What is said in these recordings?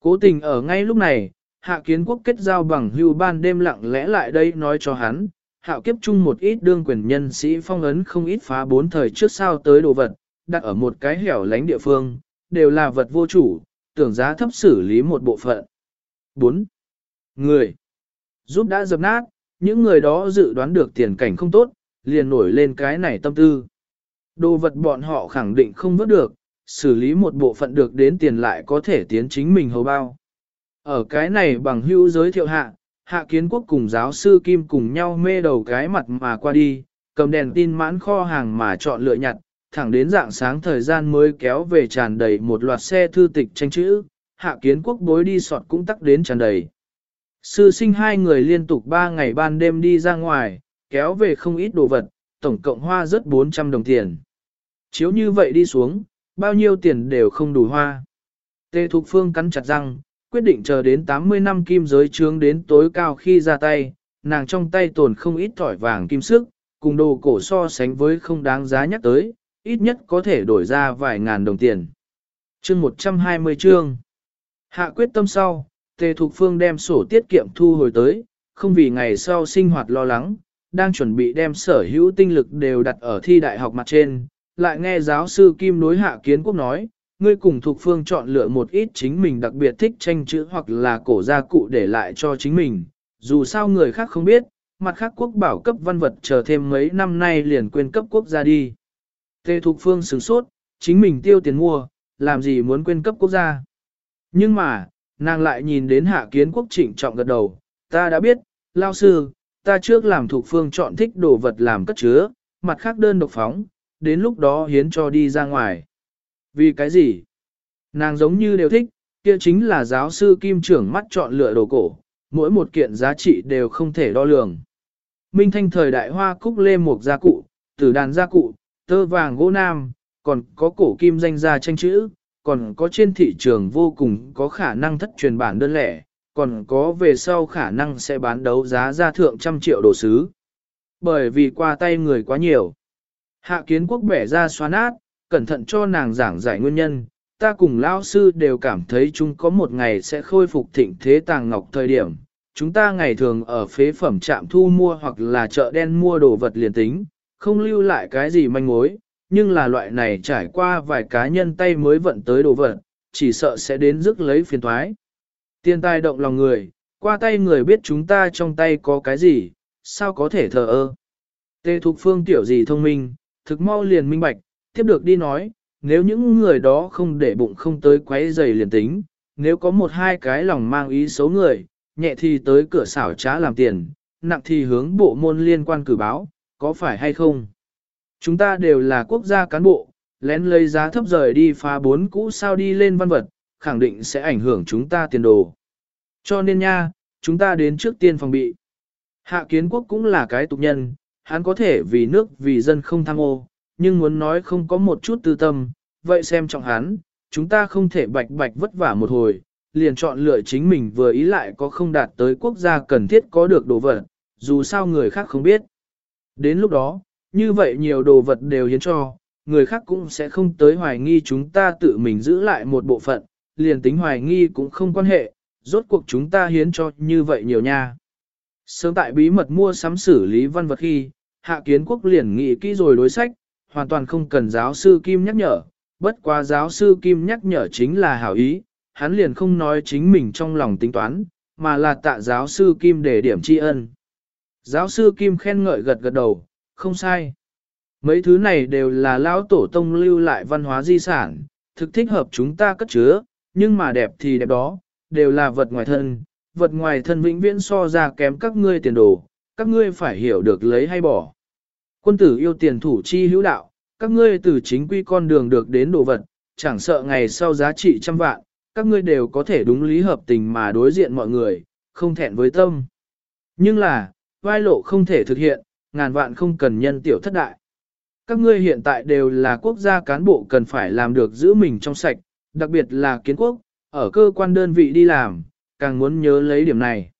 Cố tình ở ngay lúc này, hạ kiến quốc kết giao bằng hưu ban đêm lặng lẽ lại đây nói cho hắn, hạo kiếp chung một ít đương quyền nhân sĩ phong ấn không ít phá bốn thời trước sau tới đồ vật, đặt ở một cái hẻo lánh địa phương, đều là vật vô chủ, tưởng giá thấp xử lý một bộ phận. 4. Người giúp đã dập nát, những người đó dự đoán được tiền cảnh không tốt, liền nổi lên cái này tâm tư. Đồ vật bọn họ khẳng định không vớt được, xử lý một bộ phận được đến tiền lại có thể tiến chính mình hầu bao. Ở cái này bằng hữu giới thiệu hạ, hạ kiến quốc cùng giáo sư Kim cùng nhau mê đầu cái mặt mà qua đi, cầm đèn tin mãn kho hàng mà chọn lựa nhặt, thẳng đến dạng sáng thời gian mới kéo về tràn đầy một loạt xe thư tịch tranh chữ, hạ kiến quốc bối đi sọt cũng tắc đến tràn đầy. Sư sinh hai người liên tục ba ngày ban đêm đi ra ngoài, kéo về không ít đồ vật, tổng cộng hoa rất 400 đồng tiền. Chiếu như vậy đi xuống, bao nhiêu tiền đều không đủ hoa. Tê Thục Phương cắn chặt răng, quyết định chờ đến 80 năm kim giới trướng đến tối cao khi ra tay, nàng trong tay tồn không ít thỏi vàng kim sức, cùng đồ cổ so sánh với không đáng giá nhắc tới, ít nhất có thể đổi ra vài ngàn đồng tiền. Chương 120 chương Hạ quyết tâm sau, Tề Thục Phương đem sổ tiết kiệm thu hồi tới, không vì ngày sau sinh hoạt lo lắng, đang chuẩn bị đem sở hữu tinh lực đều đặt ở thi đại học mặt trên, lại nghe giáo sư Kim đối hạ kiến quốc nói, ngươi cùng Thục Phương chọn lựa một ít chính mình đặc biệt thích tranh chữ hoặc là cổ gia cụ để lại cho chính mình, dù sao người khác không biết, mặt khác quốc bảo cấp văn vật chờ thêm mấy năm nay liền quên cấp quốc gia đi. Tê Thục Phương sửng sốt, chính mình tiêu tiền mua, làm gì muốn quên cấp quốc gia. Nhưng mà, nàng lại nhìn đến hạ kiến quốc trịnh trọng gật đầu, ta đã biết, lao sư, ta trước làm thuộc phương chọn thích đồ vật làm cất chứa, mặt khác đơn độc phóng, đến lúc đó hiến cho đi ra ngoài. Vì cái gì? Nàng giống như đều thích, kia chính là giáo sư kim trưởng mắt chọn lựa đồ cổ, mỗi một kiện giá trị đều không thể đo lường. Minh thanh thời đại hoa cúc lê một gia cụ, tử đàn gia cụ, tơ vàng gỗ nam, còn có cổ kim danh gia tranh chữ, còn có trên thị trường vô cùng có khả năng thất truyền bản đơn lẻ, còn có về sau khả năng sẽ bán đấu giá ra thượng trăm triệu đồ sứ. Bởi vì qua tay người quá nhiều. Hạ kiến quốc bẻ ra xóa nát, cẩn thận cho nàng giảng giải nguyên nhân, ta cùng lao sư đều cảm thấy chúng có một ngày sẽ khôi phục thịnh thế tàng ngọc thời điểm. Chúng ta ngày thường ở phế phẩm trạm thu mua hoặc là chợ đen mua đồ vật liền tính, không lưu lại cái gì manh mối, nhưng là loại này trải qua vài cá nhân tay mới vận tới đồ vật, chỉ sợ sẽ đến rước lấy phiền thoái. Tiên tai động lòng người, qua tay người biết chúng ta trong tay có cái gì, sao có thể thờ ơ. Tê Thục Phương tiểu gì thông minh, thực mau liền minh bạch, tiếp được đi nói, nếu những người đó không để bụng không tới quấy giày liền tính, nếu có một hai cái lòng mang ý xấu người, nhẹ thì tới cửa xảo trá làm tiền, nặng thì hướng bộ môn liên quan cử báo, có phải hay không? Chúng ta đều là quốc gia cán bộ, lén lấy giá thấp rời đi phá bốn cũ sao đi lên văn vật, khẳng định sẽ ảnh hưởng chúng ta tiền đồ. Cho nên nha, chúng ta đến trước tiên phòng bị. Hạ kiến quốc cũng là cái tục nhân, hắn có thể vì nước vì dân không tham ô, nhưng muốn nói không có một chút tư tâm, vậy xem trọng hắn, chúng ta không thể bạch bạch vất vả một hồi, liền chọn lựa chính mình vừa ý lại có không đạt tới quốc gia cần thiết có được đồ vật, dù sao người khác không biết. Đến lúc đó, như vậy nhiều đồ vật đều hiến cho, người khác cũng sẽ không tới hoài nghi chúng ta tự mình giữ lại một bộ phận, liền tính hoài nghi cũng không quan hệ, rốt cuộc chúng ta hiến cho như vậy nhiều nha. Sớm tại bí mật mua sắm xử lý văn vật khi, hạ kiến quốc liền nghĩ kỹ rồi đối sách, hoàn toàn không cần giáo sư Kim nhắc nhở, bất quá giáo sư Kim nhắc nhở chính là hảo ý, hắn liền không nói chính mình trong lòng tính toán, mà là tạ giáo sư Kim để điểm tri ân. Giáo sư Kim khen ngợi gật gật đầu, không sai. Mấy thứ này đều là lão tổ tông lưu lại văn hóa di sản, thực thích hợp chúng ta cất chứa, nhưng mà đẹp thì đẹp đó, đều là vật ngoài thân, vật ngoài thân vĩnh viễn so ra kém các ngươi tiền đồ, các ngươi phải hiểu được lấy hay bỏ. Quân tử yêu tiền thủ chi hữu đạo, các ngươi từ chính quy con đường được đến đồ vật, chẳng sợ ngày sau giá trị trăm vạn, các ngươi đều có thể đúng lý hợp tình mà đối diện mọi người, không thẹn với tâm. Nhưng là, vai lộ không thể thực hiện, ngàn vạn không cần nhân tiểu thất đại. Các ngươi hiện tại đều là quốc gia cán bộ cần phải làm được giữ mình trong sạch, đặc biệt là kiến quốc, ở cơ quan đơn vị đi làm, càng muốn nhớ lấy điểm này.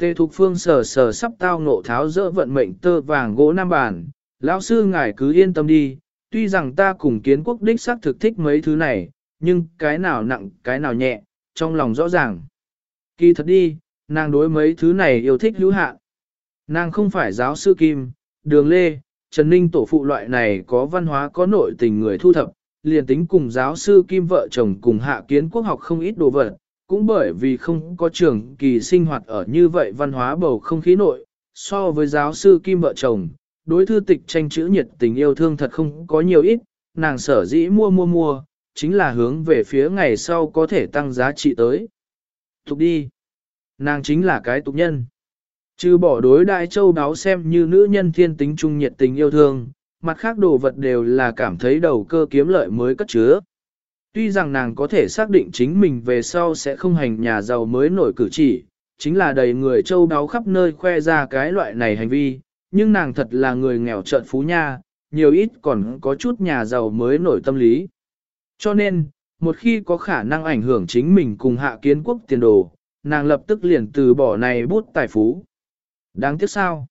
Tề Thục Phương sờ sờ sắp tao ngộ tháo dỡ vận mệnh tơ vàng gỗ nam bản, lão sư ngài cứ yên tâm đi, tuy rằng ta cùng kiến quốc đích xác thực thích mấy thứ này, nhưng cái nào nặng cái nào nhẹ, trong lòng rõ ràng. Kỳ thật đi, nàng đối mấy thứ này yêu thích hữu hạn. Nàng không phải giáo sư Kim, Đường Lê, Trần Ninh tổ phụ loại này có văn hóa có nội tình người thu thập, liền tính cùng giáo sư Kim vợ chồng cùng hạ kiến quốc học không ít đồ vật, cũng bởi vì không có trường kỳ sinh hoạt ở như vậy văn hóa bầu không khí nội, so với giáo sư Kim vợ chồng, đối thư tịch tranh chữ nhiệt tình yêu thương thật không có nhiều ít, nàng sở dĩ mua mua mua, chính là hướng về phía ngày sau có thể tăng giá trị tới. Tục đi. Nàng chính là cái tục nhân. Trừ bỏ đối đại châu đáo xem như nữ nhân thiên tính trung nhiệt tình yêu thương, mặt khác đồ vật đều là cảm thấy đầu cơ kiếm lợi mới cất chứa. Tuy rằng nàng có thể xác định chính mình về sau sẽ không hành nhà giàu mới nổi cử chỉ, chính là đầy người châu đáo khắp nơi khoe ra cái loại này hành vi, nhưng nàng thật là người nghèo trợn phú nha, nhiều ít còn có chút nhà giàu mới nổi tâm lý. Cho nên, một khi có khả năng ảnh hưởng chính mình cùng hạ kiến quốc tiền đồ, nàng lập tức liền từ bỏ này bút tài phú. Đáng tiếc sao?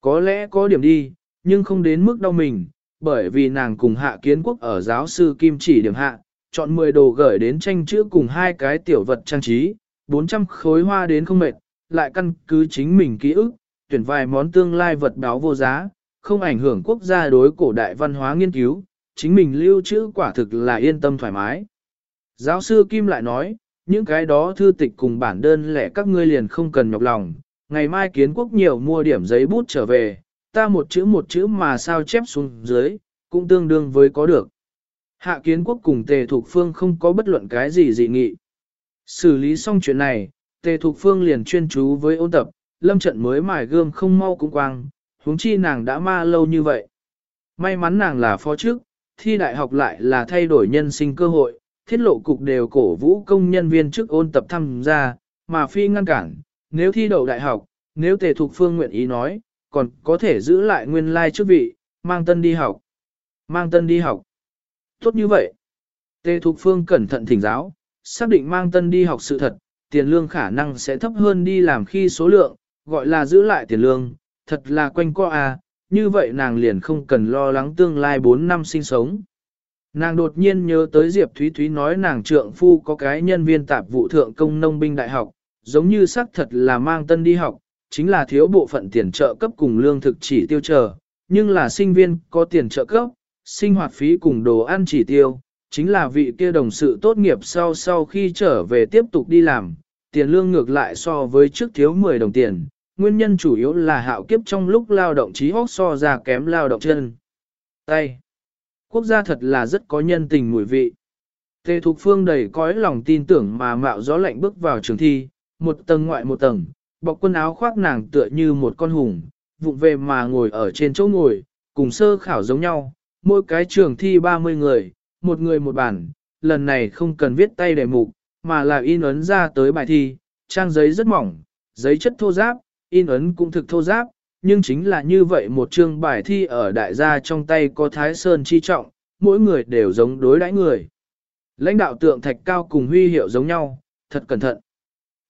Có lẽ có điểm đi, nhưng không đến mức đau mình, bởi vì nàng cùng hạ kiến quốc ở giáo sư Kim chỉ điểm hạ, chọn 10 đồ gửi đến tranh chữ cùng hai cái tiểu vật trang trí, 400 khối hoa đến không mệt, lại căn cứ chính mình ký ức, tuyển vài món tương lai vật báo vô giá, không ảnh hưởng quốc gia đối cổ đại văn hóa nghiên cứu, chính mình lưu trữ quả thực là yên tâm thoải mái. Giáo sư Kim lại nói, những cái đó thư tịch cùng bản đơn lẻ các ngươi liền không cần nhọc lòng, ngày mai kiến quốc nhiều mua điểm giấy bút trở về, ta một chữ một chữ mà sao chép xuống dưới, cũng tương đương với có được. Hạ kiến quốc cùng tề thục phương không có bất luận cái gì dị nghị. Xử lý xong chuyện này, tề thục phương liền chuyên chú với ôn tập, lâm trận mới mài gươm không mau cũng quang, huống chi nàng đã ma lâu như vậy. May mắn nàng là phó chức, thi đại học lại là thay đổi nhân sinh cơ hội, thiết lộ cục đều cổ vũ công nhân viên chức ôn tập tham gia, mà phi ngăn cản, nếu thi đậu đại học, nếu tề thục phương nguyện ý nói, còn có thể giữ lại nguyên lai chức vị, mang tân đi học. Mang tân đi học. Tốt như vậy. Tề thục phương cẩn thận thỉnh giáo, xác định mang tân đi học sự thật, tiền lương khả năng sẽ thấp hơn đi làm khi số lượng, gọi là giữ lại tiền lương, thật là quanh co à, như vậy nàng liền không cần lo lắng tương lai 4 năm sinh sống. Nàng đột nhiên nhớ tới Diệp Thúy Thúy nói nàng trượng phu có cái nhân viên tạp vụ thượng công nông binh đại học, giống như xác thật là mang tân đi học, chính là thiếu bộ phận tiền trợ cấp cùng lương thực chỉ tiêu chờ, nhưng là sinh viên có tiền trợ cấp, sinh hoạt phí cùng đồ ăn chỉ tiêu, chính là vị kia đồng sự tốt nghiệp sau sau khi trở về tiếp tục đi làm, tiền lương ngược lại so với trước thiếu 10 đồng tiền, nguyên nhân chủ yếu là hạo kiếp trong lúc lao động trí hóc so ra kém lao động chân. Tay. Quốc gia thật là rất có nhân tình mùi vị. Tề Thục Phương đầy cõi lòng tin tưởng mà mạo gió lạnh bước vào trường thi, một tầng ngoại một tầng, bọc quần áo khoác nàng tựa như một con hùng, vụng về mà ngồi ở trên chỗ ngồi, cùng sơ khảo giống nhau, mỗi cái trường thi 30 người, một người một bản, lần này không cần viết tay đề mục, mà là in ấn ra tới bài thi, trang giấy rất mỏng, giấy chất thô giáp, in ấn cũng thực thô giáp, nhưng chính là như vậy một chương bài thi ở đại gia trong tay có thái sơn chi trọng, mỗi người đều giống đối đãi người. Lãnh đạo tượng thạch cao cùng huy hiệu giống nhau, thật cẩn thận.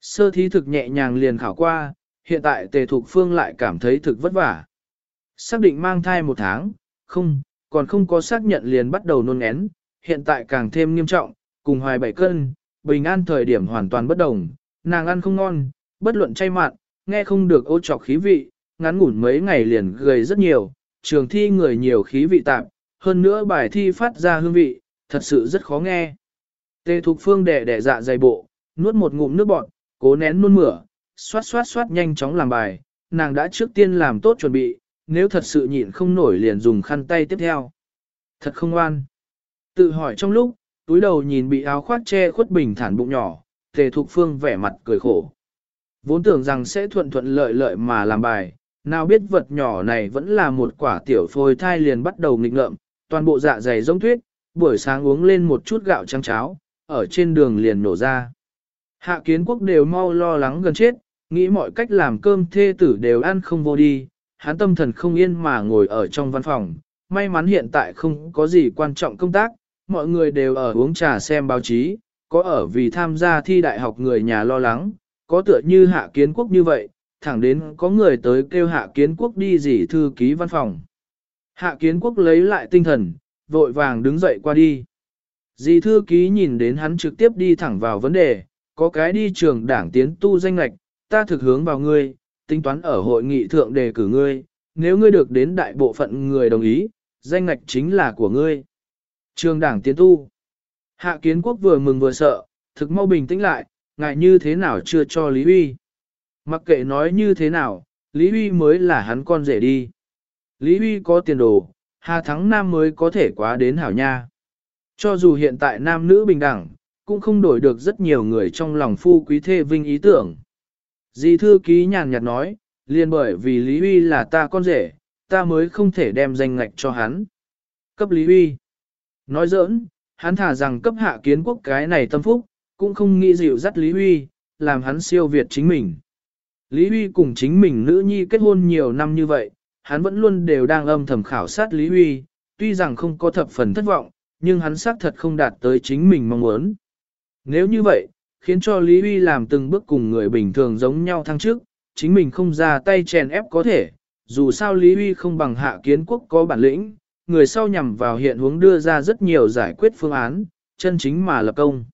Sơ thí thực nhẹ nhàng liền khảo qua, hiện tại tề thục phương lại cảm thấy thực vất vả. Xác định mang thai một tháng, không, còn không có xác nhận liền bắt đầu nôn én, hiện tại càng thêm nghiêm trọng, cùng hoài bảy cân, bình an thời điểm hoàn toàn bất đồng, nàng ăn không ngon, bất luận chay mặn, nghe không được ô trọc khí vị, ngắn ngủn mấy ngày liền gầy rất nhiều, trường thi người nhiều khí vị tạm, hơn nữa bài thi phát ra hương vị, thật sự rất khó nghe. tê Thục Phương đẻ đẻ dạ dày bộ, nuốt một ngụm nước bọt, cố nén nôn mửa, xoát xoát xoát nhanh chóng làm bài, nàng đã trước tiên làm tốt chuẩn bị, nếu thật sự nhịn không nổi liền dùng khăn tay tiếp theo. Thật không ngoan. Tự hỏi trong lúc, túi đầu nhìn bị áo khoác che khuất bình thản bụng nhỏ, Tề Thục Phương vẻ mặt cười khổ. Vốn tưởng rằng sẽ thuận thuận lợi lợi mà làm bài, nào biết vật nhỏ này vẫn là một quả tiểu phôi thai liền bắt đầu nghịch ngợm, toàn bộ dạ dày giống tuyết, buổi sáng uống lên một chút gạo trắng cháo, ở trên đường liền nổ ra. Hạ kiến quốc đều mau lo lắng gần chết, nghĩ mọi cách làm cơm thê tử đều ăn không vô đi, hắn tâm thần không yên mà ngồi ở trong văn phòng, may mắn hiện tại không có gì quan trọng công tác, mọi người đều ở uống trà xem báo chí, có ở vì tham gia thi đại học người nhà lo lắng, có tựa như hạ kiến quốc như vậy, thẳng đến có người tới kêu hạ kiến quốc đi gì thư ký văn phòng. Hạ kiến quốc lấy lại tinh thần, vội vàng đứng dậy qua đi. Dì thư ký nhìn đến hắn trực tiếp đi thẳng vào vấn đề, có cái đi trường đảng tiến tu danh lạch, ta thực hướng vào ngươi, tính toán ở hội nghị thượng đề cử ngươi, nếu ngươi được đến đại bộ phận người đồng ý, danh ngạch chính là của ngươi. Trường đảng tiến tu. Hạ kiến quốc vừa mừng vừa sợ, thực mau bình tĩnh lại, ngại như thế nào chưa cho Lý Huy. Mặc kệ nói như thế nào, Lý Huy mới là hắn con rể đi. Lý Huy có tiền đồ, Hà Thắng Nam mới có thể quá đến hảo nha. Cho dù hiện tại nam nữ bình đẳng, cũng không đổi được rất nhiều người trong lòng phu quý thê vinh ý tưởng. Di thư ký nhàn nhạt nói, liền bởi vì Lý Huy là ta con rể, ta mới không thể đem danh ngạch cho hắn. Cấp Lý Huy. Nói giỡn, hắn thả rằng cấp hạ kiến quốc cái này tâm phúc, cũng không nghĩ dịu dắt Lý Huy, làm hắn siêu việt chính mình. Lý Huy cùng chính mình nữ nhi kết hôn nhiều năm như vậy, hắn vẫn luôn đều đang âm thầm khảo sát Lý Huy, tuy rằng không có thập phần thất vọng, nhưng hắn xác thật không đạt tới chính mình mong muốn. Nếu như vậy, khiến cho Lý Huy làm từng bước cùng người bình thường giống nhau thăng trước, chính mình không ra tay chèn ép có thể, dù sao Lý Huy không bằng hạ kiến quốc có bản lĩnh, người sau nhằm vào hiện hướng đưa ra rất nhiều giải quyết phương án, chân chính mà lập công.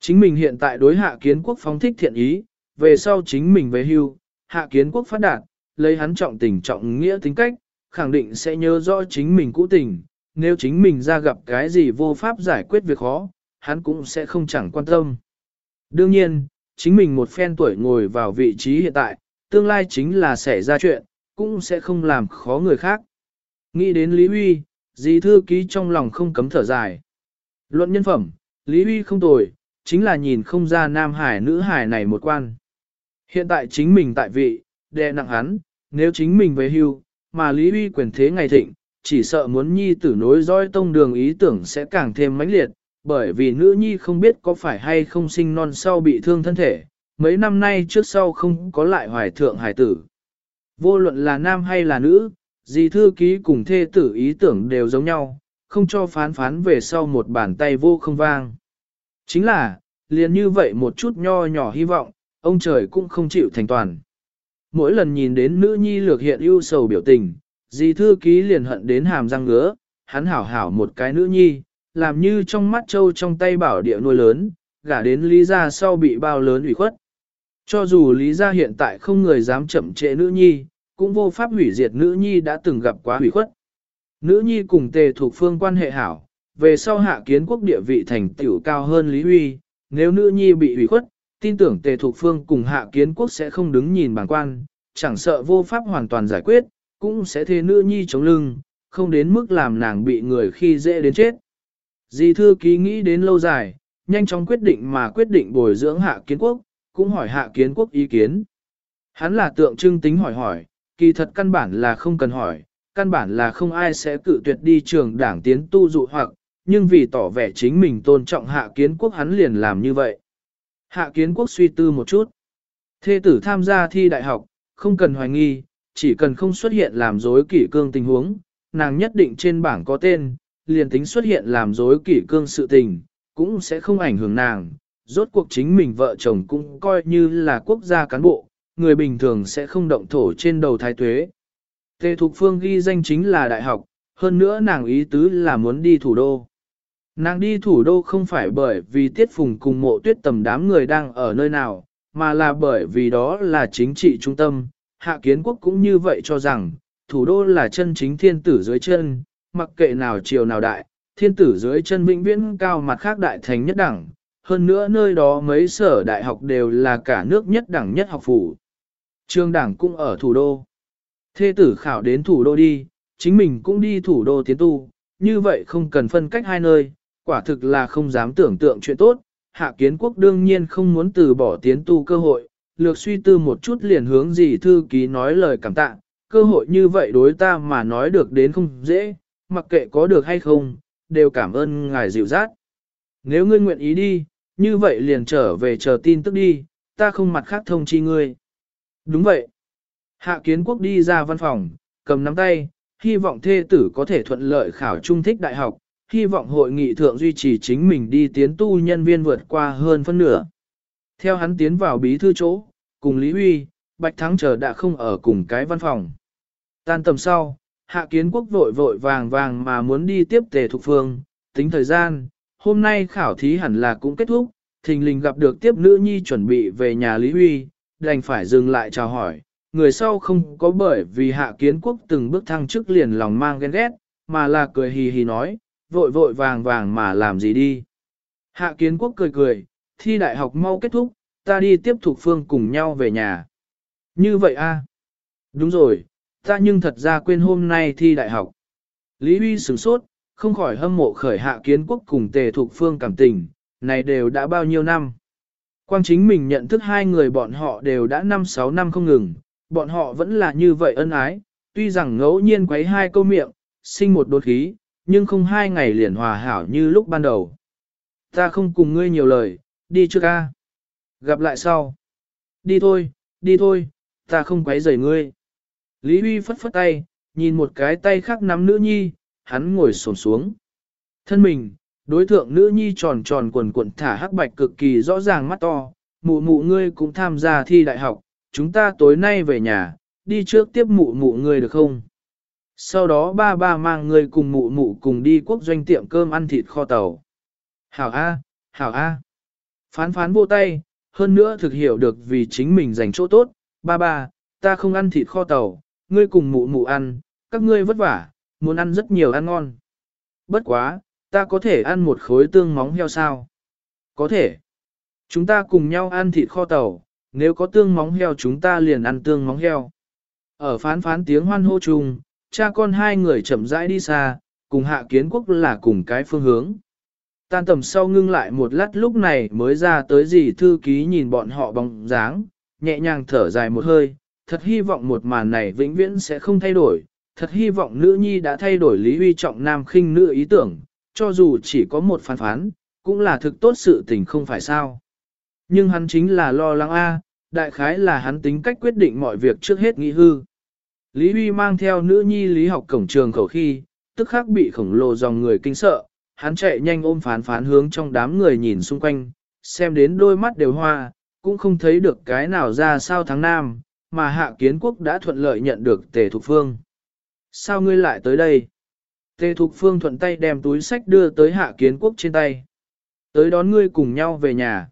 Chính mình hiện tại đối hạ kiến quốc phóng thích thiện ý, về sau chính mình về hưu, hạ kiến quốc phát đạt, lấy hắn trọng tình trọng nghĩa tính cách, khẳng định sẽ nhớ rõ chính mình cũ tình, nếu chính mình ra gặp cái gì vô pháp giải quyết việc khó, hắn cũng sẽ không chẳng quan tâm. Đương nhiên, chính mình một phen tuổi ngồi vào vị trí hiện tại, tương lai chính là sẽ ra chuyện, cũng sẽ không làm khó người khác. Nghĩ đến Lý Huy, dì thư ký trong lòng không cấm thở dài. Luận nhân phẩm, Lý Huy không tồi, chính là nhìn không ra nam hải nữ hải này một quan. Hiện tại chính mình tại vị, đè nặng hắn, nếu chính mình về hưu, mà Lý Huy quyền thế ngày thịnh, chỉ sợ muốn nhi tử nối dõi tông đường ý tưởng sẽ càng thêm mãnh liệt, bởi vì nữ nhi không biết có phải hay không sinh non sau bị thương thân thể, mấy năm nay trước sau không có lại hoài thượng hải tử. Vô luận là nam hay là nữ, dì thư ký cùng thê tử ý tưởng đều giống nhau, không cho phán phán về sau một bàn tay vô không vang. Chính là, liền như vậy một chút nho nhỏ hy vọng, ông trời cũng không chịu thành toàn. Mỗi lần nhìn đến nữ nhi lược hiện ưu sầu biểu tình, dì thư ký liền hận đến hàm răng ngứa, hắn hảo hảo một cái nữ nhi, làm như trong mắt châu trong tay bảo địa nuôi lớn, gả đến lý gia sau bị bao lớn ủy khuất. Cho dù lý gia hiện tại không người dám chậm trễ nữ nhi, cũng vô pháp hủy diệt nữ nhi đã từng gặp quá hủy khuất. Nữ nhi cùng tề thuộc phương quan hệ hảo, về sau hạ kiến quốc địa vị thành tiểu cao hơn Lý Huy, nếu nữ nhi bị hủy khuất, tin tưởng tề thuộc phương cùng hạ kiến quốc sẽ không đứng nhìn bằng quan, chẳng sợ vô pháp hoàn toàn giải quyết, cũng sẽ thế nữ nhi chống lưng, không đến mức làm nàng bị người khi dễ đến chết. Dì thư ký nghĩ đến lâu dài, nhanh chóng quyết định mà quyết định bồi dưỡng hạ kiến quốc, cũng hỏi hạ kiến quốc ý kiến. Hắn là tượng trưng tính hỏi hỏi, kỳ thật căn bản là không cần hỏi, căn bản là không ai sẽ cự tuyệt đi trường đảng tiến tu dụ hoặc, nhưng vì tỏ vẻ chính mình tôn trọng hạ kiến quốc hắn liền làm như vậy. Hạ kiến quốc suy tư một chút. Thê tử tham gia thi đại học, không cần hoài nghi, chỉ cần không xuất hiện làm dối kỷ cương tình huống, nàng nhất định trên bảng có tên, liền tính xuất hiện làm dối kỷ cương sự tình, cũng sẽ không ảnh hưởng nàng. Rốt cuộc chính mình vợ chồng cũng coi như là quốc gia cán bộ, người bình thường sẽ không động thổ trên đầu thái tuế. Tề Thục Phương ghi danh chính là đại học, hơn nữa nàng ý tứ là muốn đi thủ đô. Nàng đi thủ đô không phải bởi vì tiết phùng cùng mộ tuyết tầm đám người đang ở nơi nào, mà là bởi vì đó là chính trị trung tâm. Hạ kiến quốc cũng như vậy cho rằng, thủ đô là chân chính thiên tử dưới chân, mặc kệ nào chiều nào đại, thiên tử dưới chân vĩnh viễn cao mặt khác đại thành nhất đẳng. Hơn nữa nơi đó mấy sở đại học đều là cả nước nhất đẳng nhất học phủ. Trương đảng cũng ở thủ đô. Thê tử khảo đến thủ đô đi, chính mình cũng đi thủ đô tiến tu, như vậy không cần phân cách hai nơi, quả thực là không dám tưởng tượng chuyện tốt. Hạ kiến quốc đương nhiên không muốn từ bỏ tiến tu cơ hội, lược suy tư một chút liền hướng gì thư ký nói lời cảm tạ, cơ hội như vậy đối ta mà nói được đến không dễ, mặc kệ có được hay không, đều cảm ơn ngài dịu dắt. Nếu ngươi nguyện ý đi, như vậy liền trở về chờ tin tức đi, ta không mặt khác thông chi ngươi. Đúng vậy. Hạ kiến quốc đi ra văn phòng, cầm nắm tay, hy vọng thê tử có thể thuận lợi khảo trung thích đại học, hy vọng hội nghị thượng duy trì chính mình đi tiến tu nhân viên vượt qua hơn phân nửa. Theo hắn tiến vào bí thư chỗ, cùng Lý Huy, Bạch Thắng chờ đã không ở cùng cái văn phòng. Tan tầm sau, hạ kiến quốc vội vội vàng vàng mà muốn đi tiếp tề thục phương, tính thời gian, hôm nay khảo thí hẳn là cũng kết thúc, thình lình gặp được tiếp nữ nhi chuẩn bị về nhà Lý Huy, đành phải dừng lại chào hỏi. Người sau không có bởi vì hạ kiến quốc từng bước thăng chức liền lòng mang ghen ghét, mà là cười hì hì nói, vội vội vàng vàng mà làm gì đi. Hạ kiến quốc cười cười, thi đại học mau kết thúc, ta đi tiếp thuộc phương cùng nhau về nhà. Như vậy a Đúng rồi, ta nhưng thật ra quên hôm nay thi đại học. Lý Huy sửng sốt, không khỏi hâm mộ khởi hạ kiến quốc cùng tề thuộc phương cảm tình, này đều đã bao nhiêu năm. Quang chính mình nhận thức hai người bọn họ đều đã 5-6 năm không ngừng, bọn họ vẫn là như vậy ân ái, tuy rằng ngẫu nhiên quấy hai câu miệng, sinh một đột khí, nhưng không hai ngày liền hòa hảo như lúc ban đầu. Ta không cùng ngươi nhiều lời, đi trước ca. Gặp lại sau. Đi thôi, đi thôi, ta không quấy rầy ngươi. Lý Huy phất phất tay, nhìn một cái tay khác nắm nữ nhi, hắn ngồi xổm xuống. Thân mình, đối thượng nữ nhi tròn tròn quần quần thả hắc bạch cực kỳ rõ ràng mắt to, mụ mụ ngươi cũng tham gia thi đại học, chúng ta tối nay về nhà, đi trước tiếp mụ mụ ngươi được không? Sau đó ba ba mang ngươi cùng mụ mụ cùng đi quốc doanh tiệm cơm ăn thịt kho tàu. Hảo A, hảo A. Phán phán vô tay, hơn nữa thực hiểu được vì chính mình dành chỗ tốt, ba ba, ta không ăn thịt kho tàu, ngươi cùng mụ mụ ăn, các ngươi vất vả, muốn ăn rất nhiều ăn ngon. Bất quá, ta có thể ăn một khối tương móng heo sao? Có thể. Chúng ta cùng nhau ăn thịt kho tàu, nếu có tương móng heo chúng ta liền ăn tương móng heo. Ở phán phán tiếng hoan hô chung, cha con hai người chậm rãi đi xa, cùng hạ kiến quốc là cùng cái phương hướng. Tan tầm sau ngưng lại một lát lúc này mới ra tới gì thư ký nhìn bọn họ bóng dáng, nhẹ nhàng thở dài một hơi, thật hy vọng một màn này vĩnh viễn sẽ không thay đổi, thật hy vọng nữ nhi đã thay đổi lý huy trọng nam khinh nữ ý tưởng, cho dù chỉ có một phán phán, cũng là thực tốt sự tình không phải sao. Nhưng hắn chính là lo lắng A, đại khái là hắn tính cách quyết định mọi việc trước hết nghĩ hư. Lý Huy mang theo nữ nhi lý học cổng trường khẩu khi, tức khắc bị khổng lồ dòng người kinh sợ, hắn chạy nhanh ôm phán phán hướng trong đám người nhìn xung quanh, xem đến đôi mắt đều hoa, cũng không thấy được cái nào ra sao tháng nam, mà hạ kiến quốc đã thuận lợi nhận được tề thục phương. Sao ngươi lại tới đây? Tề thục phương thuận tay đem túi sách đưa tới hạ kiến quốc trên tay. Tới đón ngươi cùng nhau về nhà.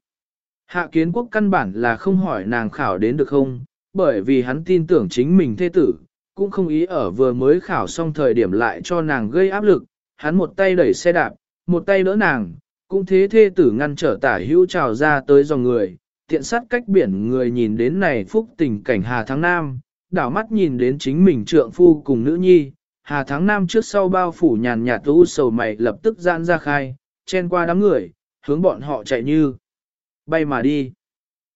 Hạ kiến quốc căn bản là không hỏi nàng khảo đến được không, bởi vì hắn tin tưởng chính mình thê tử, cũng không ý ở vừa mới khảo xong thời điểm lại cho nàng gây áp lực, hắn một tay đẩy xe đạp, một tay đỡ nàng, cũng thế thê tử ngăn trở tả hữu trào ra tới dòng người, tiện sát cách biển người nhìn đến này phúc tình cảnh Hà Thắng Nam, đảo mắt nhìn đến chính mình trượng phu cùng nữ nhi, Hà Thắng Nam trước sau bao phủ nhàn nhạt u sầu mày lập tức giãn ra khai, chen qua đám người, hướng bọn họ chạy như bay mà đi.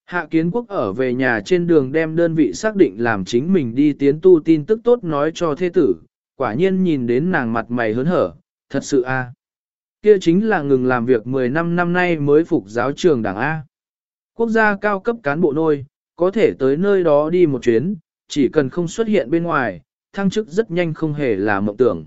Hạ kiến quốc ở về nhà trên đường đem đơn vị xác định làm chính mình đi tiến tu tin tức tốt nói cho thế tử, quả nhiên nhìn đến nàng mặt mày hớn hở, thật sự a Kia chính là ngừng làm việc 10 năm năm nay mới phục giáo trường đảng A. Quốc gia cao cấp cán bộ nôi, có thể tới nơi đó đi một chuyến, chỉ cần không xuất hiện bên ngoài, thăng chức rất nhanh không hề là mộng tưởng.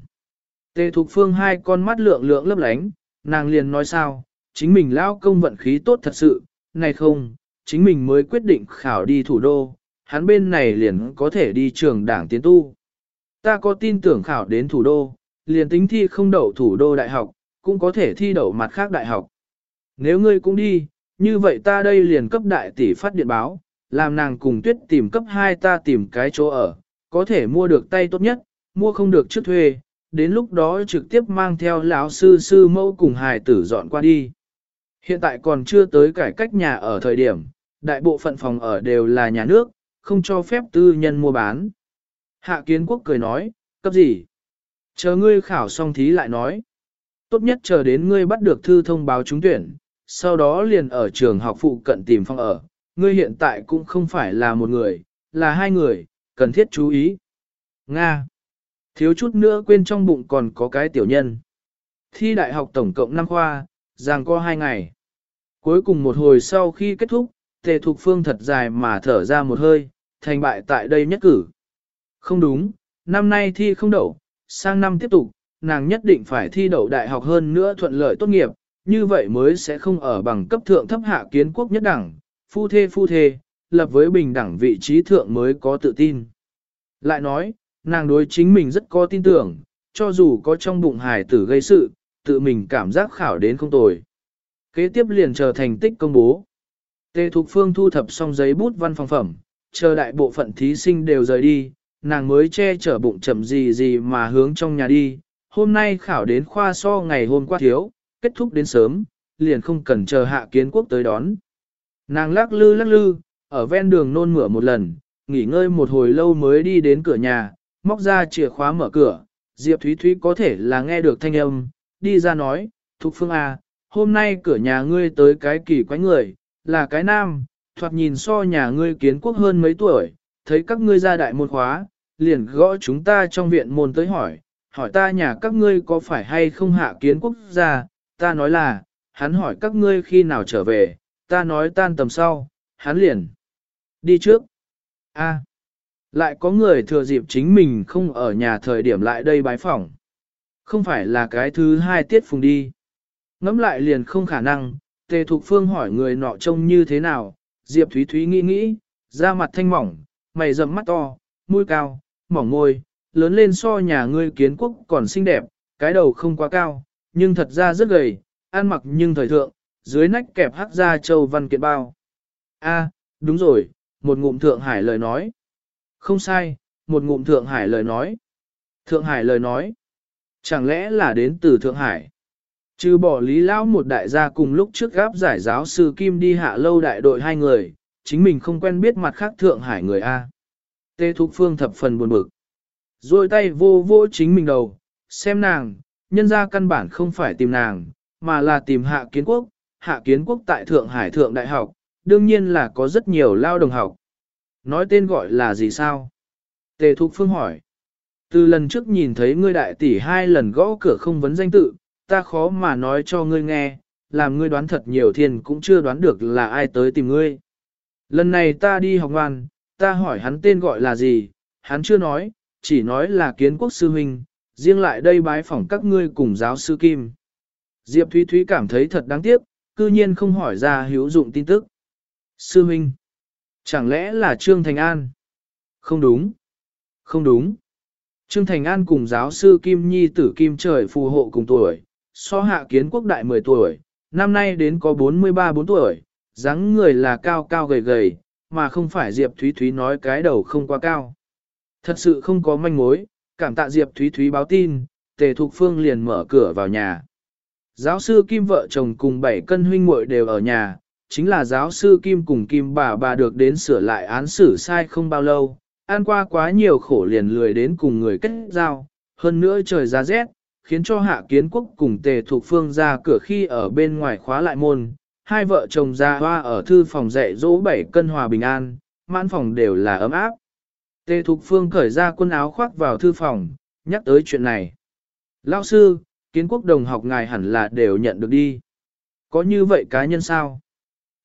Tề Thục Phương hai con mắt lượng lượng lấp lánh, nàng liền nói sao, chính mình lao công vận khí tốt thật sự, này không, chính mình mới quyết định khảo đi thủ đô, hắn bên này liền có thể đi trường đảng tiến tu. Ta có tin tưởng khảo đến thủ đô, liền tính thi không đậu thủ đô đại học, cũng có thể thi đậu mặt khác đại học. Nếu ngươi cũng đi, như vậy ta đây liền cấp đại tỷ phát điện báo, làm nàng cùng tuyết tìm cấp 2 ta tìm cái chỗ ở, có thể mua được tay tốt nhất, mua không được trước thuê, đến lúc đó trực tiếp mang theo lão sư sư mẫu cùng hài tử dọn qua đi. Hiện tại còn chưa tới cải cách nhà ở thời điểm, đại bộ phận phòng ở đều là nhà nước, không cho phép tư nhân mua bán. Hạ kiến quốc cười nói, cấp gì? Chờ ngươi khảo xong thí lại nói. Tốt nhất chờ đến ngươi bắt được thư thông báo trúng tuyển, sau đó liền ở trường học phụ cận tìm phòng ở. Ngươi hiện tại cũng không phải là một người, là hai người, cần thiết chú ý. Nga. Thiếu chút nữa quên trong bụng còn có cái tiểu nhân. Thi đại học tổng cộng 5 khoa, giang có 2 ngày. Cuối cùng một hồi sau khi kết thúc, tề thục phương thật dài mà thở ra một hơi, thành bại tại đây nhất cử. Không đúng, năm nay thi không đậu, sang năm tiếp tục, nàng nhất định phải thi đậu đại học hơn nữa thuận lợi tốt nghiệp, như vậy mới sẽ không ở bằng cấp thượng thấp hạ kiến quốc nhất đẳng, phu thê phu thê, lập với bình đẳng vị trí thượng mới có tự tin. Lại nói, nàng đối chính mình rất có tin tưởng, cho dù có trong bụng hài tử gây sự, tự mình cảm giác khảo đến không tồi. Kế tiếp liền chờ thành tích công bố. tê Thục Phương thu thập xong giấy bút văn phòng phẩm, chờ đại bộ phận thí sinh đều rời đi, nàng mới che chở bụng chậm gì gì mà hướng trong nhà đi. Hôm nay khảo đến khoa so ngày hôm qua thiếu, kết thúc đến sớm, liền không cần chờ hạ kiến quốc tới đón. Nàng lắc lư lắc lư, ở ven đường nôn mửa một lần, nghỉ ngơi một hồi lâu mới đi đến cửa nhà, móc ra chìa khóa mở cửa, Diệp Thúy Thúy có thể là nghe được thanh âm, đi ra nói, Thục Phương à, hôm nay cửa nhà ngươi tới cái kỳ quái người, là cái nam, thoạt nhìn so nhà ngươi kiến quốc hơn mấy tuổi, thấy các ngươi ra đại môn khóa, liền gõ chúng ta trong viện môn tới hỏi, hỏi ta nhà các ngươi có phải hay không hạ kiến quốc gia, ta nói là, hắn hỏi các ngươi khi nào trở về, ta nói tan tầm sau, hắn liền đi trước. A, lại có người thừa dịp chính mình không ở nhà thời điểm lại đây bái phỏng. Không phải là cái thứ hai tiết phùng đi. Ngắm lại liền không khả năng, tề thục phương hỏi người nọ trông như thế nào, Diệp Thúy Thúy nghĩ nghĩ, da mặt thanh mỏng, mày rậm mắt to, mũi cao, mỏng môi, lớn lên so nhà ngươi kiến quốc còn xinh đẹp, cái đầu không quá cao, nhưng thật ra rất gầy, ăn mặc nhưng thời thượng, dưới nách kẹp hắc ra châu văn kiện bao. A, đúng rồi, một ngụm Thượng Hải lời nói. Không sai, một ngụm Thượng Hải lời nói. Thượng Hải lời nói. Chẳng lẽ là đến từ Thượng Hải? Trừ bỏ Lý Lão một đại gia cùng lúc trước gáp giải giáo sư Kim đi hạ lâu đại đội hai người, chính mình không quen biết mặt khác Thượng Hải người A. Tê Thục Phương thập phần buồn bực. Rồi tay vô vô chính mình đầu, xem nàng, nhân ra căn bản không phải tìm nàng, mà là tìm hạ kiến quốc. Hạ kiến quốc tại Thượng Hải Thượng Đại học, đương nhiên là có rất nhiều lao đồng học. Nói tên gọi là gì sao? Tề Thục Phương hỏi. Từ lần trước nhìn thấy ngươi đại tỷ hai lần gõ cửa không vấn danh tự, ta khó mà nói cho ngươi nghe, làm ngươi đoán thật nhiều thiên cũng chưa đoán được là ai tới tìm ngươi. Lần này ta đi học ngoan, ta hỏi hắn tên gọi là gì, hắn chưa nói, chỉ nói là kiến quốc sư huynh, riêng lại đây bái phỏng các ngươi cùng giáo sư Kim. Diệp Thúy Thúy cảm thấy thật đáng tiếc, cư nhiên không hỏi ra hữu dụng tin tức. Sư huynh, chẳng lẽ là Trương Thành An? Không đúng, không đúng. Trương Thành An cùng giáo sư Kim Nhi tử Kim Trời phù hộ cùng tuổi, so hạ kiến quốc đại 10 tuổi, năm nay đến có 43-4 tuổi, dáng người là cao cao gầy gầy, mà không phải Diệp Thúy Thúy nói cái đầu không quá cao. Thật sự không có manh mối, cảm tạ Diệp Thúy Thúy báo tin, Tề Thục Phương liền mở cửa vào nhà. Giáo sư Kim vợ chồng cùng bảy cân huynh muội đều ở nhà, chính là giáo sư Kim cùng Kim bà bà được đến sửa lại án xử sai không bao lâu, ăn qua quá nhiều khổ liền lười đến cùng người kết giao, hơn nữa trời ra rét, khiến cho hạ kiến quốc cùng tề Thục phương ra cửa khi ở bên ngoài khóa lại môn, hai vợ chồng ra hoa ở thư phòng dạy dỗ bảy cân hòa bình an, mãn phòng đều là ấm áp. Tề Thục Phương cởi ra quần áo khoác vào thư phòng, nhắc tới chuyện này. Lão sư, kiến quốc đồng học ngài hẳn là đều nhận được đi. Có như vậy cá nhân sao?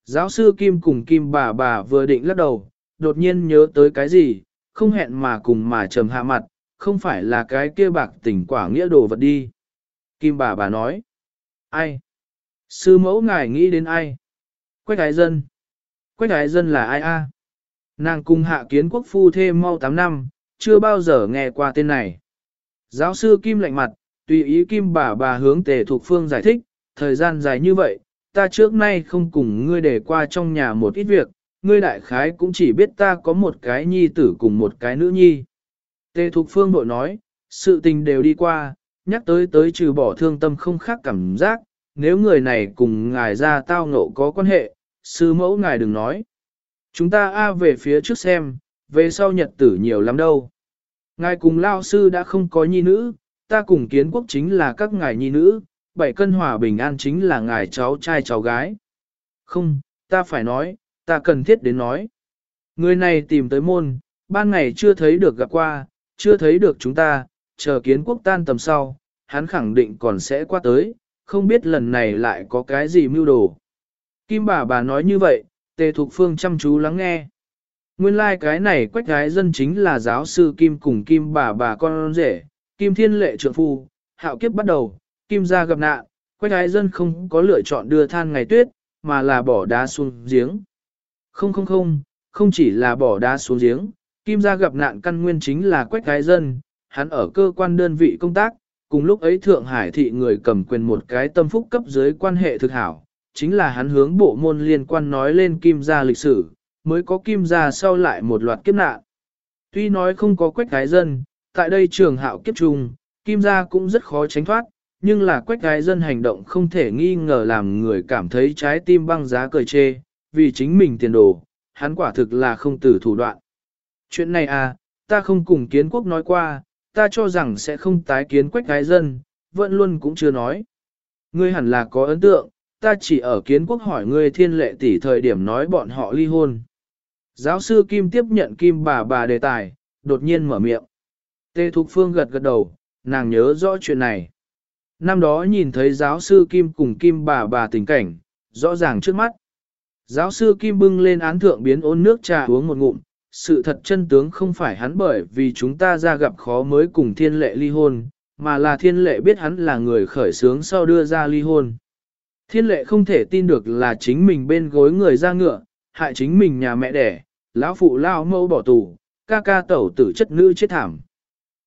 Giáo sư Kim cùng Kim bà bà vừa định lắc đầu, đột nhiên nhớ tới cái gì, không hẹn mà cùng mà trầm hạ mặt, không phải là cái kia bạc tỉnh quả nghĩa đồ vật đi. Kim bà bà nói. Ai? Sư mẫu ngài nghĩ đến ai? Quách ái dân. Quách ái dân là ai a? Nàng cùng hạ kiến quốc phu thêm mau 8 năm, chưa bao giờ nghe qua tên này. Giáo sư Kim lạnh mặt, tùy ý Kim bà bà hướng tề thuộc phương giải thích, thời gian dài như vậy, ta trước nay không cùng ngươi để qua trong nhà một ít việc, ngươi đại khái cũng chỉ biết ta có một cái nhi tử cùng một cái nữ nhi. Tề thuộc Phương bội nói, sự tình đều đi qua, nhắc tới tới trừ bỏ thương tâm không khác cảm giác, nếu người này cùng ngài ra tao ngộ có quan hệ, sư mẫu ngài đừng nói. Chúng ta a về phía trước xem, về sau nhật tử nhiều lắm đâu. Ngài cùng lao sư đã không có nhi nữ, ta cùng kiến quốc chính là các ngài nhi nữ, bảy cân hòa bình an chính là ngài cháu trai cháu gái. Không, ta phải nói, ta cần thiết đến nói. Người này tìm tới môn, ban ngày chưa thấy được gặp qua, chưa thấy được chúng ta, chờ kiến quốc tan tầm sau, hắn khẳng định còn sẽ qua tới, không biết lần này lại có cái gì mưu đồ. Kim bà bà nói như vậy, tề thục phương chăm chú lắng nghe. Nguyên lai like cái này quách gái dân chính là giáo sư Kim cùng Kim bà bà con rể, Kim thiên lệ trượng phu, hạo kiếp bắt đầu, Kim ra gặp nạn, quách gái dân không có lựa chọn đưa than ngày tuyết, mà là bỏ đá xuống giếng. Không không không, không chỉ là bỏ đá xuống giếng, Kim gia gặp nạn căn nguyên chính là quách gái dân, hắn ở cơ quan đơn vị công tác, cùng lúc ấy Thượng Hải thị người cầm quyền một cái tâm phúc cấp dưới quan hệ thực hảo, chính là hắn hướng bộ môn liên quan nói lên kim gia lịch sử, mới có kim gia sau lại một loạt kiếp nạn. Tuy nói không có quách gái dân, tại đây trường hạo kiếp trùng, kim gia cũng rất khó tránh thoát, nhưng là quách gái dân hành động không thể nghi ngờ làm người cảm thấy trái tim băng giá cười chê, vì chính mình tiền đồ, hắn quả thực là không tử thủ đoạn. Chuyện này à, ta không cùng kiến quốc nói qua, ta cho rằng sẽ không tái kiến quách gái dân, vẫn luôn cũng chưa nói. Ngươi hẳn là có ấn tượng, ta chỉ ở kiến quốc hỏi ngươi thiên lệ tỷ thời điểm nói bọn họ ly hôn. Giáo sư Kim tiếp nhận Kim bà bà đề tài, đột nhiên mở miệng. Tê Thục Phương gật gật đầu, nàng nhớ rõ chuyện này. Năm đó nhìn thấy giáo sư Kim cùng Kim bà bà tình cảnh, rõ ràng trước mắt. Giáo sư Kim bưng lên án thượng biến ôn nước trà uống một ngụm, sự thật chân tướng không phải hắn bởi vì chúng ta ra gặp khó mới cùng thiên lệ ly hôn, mà là thiên lệ biết hắn là người khởi sướng sau đưa ra ly hôn. Thiên lệ không thể tin được là chính mình bên gối người ra ngựa, hại chính mình nhà mẹ đẻ, lão phụ lao mẫu bỏ tù, ca ca tẩu tử chất nữ chết thảm.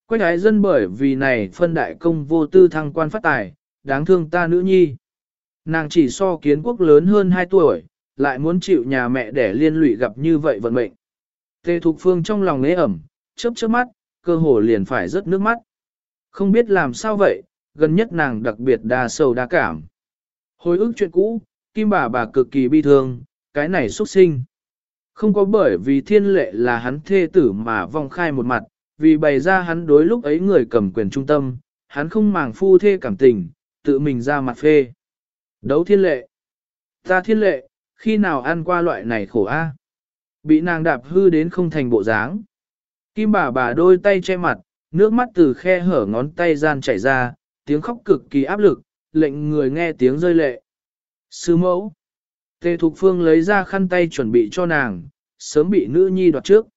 Quách ái dân bởi vì này phân đại công vô tư thăng quan phát tài, đáng thương ta nữ nhi. Nàng chỉ so kiến quốc lớn hơn 2 tuổi, lại muốn chịu nhà mẹ đẻ liên lụy gặp như vậy vận mệnh. Tề Thục Phương trong lòng nế ẩm, chớp chớp mắt, cơ hồ liền phải rớt nước mắt. Không biết làm sao vậy, gần nhất nàng đặc biệt đa sầu đa cảm. Hồi ức chuyện cũ, Kim bà bà cực kỳ bi thương, cái này xuất sinh. Không có bởi vì thiên lệ là hắn thê tử mà vong khai một mặt, vì bày ra hắn đối lúc ấy người cầm quyền trung tâm, hắn không màng phu thê cảm tình, tự mình ra mặt phê. Đấu thiên lệ. Ta thiên lệ, khi nào ăn qua loại này khổ a? Bị nàng đạp hư đến không thành bộ dáng. Kim bà bà đôi tay che mặt, nước mắt từ khe hở ngón tay gian chảy ra, tiếng khóc cực kỳ áp lực, lệnh người nghe tiếng rơi lệ. Sư mẫu. Tề Thục Phương lấy ra khăn tay chuẩn bị cho nàng, sớm bị nữ nhi đoạt trước.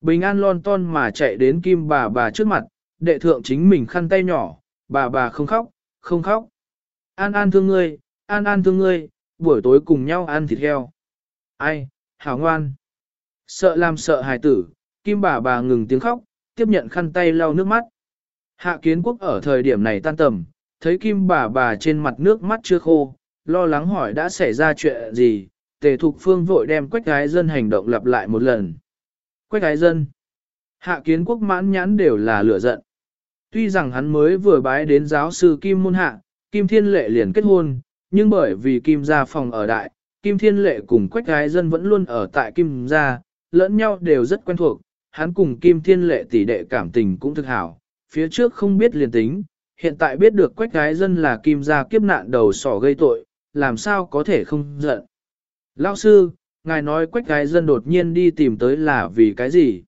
Bình an lon ton mà chạy đến kim bà bà trước mặt, đệ thượng chính mình khăn tay nhỏ, bà bà không khóc, không khóc. An an thương ngươi, an an thương ngươi, buổi tối cùng nhau ăn thịt heo. Ai, hảo ngoan. Sợ làm sợ hài tử, kim bà bà ngừng tiếng khóc, tiếp nhận khăn tay lau nước mắt. Hạ kiến quốc ở thời điểm này tan tầm, thấy kim bà bà trên mặt nước mắt chưa khô, lo lắng hỏi đã xảy ra chuyện gì, tề thục phương vội đem quách gái dân hành động lặp lại một lần. Quách gái dân, hạ kiến quốc mãn nhãn đều là lửa giận. Tuy rằng hắn mới vừa bái đến giáo sư Kim Môn Hạ, Kim Thiên Lệ liền kết hôn, nhưng bởi vì Kim gia phòng ở đại, Kim Thiên Lệ cùng Quách gái dân vẫn luôn ở tại Kim gia, lẫn nhau đều rất quen thuộc, hắn cùng Kim Thiên Lệ tỷ đệ cảm tình cũng thực hảo, phía trước không biết liền tính, hiện tại biết được Quách gái dân là Kim gia kiếp nạn đầu sỏ gây tội, làm sao có thể không giận. Lão sư, ngài nói quách gái dân đột nhiên đi tìm tới là vì cái gì?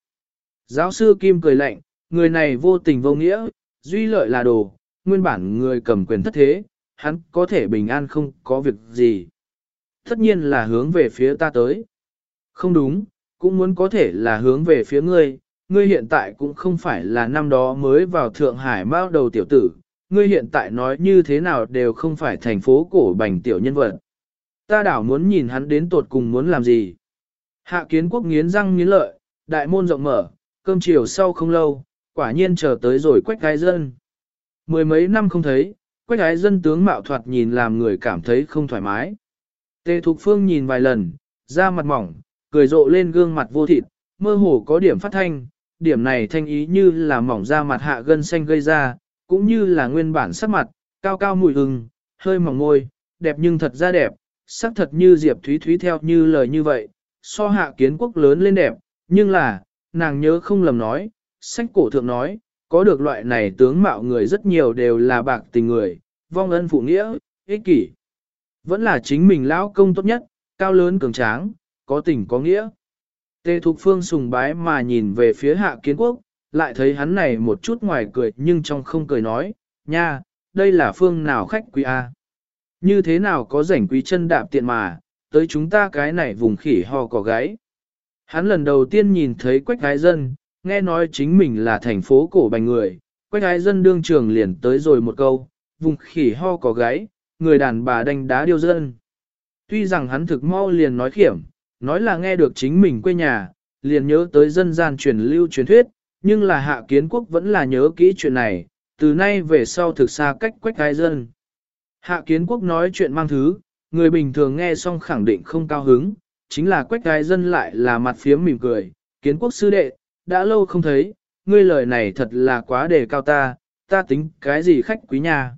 Giáo sư Kim cười lạnh, người này vô tình vô nghĩa, duy lợi là đồ, nguyên bản người cầm quyền thất thế, hắn có thể bình an không có việc gì. Tất nhiên là hướng về phía ta tới. Không đúng, cũng muốn có thể là hướng về phía ngươi, ngươi hiện tại cũng không phải là năm đó mới vào Thượng Hải mao đầu tiểu tử, ngươi hiện tại nói như thế nào đều không phải thành phố cổ bành tiểu nhân vật. Ta đảo muốn nhìn hắn đến tột cùng muốn làm gì. Hạ kiến quốc nghiến răng nghiến lợi, đại môn rộng mở, cơm chiều sau không lâu, quả nhiên chờ tới rồi quách gái dân. Mười mấy năm không thấy, quách gái dân tướng mạo thoạt nhìn làm người cảm thấy không thoải mái. Tề Thục Phương nhìn vài lần, da mặt mỏng, cười rộ lên gương mặt vô thịt, mơ hồ có điểm phát thanh, điểm này thanh ý như là mỏng da mặt hạ gân xanh gây ra, cũng như là nguyên bản sắc mặt, cao cao mùi hừng, hơi mỏng môi, đẹp nhưng thật ra đẹp, sắc thật như Diệp Thúy Thúy theo như lời như vậy, so hạ kiến quốc lớn lên đẹp, nhưng là, nàng nhớ không lầm nói, sách cổ thượng nói, có được loại này tướng mạo người rất nhiều đều là bạc tình người, vong ân phụ nghĩa, ích kỷ. Vẫn là chính mình lão công tốt nhất, cao lớn cường tráng, có tình có nghĩa. Tề Thục Phương sùng bái mà nhìn về phía hạ kiến quốc, lại thấy hắn này một chút ngoài cười nhưng trong không cười nói, nha, đây là phương nào khách quý A. Như thế nào có rảnh quý chân đạp tiện mà, tới chúng ta cái này vùng khỉ ho cỏ gáy. Hắn lần đầu tiên nhìn thấy quách gái dân, nghe nói chính mình là thành phố cổ bành người, quách gái dân đương trường liền tới rồi một câu, vùng khỉ ho cỏ gáy, người đàn bà đánh đá điêu dân. Tuy rằng hắn thực mau liền nói khiểm, nói là nghe được chính mình quê nhà, liền nhớ tới dân gian truyền lưu truyền thuyết, nhưng là hạ kiến quốc vẫn là nhớ kỹ chuyện này, từ nay về sau thực xa cách quách cái dân. Hạ kiến quốc nói chuyện mang thứ, người bình thường nghe xong khẳng định không cao hứng, chính là quách cái dân lại là mặt phiếm mỉm cười, kiến quốc sư đệ, đã lâu không thấy, ngươi lời này thật là quá đề cao ta, ta tính cái gì khách quý nhà.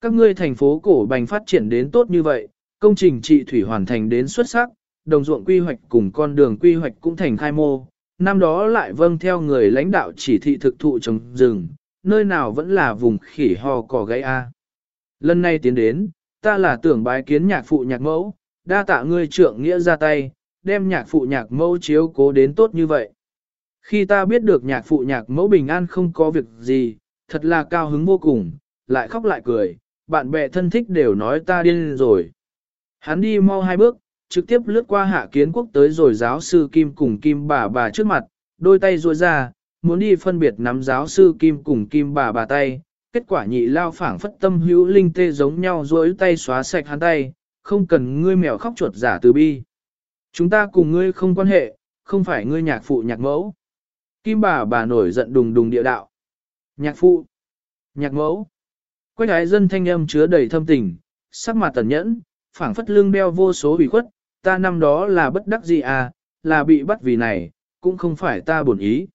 Các ngươi thành phố cổ bành phát triển đến tốt như vậy, công trình trị thủy hoàn thành đến xuất sắc, đồng ruộng quy hoạch cùng con đường quy hoạch cũng thành khai mô, năm đó lại vâng theo người lãnh đạo chỉ thị thực thụ trồng rừng, nơi nào vẫn là vùng khỉ ho cỏ gãy A. Lần này tiến đến, ta là tưởng bái kiến nhạc phụ nhạc mẫu, đa tạ ngươi trượng nghĩa ra tay, đem nhạc phụ nhạc mẫu chiếu cố đến tốt như vậy. Khi ta biết được nhạc phụ nhạc mẫu bình an không có việc gì, thật là cao hứng vô cùng, lại khóc lại cười, bạn bè thân thích đều nói ta điên rồi. Hắn đi mau hai bước, trực tiếp lướt qua hạ kiến quốc tới rồi giáo sư Kim cùng Kim bà bà trước mặt, đôi tay ruôi ra, muốn đi phân biệt nắm giáo sư Kim cùng Kim bà bà tay. Kết quả nhị lao phảng phất tâm hữu linh tê giống nhau rối tay xóa sạch hắn tay, không cần ngươi mèo khóc chuột giả từ bi. Chúng ta cùng ngươi không quan hệ, không phải ngươi nhạc phụ nhạc mẫu. Kim bà bà nổi giận đùng đùng địa đạo. Nhạc phụ, nhạc mẫu. Quách ái dân thanh âm chứa đầy thâm tình, sắc mặt tẩn nhẫn, phảng phất lương đeo vô số ủy khuất, ta năm đó là bất đắc gì à, là bị bắt vì này, cũng không phải ta bổn ý.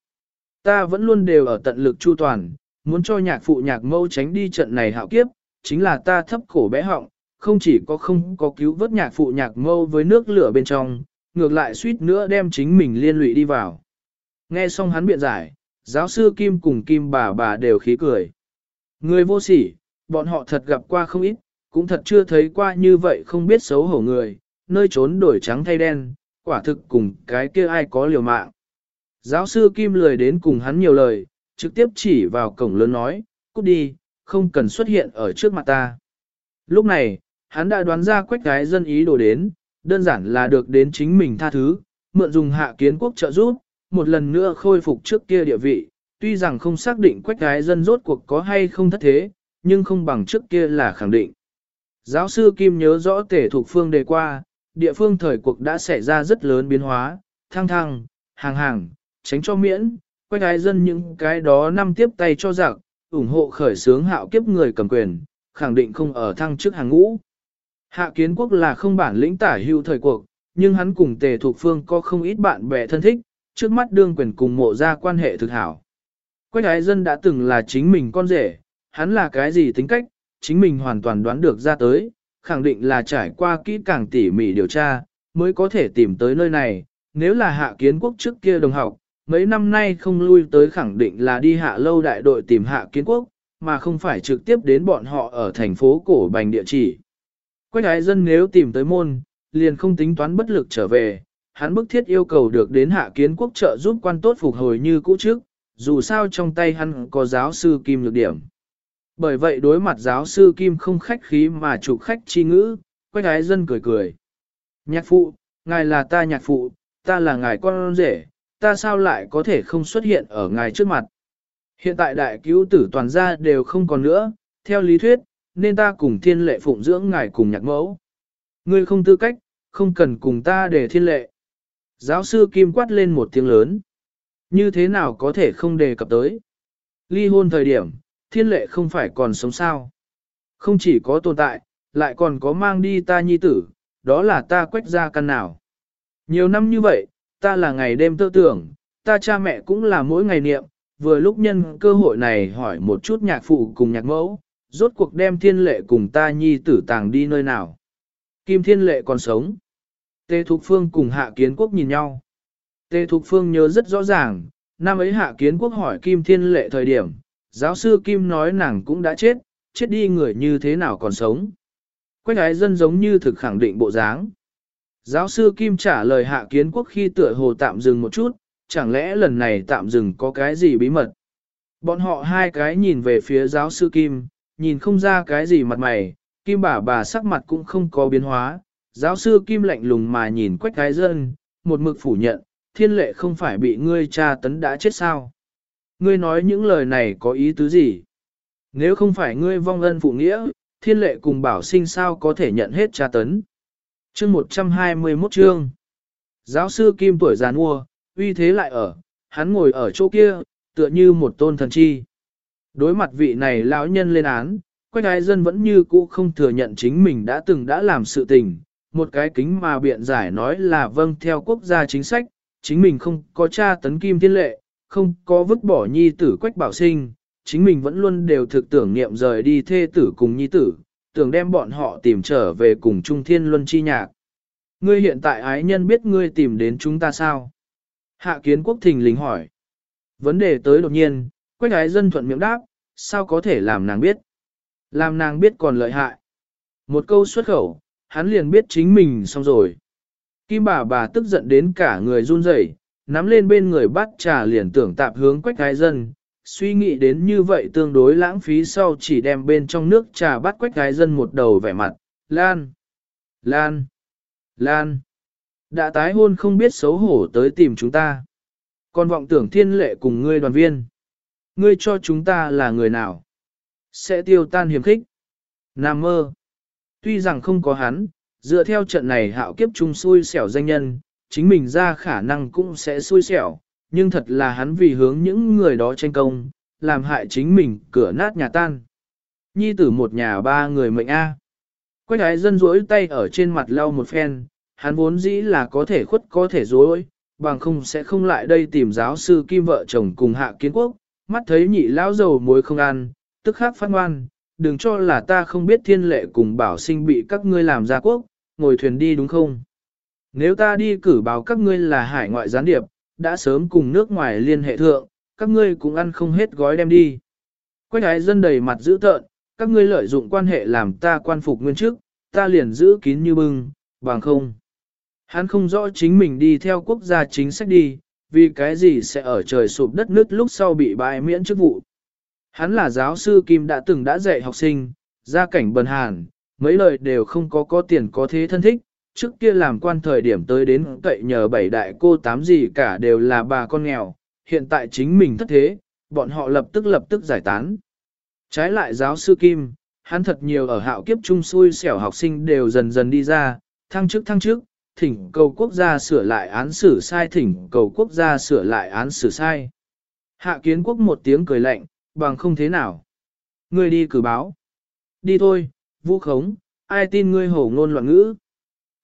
Ta vẫn luôn đều ở tận lực chu toàn, muốn cho nhạc phụ nhạc mâu tránh đi trận này hạo kiếp, chính là ta thấp cổ bé họng, không chỉ có không có cứu vớt nhạc phụ nhạc mâu với nước lửa bên trong, ngược lại suýt nữa đem chính mình liên lụy đi vào. Nghe xong hắn biện giải, giáo sư Kim cùng Kim bà bà đều khí cười. Người vô sỉ, bọn họ thật gặp qua không ít, cũng thật chưa thấy qua như vậy không biết xấu hổ người, nơi trốn đổi trắng thay đen, quả thực cùng cái kia ai có liều mạng. Giáo sư Kim lười đến cùng hắn nhiều lời, trực tiếp chỉ vào cổng lớn nói, cút đi, không cần xuất hiện ở trước mặt ta. Lúc này, hắn đã đoán ra quách gái dân ý đồ đến, đơn giản là được đến chính mình tha thứ, mượn dùng hạ kiến quốc trợ giúp, một lần nữa khôi phục trước kia địa vị, tuy rằng không xác định quách gái dân rốt cuộc có hay không thất thế, nhưng không bằng trước kia là khẳng định. Giáo sư Kim nhớ rõ tể thuộc phương đề qua, địa phương thời cuộc đã xảy ra rất lớn biến hóa, thăng thăng, hàng hàng, tránh cho miễn, quay gái dân những cái đó năm tiếp tay cho giặc, ủng hộ khởi sướng hạo kiếp người cầm quyền, khẳng định không ở thăng trước hàng ngũ. Hạ kiến quốc là không bản lĩnh tả hưu thời cuộc, nhưng hắn cùng tề thuộc phương có không ít bạn bè thân thích, trước mắt đương quyền cùng mộ ra quan hệ thực hảo. Quách ái dân đã từng là chính mình con rể, hắn là cái gì tính cách, chính mình hoàn toàn đoán được ra tới, khẳng định là trải qua kỹ càng tỉ mỉ điều tra, mới có thể tìm tới nơi này. Nếu là hạ kiến quốc trước kia đồng học, mấy năm nay không lui tới khẳng định là đi hạ lâu đại đội tìm hạ kiến quốc, mà không phải trực tiếp đến bọn họ ở thành phố cổ bành địa chỉ. Quách ái dân nếu tìm tới môn, liền không tính toán bất lực trở về, hắn bức thiết yêu cầu được đến hạ kiến quốc trợ giúp quan tốt phục hồi như cũ trước, dù sao trong tay hắn có giáo sư kim lược điểm. Bởi vậy đối mặt giáo sư Kim không khách khí mà chủ khách chi ngữ, quách ái dân cười cười. Nhạc phụ, ngài là ta nhạc phụ, ta là ngài con rể, ta sao lại có thể không xuất hiện ở ngài trước mặt. Hiện tại đại cứu tử toàn gia đều không còn nữa, theo lý thuyết, nên ta cùng thiên lệ phụng dưỡng ngài cùng nhạc mẫu. Ngươi không tư cách, không cần cùng ta để thiên lệ. Giáo sư Kim quát lên một tiếng lớn. Như thế nào có thể không đề cập tới? Ly hôn thời điểm, thiên lệ không phải còn sống sao. Không chỉ có tồn tại, lại còn có mang đi ta nhi tử, đó là ta quách ra căn nào. Nhiều năm như vậy, ta là ngày đêm tơ tưởng, ta cha mẹ cũng là mỗi ngày niệm, vừa lúc nhân cơ hội này hỏi một chút nhạc phụ cùng nhạc mẫu, rốt cuộc đem thiên lệ cùng ta nhi tử tàng đi nơi nào. Kim thiên lệ còn sống. Tê Thục Phương cùng Hạ Kiến Quốc nhìn nhau. Tê Thục Phương nhớ rất rõ ràng, năm ấy Hạ Kiến Quốc hỏi Kim Thiên Lệ thời điểm, Giáo sư Kim nói nàng cũng đã chết, chết đi người như thế nào còn sống. Quách ái dân giống như thực khẳng định bộ dáng. Giáo sư Kim trả lời hạ kiến quốc khi tựa hồ tạm dừng một chút, chẳng lẽ lần này tạm dừng có cái gì bí mật. Bọn họ hai cái nhìn về phía giáo sư Kim, nhìn không ra cái gì mặt mày, Kim bà bà sắc mặt cũng không có biến hóa. Giáo sư Kim lạnh lùng mà nhìn quách Ái dân, một mực phủ nhận, thiên lệ không phải bị ngươi cha tấn đã chết sao. Ngươi nói những lời này có ý tứ gì? Nếu không phải ngươi vong ân phụ nghĩa, thiên lệ cùng bảo sinh sao có thể nhận hết tra tấn. Chương 121 chương. Giáo sư Kim tuổi già nua, uy thế lại ở, hắn ngồi ở chỗ kia, tựa như một tôn thần chi. Đối mặt vị này lão nhân lên án, Quách ái dân vẫn như cũ không thừa nhận chính mình đã từng đã làm sự tình, một cái kính mà biện giải nói là vâng theo quốc gia chính sách, chính mình không có cha tấn kim thiên lệ, không có vứt bỏ nhi tử quách bảo sinh, chính mình vẫn luôn đều thực tưởng niệm rời đi thê tử cùng nhi tử, tưởng đem bọn họ tìm trở về cùng Trung Thiên Luân chi nhạc. Ngươi hiện tại ái nhân biết ngươi tìm đến chúng ta sao? Hạ kiến quốc thình lính hỏi. Vấn đề tới đột nhiên, quách ái dân thuận miệng đáp, sao có thể làm nàng biết? Làm nàng biết còn lợi hại. Một câu xuất khẩu, hắn liền biết chính mình xong rồi. Kim bà bà tức giận đến cả người run rẩy, nắm lên bên người bắt trà liền tưởng tạp hướng quách thái dân, suy nghĩ đến như vậy tương đối lãng phí sau chỉ đem bên trong nước trà bắt quách gái dân một đầu vẻ mặt, Lan, Lan, Lan, đã tái hôn không biết xấu hổ tới tìm chúng ta. Còn vọng tưởng thiên lệ cùng ngươi đoàn viên. Ngươi cho chúng ta là người nào? Sẽ tiêu tan hiểm khích. Nam mơ. Tuy rằng không có hắn, dựa theo trận này hạo kiếp chung xui xẻo danh nhân, chính mình ra khả năng cũng sẽ xui xẻo, nhưng thật là hắn vì hướng những người đó tranh công, làm hại chính mình cửa nát nhà tan. Nhi tử một nhà ba người mệnh A. Quách ái dân rỗi tay ở trên mặt lau một phen, hắn vốn dĩ là có thể khuất có thể rối bằng không sẽ không lại đây tìm giáo sư kim vợ chồng cùng hạ kiến quốc, mắt thấy nhị lão dầu muối không ăn, tức khắc phát ngoan, đừng cho là ta không biết thiên lệ cùng bảo sinh bị các ngươi làm ra quốc, ngồi thuyền đi đúng không? Nếu ta đi cử báo các ngươi là hải ngoại gián điệp, đã sớm cùng nước ngoài liên hệ thượng, các ngươi cũng ăn không hết gói đem đi. Quách ái dân đầy mặt dữ tợn, các ngươi lợi dụng quan hệ làm ta quan phục nguyên chức, ta liền giữ kín như bưng, bằng không. Hắn không rõ chính mình đi theo quốc gia chính sách đi, vì cái gì sẽ ở trời sụp đất nước lúc sau bị bãi miễn chức vụ. Hắn là giáo sư Kim đã từng đã dạy học sinh, gia cảnh bần hàn, mấy lời đều không có có tiền có thế thân thích, trước kia làm quan thời điểm tới đến cậy nhờ bảy đại cô tám gì cả đều là bà con nghèo, hiện tại chính mình thất thế, bọn họ lập tức lập tức giải tán. Trái lại giáo sư Kim, hắn thật nhiều ở hạo kiếp trung xui xẻo học sinh đều dần dần đi ra, thăng chức thăng chức, thỉnh cầu quốc gia sửa lại án xử sai thỉnh cầu quốc gia sửa lại án xử sai. Hạ kiến quốc một tiếng cười lạnh, bằng không thế nào. Ngươi đi cử báo. Đi thôi, vũ khống, ai tin ngươi hổ ngôn loạn ngữ.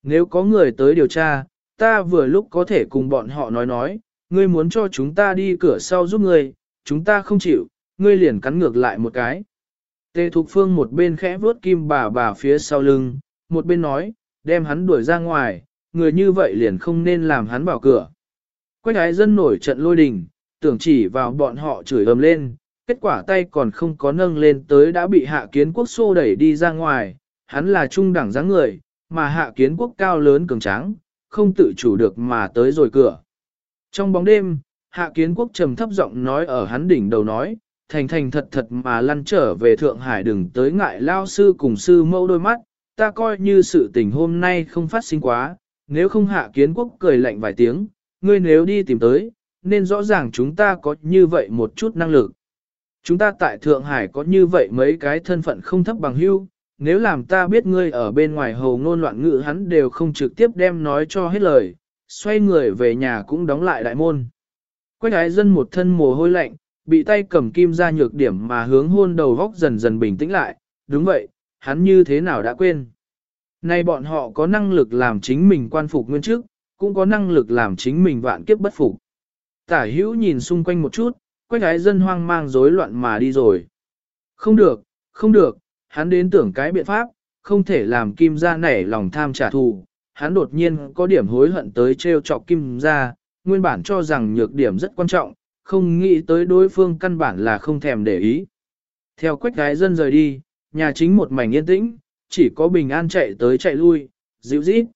Nếu có người tới điều tra, ta vừa lúc có thể cùng bọn họ nói nói, ngươi muốn cho chúng ta đi cửa sau giúp ngươi, chúng ta không chịu, ngươi liền cắn ngược lại một cái. Tề Thục Phương một bên khẽ vuốt kim bà bà phía sau lưng, một bên nói, đem hắn đuổi ra ngoài, người như vậy liền không nên làm hắn vào cửa. Quách ái dân nổi trận lôi đình, tưởng chỉ vào bọn họ chửi ầm lên, kết quả tay còn không có nâng lên tới đã bị hạ kiến quốc xô đẩy đi ra ngoài, hắn là trung đẳng dáng người, mà hạ kiến quốc cao lớn cường tráng, không tự chủ được mà tới rồi cửa. Trong bóng đêm, hạ kiến quốc trầm thấp giọng nói ở hắn đỉnh đầu nói, thành thành thật thật mà lăn trở về Thượng Hải đừng tới ngại lao sư cùng sư mẫu đôi mắt, ta coi như sự tình hôm nay không phát sinh quá, nếu không hạ kiến quốc cười lạnh vài tiếng, ngươi nếu đi tìm tới, nên rõ ràng chúng ta có như vậy một chút năng lực. Chúng ta tại Thượng Hải có như vậy mấy cái thân phận không thấp bằng hưu, nếu làm ta biết ngươi ở bên ngoài hầu ngôn loạn ngữ hắn đều không trực tiếp đem nói cho hết lời, xoay người về nhà cũng đóng lại đại môn. Quách ái dân một thân mồ hôi lạnh, bị tay cầm kim ra nhược điểm mà hướng hôn đầu góc dần dần bình tĩnh lại, đúng vậy, hắn như thế nào đã quên. Nay bọn họ có năng lực làm chính mình quan phục nguyên trước, cũng có năng lực làm chính mình vạn kiếp bất phục. Tả hữu nhìn xung quanh một chút, quách ái dân hoang mang rối loạn mà đi rồi. Không được, không được, hắn đến tưởng cái biện pháp, không thể làm kim gia nảy lòng tham trả thù. Hắn đột nhiên có điểm hối hận tới treo chọc kim gia, nguyên bản cho rằng nhược điểm rất quan trọng, không nghĩ tới đối phương căn bản là không thèm để ý. Theo quách gái dân rời đi, nhà chính một mảnh yên tĩnh, chỉ có bình an chạy tới chạy lui, dịu dít.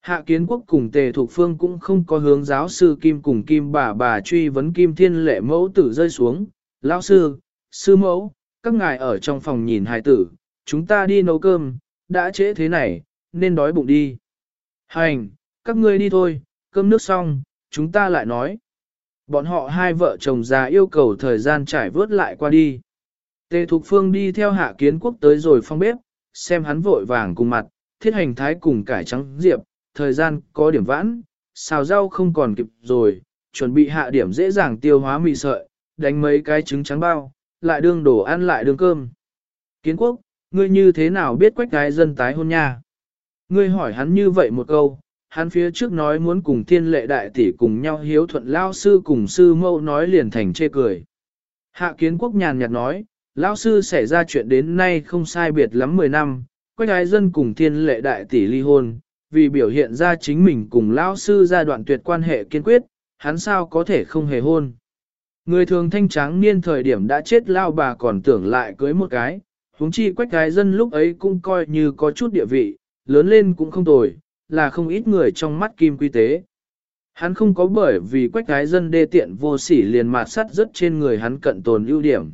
Hạ kiến quốc cùng tề thuộc phương cũng không có hướng giáo sư Kim cùng Kim bà bà truy vấn Kim thiên lệ mẫu tử rơi xuống. Lão sư, sư mẫu, các ngài ở trong phòng nhìn hài tử, chúng ta đi nấu cơm, đã trễ thế này, nên đói bụng đi. Hành, các ngươi đi thôi, cơm nước xong, chúng ta lại nói. Bọn họ hai vợ chồng già yêu cầu thời gian trải vớt lại qua đi. Tề Thục Phương đi theo hạ kiến quốc tới rồi phong bếp, xem hắn vội vàng cùng mặt, thiết hành thái cùng cải trắng diệp, thời gian có điểm vãn, xào rau không còn kịp rồi, chuẩn bị hạ điểm dễ dàng tiêu hóa mì sợi, đánh mấy cái trứng trắng bao, lại đương đồ ăn lại đương cơm. Kiến quốc, ngươi như thế nào biết quách gái dân tái hôn nha? Ngươi hỏi hắn như vậy một câu, hắn phía trước nói muốn cùng thiên lệ đại tỷ cùng nhau hiếu thuận lao sư cùng sư mâu nói liền thành chê cười. Hạ kiến quốc nhàn nhạt nói, lao sư xảy ra chuyện đến nay không sai biệt lắm 10 năm, quách gái dân cùng thiên lệ đại tỷ ly hôn, vì biểu hiện ra chính mình cùng lao sư giai đoạn tuyệt quan hệ kiên quyết, hắn sao có thể không hề hôn. Người thường thanh tráng niên thời điểm đã chết lao bà còn tưởng lại cưới một cái, huống chi quách gái dân lúc ấy cũng coi như có chút địa vị, lớn lên cũng không tồi, là không ít người trong mắt kim quy tế. Hắn không có bởi vì quách gái dân đê tiện vô sỉ liền mạt sắt rất trên người hắn cận tồn ưu điểm.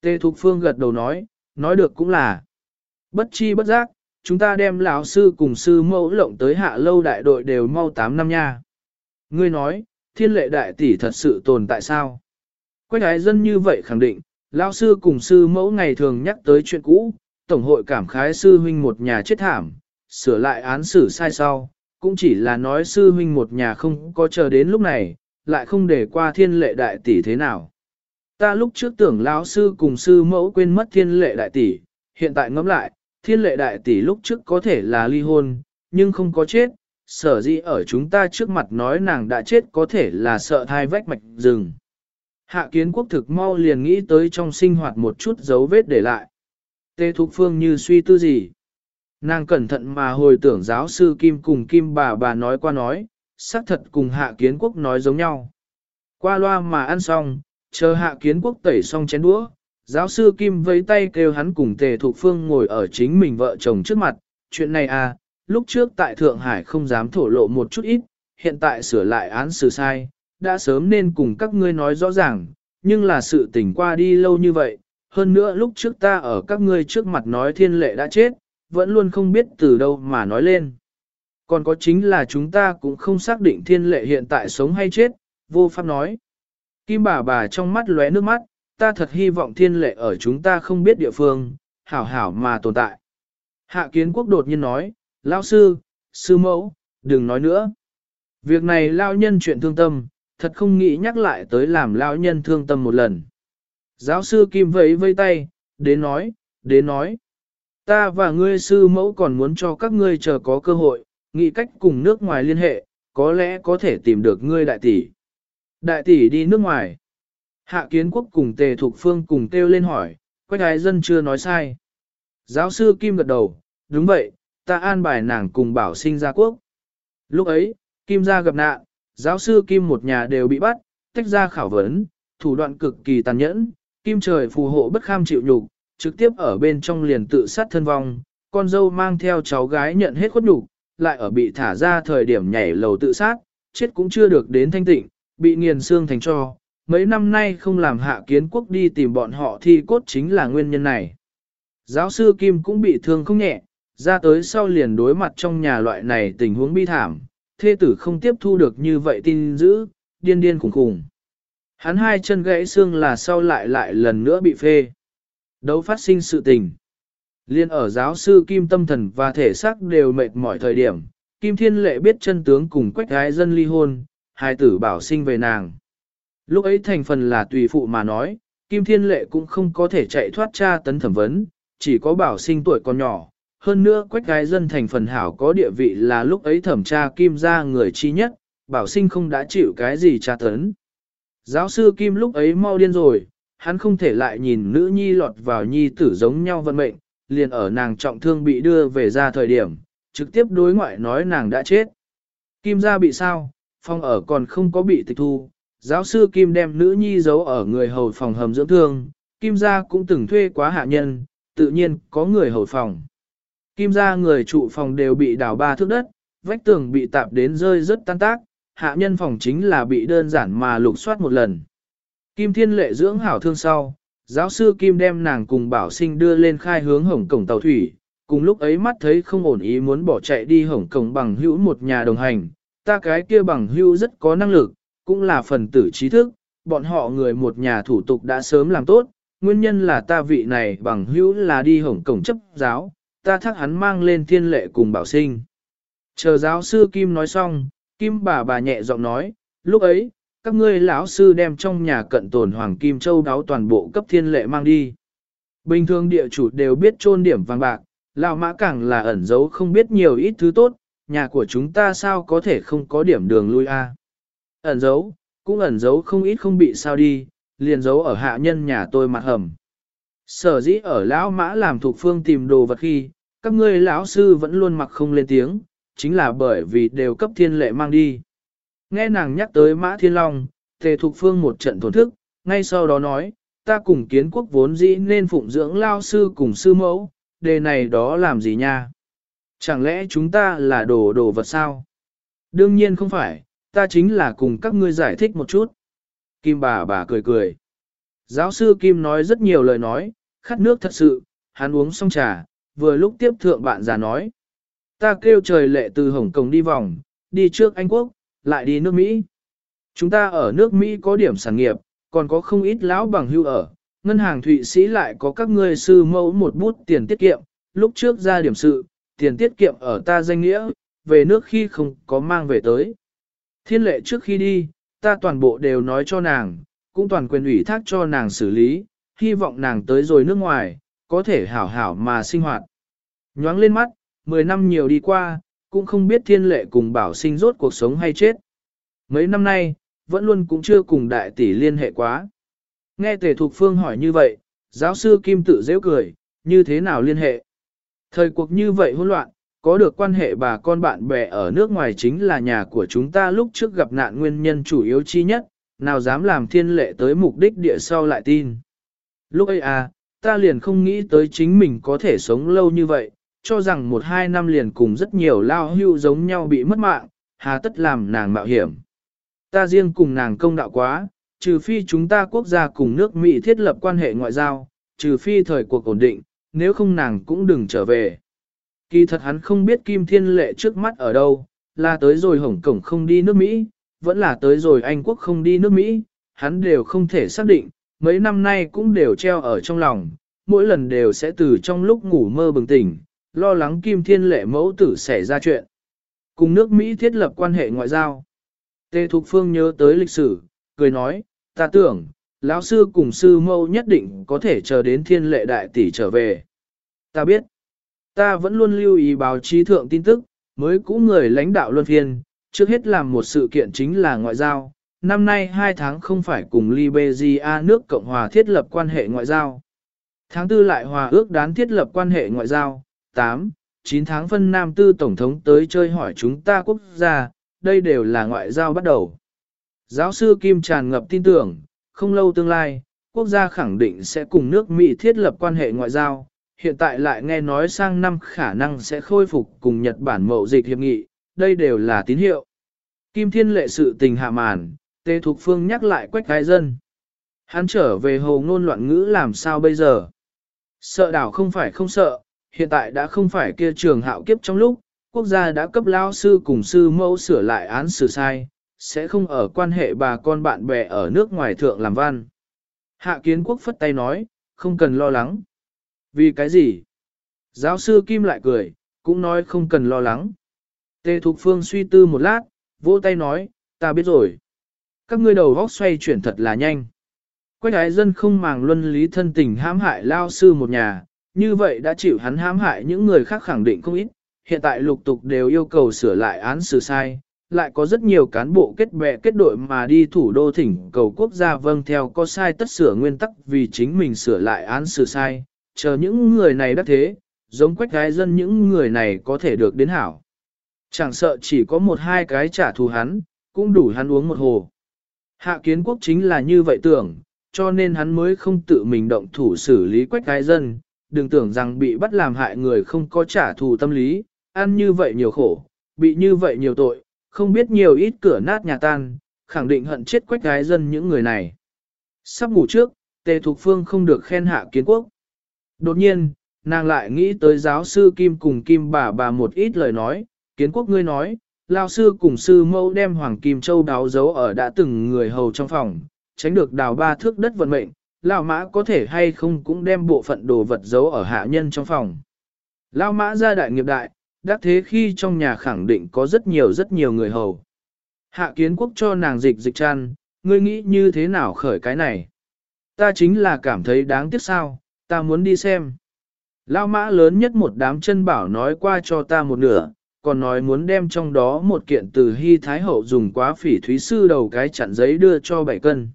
Tê Thục Phương gật đầu nói, nói được cũng là. Bất chi bất giác, chúng ta đem lão sư cùng sư mẫu lộng tới hạ lâu đại đội đều mau 8 năm nha. Ngươi nói, thiên lệ đại tỷ thật sự tồn tại sao? Quách ái dân như vậy khẳng định, lão sư cùng sư mẫu ngày thường nhắc tới chuyện cũ, tổng hội cảm khái sư huynh một nhà chết thảm, sửa lại án xử sai sau, cũng chỉ là nói sư huynh một nhà không có chờ đến lúc này, lại không để qua thiên lệ đại tỷ thế nào. Ta lúc trước tưởng lão sư cùng sư mẫu quên mất thiên lệ đại tỷ, hiện tại ngẫm lại, thiên lệ đại tỷ lúc trước có thể là ly hôn, nhưng không có chết, sở dĩ ở chúng ta trước mặt nói nàng đã chết có thể là sợ thai vách mạch rừng. Hạ kiến quốc thực mau liền nghĩ tới trong sinh hoạt một chút dấu vết để lại. Tê Thục Phương như suy tư gì. Nàng cẩn thận mà hồi tưởng giáo sư Kim cùng Kim bà bà nói qua nói, xác thật cùng hạ kiến quốc nói giống nhau. Qua loa mà ăn xong, chờ hạ kiến quốc tẩy xong chén đũa, giáo sư Kim vẫy tay kêu hắn cùng tề Thục Phương ngồi ở chính mình vợ chồng trước mặt. Chuyện này à, lúc trước tại Thượng Hải không dám thổ lộ một chút ít, hiện tại sửa lại án xử sai, đã sớm nên cùng các ngươi nói rõ ràng, nhưng là sự tình qua đi lâu như vậy, hơn nữa lúc trước ta ở các ngươi trước mặt nói thiên lệ đã chết, vẫn luôn không biết từ đâu mà nói lên. Còn có chính là chúng ta cũng không xác định thiên lệ hiện tại sống hay chết, vô pháp nói. Kim bà bà trong mắt lóe nước mắt, ta thật hy vọng thiên lệ ở chúng ta không biết địa phương, hảo hảo mà tồn tại. Hạ kiến quốc đột nhiên nói, lão sư, sư mẫu, đừng nói nữa. Việc này lao nhân chuyện thương tâm, thật không nghĩ nhắc lại tới làm lao nhân thương tâm một lần. Giáo sư Kim vẫy vây tay, đến nói, đến nói. Ta và ngươi sư mẫu còn muốn cho các ngươi chờ có cơ hội, nghĩ cách cùng nước ngoài liên hệ, có lẽ có thể tìm được ngươi đại tỷ. Đại tỷ đi nước ngoài. Hạ kiến quốc cùng tề thục phương cùng kêu lên hỏi, quách ái dân chưa nói sai. Giáo sư Kim gật đầu, đúng vậy, ta an bài nàng cùng bảo sinh ra quốc. Lúc ấy, Kim ra gặp nạn, giáo sư Kim một nhà đều bị bắt, tách ra khảo vấn, thủ đoạn cực kỳ tàn nhẫn, Kim trời phù hộ bất kham chịu nhục, trực tiếp ở bên trong liền tự sát thân vong, con dâu mang theo cháu gái nhận hết khuất nhục, lại ở bị thả ra thời điểm nhảy lầu tự sát, chết cũng chưa được đến thanh tịnh, bị nghiền xương thành cho. Mấy năm nay không làm hạ kiến quốc đi tìm bọn họ thi cốt chính là nguyên nhân này. Giáo sư Kim cũng bị thương không nhẹ, ra tới sau liền đối mặt trong nhà loại này tình huống bi thảm, thê tử không tiếp thu được như vậy tin dữ, điên điên khủng khủng. Hắn hai chân gãy xương là sau lại lại lần nữa bị phê. Đấu phát sinh sự tình. Liên ở giáo sư Kim tâm thần và thể xác đều mệt mỏi thời điểm, Kim Thiên Lệ biết chân tướng cùng quách gái dân ly hôn, hai tử bảo sinh về nàng. Lúc ấy thành phần là tùy phụ mà nói, Kim Thiên Lệ cũng không có thể chạy thoát tra tấn thẩm vấn, chỉ có bảo sinh tuổi còn nhỏ. Hơn nữa quách gái dân thành phần hảo có địa vị là lúc ấy thẩm tra Kim ra người chi nhất, bảo sinh không đã chịu cái gì tra tấn. Giáo sư Kim lúc ấy mau điên rồi, hắn không thể lại nhìn nữ nhi lọt vào nhi tử giống nhau vận mệnh, liền ở nàng trọng thương bị đưa về ra thời điểm, trực tiếp đối ngoại nói nàng đã chết. Kim gia bị sao, phong ở còn không có bị tịch thu, giáo sư Kim đem nữ nhi giấu ở người hầu phòng hầm dưỡng thương, Kim gia cũng từng thuê quá hạ nhân, tự nhiên có người hầu phòng. Kim gia người trụ phòng đều bị đào ba thước đất, vách tường bị tạp đến rơi rất tan tác, hạ nhân phòng chính là bị đơn giản mà lục soát một lần. Kim Thiên Lệ dưỡng hảo thương sau, giáo sư Kim đem nàng cùng bảo sinh đưa lên khai hướng hồng cổng tàu thủy, cùng lúc ấy mắt thấy không ổn ý muốn bỏ chạy đi hồng cổng bằng hữu một nhà đồng hành, ta cái kia bằng hữu rất có năng lực, cũng là phần tử trí thức, bọn họ người một nhà thủ tục đã sớm làm tốt, nguyên nhân là ta vị này bằng hữu là đi hồng cổng chấp giáo, ta thắc hắn mang lên thiên lệ cùng bảo sinh. Chờ giáo sư Kim nói xong, Kim bà bà nhẹ giọng nói, lúc ấy, các ngươi lão sư đem trong nhà cận tồn Hoàng Kim Châu đáo toàn bộ cấp thiên lệ mang đi. Bình thường địa chủ đều biết trôn điểm vàng bạc, lão mã càng là ẩn giấu không biết nhiều ít thứ tốt, nhà của chúng ta sao có thể không có điểm đường lui a? Ẩn giấu, cũng ẩn giấu không ít không bị sao đi, liền giấu ở hạ nhân nhà tôi mặt hầm. Sở dĩ ở lão mã làm thuộc phương tìm đồ vật khi, các ngươi lão sư vẫn luôn mặc không lên tiếng, chính là bởi vì đều cấp thiên lệ mang đi. Nghe nàng nhắc tới mã thiên long, tề thục phương một trận thổn thức, ngay sau đó nói, ta cùng kiến quốc vốn dĩ nên phụng dưỡng lao sư cùng sư mẫu, đề này đó làm gì nha? Chẳng lẽ chúng ta là đồ đồ vật sao? Đương nhiên không phải, ta chính là cùng các ngươi giải thích một chút. Kim bà bà cười cười. Giáo sư Kim nói rất nhiều lời nói, khát nước thật sự, hắn uống xong trà, vừa lúc tiếp thượng bạn già nói. Ta kêu trời lệ từ Hồng Kông đi vòng, đi trước Anh Quốc, lại đi nước Mỹ. Chúng ta ở nước Mỹ có điểm sản nghiệp, còn có không ít lão bằng hưu ở. Ngân hàng Thụy Sĩ lại có các ngươi sư mẫu một bút tiền tiết kiệm, lúc trước ra điểm sự, tiền tiết kiệm ở ta danh nghĩa, về nước khi không có mang về tới. Thiên lệ trước khi đi, ta toàn bộ đều nói cho nàng, cũng toàn quyền ủy thác cho nàng xử lý, hy vọng nàng tới rồi nước ngoài, có thể hảo hảo mà sinh hoạt. Nhoáng lên mắt, 10 năm nhiều đi qua, cũng không biết thiên lệ cùng bảo sinh rốt cuộc sống hay chết. Mấy năm nay, vẫn luôn cũng chưa cùng đại tỷ liên hệ quá. Nghe tề thục phương hỏi như vậy, giáo sư Kim tự dễ cười, như thế nào liên hệ? Thời cuộc như vậy hỗn loạn, có được quan hệ bà con bạn bè ở nước ngoài chính là nhà của chúng ta lúc trước gặp nạn nguyên nhân chủ yếu chi nhất, nào dám làm thiên lệ tới mục đích địa sau lại tin. Lúc ấy à, ta liền không nghĩ tới chính mình có thể sống lâu như vậy, cho rằng một hai năm liền cùng rất nhiều lao hưu giống nhau bị mất mạng, hà tất làm nàng mạo hiểm. Ta riêng cùng nàng công đạo quá, trừ phi chúng ta quốc gia cùng nước Mỹ thiết lập quan hệ ngoại giao, trừ phi thời cuộc ổn định, nếu không nàng cũng đừng trở về. Kỳ thật hắn không biết Kim Thiên Lệ trước mắt ở đâu, là tới rồi Hồng Cổng không đi nước Mỹ, vẫn là tới rồi Anh Quốc không đi nước Mỹ, hắn đều không thể xác định, mấy năm nay cũng đều treo ở trong lòng, mỗi lần đều sẽ từ trong lúc ngủ mơ bừng tỉnh, lo lắng Kim Thiên Lệ mẫu tử xảy ra chuyện. Cùng nước Mỹ thiết lập quan hệ ngoại giao. Tề Thục Phương nhớ tới lịch sử, cười nói, ta tưởng, lão sư cùng sư mâu nhất định có thể chờ đến thiên lệ đại tỷ trở về. Ta biết, ta vẫn luôn lưu ý báo chí thượng tin tức, mới cũ người lãnh đạo luân phiên, trước hết làm một sự kiện chính là ngoại giao. Năm nay 2 tháng không phải cùng Liberia nước Cộng hòa thiết lập quan hệ ngoại giao. Tháng tư lại hòa ước đán thiết lập quan hệ ngoại giao. 8, 9 tháng phân Nam Tư Tổng thống tới chơi hỏi chúng ta quốc gia, đây đều là ngoại giao bắt đầu. Giáo sư Kim tràn ngập tin tưởng, không lâu tương lai, quốc gia khẳng định sẽ cùng nước Mỹ thiết lập quan hệ ngoại giao, hiện tại lại nghe nói sang năm khả năng sẽ khôi phục cùng Nhật Bản mậu dịch hiệp nghị, đây đều là tín hiệu. Kim Thiên lệ sự tình hạ màn, Tề Thục Phương nhắc lại quách cái dân. Hắn trở về hồ ngôn loạn ngữ làm sao bây giờ? Sợ đảo không phải không sợ, hiện tại đã không phải kia trường hạo kiếp trong lúc, quốc gia đã cấp lao sư cùng sư mẫu sửa lại án xử sai, sẽ không ở quan hệ bà con bạn bè ở nước ngoài thượng làm văn. Hạ kiến quốc phất tay nói, không cần lo lắng. Vì cái gì? Giáo sư Kim lại cười, cũng nói không cần lo lắng. Tề Thục Phương suy tư một lát, vỗ tay nói, ta biết rồi. Các ngươi đầu góc xoay chuyển thật là nhanh. Quách ái dân không màng luân lý thân tình hãm hại lao sư một nhà, như vậy đã chịu hắn hãm hại những người khác khẳng định không ít, hiện tại lục tục đều yêu cầu sửa lại án xử sai, lại có rất nhiều cán bộ kết bè kết đội mà đi thủ đô thỉnh cầu quốc gia vâng theo có sai tất sửa nguyên tắc vì chính mình sửa lại án xử sai, chờ những người này đã thế, giống quách gái dân những người này có thể được đến hảo. Chẳng sợ chỉ có một hai cái trả thù hắn, cũng đủ hắn uống một hồ. Hạ kiến quốc chính là như vậy tưởng, cho nên hắn mới không tự mình động thủ xử lý quách gái dân, đừng tưởng rằng bị bắt làm hại người không có trả thù tâm lý, ăn như vậy nhiều khổ, bị như vậy nhiều tội, không biết nhiều ít cửa nát nhà tan, khẳng định hận chết quách gái dân những người này. Sắp ngủ trước, Tề Thục Phương không được khen hạ kiến quốc. Đột nhiên, nàng lại nghĩ tới giáo sư Kim cùng Kim bà bà một ít lời nói, kiến quốc ngươi nói, lao sư cùng sư mẫu đem Hoàng Kim Châu đáo giấu ở đã từng người hầu trong phòng, tránh được đào ba thước đất vận mệnh, lao mã có thể hay không cũng đem bộ phận đồ vật giấu ở hạ nhân trong phòng. Lao mã ra đại nghiệp đại, đắc thế khi trong nhà khẳng định có rất nhiều rất nhiều người hầu. Hạ kiến quốc cho nàng dịch dịch chăn, ngươi nghĩ như thế nào khởi cái này? Ta chính là cảm thấy đáng tiếc sao, ta muốn đi xem. Lao mã lớn nhất một đám chân bảo nói qua cho ta một nửa, còn nói muốn đem trong đó một kiện từ hy thái hậu dùng quá phỉ thúy sư đầu cái chặn giấy đưa cho bảy cân.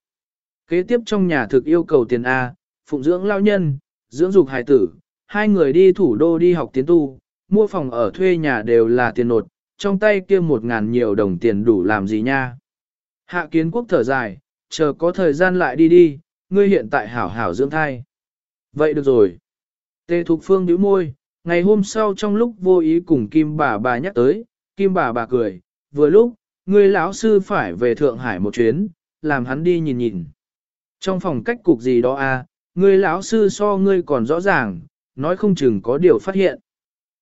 Kế tiếp trong nhà thực yêu cầu tiền A, phụng dưỡng lao nhân, dưỡng dục hài tử, hai người đi thủ đô đi học tiến tu, mua phòng ở thuê nhà đều là tiền nột, trong tay kia một ngàn nhiều đồng tiền đủ làm gì nha. Hạ kiến quốc thở dài, chờ có thời gian lại đi đi, ngươi hiện tại hảo hảo dưỡng thai. Vậy được rồi. Tề Thục Phương nhíu môi, ngày hôm sau trong lúc vô ý cùng Kim bà bà nhắc tới, Kim bà bà cười, vừa lúc, người lão sư phải về Thượng Hải một chuyến, làm hắn đi nhìn nhìn. Trong phòng cách cục gì đó à, người lão sư so ngươi còn rõ ràng, nói không chừng có điều phát hiện.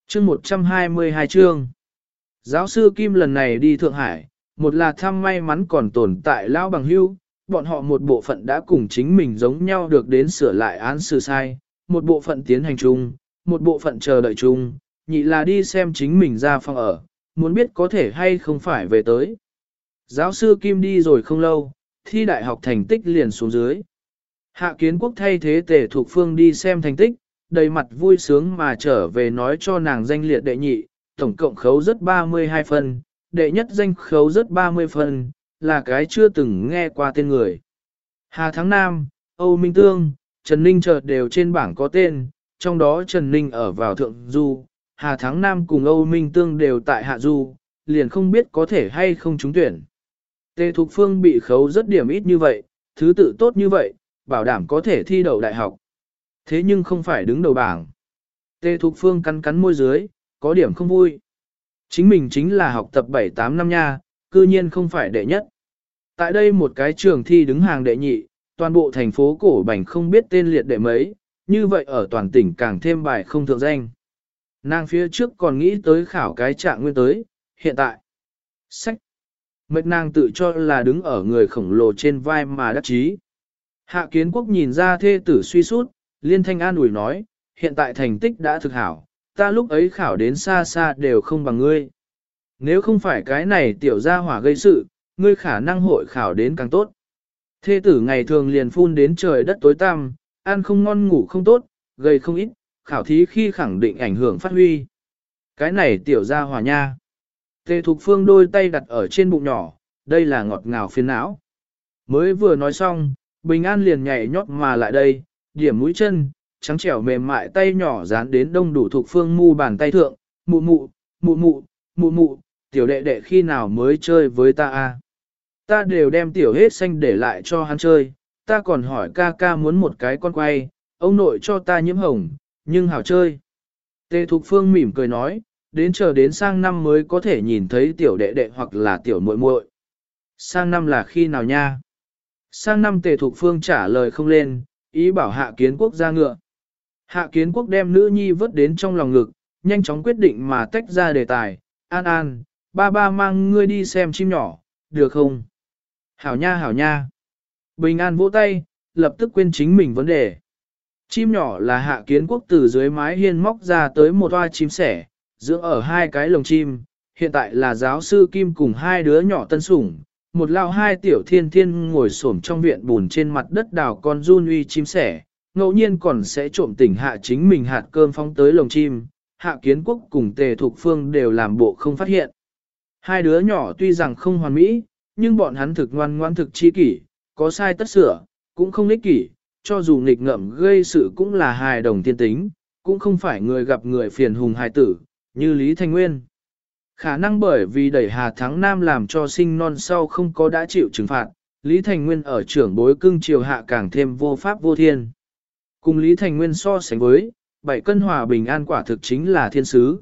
Chương 122 chương Giáo sư Kim lần này đi Thượng Hải, một là thăm may mắn còn tồn tại lão bằng hưu, bọn họ một bộ phận đã cùng chính mình giống nhau được đến sửa lại án xử sai, một bộ phận tiến hành chung, một bộ phận chờ đợi chung, nhị là đi xem chính mình ra phòng ở, muốn biết có thể hay không phải về tới. Giáo sư Kim đi rồi không lâu, thi đại học thành tích liền xuống dưới. Hạ kiến quốc thay thế tề thuộc phương đi xem thành tích, đầy mặt vui sướng mà trở về nói cho nàng danh liệt đệ nhị, tổng cộng khấu rất 32 phân, đệ nhất danh khấu rất 30 phân, là cái chưa từng nghe qua tên người. Hà Thắng Nam, Âu Minh Tương, Trần Ninh chợt đều trên bảng có tên, trong đó Trần Ninh ở vào thượng du, Hà Thắng Nam cùng Âu Minh Tương đều tại hạ du, liền không biết có thể hay không trúng tuyển. Tề Thục Phương bị khấu rất điểm ít như vậy, thứ tự tốt như vậy, bảo đảm có thể thi đậu đại học. Thế nhưng không phải đứng đầu bảng. Tề Thục Phương cắn cắn môi dưới, có điểm không vui. Chính mình chính là học tập 7-8 năm nha, cư nhiên không phải đệ nhất. Tại đây một cái trường thi đứng hàng đệ nhị, toàn bộ thành phố cổ bảnh không biết tên liệt đệ mấy, như vậy ở toàn tỉnh càng thêm bài không thượng danh. Nàng phía trước còn nghĩ tới khảo cái trạng nguyên tới, hiện tại. Sách. Mệt nàng tự cho là đứng ở người khổng lồ trên vai mà đắc chí. Hạ kiến quốc nhìn ra thê tử suy sút, liên thanh an ủi nói, hiện tại thành tích đã thực hảo, ta lúc ấy khảo đến xa xa đều không bằng ngươi. Nếu không phải cái này tiểu gia hỏa gây sự, ngươi khả năng hội khảo đến càng tốt. Thê tử ngày thường liền phun đến trời đất tối tăm, ăn không ngon ngủ không tốt, gây không ít, khảo thí khi khẳng định ảnh hưởng phát huy. Cái này tiểu gia hòa nha. Tề Thục Phương đôi tay đặt ở trên bụng nhỏ, đây là ngọt ngào phiền não. Mới vừa nói xong, Bình An liền nhảy nhót mà lại đây, điểm mũi chân, trắng trẻo mềm mại tay nhỏ dán đến đông đủ Thục Phương mu bàn tay thượng, mụ mụ, mụ mụ, mụ mụ, tiểu đệ đệ khi nào mới chơi với ta a? Ta đều đem tiểu hết xanh để lại cho hắn chơi, ta còn hỏi ca ca muốn một cái con quay, ông nội cho ta nhiễm hồng, nhưng hảo chơi. Tề Thục Phương mỉm cười nói, đến chờ đến sang năm mới có thể nhìn thấy tiểu đệ đệ hoặc là tiểu muội muội. Sang năm là khi nào nha? Sang năm Tề Thục Phương trả lời không lên, ý bảo Hạ Kiến Quốc ra ngựa. Hạ Kiến Quốc đem nữ nhi vớt đến trong lòng ngực, nhanh chóng quyết định mà tách ra đề tài. An An, ba ba mang ngươi đi xem chim nhỏ, được không? Hảo nha hảo nha. Bình An vỗ tay, lập tức quên chính mình vấn đề. Chim nhỏ là hạ kiến quốc từ dưới mái hiên móc ra tới một toa chim sẻ, dưỡng ở hai cái lồng chim, hiện tại là giáo sư Kim cùng hai đứa nhỏ tân sủng, một lao hai tiểu thiên thiên ngồi xổm trong viện bùn trên mặt đất đào con run uy chim sẻ, ngẫu nhiên còn sẽ trộm tỉnh hạ chính mình hạt cơm phóng tới lồng chim, hạ kiến quốc cùng tề thục phương đều làm bộ không phát hiện. Hai đứa nhỏ tuy rằng không hoàn mỹ, nhưng bọn hắn thực ngoan ngoan thực chi kỷ, có sai tất sửa, cũng không ích kỷ, cho dù nghịch ngợm gây sự cũng là hài đồng tiên tính, cũng không phải người gặp người phiền hùng hài tử, như Lý Thanh Nguyên. Khả năng bởi vì đẩy Hà Thắng Nam làm cho sinh non sau không có đã chịu trừng phạt, Lý Thành Nguyên ở trưởng bối cưng triều hạ càng thêm vô pháp vô thiên. Cùng Lý Thành Nguyên so sánh với, bảy cân hòa bình an quả thực chính là thiên sứ.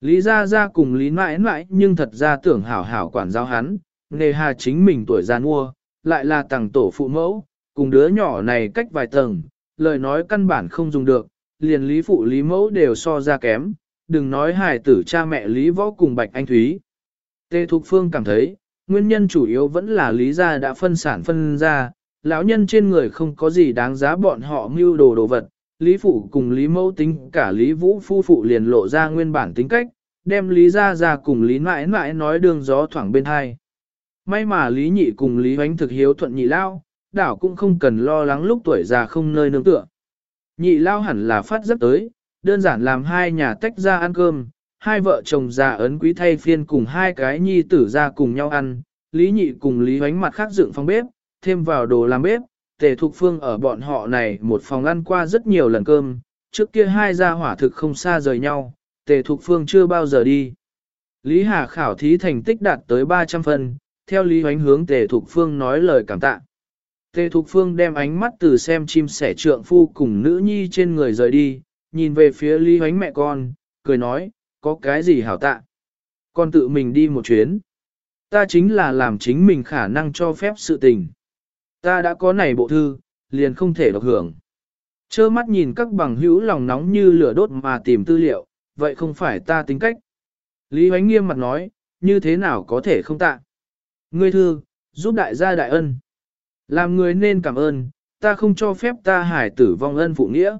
Lý Gia Gia cùng Lý mãi mãi nhưng thật ra tưởng hảo hảo quản giáo hắn, nề hà chính mình tuổi gian mua, lại là tàng tổ phụ mẫu, cùng đứa nhỏ này cách vài tầng, lời nói căn bản không dùng được, liền Lý phụ Lý mẫu đều so ra kém, đừng nói hài tử cha mẹ Lý võ cùng Bạch Anh Thúy. Tê Thục Phương cảm thấy, nguyên nhân chủ yếu vẫn là Lý gia đã phân sản phân ra, lão nhân trên người không có gì đáng giá bọn họ mưu đồ đồ vật, Lý Phụ cùng Lý Mẫu tính cả Lý Vũ phu phụ liền lộ ra nguyên bản tính cách, đem Lý Gia ra cùng Lý Mãi Mãi nói đường gió thoảng bên hai. May mà Lý Nhị cùng Lý Hoánh thực hiếu thuận nhị lao, đảo cũng không cần lo lắng lúc tuổi già không nơi nương tựa. Nhị lao hẳn là phát giấc tới, đơn giản làm hai nhà tách ra ăn cơm, hai vợ chồng già ấn quý thay phiên cùng hai cái nhi tử ra cùng nhau ăn, Lý Nhị cùng Lý Hoánh mặt khác dựng phòng bếp, thêm vào đồ làm bếp, Tề Thục Phương ở bọn họ này một phòng ăn qua rất nhiều lần cơm, trước kia hai gia hỏa thực không xa rời nhau, Tề Thục Phương chưa bao giờ đi. Lý Hà khảo thí thành tích đạt tới 300 phần, theo Lý Hoánh hướng Tề Thục Phương nói lời cảm tạ. Tề Thục Phương đem ánh mắt từ xem chim sẻ trượng phu cùng nữ nhi trên người rời đi, nhìn về phía Lý Hoánh mẹ con, cười nói, có cái gì hảo tạ. Con tự mình đi một chuyến. Ta chính là làm chính mình khả năng cho phép sự tình. Ta đã có này bộ thư, liền không thể độc hưởng. Chơ mắt nhìn các bằng hữu lòng nóng như lửa đốt mà tìm tư liệu, vậy không phải ta tính cách. Lý Hoánh nghiêm mặt nói, như thế nào có thể không tạ. Ngươi thư, giúp đại gia đại ân. Làm người nên cảm ơn, ta không cho phép ta hải tử vong ân phụ nghĩa.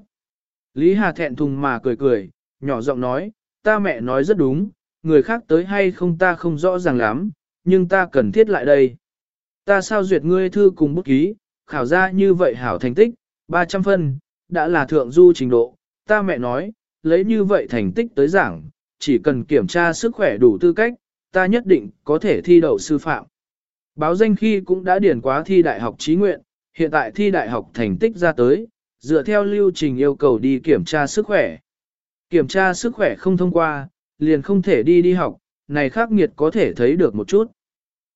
Lý Hà thẹn thùng mà cười cười, nhỏ giọng nói, ta mẹ nói rất đúng, người khác tới hay không ta không rõ ràng lắm, nhưng ta cần thiết lại đây. Ta sao duyệt ngươi thư cùng bút ký, khảo ra như vậy hảo thành tích, 300 phân, đã là thượng du trình độ, ta mẹ nói, lấy như vậy thành tích tới giảng, chỉ cần kiểm tra sức khỏe đủ tư cách, ta nhất định có thể thi đậu sư phạm. Báo danh khi cũng đã điển quá thi đại học trí nguyện, hiện tại thi đại học thành tích ra tới, dựa theo lưu trình yêu cầu đi kiểm tra sức khỏe. Kiểm tra sức khỏe không thông qua, liền không thể đi đi học, này khắc nghiệt có thể thấy được một chút.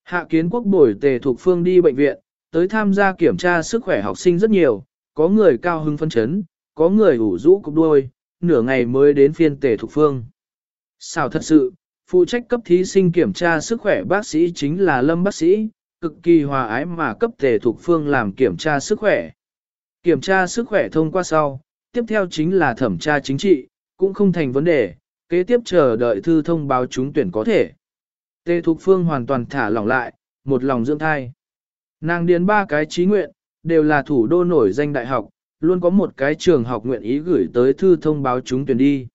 Hạ kiến quốc bồi tề thuộc phương đi bệnh viện, tới tham gia kiểm tra sức khỏe học sinh rất nhiều, có người cao hưng phân chấn, có người ủ rũ cục đuôi, nửa ngày mới đến phiên tề thuộc phương. Sao thật sự, phụ trách cấp thí sinh kiểm tra sức khỏe bác sĩ chính là lâm bác sĩ, cực kỳ hòa ái mà cấp tề thuộc phương làm kiểm tra sức khỏe. Kiểm tra sức khỏe thông qua sau, tiếp theo chính là thẩm tra chính trị, cũng không thành vấn đề, kế tiếp chờ đợi thư thông báo trúng tuyển có thể. Tề Thục Phương hoàn toàn thả lỏng lại, một lòng dưỡng thai. Nàng điền ba cái trí nguyện, đều là thủ đô nổi danh đại học, luôn có một cái trường học nguyện ý gửi tới thư thông báo trúng tuyển đi.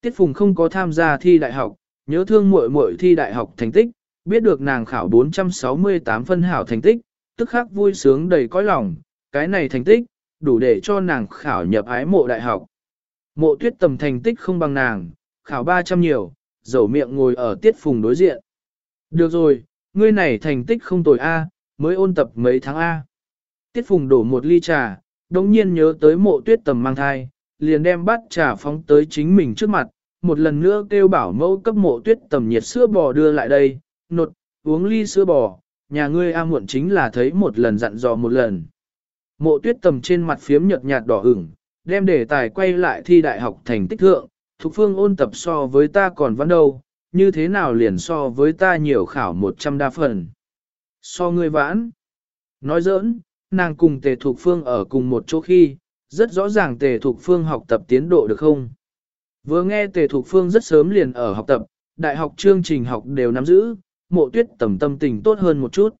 Tiết Phùng không có tham gia thi đại học, nhớ thương muội muội thi đại học thành tích, biết được nàng khảo 468 phân hảo thành tích, tức khắc vui sướng đầy cõi lòng, cái này thành tích, đủ để cho nàng khảo nhập ái mộ đại học. Mộ tuyết tầm thành tích không bằng nàng, khảo 300 nhiều, dầu miệng ngồi ở tiết phùng đối diện. Được rồi, ngươi này thành tích không tồi A, mới ôn tập mấy tháng A. Tiết phùng đổ một ly trà, đồng nhiên nhớ tới mộ tuyết tầm mang thai, liền đem bát trà phóng tới chính mình trước mặt, một lần nữa kêu bảo mẫu cấp mộ tuyết tầm nhiệt sữa bò đưa lại đây, nột, uống ly sữa bò, nhà ngươi A muộn chính là thấy một lần dặn dò một lần. Mộ tuyết tầm trên mặt phiếm nhợt nhạt đỏ ửng, đem đề tài quay lại thi đại học thành tích thượng, Thục Phương ôn tập so với ta còn vẫn đâu, như thế nào liền so với ta nhiều khảo 100 đa phần. So ngươi vãn. Nói giỡn, nàng cùng Tề Thục Phương ở cùng một chỗ khi, rất rõ ràng Tề Thục Phương học tập tiến độ được không? Vừa nghe Tề Thục Phương rất sớm liền ở học tập, đại học chương trình học đều nắm giữ, mộ tuyết tầm tâm tình tốt hơn một chút.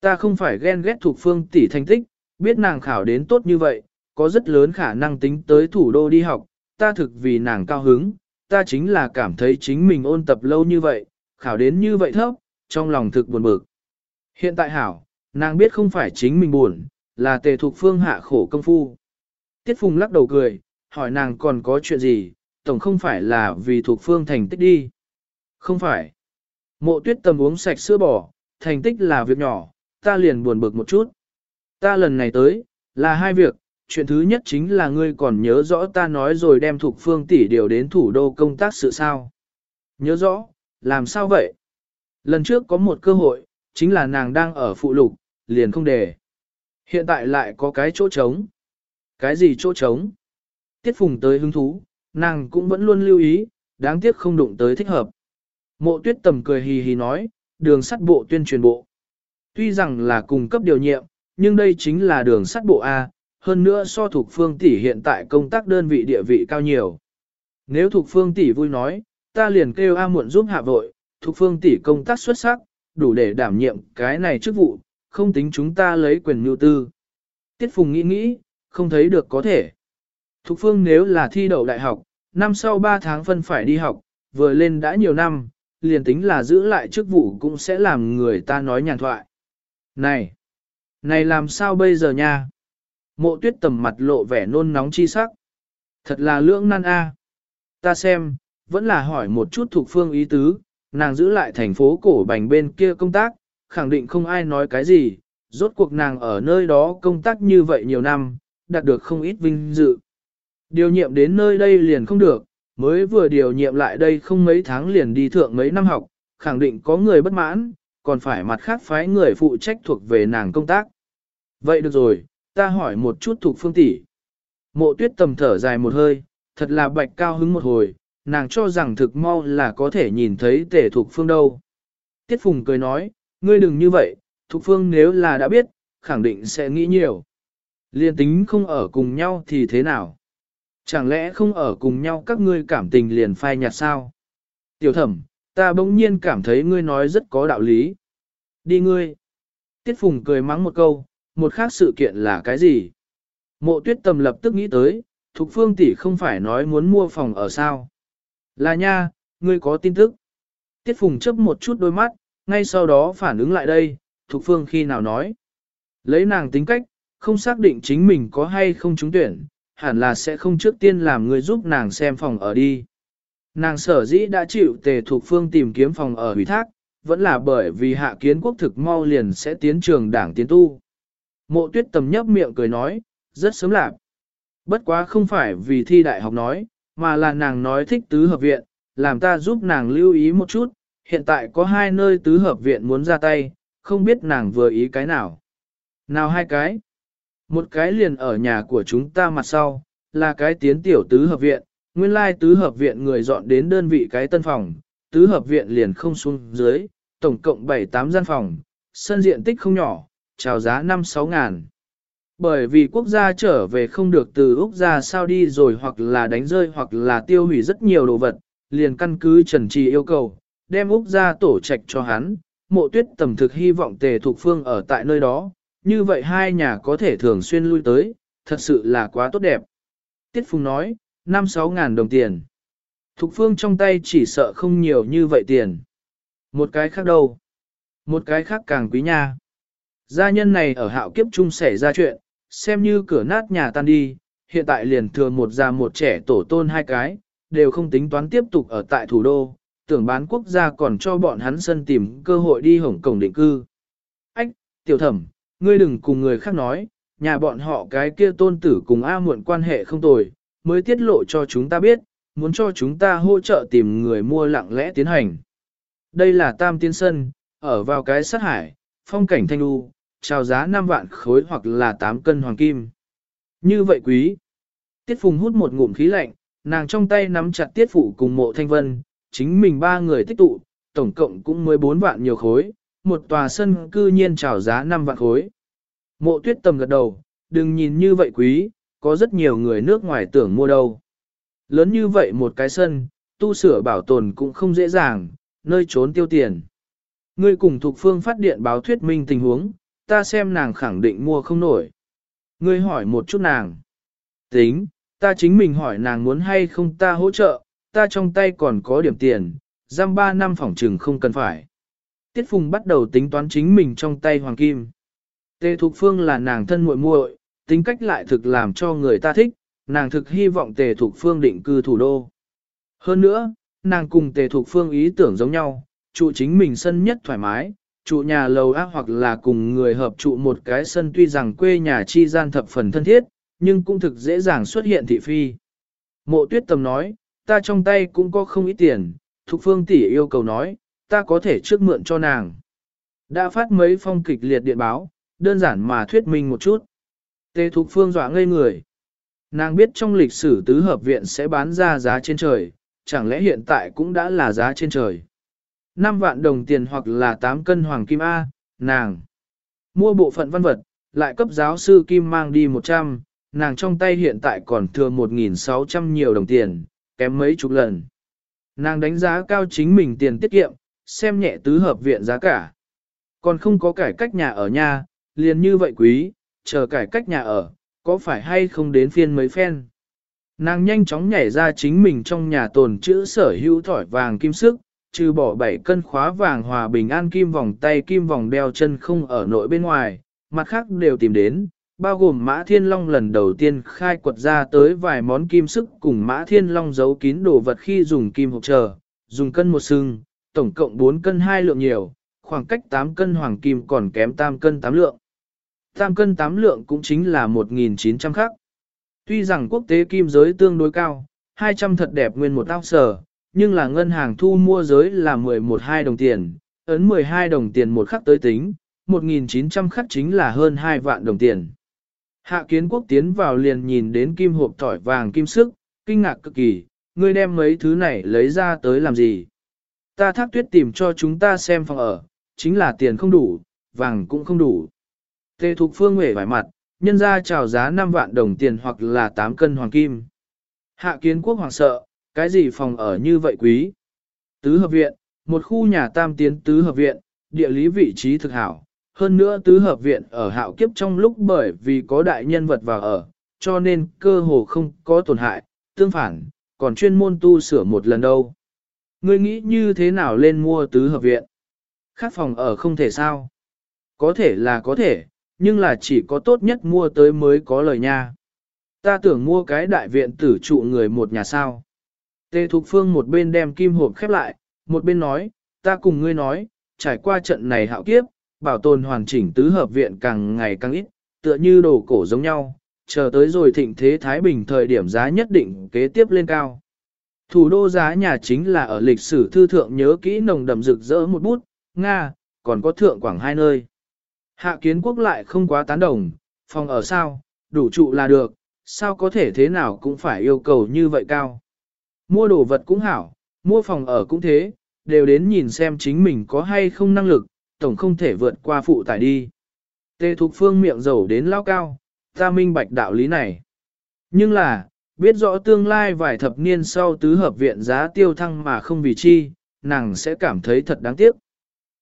Ta không phải ghen ghét Thục Phương tỷ thành tích, biết nàng khảo đến tốt như vậy, có rất lớn khả năng tính tới thủ đô đi học, ta thực vì nàng cao hứng, ta chính là cảm thấy chính mình ôn tập lâu như vậy, khảo đến như vậy thấp, trong lòng thực buồn bực. Hiện tại hảo, nàng biết không phải chính mình buồn, là tề thuộc phương hạ khổ công phu. Tiết Phùng lắc đầu cười, hỏi nàng còn có chuyện gì, tổng không phải là vì thuộc phương thành tích đi. Không phải. Mộ tuyết tầm uống sạch sữa bò, thành tích là việc nhỏ, ta liền buồn bực một chút. Ta lần này tới, là hai việc, chuyện thứ nhất chính là ngươi còn nhớ rõ ta nói rồi đem thuộc phương tỷ điều đến thủ đô công tác sự sao. Nhớ rõ, làm sao vậy? Lần trước có một cơ hội, chính là nàng đang ở phụ lục, liền không để. Hiện tại lại có cái chỗ trống. Cái gì chỗ trống? Tiết phùng tới hứng thú, nàng cũng vẫn luôn lưu ý, đáng tiếc không đụng tới thích hợp. Mộ tuyết tầm cười hì hì nói, đường sắt bộ tuyên truyền bộ. Tuy rằng là cùng cấp điều nhiệm, nhưng đây chính là đường sắt bộ A, hơn nữa so thuộc phương tỷ hiện tại công tác đơn vị địa vị cao nhiều. Nếu thuộc phương tỷ vui nói, ta liền kêu A muộn giúp hạ vội, thuộc phương tỷ công tác xuất sắc, đủ để đảm nhiệm cái này chức vụ, không tính chúng ta lấy quyền nhu tư. Tiết Phùng nghĩ nghĩ, không thấy được có thể. Thục phương nếu là thi đậu đại học, năm sau 3 tháng phân phải đi học, vừa lên đã nhiều năm, liền tính là giữ lại chức vụ cũng sẽ làm người ta nói nhàn thoại. Này! Này làm sao bây giờ nha? mộ tuyết tầm mặt lộ vẻ nôn nóng chi sắc. Thật là lưỡng nan a. Ta xem, vẫn là hỏi một chút thuộc phương ý tứ, nàng giữ lại thành phố cổ bành bên kia công tác, khẳng định không ai nói cái gì, rốt cuộc nàng ở nơi đó công tác như vậy nhiều năm, đạt được không ít vinh dự. Điều nhiệm đến nơi đây liền không được, mới vừa điều nhiệm lại đây không mấy tháng liền đi thượng mấy năm học, khẳng định có người bất mãn, còn phải mặt khác phái người phụ trách thuộc về nàng công tác. Vậy được rồi, ta hỏi một chút thuộc phương tỷ. Mộ tuyết tầm thở dài một hơi, thật là bạch cao hứng một hồi, nàng cho rằng thực mau là có thể nhìn thấy tể thuộc phương đâu. Tiết Phùng cười nói, ngươi đừng như vậy, thuộc phương nếu là đã biết, khẳng định sẽ nghĩ nhiều. Liên tính không ở cùng nhau thì thế nào? Chẳng lẽ không ở cùng nhau các ngươi cảm tình liền phai nhạt sao? Tiểu thẩm, ta bỗng nhiên cảm thấy ngươi nói rất có đạo lý. Đi ngươi. Tiết Phùng cười mắng một câu, một khác sự kiện là cái gì? Mộ tuyết tầm lập tức nghĩ tới, Thục Phương tỷ không phải nói muốn mua phòng ở sao? Là nha, ngươi có tin tức. Tiết Phùng chấp một chút đôi mắt, ngay sau đó phản ứng lại đây, Thục Phương khi nào nói. Lấy nàng tính cách, không xác định chính mình có hay không trúng tuyển, hẳn là sẽ không trước tiên làm người giúp nàng xem phòng ở đi. Nàng sở dĩ đã chịu tề thuộc phương tìm kiếm phòng ở hủy thác, vẫn là bởi vì hạ kiến quốc thực mau liền sẽ tiến trường đảng tiến tu. Mộ tuyết tầm nhấp miệng cười nói, rất sớm lạc. Bất quá không phải vì thi đại học nói, mà là nàng nói thích tứ hợp viện, làm ta giúp nàng lưu ý một chút, hiện tại có hai nơi tứ hợp viện muốn ra tay, không biết nàng vừa ý cái nào. Nào hai cái? Một cái liền ở nhà của chúng ta mặt sau, là cái tiến tiểu tứ hợp viện, nguyên lai tứ hợp viện người dọn đến đơn vị cái tân phòng, tứ hợp viện liền không xuống dưới, tổng cộng 7-8 gian phòng, sân diện tích không nhỏ, chào giá 5-6 ngàn. Bởi vì quốc gia trở về không được từ Úc ra sao đi rồi hoặc là đánh rơi hoặc là tiêu hủy rất nhiều đồ vật, liền căn cứ Trần Trì yêu cầu, đem Úc ra tổ trạch cho hắn, mộ tuyết tầm thực hy vọng tề thuộc phương ở tại nơi đó, như vậy hai nhà có thể thường xuyên lui tới, thật sự là quá tốt đẹp. Tiết Phùng nói, 5-6 ngàn đồng tiền. Thục phương trong tay chỉ sợ không nhiều như vậy tiền. Một cái khác đâu? Một cái khác càng quý nha. Gia nhân này ở hạo kiếp chung xảy ra chuyện, xem như cửa nát nhà tan đi, hiện tại liền thừa một già một trẻ tổ tôn hai cái, đều không tính toán tiếp tục ở tại thủ đô, tưởng bán quốc gia còn cho bọn hắn sân tìm cơ hội đi Hồng Cổng định cư. Ách, tiểu thẩm, ngươi đừng cùng người khác nói, nhà bọn họ cái kia tôn tử cùng A muộn quan hệ không tồi, mới tiết lộ cho chúng ta biết, muốn cho chúng ta hỗ trợ tìm người mua lặng lẽ tiến hành. Đây là tam tiên sân, ở vào cái sát hải, phong cảnh thanh lưu, chào giá 5 vạn khối hoặc là 8 cân hoàng kim. Như vậy quý. Tiết Phùng hút một ngụm khí lạnh, nàng trong tay nắm chặt Tiết Phụ cùng mộ thanh vân, chính mình ba người tích tụ, tổng cộng cũng 14 vạn nhiều khối, một tòa sân cư nhiên chào giá 5 vạn khối. Mộ tuyết tầm gật đầu, đừng nhìn như vậy quý, có rất nhiều người nước ngoài tưởng mua đâu. Lớn như vậy một cái sân, tu sửa bảo tồn cũng không dễ dàng, nơi trốn tiêu tiền. Ngươi cùng thuộc phương phát điện báo thuyết minh tình huống, ta xem nàng khẳng định mua không nổi. Ngươi hỏi một chút nàng. Tính, ta chính mình hỏi nàng muốn hay không ta hỗ trợ, ta trong tay còn có điểm tiền, giam 3 năm phòng trừng không cần phải. Tiết Phùng bắt đầu tính toán chính mình trong tay hoàng kim. Tề Thục Phương là nàng thân muội muội, tính cách lại thực làm cho người ta thích, nàng thực hy vọng Tề Thục Phương định cư thủ đô. Hơn nữa, nàng cùng Tề Thục Phương ý tưởng giống nhau, trụ chính mình sân nhất thoải mái, trụ nhà lầu ác hoặc là cùng người hợp trụ một cái sân tuy rằng quê nhà chi gian thập phần thân thiết, nhưng cũng thực dễ dàng xuất hiện thị phi. Mộ tuyết tầm nói, ta trong tay cũng có không ít tiền, Thục Phương tỷ yêu cầu nói, ta có thể trước mượn cho nàng. Đã phát mấy phong kịch liệt điện báo, đơn giản mà thuyết minh một chút. Tề Thục Phương dọa ngây người. Nàng biết trong lịch sử tứ hợp viện sẽ bán ra giá trên trời, chẳng lẽ hiện tại cũng đã là giá trên trời. 5 vạn đồng tiền hoặc là 8 cân hoàng kim A, nàng. Mua bộ phận văn vật, lại cấp giáo sư Kim mang đi 100, nàng trong tay hiện tại còn thừa 1.600 nhiều đồng tiền, kém mấy chục lần. Nàng đánh giá cao chính mình tiền tiết kiệm, xem nhẹ tứ hợp viện giá cả. Còn không có cải cách nhà ở nha liền như vậy quý, chờ cải cách nhà ở, có phải hay không đến phiên mấy phen. Nàng nhanh chóng nhảy ra chính mình trong nhà tồn chữ sở hữu thỏi vàng kim sức, trừ bỏ 7 cân khóa vàng hòa bình an kim vòng tay kim vòng đeo chân không ở nội bên ngoài, mặt khác đều tìm đến, bao gồm mã thiên long lần đầu tiên khai quật ra tới vài món kim sức cùng mã thiên long giấu kín đồ vật khi dùng kim hộp chờ, dùng cân một sừng, tổng cộng 4 cân 2 lượng nhiều, khoảng cách 8 cân hoàng kim còn kém tam cân 8 lượng. Tam cân 8 lượng cũng chính là 1.900 khắc. Tuy rằng quốc tế kim giới tương đối cao, 200 thật đẹp nguyên một áo sở, nhưng là ngân hàng thu mua giới là 11-2 đồng tiền, ấn 12 đồng tiền một khắc tới tính, 1.900 khắc chính là hơn 2 vạn đồng tiền. Hạ kiến quốc tiến vào liền nhìn đến kim hộp tỏi vàng kim sức, kinh ngạc cực kỳ, ngươi đem mấy thứ này lấy ra tới làm gì? Ta thác tuyết tìm cho chúng ta xem phòng ở, chính là tiền không đủ, vàng cũng không đủ. Tề Thục Phương hề vải mặt, nhân ra chào giá 5 vạn đồng tiền hoặc là 8 cân hoàng kim. Hạ kiến quốc hoàng sợ, cái gì phòng ở như vậy quý? Tứ hợp viện, một khu nhà tam tiến tứ hợp viện, địa lý vị trí thực hảo. Hơn nữa tứ hợp viện ở hạo kiếp trong lúc bởi vì có đại nhân vật vào ở, cho nên cơ hồ không có tổn hại, tương phản, còn chuyên môn tu sửa một lần đâu. Ngươi nghĩ như thế nào lên mua tứ hợp viện? Khác phòng ở không thể sao? Có thể là có thể, nhưng là chỉ có tốt nhất mua tới mới có lời nha. Ta tưởng mua cái đại viện tử trụ người một nhà sao. Tề Thục Phương một bên đem kim hộp khép lại, một bên nói, ta cùng ngươi nói, trải qua trận này hạo kiếp, bảo tồn hoàn chỉnh tứ hợp viện càng ngày càng ít, tựa như đồ cổ giống nhau, chờ tới rồi thịnh thế Thái Bình thời điểm giá nhất định kế tiếp lên cao. Thủ đô giá nhà chính là ở lịch sử thư thượng nhớ kỹ nồng đậm rực rỡ một bút, Nga, còn có thượng quảng hai nơi. Hạ kiến quốc lại không quá tán đồng, phòng ở sao, đủ trụ là được, sao có thể thế nào cũng phải yêu cầu như vậy cao. Mua đồ vật cũng hảo, mua phòng ở cũng thế, đều đến nhìn xem chính mình có hay không năng lực, tổng không thể vượt qua phụ tải đi. Tê Thục Phương miệng dầu đến lao cao, ta minh bạch đạo lý này. Nhưng là, biết rõ tương lai vài thập niên sau tứ hợp viện giá tiêu thăng mà không vì chi, nàng sẽ cảm thấy thật đáng tiếc.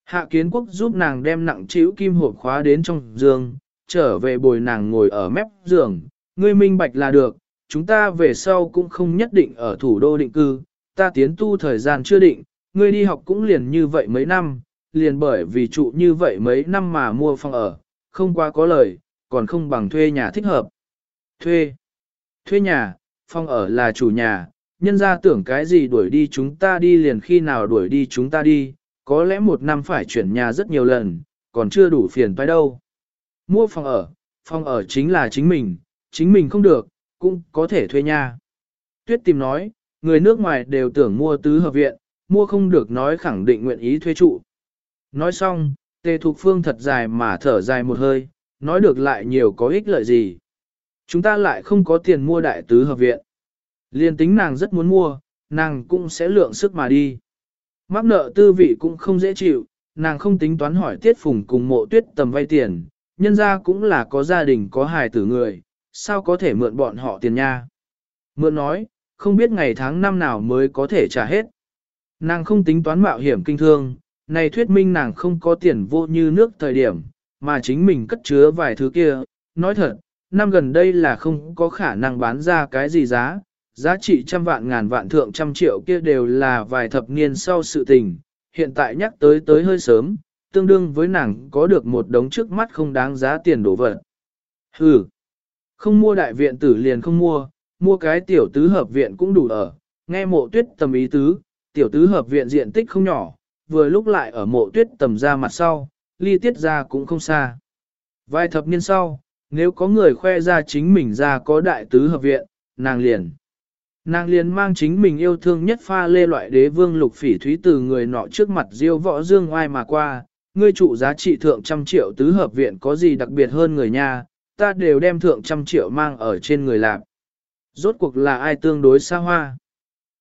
Hạ kiến quốc giúp nàng đem nặng chịu kim hộp khóa đến trong giường, trở về bồi nàng ngồi ở mép giường, ngươi minh bạch là được, chúng ta về sau cũng không nhất định ở thủ đô định cư, ta tiến tu thời gian chưa định, ngươi đi học cũng liền như vậy mấy năm, liền bởi vì trụ như vậy mấy năm mà mua phòng ở, không qua có lời, còn không bằng thuê nhà thích hợp. Thuê. Thuê nhà, phòng ở là chủ nhà, nhân ra tưởng cái gì đuổi đi chúng ta đi liền khi nào đuổi đi chúng ta đi, có lẽ một năm phải chuyển nhà rất nhiều lần, còn chưa đủ phiền phải đâu. Mua phòng ở, phòng ở chính là chính mình, chính mình không được, cũng có thể thuê nhà. Tuyết tìm nói, người nước ngoài đều tưởng mua tứ hợp viện, mua không được nói khẳng định nguyện ý thuê trụ. Nói xong, tề thục phương thật dài mà thở dài một hơi, nói được lại nhiều có ích lợi gì. Chúng ta lại không có tiền mua đại tứ hợp viện. Liên tính nàng rất muốn mua, nàng cũng sẽ lượng sức mà đi. Mắc nợ tư vị cũng không dễ chịu, nàng không tính toán hỏi tiết phùng cùng mộ tuyết tầm vay tiền, nhân ra cũng là có gia đình có hài tử người, sao có thể mượn bọn họ tiền nha. Mượn nói, không biết ngày tháng năm nào mới có thể trả hết. Nàng không tính toán mạo hiểm kinh thương, này thuyết minh nàng không có tiền vô như nước thời điểm, mà chính mình cất chứa vài thứ kia. Nói thật, năm gần đây là không có khả năng bán ra cái gì giá, giá trị trăm vạn ngàn vạn thượng trăm triệu kia đều là vài thập niên sau sự tình, hiện tại nhắc tới tới hơi sớm, tương đương với nàng có được một đống trước mắt không đáng giá tiền đổ vật. Hừ, không mua đại viện tử liền không mua, mua cái tiểu tứ hợp viện cũng đủ ở, nghe mộ tuyết tầm ý tứ, tiểu tứ hợp viện diện tích không nhỏ, vừa lúc lại ở mộ tuyết tầm ra mặt sau, ly tiết ra cũng không xa. Vài thập niên sau, nếu có người khoe ra chính mình ra có đại tứ hợp viện, nàng liền. Nàng liền mang chính mình yêu thương nhất pha lê loại đế vương lục phỉ thúy từ người nọ trước mặt diêu võ dương oai mà qua, ngươi trụ giá trị thượng trăm triệu tứ hợp viện có gì đặc biệt hơn người nha, ta đều đem thượng trăm triệu mang ở trên người lạc. Rốt cuộc là ai tương đối xa hoa?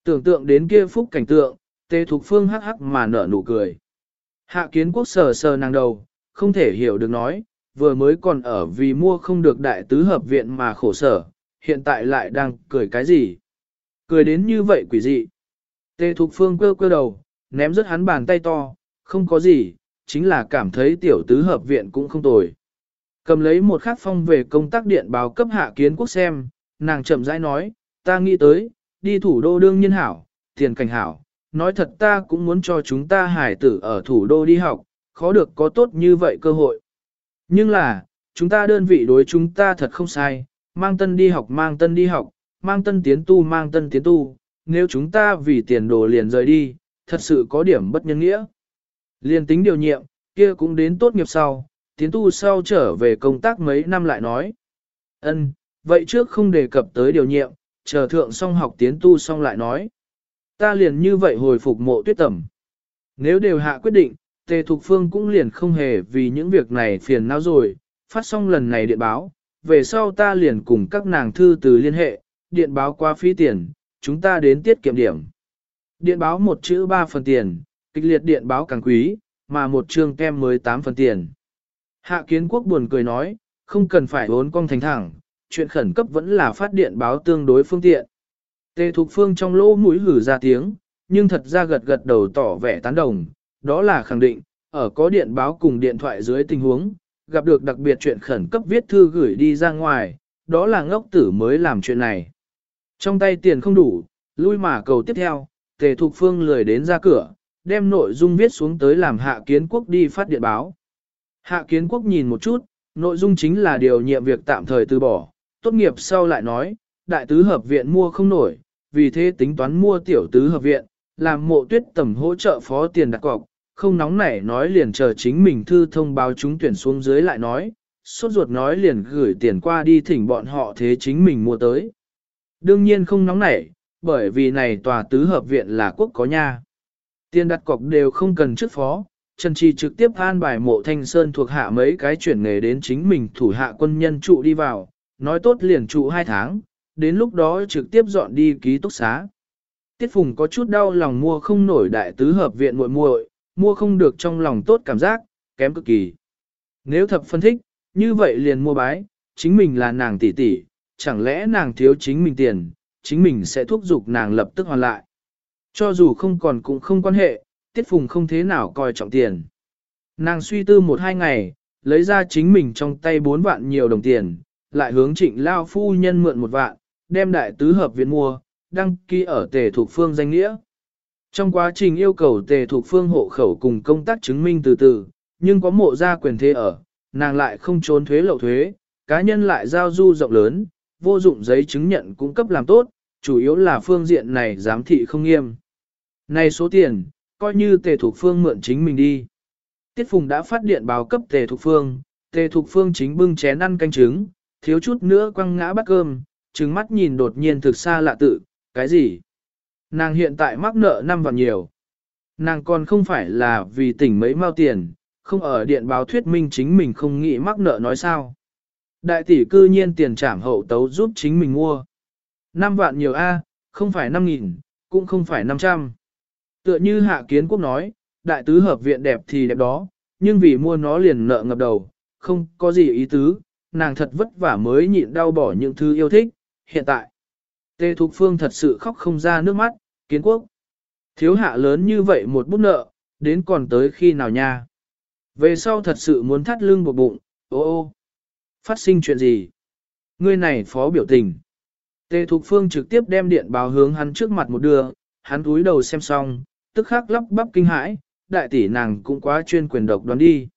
Tưởng tượng đến kia phúc cảnh tượng, tê thục phương hắc hắc mà nở nụ cười. Hạ kiến quốc sờ sờ nàng đầu, không thể hiểu được nói, vừa mới còn ở vì mua không được đại tứ hợp viện mà khổ sở, hiện tại lại đang cười cái gì? Cười đến như vậy quỷ dị. Tê Thục Phương quơ quơ đầu, ném rất hắn bàn tay to, không có gì, chính là cảm thấy tiểu tứ hợp viện cũng không tồi. Cầm lấy một khắc phong về công tác điện báo cấp hạ kiến quốc xem, nàng chậm rãi nói, ta nghĩ tới, đi thủ đô đương nhiên hảo, tiền cảnh hảo, nói thật ta cũng muốn cho chúng ta hải tử ở thủ đô đi học, khó được có tốt như vậy cơ hội. Nhưng là, chúng ta đơn vị đối chúng ta thật không sai, mang tân đi học mang tân đi học, mang tân tiến tu mang tân tiến tu, nếu chúng ta vì tiền đồ liền rời đi, thật sự có điểm bất nhân nghĩa. liền tính điều nhiệm, kia cũng đến tốt nghiệp sau, tiến tu sau trở về công tác mấy năm lại nói. ân vậy trước không đề cập tới điều nhiệm, chờ thượng xong học tiến tu xong lại nói. Ta liền như vậy hồi phục mộ tuyết tẩm. Nếu đều hạ quyết định, Tề Thục Phương cũng liền không hề vì những việc này phiền não rồi, phát xong lần này điện báo, về sau ta liền cùng các nàng thư từ liên hệ, điện báo qua phí tiền, chúng ta đến tiết kiệm điểm. Điện báo một chữ ba phần tiền, kịch liệt điện báo càng quý, mà một chương kem mới tám phần tiền. Hạ kiến quốc buồn cười nói, không cần phải vốn cong thành thẳng, chuyện khẩn cấp vẫn là phát điện báo tương đối phương tiện. Tề Thục Phương trong lỗ mũi hử ra tiếng, nhưng thật ra gật gật đầu tỏ vẻ tán đồng, đó là khẳng định, ở có điện báo cùng điện thoại dưới tình huống, gặp được đặc biệt chuyện khẩn cấp viết thư gửi đi ra ngoài, đó là ngốc tử mới làm chuyện này. Trong tay tiền không đủ, lui mà cầu tiếp theo, Tề Thục Phương lười đến ra cửa, đem nội dung viết xuống tới làm Hạ Kiến Quốc đi phát điện báo. Hạ Kiến Quốc nhìn một chút, nội dung chính là điều nhiệm việc tạm thời từ bỏ, tốt nghiệp sau lại nói, đại tứ hợp viện mua không nổi, vì thế tính toán mua tiểu tứ hợp viện, làm mộ tuyết tầm hỗ trợ phó tiền đặt cọc, không nóng nảy nói liền chờ chính mình thư thông báo chúng tuyển xuống dưới lại nói, sốt ruột nói liền gửi tiền qua đi thỉnh bọn họ thế chính mình mua tới. Đương nhiên không nóng nảy, bởi vì này tòa tứ hợp viện là quốc có nha. Tiền đặt cọc đều không cần trước phó, Trần Trì trực tiếp an bài mộ thanh sơn thuộc hạ mấy cái chuyển nghề đến chính mình thủ hạ quân nhân trụ đi vào, nói tốt liền trụ hai tháng, đến lúc đó trực tiếp dọn đi ký túc xá. Tiết Phùng có chút đau lòng mua không nổi đại tứ hợp viện muội muội, mua không được trong lòng tốt cảm giác, kém cực kỳ. Nếu thập phân thích, như vậy liền mua bái, chính mình là nàng tỷ tỷ, chẳng lẽ nàng thiếu chính mình tiền, chính mình sẽ thúc giục nàng lập tức hoàn lại. Cho dù không còn cũng không quan hệ, Tiết Phùng không thế nào coi trọng tiền. Nàng suy tư một hai ngày, lấy ra chính mình trong tay bốn vạn nhiều đồng tiền, lại hướng trịnh lao phu nhân mượn một vạn, đem đại tứ hợp viện mua, đăng ký ở tề thuộc phương danh nghĩa. Trong quá trình yêu cầu tề thuộc phương hộ khẩu cùng công tác chứng minh từ từ, nhưng có mộ ra quyền thế ở, nàng lại không trốn thuế lậu thuế, cá nhân lại giao du rộng lớn, vô dụng giấy chứng nhận cung cấp làm tốt, chủ yếu là phương diện này giám thị không nghiêm. Này số tiền, coi như tề thuộc phương mượn chính mình đi. Tiết Phùng đã phát điện báo cấp tề thuộc phương, tề thuộc phương chính bưng chén ăn canh trứng, thiếu chút nữa quăng ngã bát cơm, trừng mắt nhìn đột nhiên thực xa lạ tự, cái gì? Nàng hiện tại mắc nợ năm vạn nhiều. Nàng còn không phải là vì tỉnh mấy mao tiền, không ở điện báo thuyết minh chính mình không nghĩ mắc nợ nói sao. Đại tỷ cư nhiên tiền trảm hậu tấu giúp chính mình mua. năm vạn nhiều A, không phải năm nghìn, cũng không phải 500. Tựa như hạ kiến quốc nói, đại tứ hợp viện đẹp thì đẹp đó, nhưng vì mua nó liền nợ ngập đầu, không có gì ý tứ, nàng thật vất vả mới nhịn đau bỏ những thứ yêu thích, hiện tại. Tê Thục Phương thật sự khóc không ra nước mắt, kiến quốc. Thiếu hạ lớn như vậy một bút nợ, đến còn tới khi nào nha. Về sau thật sự muốn thắt lưng buộc bụng, ô ô. Phát sinh chuyện gì? Ngươi này phó biểu tình. Tề Thục Phương trực tiếp đem điện báo hướng hắn trước mặt một đưa, hắn túi đầu xem xong, tức khắc lắp bắp kinh hãi, đại tỷ nàng cũng quá chuyên quyền độc đoán đi.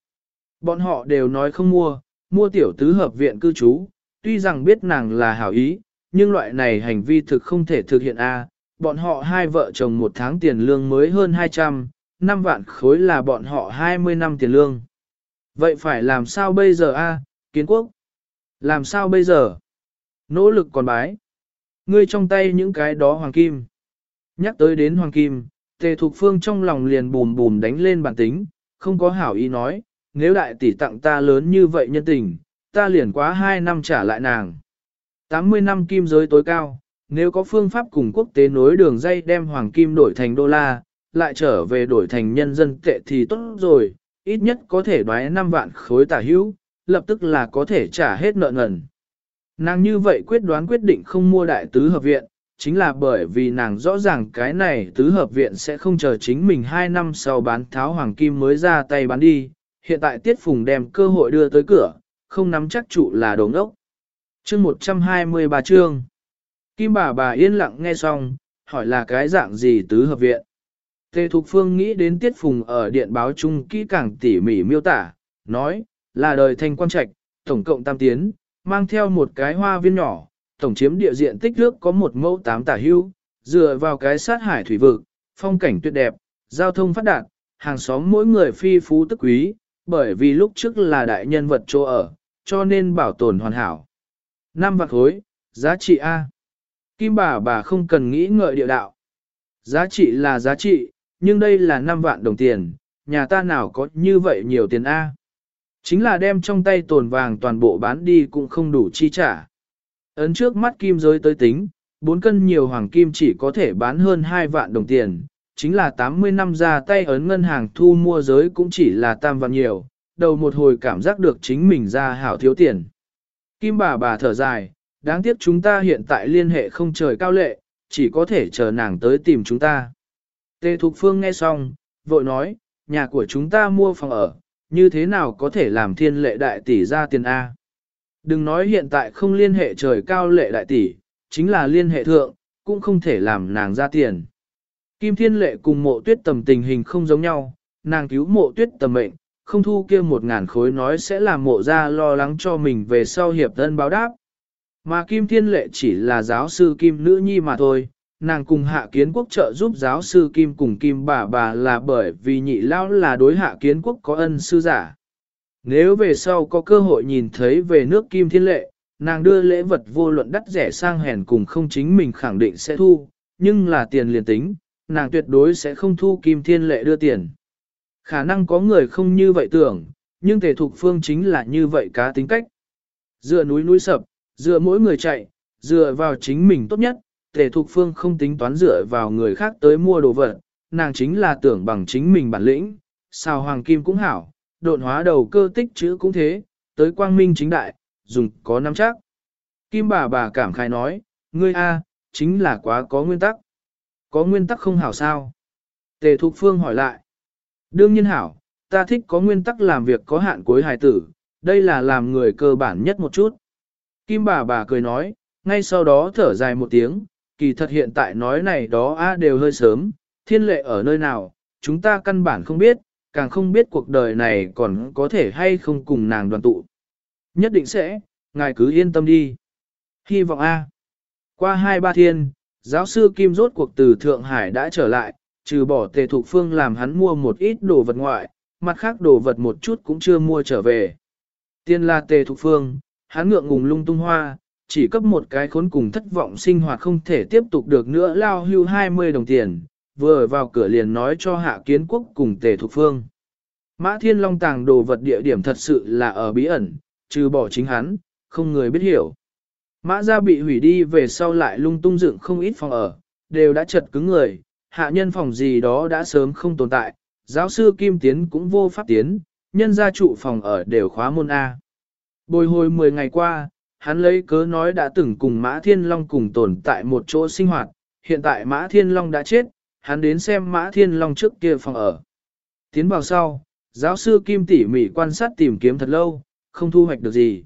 Bọn họ đều nói không mua, mua tiểu tứ hợp viện cư trú, tuy rằng biết nàng là hảo ý, nhưng loại này hành vi thực không thể thực hiện a bọn họ hai vợ chồng một tháng tiền lương mới hơn 200, 5 vạn khối là bọn họ 20 năm tiền lương. Vậy phải làm sao bây giờ a, kiến quốc? Làm sao bây giờ? Nỗ lực còn bái. Ngươi trong tay những cái đó hoàng kim. Nhắc tới đến hoàng kim, tề thục phương trong lòng liền bùm bùm đánh lên bản tính, không có hảo ý nói, nếu đại tỷ tặng ta lớn như vậy nhân tình, ta liền quá 2 năm trả lại nàng. 80 năm kim giới tối cao, nếu có phương pháp cùng quốc tế nối đường dây đem hoàng kim đổi thành đô la, lại trở về đổi thành nhân dân tệ thì tốt rồi, ít nhất có thể đoái 5 vạn khối tả hữu, lập tức là có thể trả hết nợ ngần. Nàng như vậy quyết đoán quyết định không mua đại tứ hợp viện, chính là bởi vì nàng rõ ràng cái này tứ hợp viện sẽ không chờ chính mình 2 năm sau bán tháo hoàng kim mới ra tay bán đi, hiện tại Tiết Phùng đem cơ hội đưa tới cửa, không nắm chắc trụ là đống ốc. chương 123 chương. Kim bà bà yên lặng nghe xong, hỏi là cái dạng gì tứ hợp viện. Tề Thục Phương nghĩ đến Tiết Phùng ở điện báo chung kỹ càng tỉ mỉ miêu tả, nói, là đời thanh quan trạch, tổng cộng tam tiến, mang theo một cái hoa viên nhỏ, tổng chiếm địa diện tích nước có một mẫu tám tả hưu, dựa vào cái sát hải thủy vực, phong cảnh tuyệt đẹp, giao thông phát đạt, hàng xóm mỗi người phi phú tức quý, bởi vì lúc trước là đại nhân vật chỗ ở, cho nên bảo tồn hoàn hảo. Năm vạn khối, giá trị A. Kim bà bà không cần nghĩ ngợi địa đạo. Giá trị là giá trị, nhưng đây là 5 vạn đồng tiền, nhà ta nào có như vậy nhiều tiền A. Chính là đem trong tay tồn vàng toàn bộ bán đi cũng không đủ chi trả. Ấn trước mắt kim giới tới tính, 4 cân nhiều hoàng kim chỉ có thể bán hơn 2 vạn đồng tiền, chính là 80 năm ra tay ấn ngân hàng thu mua giới cũng chỉ là tam vạn nhiều, đầu một hồi cảm giác được chính mình ra hảo thiếu tiền. Kim bà bà thở dài, đáng tiếc chúng ta hiện tại liên hệ không trời cao lệ, chỉ có thể chờ nàng tới tìm chúng ta. Tề Thục Phương nghe xong, vội nói, nhà của chúng ta mua phòng ở, như thế nào có thể làm thiên lệ đại tỷ ra tiền A. Đừng nói hiện tại không liên hệ trời cao lệ đại tỷ, chính là liên hệ thượng, cũng không thể làm nàng ra tiền. Kim Thiên Lệ cùng mộ tuyết tầm tình hình không giống nhau, nàng cứu mộ tuyết tầm mệnh, không thu kia một ngàn khối nói sẽ làm mộ ra lo lắng cho mình về sau hiệp thân báo đáp. Mà Kim Thiên Lệ chỉ là giáo sư Kim Nữ Nhi mà thôi, nàng cùng hạ kiến quốc trợ giúp giáo sư Kim cùng Kim bà bà là bởi vì nhị lao là đối hạ kiến quốc có ân sư giả. Nếu về sau có cơ hội nhìn thấy về nước Kim Thiên Lệ, nàng đưa lễ vật vô luận đắt rẻ sang hèn cùng không chính mình khẳng định sẽ thu, nhưng là tiền liền tính, nàng tuyệt đối sẽ không thu Kim Thiên Lệ đưa tiền. Khả năng có người không như vậy tưởng, nhưng thể thục phương chính là như vậy cá tính cách. Dựa núi núi sập, dựa mỗi người chạy, dựa vào chính mình tốt nhất, tề thục phương không tính toán dựa vào người khác tới mua đồ vật, nàng chính là tưởng bằng chính mình bản lĩnh, sao hoàng kim cũng hảo, độn hóa đầu cơ tích chữ cũng thế, tới quang minh chính đại, dùng có nắm chắc. Kim bà bà cảm khai nói, ngươi A, chính là quá có nguyên tắc. Có nguyên tắc không hảo sao? Tề Thục Phương hỏi lại. Đương nhiên hảo, ta thích có nguyên tắc làm việc có hạn cuối hài tử, đây là làm người cơ bản nhất một chút. Kim bà bà cười nói, ngay sau đó thở dài một tiếng, kỳ thật hiện tại nói này đó a đều hơi sớm, thiên lệ ở nơi nào, chúng ta căn bản không biết, càng không biết cuộc đời này còn có thể hay không cùng nàng đoàn tụ. Nhất định sẽ, ngài cứ yên tâm đi. Hy vọng a. Qua hai ba thiên, giáo sư Kim rốt cuộc từ Thượng Hải đã trở lại, trừ bỏ tề thục phương làm hắn mua một ít đồ vật ngoại, mặt khác đồ vật một chút cũng chưa mua trở về. Tiên là tề thục phương, hắn ngượng ngùng lung tung hoa, chỉ cấp một cái khốn cùng thất vọng sinh hoạt không thể tiếp tục được nữa lao hưu 20 đồng tiền, vừa vào cửa liền nói cho hạ kiến quốc cùng tề thục phương. Mã Thiên Long tàng đồ vật địa điểm thật sự là ở bí ẩn, trừ bỏ chính hắn, không người biết hiểu. Mã gia bị hủy đi về sau lại lung tung dựng không ít phòng ở, đều đã chật cứng người, hạ nhân phòng gì đó đã sớm không tồn tại, giáo sư Kim Tiến cũng vô pháp tiến, nhân gia trụ phòng ở đều khóa môn A. Bồi hồi 10 ngày qua, hắn lấy cớ nói đã từng cùng Mã Thiên Long cùng tồn tại một chỗ sinh hoạt, hiện tại Mã Thiên Long đã chết, hắn đến xem Mã Thiên Long trước kia phòng ở. Tiến vào sau, giáo sư Kim tỉ mỉ quan sát tìm kiếm thật lâu, không thu hoạch được gì.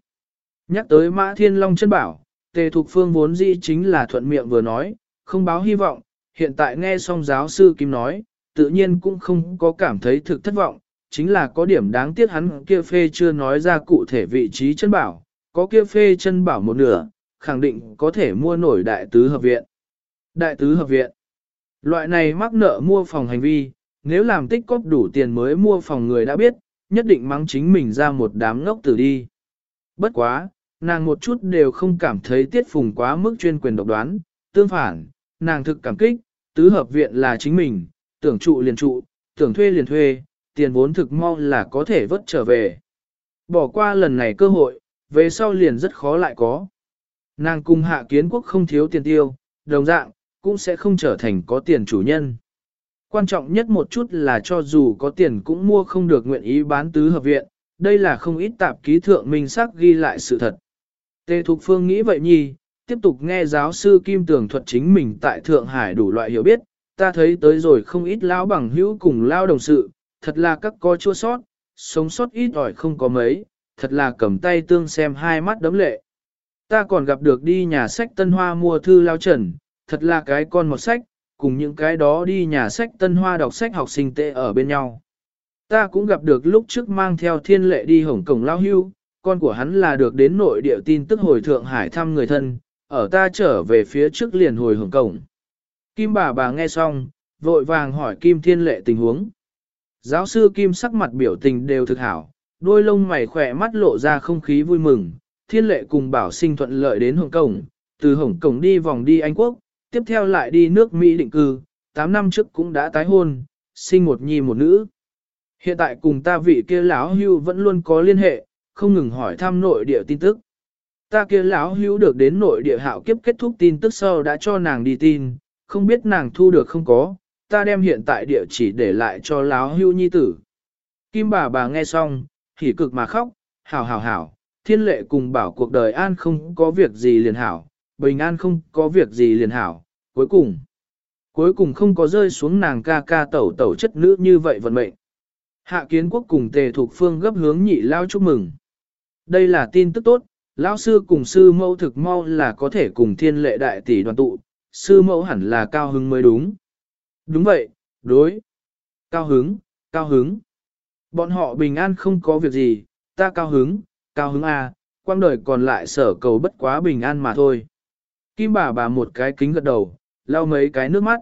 Nhắc tới Mã Thiên Long chân bảo, Tề Thục Phương vốn dĩ chính là thuận miệng vừa nói, không báo hy vọng, hiện tại nghe xong giáo sư Kim nói, tự nhiên cũng không có cảm thấy thực thất vọng, chính là có điểm đáng tiếc hắn kia phê chưa nói ra cụ thể vị trí chân bảo, có kia phê chân bảo một nửa, khẳng định có thể mua nổi đại tứ hợp viện. Đại tứ hợp viện. Loại này mắc nợ mua phòng hành vi, nếu làm tích cóp đủ tiền mới mua phòng người đã biết, nhất định mắng chính mình ra một đám ngốc tử đi. Bất quá, nàng một chút đều không cảm thấy tiết phùng quá mức chuyên quyền độc đoán, tương phản, nàng thực cảm kích, tứ hợp viện là chính mình, tưởng trụ liền trụ, tưởng thuê liền thuê, tiền vốn thực mau là có thể vớt trở về. Bỏ qua lần này cơ hội, về sau liền rất khó lại có. Nàng cùng hạ kiến quốc không thiếu tiền tiêu, đồng dạng, cũng sẽ không trở thành có tiền chủ nhân. Quan trọng nhất một chút là cho dù có tiền cũng mua không được nguyện ý bán tứ hợp viện, đây là không ít tạp ký thượng minh xác ghi lại sự thật. Tề Thục Phương nghĩ vậy nhi, tiếp tục nghe giáo sư Kim Tường thuật chính mình tại Thượng Hải đủ loại hiểu biết, ta thấy tới rồi không ít lão bằng hữu cùng lao đồng sự, thật là các có chua sót, sống sót ít ỏi không có mấy, thật là cầm tay tương xem hai mắt đấm lệ. Ta còn gặp được đi nhà sách Tân Hoa mua thư lao trần, thật là cái con một sách, cùng những cái đó đi nhà sách Tân Hoa đọc sách học sinh tệ ở bên nhau. Ta cũng gặp được lúc trước mang theo thiên lệ đi Hồng Cổng lao hưu, con của hắn là được đến nội địa tin tức hồi Thượng Hải thăm người thân, ở ta trở về phía trước liền hồi Hồng cổng. Kim bà bà nghe xong, vội vàng hỏi Kim Thiên Lệ tình huống. Giáo sư Kim sắc mặt biểu tình đều thực hảo, đôi lông mày khỏe mắt lộ ra không khí vui mừng, Thiên Lệ cùng bảo sinh thuận lợi đến Hồng Cổng, từ Hồng Cổng đi vòng đi Anh Quốc, tiếp theo lại đi nước Mỹ định cư, 8 năm trước cũng đã tái hôn, sinh một nhi một nữ. Hiện tại cùng ta vị kia lão hưu vẫn luôn có liên hệ, không ngừng hỏi thăm nội địa tin tức. Ta kia lão hưu được đến nội địa hạo kiếp kết thúc tin tức sau đã cho nàng đi tin, không biết nàng thu được không có, ta đem hiện tại địa chỉ để lại cho lão hưu nhi tử. Kim bà bà nghe xong, hỉ cực mà khóc, hảo hảo hảo, thiên lệ cùng bảo cuộc đời an không có việc gì liền hảo, bình an không có việc gì liền hảo, cuối cùng. Cuối cùng không có rơi xuống nàng ca ca tẩu tẩu chất nữ như vậy vận mệnh. Hạ kiến quốc cùng tề thuộc phương gấp hướng nhị lao chúc mừng. Đây là tin tức tốt, lão sư cùng sư mẫu thực mau là có thể cùng thiên lệ đại tỷ đoàn tụ, sư mẫu hẳn là cao hứng mới đúng. Đúng vậy, đối. Cao hứng, cao hứng. Bọn họ bình an không có việc gì, ta cao hứng, cao hứng à, A, quang đời còn lại sở cầu bất quá bình an mà thôi. Kim bà bà một cái kính gật đầu, lau mấy cái nước mắt.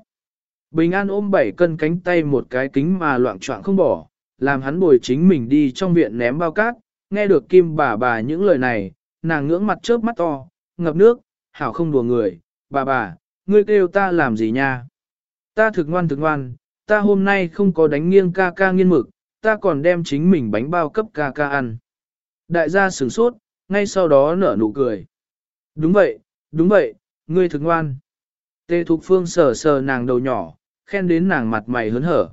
Bình an ôm bảy cân cánh tay một cái kính mà loạn trọng không bỏ, làm hắn bồi chính mình đi trong viện ném bao cát, nghe được Kim bà bà những lời này, nàng ngưỡng mặt chớp mắt to, ngập nước, hảo không đùa người, bà bà, ngươi kêu ta làm gì nha? Ta thực ngoan thực ngoan, ta hôm nay không có đánh nghiêng ca ca nghiên mực, ta còn đem chính mình bánh bao cấp ca ca ăn. Đại gia sửng sốt, ngay sau đó nở nụ cười. Đúng vậy, đúng vậy, ngươi thực ngoan. Tê Thục Phương sờ sờ nàng đầu nhỏ, khen đến nàng mặt mày hớn hở.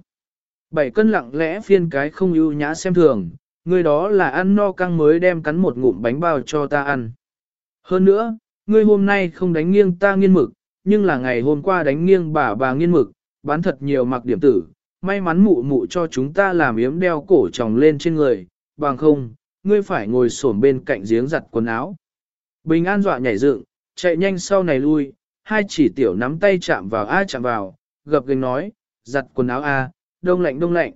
Bảy cân lặng lẽ phiên cái không ưu nhã xem thường, ngươi đó là ăn no căng mới đem cắn một ngụm bánh bao cho ta ăn. Hơn nữa, ngươi hôm nay không đánh nghiêng ta nghiên mực, nhưng là ngày hôm qua đánh nghiêng bà bà nghiên mực, bán thật nhiều mặc điểm tử, may mắn mụ mụ cho chúng ta làm yếm đeo cổ tròng lên trên người, bằng không, ngươi phải ngồi xổm bên cạnh giếng giặt quần áo. Bình an dọa nhảy dựng, chạy nhanh sau này lui, hai chỉ tiểu nắm tay chạm vào a chạm vào, gập gành nói, giặt quần áo a, đông lạnh đông lạnh.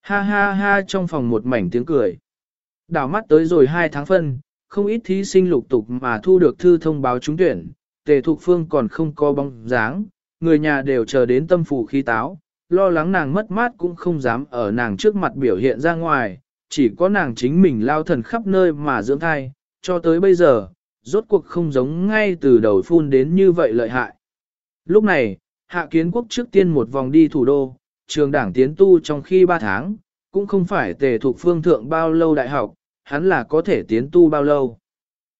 Ha ha ha trong phòng một mảnh tiếng cười. Đảo mắt tới rồi hai tháng phân, không ít thí sinh lục tục mà thu được thư thông báo trúng tuyển, tề thục phương còn không có bóng dáng, người nhà đều chờ đến tâm phủ khí táo, lo lắng nàng mất mát cũng không dám ở nàng trước mặt biểu hiện ra ngoài, chỉ có nàng chính mình lao thần khắp nơi mà dưỡng thai, cho tới bây giờ, rốt cuộc không giống ngay từ đầu phun đến như vậy lợi hại. Lúc này, hạ kiến quốc trước tiên một vòng đi thủ đô, trường đảng tiến tu trong khi 3 tháng, cũng không phải tề thuộc phương thượng bao lâu đại học, hắn là có thể tiến tu bao lâu.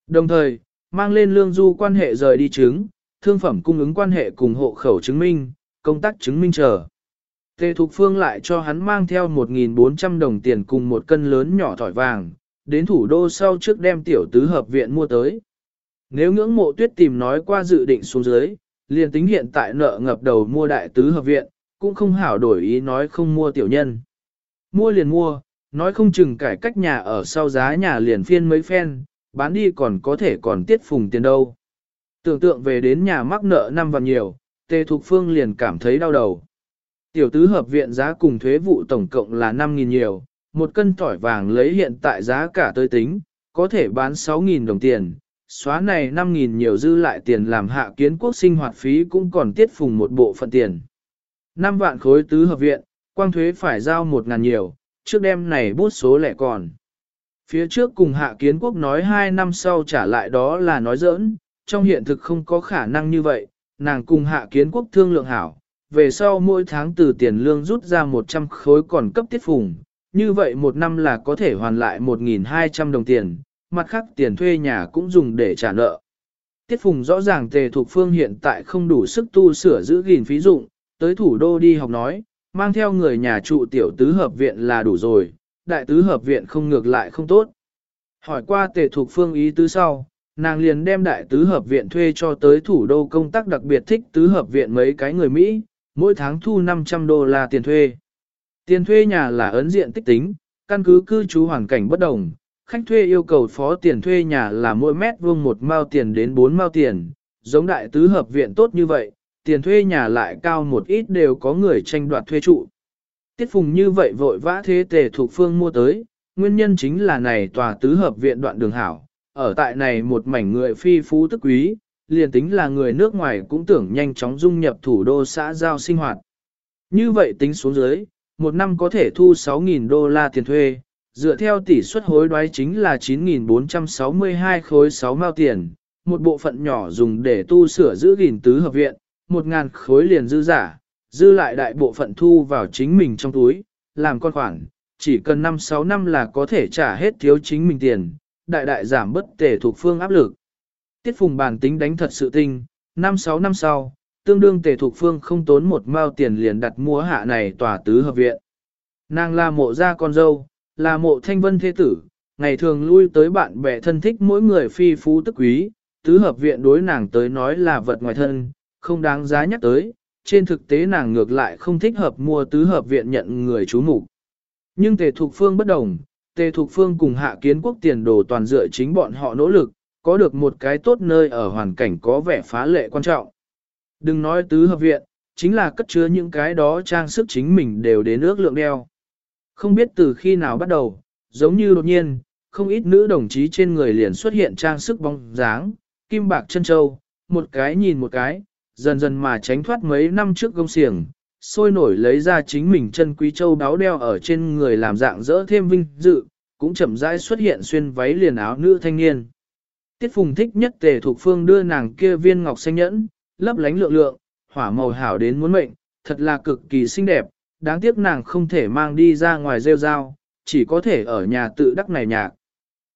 Đồng thời, mang lên lương du quan hệ rời đi chứng, thương phẩm cung ứng quan hệ cùng hộ khẩu chứng minh, công tác chứng minh chờ. Tề Thục Phương lại cho hắn mang theo 1.400 đồng tiền cùng một cân lớn nhỏ thỏi vàng, đến thủ đô sau trước đem tiểu tứ hợp viện mua tới. Nếu ngưỡng mộ tuyết tìm nói qua dự định xuống dưới, liền tính hiện tại nợ ngập đầu mua đại tứ hợp viện, cũng không hảo đổi ý nói không mua tiểu nhân. Mua liền mua, nói không chừng cải cách nhà ở sau giá nhà liền phiên mấy phen, bán đi còn có thể còn tiết phùng tiền đâu. Tưởng tượng về đến nhà mắc nợ năm vạn nhiều, Tề Thục Phương liền cảm thấy đau đầu. Tiểu tứ hợp viện giá cùng thuế vụ tổng cộng là 5.000 nhiều, một cân tỏi vàng lấy hiện tại giá cả tới tính, có thể bán 6.000 đồng tiền, xóa này 5.000 nhiều dư lại tiền làm hạ kiến quốc sinh hoạt phí cũng còn tiết phùng một bộ phận tiền. 5 vạn khối tứ hợp viện, quang thuế phải giao 1.000 nhiều, trước đêm này bút số lẻ còn. Phía trước cùng hạ kiến quốc nói 2 năm sau trả lại đó là nói giỡn, trong hiện thực không có khả năng như vậy, nàng cùng hạ kiến quốc thương lượng hảo, về sau mỗi tháng từ tiền lương rút ra 100 khối còn cấp tiết phùng, như vậy một năm là có thể hoàn lại 1.200 đồng tiền, mặt khác tiền thuê nhà cũng dùng để trả nợ. Tiết phùng rõ ràng tề thuộc phương hiện tại không đủ sức tu sửa giữ gìn phí dụng, tới thủ đô đi học nói, mang theo người nhà trụ tiểu tứ hợp viện là đủ rồi, đại tứ hợp viện không ngược lại không tốt. Hỏi qua tề thuộc phương ý tứ sau, nàng liền đem đại tứ hợp viện thuê cho tới thủ đô công tác đặc biệt thích tứ hợp viện mấy cái người Mỹ, mỗi tháng thu 500 đô la tiền thuê. Tiền thuê nhà là ấn diện tích tính, căn cứ cư trú hoàn cảnh bất đồng, khách thuê yêu cầu phó tiền thuê nhà là mỗi mét vuông một mao tiền đến 4 mao tiền, giống đại tứ hợp viện tốt như vậy, tiền thuê nhà lại cao một ít đều có người tranh đoạt thuê trụ. Tiết phùng như vậy vội vã thế tề thuộc phương mua tới, nguyên nhân chính là này tòa tứ hợp viện đoạn đường hảo, ở tại này một mảnh người phi phú tức quý, liền tính là người nước ngoài cũng tưởng nhanh chóng dung nhập thủ đô xã giao sinh hoạt. Như vậy tính xuống dưới, một năm có thể thu 6.000 đô la tiền thuê, dựa theo tỷ suất hối đoái chính là 9.462 khối 6 mao tiền, một bộ phận nhỏ dùng để tu sửa giữ gìn tứ hợp viện, 1.000 khối liền dư giả, dư lại đại bộ phận thu vào chính mình trong túi, làm con khoản, chỉ cần 5-6 năm là có thể trả hết thiếu chính mình tiền, đại đại giảm bất tể thuộc phương áp lực. Tiết phùng bản tính đánh thật sự tinh, 5-6 năm sau, tương đương tề thuộc phương không tốn một mao tiền liền đặt mua hạ này tòa tứ hợp viện. Nàng là mộ gia con dâu, là mộ thanh vân thế tử, ngày thường lui tới bạn bè thân thích mỗi người phi phú tức quý, tứ hợp viện đối nàng tới nói là vật ngoài thân, không đáng giá nhắc tới, trên thực tế nàng ngược lại không thích hợp mua tứ hợp viện nhận người chú mục Nhưng tề thuộc phương bất đồng, tề thuộc phương cùng hạ kiến quốc tiền đồ toàn dựa chính bọn họ nỗ lực, có được một cái tốt nơi ở hoàn cảnh có vẻ phá lệ quan trọng. Đừng nói tứ hợp viện, chính là cất chứa những cái đó trang sức chính mình đều đến ước lượng đeo. Không biết từ khi nào bắt đầu, giống như đột nhiên, không ít nữ đồng chí trên người liền xuất hiện trang sức bóng dáng, kim bạc chân châu, một cái nhìn một cái, dần dần mà tránh thoát mấy năm trước gông xiềng, sôi nổi lấy ra chính mình chân quý châu đáo đeo ở trên người làm dạng dỡ thêm vinh dự, cũng chậm rãi xuất hiện xuyên váy liền áo nữ thanh niên. Tiết Phùng thích nhất tề thuộc phương đưa nàng kia viên ngọc xanh nhẫn, lấp lánh lượng lượng, hỏa màu hảo đến muốn mệnh, thật là cực kỳ xinh đẹp, đáng tiếc nàng không thể mang đi ra ngoài rêu rao, chỉ có thể ở nhà tự đắc này nhạc.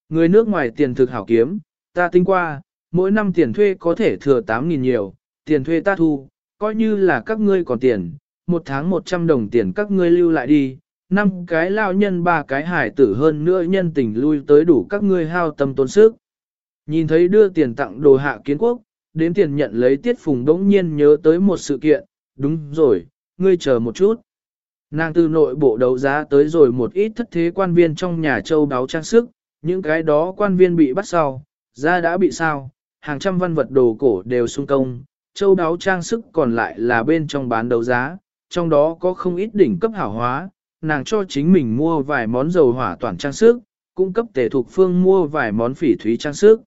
Người nước ngoài tiền thực hảo kiếm, ta tính qua, mỗi năm tiền thuê có thể thừa 8.000 nhiều, tiền thuê ta thu, coi như là các ngươi còn tiền, một tháng 100 đồng tiền các ngươi lưu lại đi, năm cái lao nhân ba cái hải tử hơn nữa nhân tình lui tới đủ các ngươi hao tâm tốn sức. Nhìn thấy đưa tiền tặng đồ hạ kiến quốc, đến tiền nhận lấy tiết phùng đống nhiên nhớ tới một sự kiện, đúng rồi, ngươi chờ một chút. Nàng từ nội bộ đấu giá tới rồi một ít thất thế quan viên trong nhà châu đáo trang sức, những cái đó quan viên bị bắt sau, ra đã bị sao, hàng trăm văn vật đồ cổ đều xung công, châu đáo trang sức còn lại là bên trong bán đấu giá, trong đó có không ít đỉnh cấp hảo hóa, nàng cho chính mình mua vài món dầu hỏa toàn trang sức, cung cấp tề thuộc phương mua vài món phỉ thúy trang sức.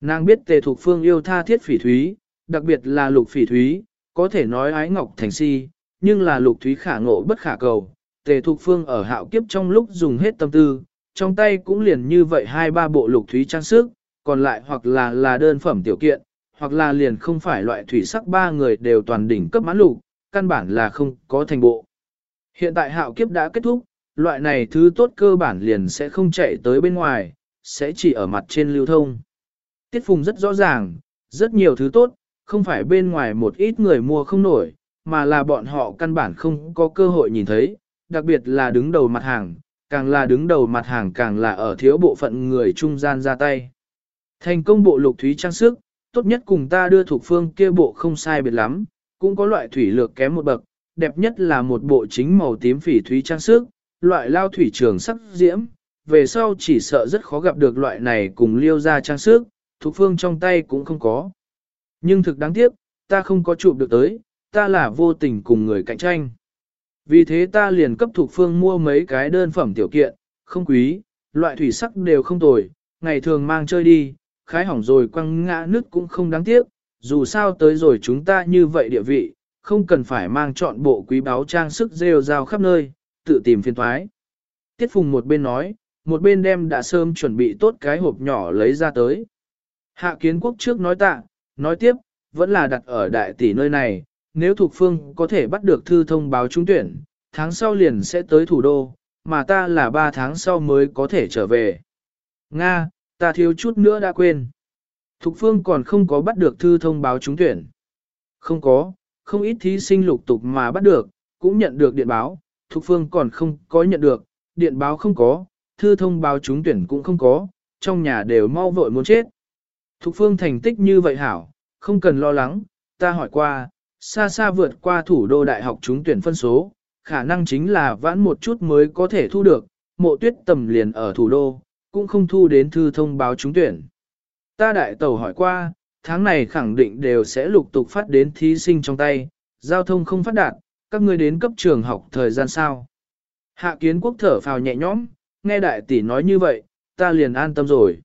Nàng biết tề thuộc phương yêu tha thiết phỉ thúy, đặc biệt là lục phỉ thúy, có thể nói ái ngọc thành si, nhưng là lục thúy khả ngộ bất khả cầu. Tề thuộc phương ở hạo kiếp trong lúc dùng hết tâm tư, trong tay cũng liền như vậy hai ba bộ lục thúy trang sức, còn lại hoặc là là đơn phẩm tiểu kiện, hoặc là liền không phải loại thủy sắc ba người đều toàn đỉnh cấp mãn lục, căn bản là không có thành bộ. Hiện tại hạo kiếp đã kết thúc, loại này thứ tốt cơ bản liền sẽ không chạy tới bên ngoài, sẽ chỉ ở mặt trên lưu thông. Tiết Phùng rất rõ ràng, rất nhiều thứ tốt, không phải bên ngoài một ít người mua không nổi, mà là bọn họ căn bản không có cơ hội nhìn thấy, đặc biệt là đứng đầu mặt hàng, càng là đứng đầu mặt hàng càng là ở thiếu bộ phận người trung gian ra tay. Thành công bộ lục thúy trang sức, tốt nhất cùng ta đưa thuộc phương kia bộ không sai biệt lắm, cũng có loại thủy lược kém một bậc, đẹp nhất là một bộ chính màu tím phỉ thúy trang sức, loại lao thủy trường sắc diễm, về sau chỉ sợ rất khó gặp được loại này cùng liêu ra trang sức, thuộc phương trong tay cũng không có. Nhưng thực đáng tiếc, ta không có chụp được tới, ta là vô tình cùng người cạnh tranh. Vì thế ta liền cấp thuộc phương mua mấy cái đơn phẩm tiểu kiện, không quý, loại thủy sắc đều không tồi, ngày thường mang chơi đi, khái hỏng rồi quăng ngã nước cũng không đáng tiếc, dù sao tới rồi chúng ta như vậy địa vị, không cần phải mang chọn bộ quý báu trang sức rêu rao khắp nơi, tự tìm phiền thoái. Tiết Phùng một bên nói, một bên đem đã sớm chuẩn bị tốt cái hộp nhỏ lấy ra tới. Hạ kiến quốc trước nói tạ, nói tiếp, vẫn là đặt ở đại tỷ nơi này, nếu thuộc phương có thể bắt được thư thông báo trúng tuyển, tháng sau liền sẽ tới thủ đô, mà ta là 3 tháng sau mới có thể trở về. Nga, ta thiếu chút nữa đã quên. Thục phương còn không có bắt được thư thông báo trúng tuyển. Không có, không ít thí sinh lục tục mà bắt được, cũng nhận được điện báo, Thục phương còn không có nhận được, điện báo không có, thư thông báo trúng tuyển cũng không có, trong nhà đều mau vội muốn chết. Thục phương thành tích như vậy hảo, không cần lo lắng, ta hỏi qua, xa xa vượt qua thủ đô đại học trúng tuyển phân số, khả năng chính là vãn một chút mới có thể thu được, mộ tuyết tầm liền ở thủ đô, cũng không thu đến thư thông báo trúng tuyển. Ta đại tàu hỏi qua, tháng này khẳng định đều sẽ lục tục phát đến thí sinh trong tay, giao thông không phát đạt, các ngươi đến cấp trường học thời gian sao. Hạ kiến quốc thở phào nhẹ nhõm, nghe đại tỷ nói như vậy, ta liền an tâm rồi.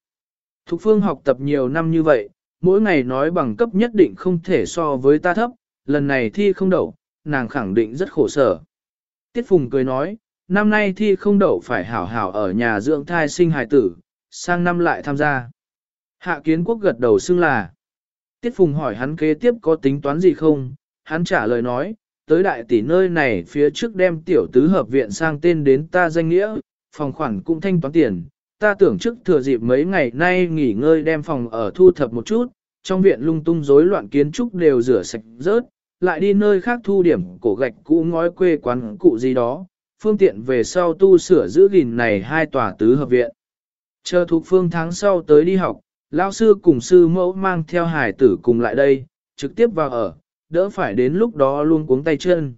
Thục phương học tập nhiều năm như vậy, mỗi ngày nói bằng cấp nhất định không thể so với ta thấp, lần này thi không đậu, nàng khẳng định rất khổ sở. Tiết Phùng cười nói, năm nay thi không đậu phải hảo hảo ở nhà dưỡng thai sinh hài tử, sang năm lại tham gia. Hạ kiến quốc gật đầu xưng là. Tiết Phùng hỏi hắn kế tiếp có tính toán gì không, hắn trả lời nói, tới đại tỷ nơi này phía trước đem tiểu tứ hợp viện sang tên đến ta danh nghĩa, phòng khoản cũng thanh toán tiền, ta tưởng trước thừa dịp mấy ngày nay nghỉ ngơi đem phòng ở thu thập một chút, trong viện lung tung rối loạn kiến trúc đều rửa sạch rớt, lại đi nơi khác thu điểm cổ gạch cũ ngói quê quán cụ gì đó, phương tiện về sau tu sửa giữ gìn này hai tòa tứ hợp viện. Chờ thuộc phương tháng sau tới đi học, lão sư cùng sư mẫu mang theo hải tử cùng lại đây, trực tiếp vào ở, đỡ phải đến lúc đó luôn cuống tay chân.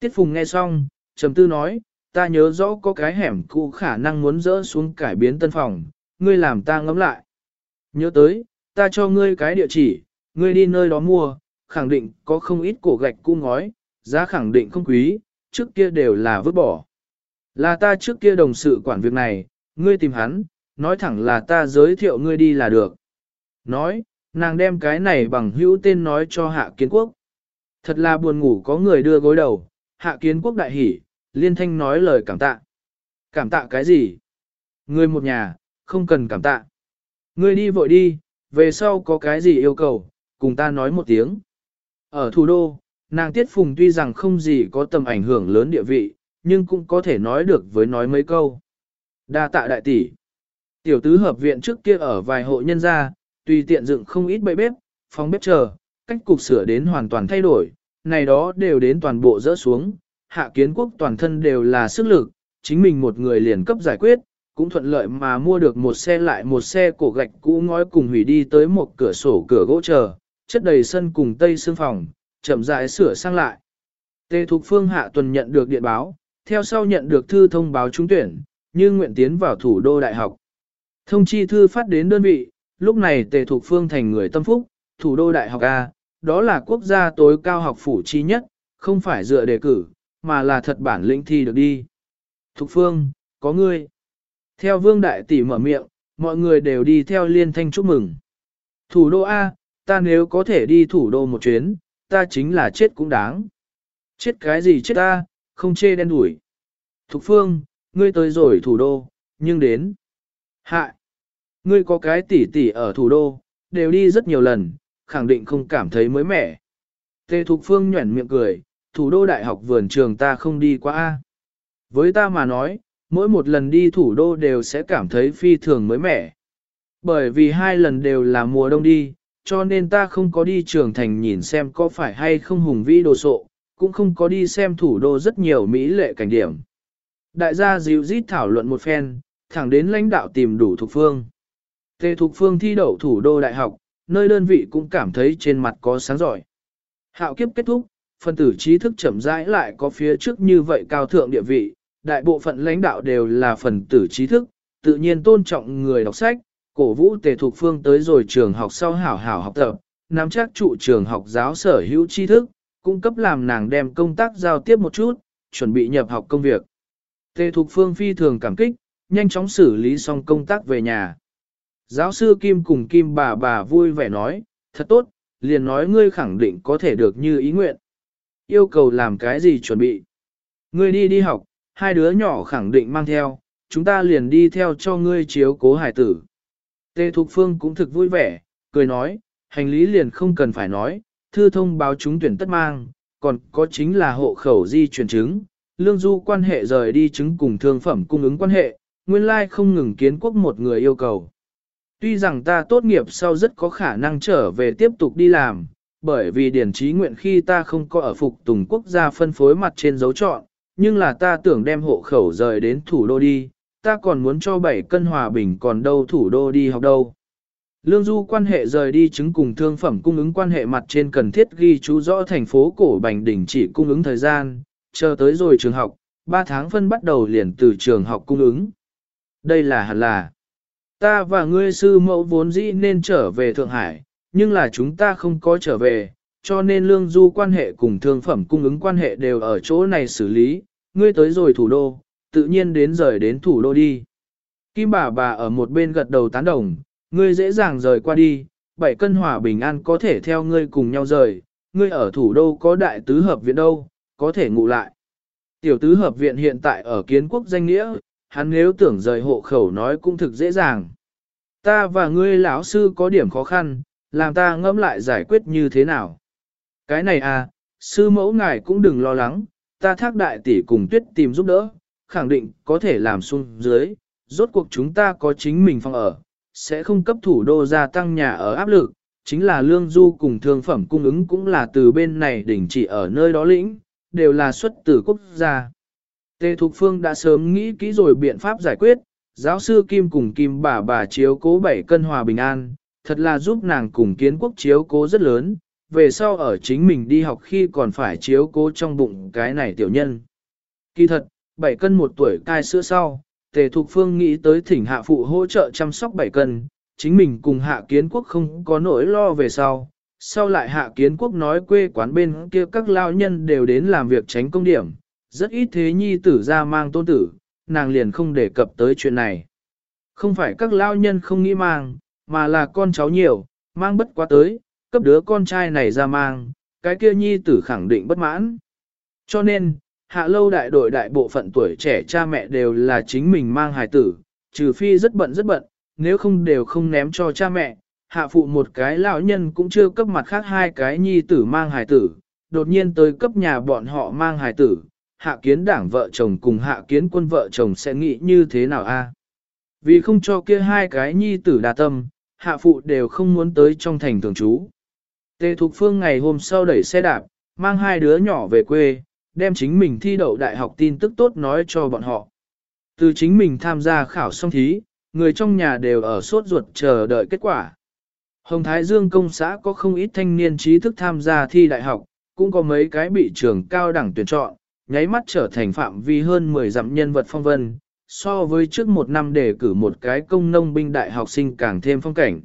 Tiết Phùng nghe xong, trầm tư nói, ta nhớ rõ có cái hẻm cũ khả năng muốn dỡ xuống cải biến tân phòng, ngươi làm ta ngẫm lại. Nhớ tới, ta cho ngươi cái địa chỉ, ngươi đi nơi đó mua, khẳng định có không ít cổ gạch cung ngói, giá khẳng định không quý, trước kia đều là vứt bỏ. Là ta trước kia đồng sự quản việc này, ngươi tìm hắn, nói thẳng là ta giới thiệu ngươi đi là được. Nói, nàng đem cái này bằng hữu tên nói cho hạ kiến quốc. Thật là buồn ngủ có người đưa gối đầu, hạ kiến quốc đại hỉ, liên thanh nói lời cảm tạ. Cảm tạ cái gì? Ngươi một nhà, không cần cảm tạ. Ngươi đi vội đi, về sau có cái gì yêu cầu, cùng ta nói một tiếng. Ở thủ đô, nàng Tiết Phùng tuy rằng không gì có tầm ảnh hưởng lớn địa vị, nhưng cũng có thể nói được với nói mấy câu. Đa tạ đại tỷ. Tiểu tứ hợp viện trước kia ở vài hộ nhân gia, tùy tiện dựng không ít bậy bếp, phòng bếp chờ, cách cục sửa đến hoàn toàn thay đổi, này đó đều đến toàn bộ rỡ xuống, hạ kiến quốc toàn thân đều là sức lực, chính mình một người liền cấp giải quyết, cũng thuận lợi mà mua được một xe lại một xe cổ gạch cũ ngói cùng hủy đi tới một cửa sổ cửa gỗ chờ, chất đầy sân cùng tây xương phòng, chậm rãi sửa sang lại. Tề Thục Phương hạ tuần nhận được điện báo, theo sau nhận được thư thông báo trúng tuyển, như nguyện tiến vào thủ đô đại học. Thông chi thư phát đến đơn vị, lúc này Tề Thục Phương thành người tâm phúc, thủ đô đại học A, đó là quốc gia tối cao học phủ chi nhất, không phải dựa đề cử, mà là thật bản lĩnh thi được đi. Thục Phương, có ngươi. Theo Vương Đại Tỷ mở miệng, mọi người đều đi theo liên thanh chúc mừng. Thủ đô A, ta nếu có thể đi thủ đô một chuyến, ta chính là chết cũng đáng. Chết cái gì chết ta, không chê đen đuổi. Thục Phương, ngươi tới rồi thủ đô, nhưng đến. Hạ, ngươi có cái tỷ tỷ ở thủ đô, đều đi rất nhiều lần, khẳng định không cảm thấy mới mẻ. Tề Thục Phương nhuẩn miệng cười, thủ đô đại học vườn trường ta không đi qua. a. Với ta mà nói, mỗi một lần đi thủ đô đều sẽ cảm thấy phi thường mới mẻ. Bởi vì hai lần đều là mùa đông đi, cho nên ta không có đi trường thành nhìn xem có phải hay không hùng vĩ đồ sộ, cũng không có đi xem thủ đô rất nhiều mỹ lệ cảnh điểm. Đại gia dịu rít thảo luận một phen, thẳng đến lãnh đạo tìm đủ thuộc phương. Tề thuộc Phương thi đậu thủ đô đại học, nơi đơn vị cũng cảm thấy trên mặt có sáng giỏi. Hạo kiếp kết thúc, phân tử trí thức chậm rãi lại có phía trước như vậy cao thượng địa vị, đại bộ phận lãnh đạo đều là phần tử trí thức, tự nhiên tôn trọng người đọc sách, cổ vũ tề thuộc phương tới rồi trường học sau hảo hảo học tập, nắm chắc trụ trường học giáo sở hữu tri thức, cung cấp làm nàng đem công tác giao tiếp một chút, chuẩn bị nhập học công việc. Tề Thục Phương phi thường cảm kích, nhanh chóng xử lý xong công tác về nhà. Giáo sư Kim cùng Kim bà bà vui vẻ nói, thật tốt, liền nói ngươi khẳng định có thể được như ý nguyện. Yêu cầu làm cái gì chuẩn bị? Ngươi đi đi học, hai đứa nhỏ khẳng định mang theo, chúng ta liền đi theo cho ngươi chiếu cố hải tử. Tề Thục Phương cũng thực vui vẻ, cười nói, hành lý liền không cần phải nói, thư thông báo chúng tuyển tất mang, còn có chính là hộ khẩu di chuyển chứng, lương du quan hệ rời đi chứng cùng thương phẩm cung ứng quan hệ, nguyên lai không ngừng kiến quốc một người yêu cầu. Tuy rằng ta tốt nghiệp sau rất có khả năng trở về tiếp tục đi làm, bởi vì điển trí nguyện khi ta không có ở phục tùng quốc gia phân phối mặt trên dấu chọn, nhưng là ta tưởng đem hộ khẩu rời đến thủ đô đi, ta còn muốn cho bảy cân hòa bình còn đâu thủ đô đi học đâu. Lương du quan hệ rời đi chứng cùng thương phẩm cung ứng quan hệ mặt trên cần thiết ghi chú rõ thành phố cổ bành đỉnh chỉ cung ứng thời gian, chờ tới rồi trường học, 3 tháng phân bắt đầu liền từ trường học cung ứng. Đây là hẳn là, ta và ngươi sư mẫu vốn dĩ nên trở về Thượng Hải, nhưng là chúng ta không có trở về, cho nên lương du quan hệ cùng thương phẩm cung ứng quan hệ đều ở chỗ này xử lý, ngươi tới rồi thủ đô, tự nhiên đến rời đến thủ đô đi. Kim bà bà ở một bên gật đầu tán đồng, ngươi dễ dàng rời qua đi, bảy cân hỏa bình an có thể theo ngươi cùng nhau rời, ngươi ở thủ đô có đại tứ hợp viện đâu, có thể ngủ lại. Tiểu tứ hợp viện hiện tại ở kiến quốc danh nghĩa, hắn nếu tưởng rời hộ khẩu nói cũng thực dễ dàng. Ta và ngươi lão sư có điểm khó khăn, làm ta ngẫm lại giải quyết như thế nào. Cái này à, sư mẫu ngài cũng đừng lo lắng, ta thác đại tỷ cùng tuyết tìm giúp đỡ, khẳng định có thể làm xuống dưới, rốt cuộc chúng ta có chính mình phòng ở, sẽ không cấp thủ đô gia tăng nhà ở áp lực, chính là lương du cùng thương phẩm cung ứng cũng là từ bên này đỉnh chỉ ở nơi đó lĩnh, đều là xuất từ quốc gia. Tề Thục Phương đã sớm nghĩ kỹ rồi biện pháp giải quyết, giáo sư Kim cùng Kim bà bà chiếu cố bảy cân hòa bình an, thật là giúp nàng cùng kiến quốc chiếu cố rất lớn, về sau ở chính mình đi học khi còn phải chiếu cố trong bụng cái này tiểu nhân. Kỳ thật, 7 cân một tuổi cai sữa sau, Tề Thục Phương nghĩ tới thỉnh hạ phụ hỗ trợ chăm sóc 7 cân, chính mình cùng hạ kiến quốc không có nỗi lo về sau. Sau lại hạ kiến quốc nói quê quán bên kia các lao nhân đều đến làm việc tránh công điểm, rất ít thế nhi tử ra mang tôn tử, nàng liền không đề cập tới chuyện này. Không phải các lao nhân không nghĩ mang, mà là con cháu nhiều, mang bất quá tới, cấp đứa con trai này ra mang, cái kia nhi tử khẳng định bất mãn. Cho nên, hạ lâu đại đội đại bộ phận tuổi trẻ cha mẹ đều là chính mình mang hài tử, trừ phi rất bận rất bận, nếu không đều không ném cho cha mẹ, hạ phụ một cái lão nhân cũng chưa cấp mặt khác hai cái nhi tử mang hài tử, đột nhiên tới cấp nhà bọn họ mang hài tử, hạ kiến đảng vợ chồng cùng hạ kiến quân vợ chồng sẽ nghĩ như thế nào a? Vì không cho kia hai cái nhi tử đa tâm, hạ phụ đều không muốn tới trong thành thường trú. Tề Thục Phương ngày hôm sau đẩy xe đạp, mang hai đứa nhỏ về quê, đem chính mình thi đậu đại học tin tức tốt nói cho bọn họ. Từ chính mình tham gia khảo xong thí, người trong nhà đều ở sốt ruột chờ đợi kết quả. Hồng Thái Dương công xã có không ít thanh niên trí thức tham gia thi đại học, cũng có mấy cái bị trường cao đẳng tuyển chọn, nháy mắt trở thành phạm vi hơn 10 dặm nhân vật phong vân, so với trước một năm đề cử một cái công nông binh đại học sinh càng thêm phong cảnh.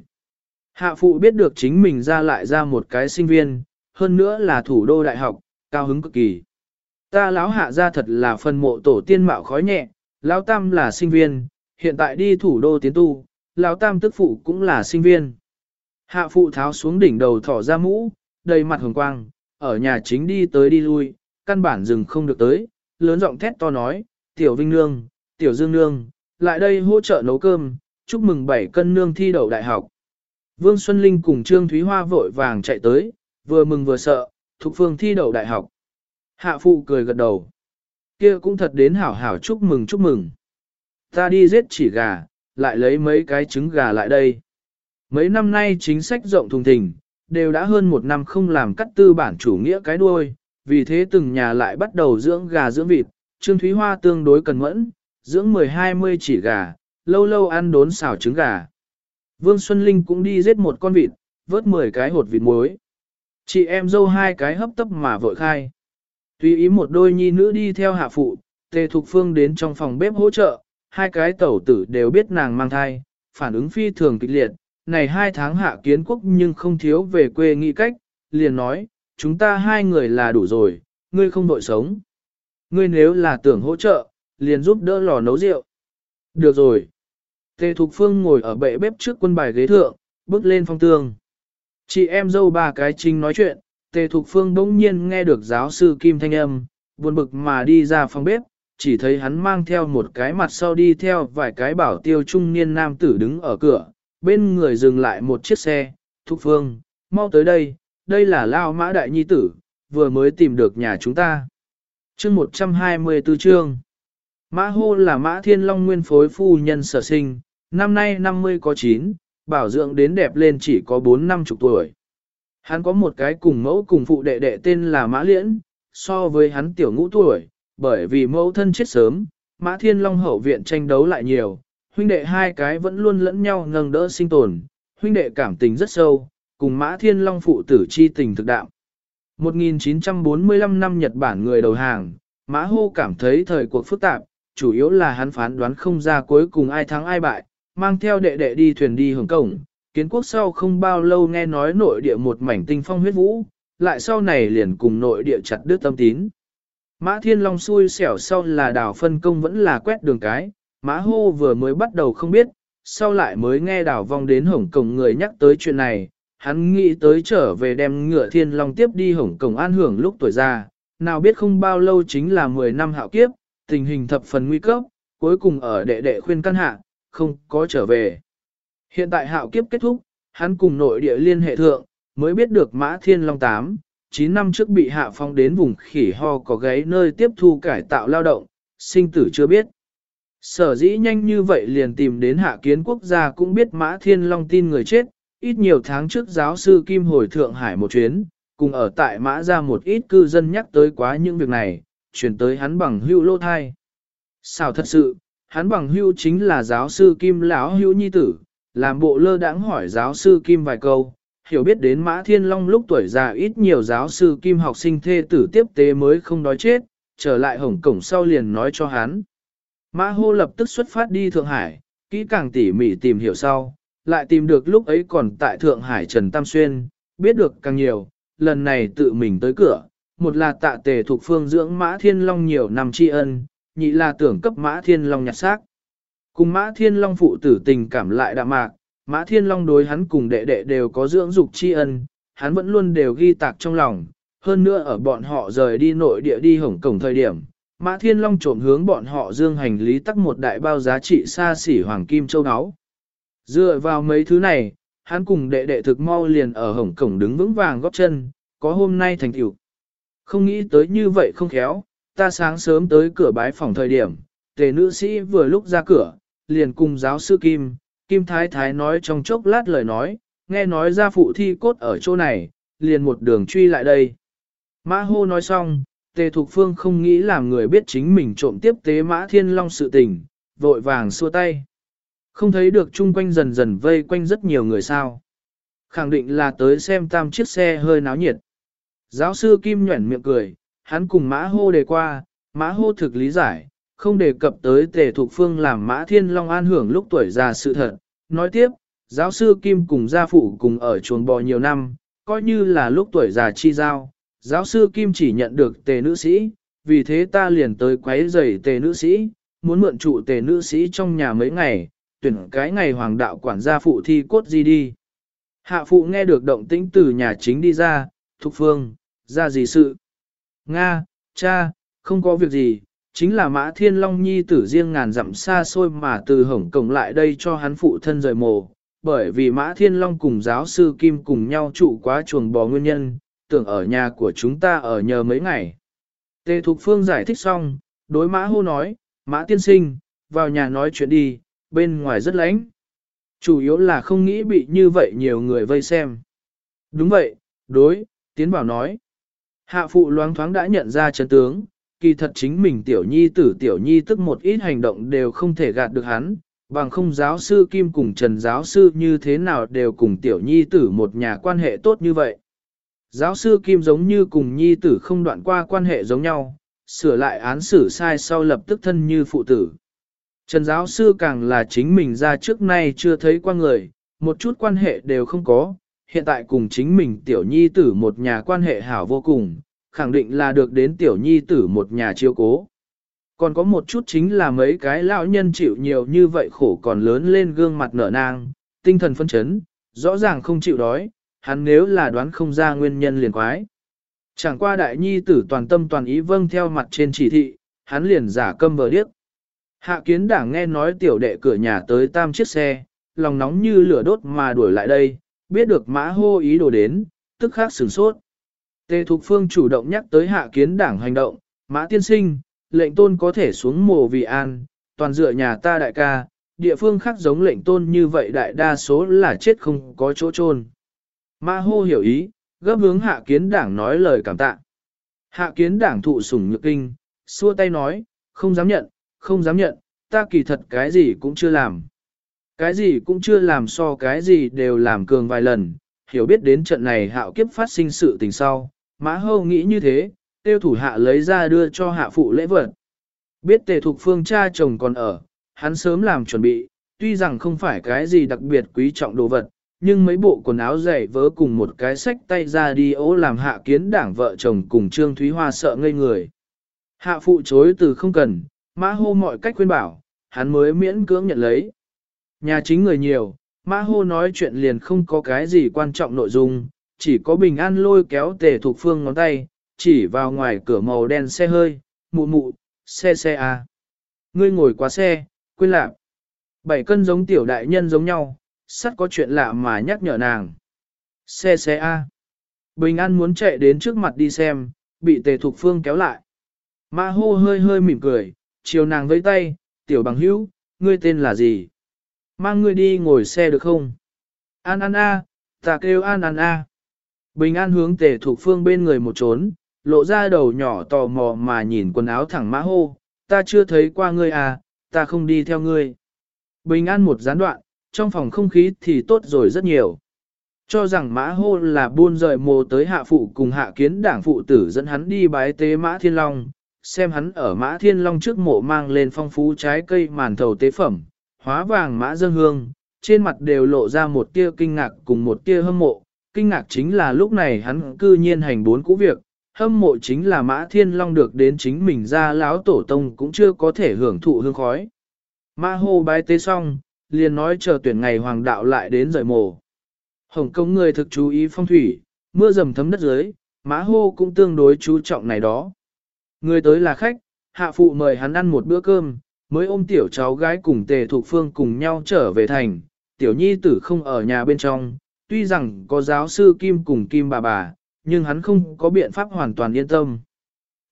Hạ phụ biết được chính mình ra lại ra một cái sinh viên, hơn nữa là thủ đô đại học, cao hứng cực kỳ. Ta lão hạ ra thật là phần mộ tổ tiên mạo khói nhẹ, lão tam là sinh viên, hiện tại đi thủ đô tiến tu, lão tam tức phụ cũng là sinh viên. Hạ phụ tháo xuống đỉnh đầu thỏ ra mũ, đầy mặt hồng quang, ở nhà chính đi tới đi lui, căn bản dừng không được tới, lớn giọng thét to nói, tiểu vinh nương, tiểu dương nương, lại đây hỗ trợ nấu cơm, chúc mừng bảy cân nương thi đậu đại học. Vương Xuân Linh cùng Trương Thúy Hoa vội vàng chạy tới, vừa mừng vừa sợ, thuộc phương thi đậu đại học. Hạ phụ cười gật đầu. Kia cũng thật đến hảo hảo chúc mừng chúc mừng. Ta đi giết chỉ gà, lại lấy mấy cái trứng gà lại đây. Mấy năm nay chính sách rộng thùng thình, đều đã hơn một năm không làm cắt tư bản chủ nghĩa cái đuôi, vì thế từng nhà lại bắt đầu dưỡng gà dưỡng vịt, Trương Thúy Hoa tương đối cần mẫn, dưỡng 10-20 chỉ gà, lâu lâu ăn đốn xào trứng gà. Vương Xuân Linh cũng đi giết một con vịt, vớt 10 cái hột vịt muối. Chị em dâu hai cái hấp tấp mà vội khai. Tùy ý một đôi nhi nữ đi theo hạ phụ, tề thục phương đến trong phòng bếp hỗ trợ, hai cái tẩu tử đều biết nàng mang thai, phản ứng phi thường kịch liệt. Này hai tháng hạ kiến quốc nhưng không thiếu về quê nghĩ cách, liền nói, chúng ta hai người là đủ rồi, ngươi không đội sống. Ngươi nếu là tưởng hỗ trợ, liền giúp đỡ lò nấu rượu. Được rồi. Tề Thục Phương ngồi ở bệ bếp trước quân bài ghế thượng, bước lên phong tường. Chị em dâu ba cái trinh nói chuyện, Tề Thục Phương bỗng nhiên nghe được giáo sư Kim Thanh Âm, buồn bực mà đi ra phòng bếp, chỉ thấy hắn mang theo một cái mặt sau đi theo vài cái bảo tiêu trung niên nam tử đứng ở cửa, bên người dừng lại một chiếc xe, Thục Phương, mau tới đây, đây là Lao Mã Đại Nhi Tử, vừa mới tìm được nhà chúng ta. chương 124 chương Mã hô là Mã Thiên Long nguyên phối phu nhân sở sinh, năm nay 50 có 9, bảo dưỡng đến đẹp lên chỉ có 4 năm chục tuổi. Hắn có một cái cùng mẫu cùng phụ đệ đệ tên là Mã Liễn, so với hắn tiểu ngũ tuổi, bởi vì mẫu thân chết sớm, Mã Thiên Long hậu viện tranh đấu lại nhiều, huynh đệ hai cái vẫn luôn lẫn nhau nâng đỡ sinh tồn, huynh đệ cảm tình rất sâu, cùng Mã Thiên Long phụ tử chi tình thực đạo. 1945 năm Nhật Bản người đầu hàng, Mã Hô cảm thấy thời cuộc phức tạp, chủ yếu là hắn phán đoán không ra cuối cùng ai thắng ai bại, mang theo đệ đệ đi thuyền đi Hồng Cổng, kiến quốc sau không bao lâu nghe nói nội địa một mảnh tinh phong huyết vũ, lại sau này liền cùng nội địa chặt đứt tâm tín. Mã Thiên Long xui xẻo sau là đào phân công vẫn là quét đường cái, Mã Hô vừa mới bắt đầu không biết, sau lại mới nghe đào vong đến Hồng Cổng người nhắc tới chuyện này, hắn nghĩ tới trở về đem ngựa Thiên Long tiếp đi Hồng Cổng an hưởng lúc tuổi già, nào biết không bao lâu chính là 10 năm hạo kiếp, tình hình thập phần nguy cấp, cuối cùng ở đệ đệ khuyên căn hạ, không có trở về. Hiện tại hạo kiếp kết thúc, hắn cùng nội địa liên hệ thượng, mới biết được Mã Thiên Long 8, 9 năm trước bị hạ phong đến vùng khỉ ho có gáy nơi tiếp thu cải tạo lao động, sinh tử chưa biết. Sở dĩ nhanh như vậy liền tìm đến hạ kiến quốc gia cũng biết Mã Thiên Long tin người chết, ít nhiều tháng trước giáo sư Kim hồi Thượng Hải một chuyến, cùng ở tại Mã ra một ít cư dân nhắc tới quá những việc này, chuyển tới hắn bằng hưu lô thai. Sao thật sự, hắn bằng hưu chính là giáo sư Kim lão hưu nhi tử, làm bộ lơ đãng hỏi giáo sư Kim vài câu, hiểu biết đến Mã Thiên Long lúc tuổi già ít nhiều giáo sư Kim học sinh thê tử tiếp tế mới không đói chết, trở lại Hồng Cổng sau liền nói cho hắn. Mã Hô lập tức xuất phát đi Thượng Hải, kỹ càng tỉ mỉ tìm hiểu sau, lại tìm được lúc ấy còn tại Thượng Hải Trần Tam Xuyên, biết được càng nhiều, lần này tự mình tới cửa, một là tạ tề thuộc phương dưỡng Mã Thiên Long nhiều năm tri ân, nhị là tưởng cấp Mã Thiên Long nhặt xác. Cùng Mã Thiên Long phụ tử tình cảm lại đạm mạc, Mã Thiên Long đối hắn cùng đệ đệ đều có dưỡng dục tri ân, hắn vẫn luôn đều ghi tạc trong lòng, hơn nữa ở bọn họ rời đi nội địa đi hổng cổng thời điểm. Mã Thiên Long trộm hướng bọn họ dương hành lý tắc một đại bao giá trị xa xỉ hoàng kim châu áo. Dựa vào mấy thứ này, hắn cùng đệ đệ thực mau liền ở hổng cổng đứng vững vàng góp chân, có hôm nay thành tựu. Không nghĩ tới như vậy không khéo, ta sáng sớm tới cửa bái phòng thời điểm, tề nữ sĩ vừa lúc ra cửa, liền cùng giáo sư Kim, Kim Thái Thái nói trong chốc lát lời nói, nghe nói ra phụ thi cốt ở chỗ này, liền một đường truy lại đây. Mã hô nói xong, tề thục phương không nghĩ làm người biết chính mình trộm tiếp tế mã thiên long sự tình, vội vàng xua tay. Không thấy được chung quanh dần dần vây quanh rất nhiều người sao. Khẳng định là tới xem tam chiếc xe hơi náo nhiệt. Giáo sư Kim nhuẩn miệng cười, hắn cùng mã hô đề qua, mã hô thực lý giải, không đề cập tới tề thục phương làm mã thiên long an hưởng lúc tuổi già sự thật. Nói tiếp, giáo sư Kim cùng gia phụ cùng ở chuồng bò nhiều năm, coi như là lúc tuổi già chi giao. Giáo sư Kim chỉ nhận được tề nữ sĩ, vì thế ta liền tới quấy rầy tề nữ sĩ, muốn mượn trụ tề nữ sĩ trong nhà mấy ngày, tuyển cái ngày hoàng đạo quản gia phụ thi cốt gì đi. Hạ phụ nghe được động tĩnh từ nhà chính đi ra, thục phương, ra gì sự? Nga, cha, không có việc gì, chính là mã thiên long nhi tử riêng ngàn dặm xa xôi mà từ hổng cổng lại đây cho hắn phụ thân rời mồ, bởi vì mã thiên long cùng giáo sư Kim cùng nhau trụ quá chuồng bò nguyên nhân, tưởng ở nhà của chúng ta ở nhờ mấy ngày. Tề Thục Phương giải thích xong, đối mã hô nói, mã tiên sinh, vào nhà nói chuyện đi, bên ngoài rất lạnh. Chủ yếu là không nghĩ bị như vậy nhiều người vây xem. Đúng vậy, đối, tiến bảo nói. Hạ phụ loáng thoáng đã nhận ra chấn tướng, kỳ thật chính mình tiểu nhi tử tiểu nhi tức một ít hành động đều không thể gạt được hắn, bằng không giáo sư Kim cùng Trần giáo sư như thế nào đều cùng tiểu nhi tử một nhà quan hệ tốt như vậy. Giáo sư Kim giống như cùng nhi tử không đoạn qua quan hệ giống nhau, sửa lại án xử sai sau lập tức thân như phụ tử. Trần giáo sư càng là chính mình ra trước nay chưa thấy qua người, một chút quan hệ đều không có, hiện tại cùng chính mình tiểu nhi tử một nhà quan hệ hảo vô cùng, khẳng định là được đến tiểu nhi tử một nhà chiếu cố. Còn có một chút chính là mấy cái lão nhân chịu nhiều như vậy khổ còn lớn lên gương mặt nở nang, tinh thần phân chấn, rõ ràng không chịu đói, hắn nếu là đoán không ra nguyên nhân liền quái. Chẳng qua đại nhi tử toàn tâm toàn ý vâng theo mặt trên chỉ thị, hắn liền giả câm vờ điếc. Hạ kiến đảng nghe nói tiểu đệ cửa nhà tới tam chiếc xe, lòng nóng như lửa đốt mà đuổi lại đây, biết được mã hô ý đồ đến, tức khắc sửng sốt. Tề Thục Phương chủ động nhắc tới hạ kiến đảng hành động, mã tiên sinh, lệnh tôn có thể xuống mồ vì an, toàn dựa nhà ta đại ca, địa phương khác giống lệnh tôn như vậy đại đa số là chết không có chỗ chôn. Mã hô hiểu ý, gấp hướng hạ kiến đảng nói lời cảm tạ. Hạ kiến đảng thụ sủng nhược kinh, xua tay nói, không dám nhận, không dám nhận, ta kỳ thật cái gì cũng chưa làm. Cái gì cũng chưa làm so cái gì đều làm cường vài lần, hiểu biết đến trận này hạo kiếp phát sinh sự tình sau, mã hâu nghĩ như thế, tiêu thủ hạ lấy ra đưa cho hạ phụ lễ vật. Biết tề thục phương cha chồng còn ở, hắn sớm làm chuẩn bị, tuy rằng không phải cái gì đặc biệt quý trọng đồ vật, nhưng mấy bộ quần áo dày vớ cùng một cái sách tay ra đi ố làm hạ kiến đảng vợ chồng cùng Trương Thúy Hoa sợ ngây người. Hạ phụ chối từ không cần, mã hô mọi cách khuyên bảo, hắn mới miễn cưỡng nhận lấy. Nhà chính người nhiều, mã hô nói chuyện liền không có cái gì quan trọng nội dung, chỉ có bình an lôi kéo tề thuộc phương ngón tay, chỉ vào ngoài cửa màu đen xe hơi, mụ mụ, xe xe à. Ngươi ngồi qua xe, quên lạc. Bảy cân giống tiểu đại nhân giống nhau, sắt có chuyện lạ mà nhắc nhở nàng. Xe xe A. Bình An muốn chạy đến trước mặt đi xem, bị tề thục phương kéo lại. Mã hô hơi hơi mỉm cười, chiều nàng với tay, tiểu bằng hữu, ngươi tên là gì? Mang ngươi đi ngồi xe được không? An An A, ta kêu An An A. Bình An hướng tề thục phương bên người một trốn, lộ ra đầu nhỏ tò mò mà nhìn quần áo thẳng mã hô, ta chưa thấy qua ngươi à, ta không đi theo ngươi. Bình An một gián đoạn, trong phòng không khí thì tốt rồi rất nhiều. Cho rằng mã hô là buôn rời mồ tới hạ phụ cùng hạ kiến đảng phụ tử dẫn hắn đi bái tế mã thiên long, xem hắn ở mã thiên long trước mộ mang lên phong phú trái cây màn thầu tế phẩm, hóa vàng mã dân hương, trên mặt đều lộ ra một tia kinh ngạc cùng một tia hâm mộ. Kinh ngạc chính là lúc này hắn cư nhiên hành bốn cũ việc, hâm mộ chính là mã thiên long được đến chính mình ra láo tổ tông cũng chưa có thể hưởng thụ hương khói. Mã hô bái tế xong, liền nói chờ tuyển ngày hoàng đạo lại đến rời mồ. Hồng Kông người thực chú ý phong thủy, mưa dầm thấm đất dưới, mã hô cũng tương đối chú trọng này đó. Người tới là khách, hạ phụ mời hắn ăn một bữa cơm, mới ôm tiểu cháu gái cùng tề thuộc phương cùng nhau trở về thành, tiểu nhi tử không ở nhà bên trong, tuy rằng có giáo sư Kim cùng Kim bà bà, nhưng hắn không có biện pháp hoàn toàn yên tâm.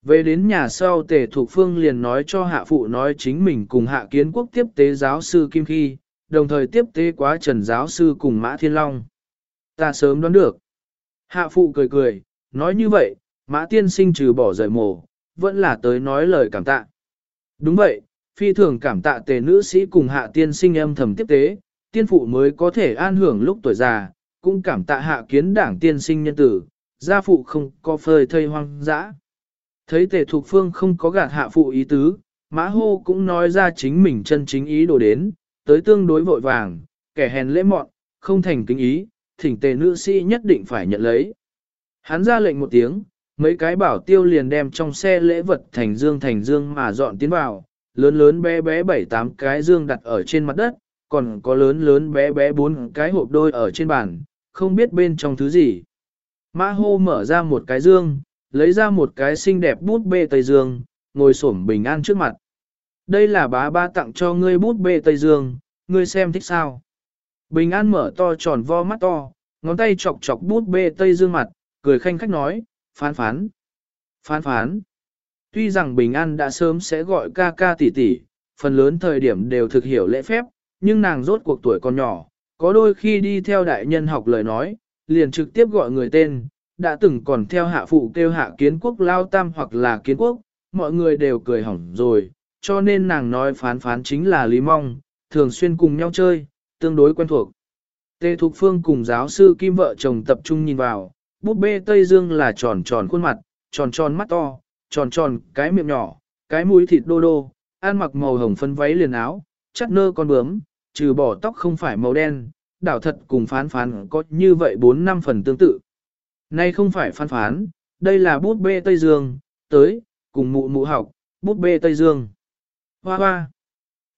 Về đến nhà sau tề thuộc phương liền nói cho hạ phụ nói chính mình cùng hạ kiến quốc tiếp tế giáo sư Kim khi, đồng thời tiếp tế quá trần giáo sư cùng Mã Thiên Long. Ta sớm đoán được. Hạ phụ cười cười, nói như vậy, Mã Tiên sinh trừ bỏ rời mổ, vẫn là tới nói lời cảm tạ. Đúng vậy, phi thường cảm tạ tề nữ sĩ cùng hạ tiên sinh âm thầm tiếp tế, tiên phụ mới có thể an hưởng lúc tuổi già, cũng cảm tạ hạ kiến đảng tiên sinh nhân tử, gia phụ không có phơi thây hoang dã. Thấy tề thục phương không có gạt hạ phụ ý tứ, mã hô cũng nói ra chính mình chân chính ý đồ đến, tới tương đối vội vàng, kẻ hèn lễ mọn, không thành kính ý, thỉnh tề nữ sĩ nhất định phải nhận lấy. Hắn ra lệnh một tiếng, mấy cái bảo tiêu liền đem trong xe lễ vật thành dương thành dương mà dọn tiến vào, lớn lớn bé bé bảy tám cái dương đặt ở trên mặt đất, còn có lớn lớn bé bé bốn cái hộp đôi ở trên bàn, không biết bên trong thứ gì. Mã hô mở ra một cái dương, lấy ra một cái xinh đẹp bút bê Tây Dương, ngồi xổm bình an trước mặt. Đây là bá ba tặng cho ngươi bút bê Tây Dương, ngươi xem thích sao. Bình an mở to tròn vo mắt to, ngón tay chọc chọc bút bê Tây Dương mặt, cười khanh khách nói, phán phán. Phán phán. Tuy rằng Bình An đã sớm sẽ gọi ca ca tỷ tỷ, phần lớn thời điểm đều thực hiểu lễ phép, nhưng nàng rốt cuộc tuổi còn nhỏ, có đôi khi đi theo đại nhân học lời nói, liền trực tiếp gọi người tên, đã từng còn theo hạ phụ kêu hạ kiến quốc lao tam hoặc là kiến quốc, mọi người đều cười hỏng rồi, cho nên nàng nói phán phán chính là Lý Mong, thường xuyên cùng nhau chơi, tương đối quen thuộc. Tê Thục Phương cùng giáo sư Kim vợ chồng tập trung nhìn vào, búp bê Tây Dương là tròn tròn khuôn mặt, tròn tròn mắt to, tròn tròn cái miệng nhỏ, cái mũi thịt đô đô, ăn mặc màu hồng phân váy liền áo, chắt nơ con bướm, trừ bỏ tóc không phải màu đen, đảo thật cùng phán phán có như vậy 4 năm phần tương tự. Nay không phải phán phán, đây là bút bê Tây Dương, tới, cùng mụ mụ học, bút bê Tây Dương. Hoa hoa.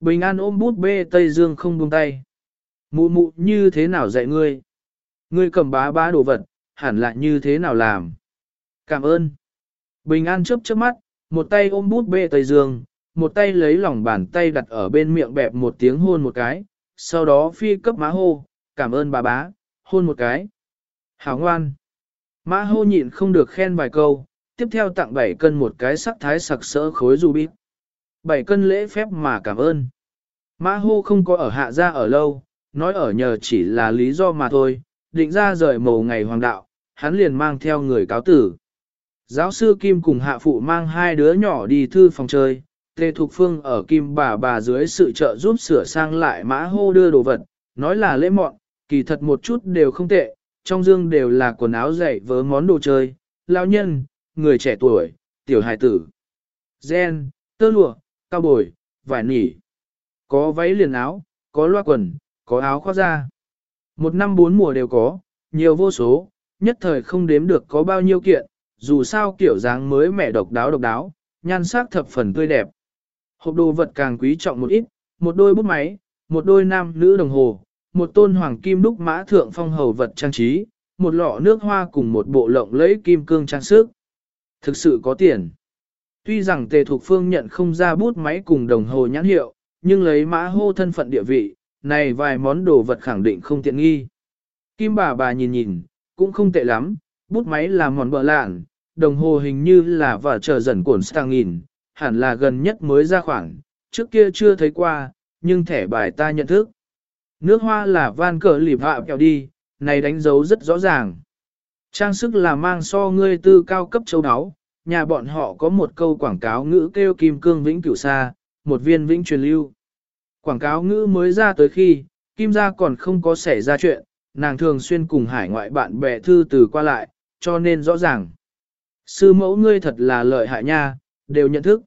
Bình an ôm bút bê Tây Dương không buông tay. Mụ mụ như thế nào dạy ngươi? Ngươi cầm bá bá đồ vật, hẳn lại như thế nào làm? Cảm ơn. Bình an chớp chớp mắt, một tay ôm bút bê Tây Dương, một tay lấy lòng bàn tay đặt ở bên miệng bẹp một tiếng hôn một cái, sau đó phi cấp má hô, cảm ơn bà bá, hôn một cái. Hảo ngoan. Mã hô nhịn không được khen vài câu, tiếp theo tặng 7 cân một cái sắc thái sặc sỡ khối du bít. 7 cân lễ phép mà cảm ơn. Mã hô không có ở hạ gia ở lâu, nói ở nhờ chỉ là lý do mà thôi, định ra rời mầu ngày hoàng đạo, hắn liền mang theo người cáo tử. Giáo sư Kim cùng hạ phụ mang hai đứa nhỏ đi thư phòng chơi, Tề Thục Phương ở Kim bà bà dưới sự trợ giúp sửa sang lại mã hô đưa đồ vật, nói là lễ mọn, kỳ thật một chút đều không tệ, trong dương đều là quần áo dày vớ món đồ chơi, lão nhân, người trẻ tuổi, tiểu hài tử. Gen, tơ lụa, cao bồi, vải nỉ. Có váy liền áo, có loa quần, có áo khoác da. Một năm bốn mùa đều có, nhiều vô số, nhất thời không đếm được có bao nhiêu kiện, dù sao kiểu dáng mới mẻ độc đáo độc đáo, nhan sắc thập phần tươi đẹp. Hộp đồ vật càng quý trọng một ít, một đôi bút máy, một đôi nam nữ đồng hồ, một tôn hoàng kim đúc mã thượng phong hầu vật trang trí, một lọ nước hoa cùng một bộ lộng lẫy kim cương trang sức. Thực sự có tiền. Tuy rằng tề thục phương nhận không ra bút máy cùng đồng hồ nhãn hiệu, nhưng lấy mã hô thân phận địa vị, này vài món đồ vật khẳng định không tiện nghi. Kim bà bà nhìn nhìn, cũng không tệ lắm, bút máy là món bờ lạn, đồng hồ hình như là vở chờ dần cuộn sang nghìn, hẳn là gần nhất mới ra khoảng, trước kia chưa thấy qua, nhưng thẻ bài ta nhận thức. Nước hoa là van cờ lịp hạ kẹo đi, này đánh dấu rất rõ ràng. Trang sức là mang so ngươi tư cao cấp châu áo, nhà bọn họ có một câu quảng cáo ngữ kêu kim cương vĩnh cửu xa, một viên vĩnh truyền lưu. Quảng cáo ngữ mới ra tới khi, kim gia còn không có xảy ra chuyện, nàng thường xuyên cùng hải ngoại bạn bè thư từ qua lại, cho nên rõ ràng. Sư mẫu ngươi thật là lợi hại nha, đều nhận thức.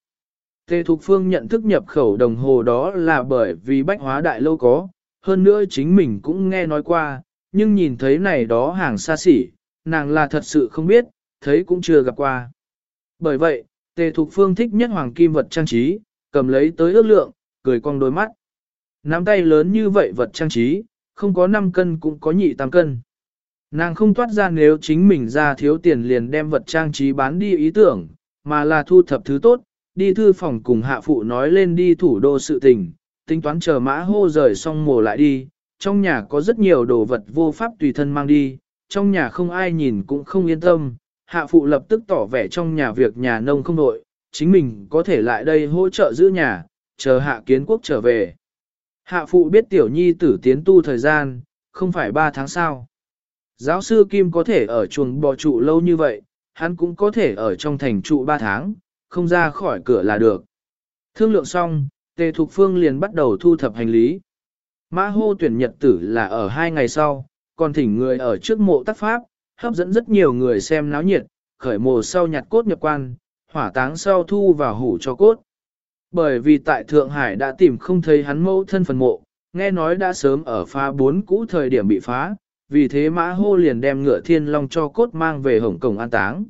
Tề Thục Phương nhận thức nhập khẩu đồng hồ đó là bởi vì bách hóa đại lâu có, hơn nữa chính mình cũng nghe nói qua, nhưng nhìn thấy này đó hàng xa xỉ, nàng là thật sự không biết, thấy cũng chưa gặp qua. Bởi vậy, Tề Thục Phương thích nhất hoàng kim vật trang trí, cầm lấy tới ước lượng, cười cong đôi mắt. Nắm tay lớn như vậy vật trang trí, không có 5 cân cũng có nhị tam cân. Nàng không toát ra nếu chính mình ra thiếu tiền liền đem vật trang trí bán đi ý tưởng, mà là thu thập thứ tốt, đi thư phòng cùng hạ phụ nói lên đi thủ đô sự tình, tính toán chờ mã hô rời xong mồ lại đi, trong nhà có rất nhiều đồ vật vô pháp tùy thân mang đi, trong nhà không ai nhìn cũng không yên tâm, hạ phụ lập tức tỏ vẻ trong nhà việc nhà nông không nội, chính mình có thể lại đây hỗ trợ giữ nhà, chờ hạ kiến quốc trở về. Hạ phụ biết tiểu nhi tử tiến tu thời gian, không phải 3 tháng sau. Giáo sư Kim có thể ở chuồng bò trụ lâu như vậy, hắn cũng có thể ở trong thành trụ 3 tháng, không ra khỏi cửa là được. Thương lượng xong, Tề Thục Phương liền bắt đầu thu thập hành lý. Mã hô tuyển nhật tử là ở hai ngày sau, còn thỉnh người ở trước mộ tác pháp, hấp dẫn rất nhiều người xem náo nhiệt, khởi mồ sau nhặt cốt nhập quan, hỏa táng sau thu vào hủ cho cốt. Bởi vì tại Thượng Hải đã tìm không thấy hắn mẫu thân phần mộ, nghe nói đã sớm ở pha bốn cũ thời điểm bị phá, vì thế mã hô liền đem ngựa thiên long cho cốt mang về Hồng Cổng an táng.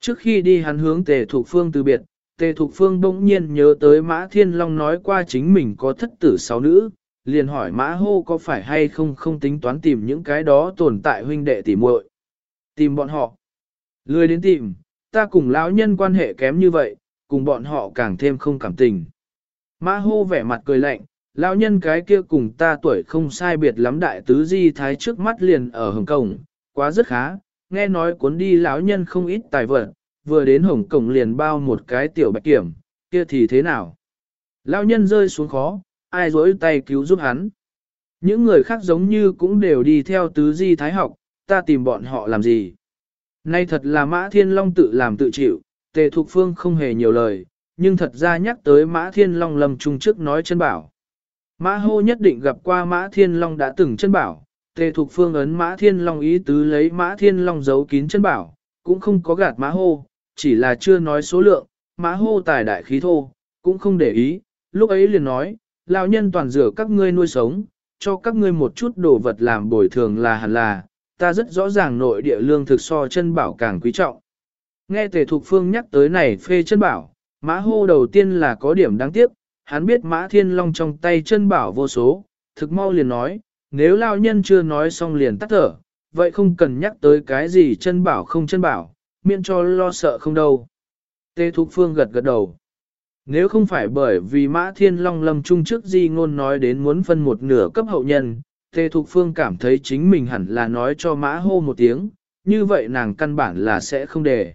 Trước khi đi hắn hướng tề thuộc phương từ biệt, tề thuộc phương bỗng nhiên nhớ tới mã thiên long nói qua chính mình có thất tử sáu nữ, liền hỏi mã hô có phải hay không không tính toán tìm những cái đó tồn tại huynh đệ tỉ muội Tìm bọn họ. Lười đến tìm, ta cùng lão nhân quan hệ kém như vậy, cùng bọn họ càng thêm không cảm tình. Mã hô vẻ mặt cười lạnh, lão nhân cái kia cùng ta tuổi không sai biệt lắm đại tứ di thái trước mắt liền ở Hồng Kông, quá rất khá, nghe nói cuốn đi lão nhân không ít tài vật, vừa đến Hồng Kông liền bao một cái tiểu bạch kiểm, kia thì thế nào? Lão nhân rơi xuống khó, ai dối tay cứu giúp hắn. Những người khác giống như cũng đều đi theo tứ di thái học, ta tìm bọn họ làm gì? Nay thật là Mã Thiên Long tự làm tự chịu, Tề Thục Phương không hề nhiều lời, nhưng thật ra nhắc tới Mã Thiên Long lầm trung trước nói chân bảo. Mã Hô nhất định gặp qua Mã Thiên Long đã từng chân bảo, Tề Thục Phương ấn Mã Thiên Long ý tứ lấy Mã Thiên Long giấu kín chân bảo, cũng không có gạt Mã Hô, chỉ là chưa nói số lượng, Mã Hô tài đại khí thô, cũng không để ý, lúc ấy liền nói, lão nhân toàn rửa các ngươi nuôi sống, cho các ngươi một chút đồ vật làm bồi thường là hẳn là, ta rất rõ ràng nội địa lương thực so chân bảo càng quý trọng. Nghe Tề Thục Phương nhắc tới này phê chân bảo, mã hô đầu tiên là có điểm đáng tiếc, hắn biết mã thiên long trong tay chân bảo vô số, thực mau liền nói, nếu lao nhân chưa nói xong liền tắt thở, vậy không cần nhắc tới cái gì chân bảo không chân bảo, miễn cho lo sợ không đâu. Tề Thục Phương gật gật đầu. Nếu không phải bởi vì Mã Thiên Long lâm trung trước di ngôn nói đến muốn phân một nửa cấp hậu nhân, Tề Thục Phương cảm thấy chính mình hẳn là nói cho Mã Hô một tiếng, như vậy nàng căn bản là sẽ không để.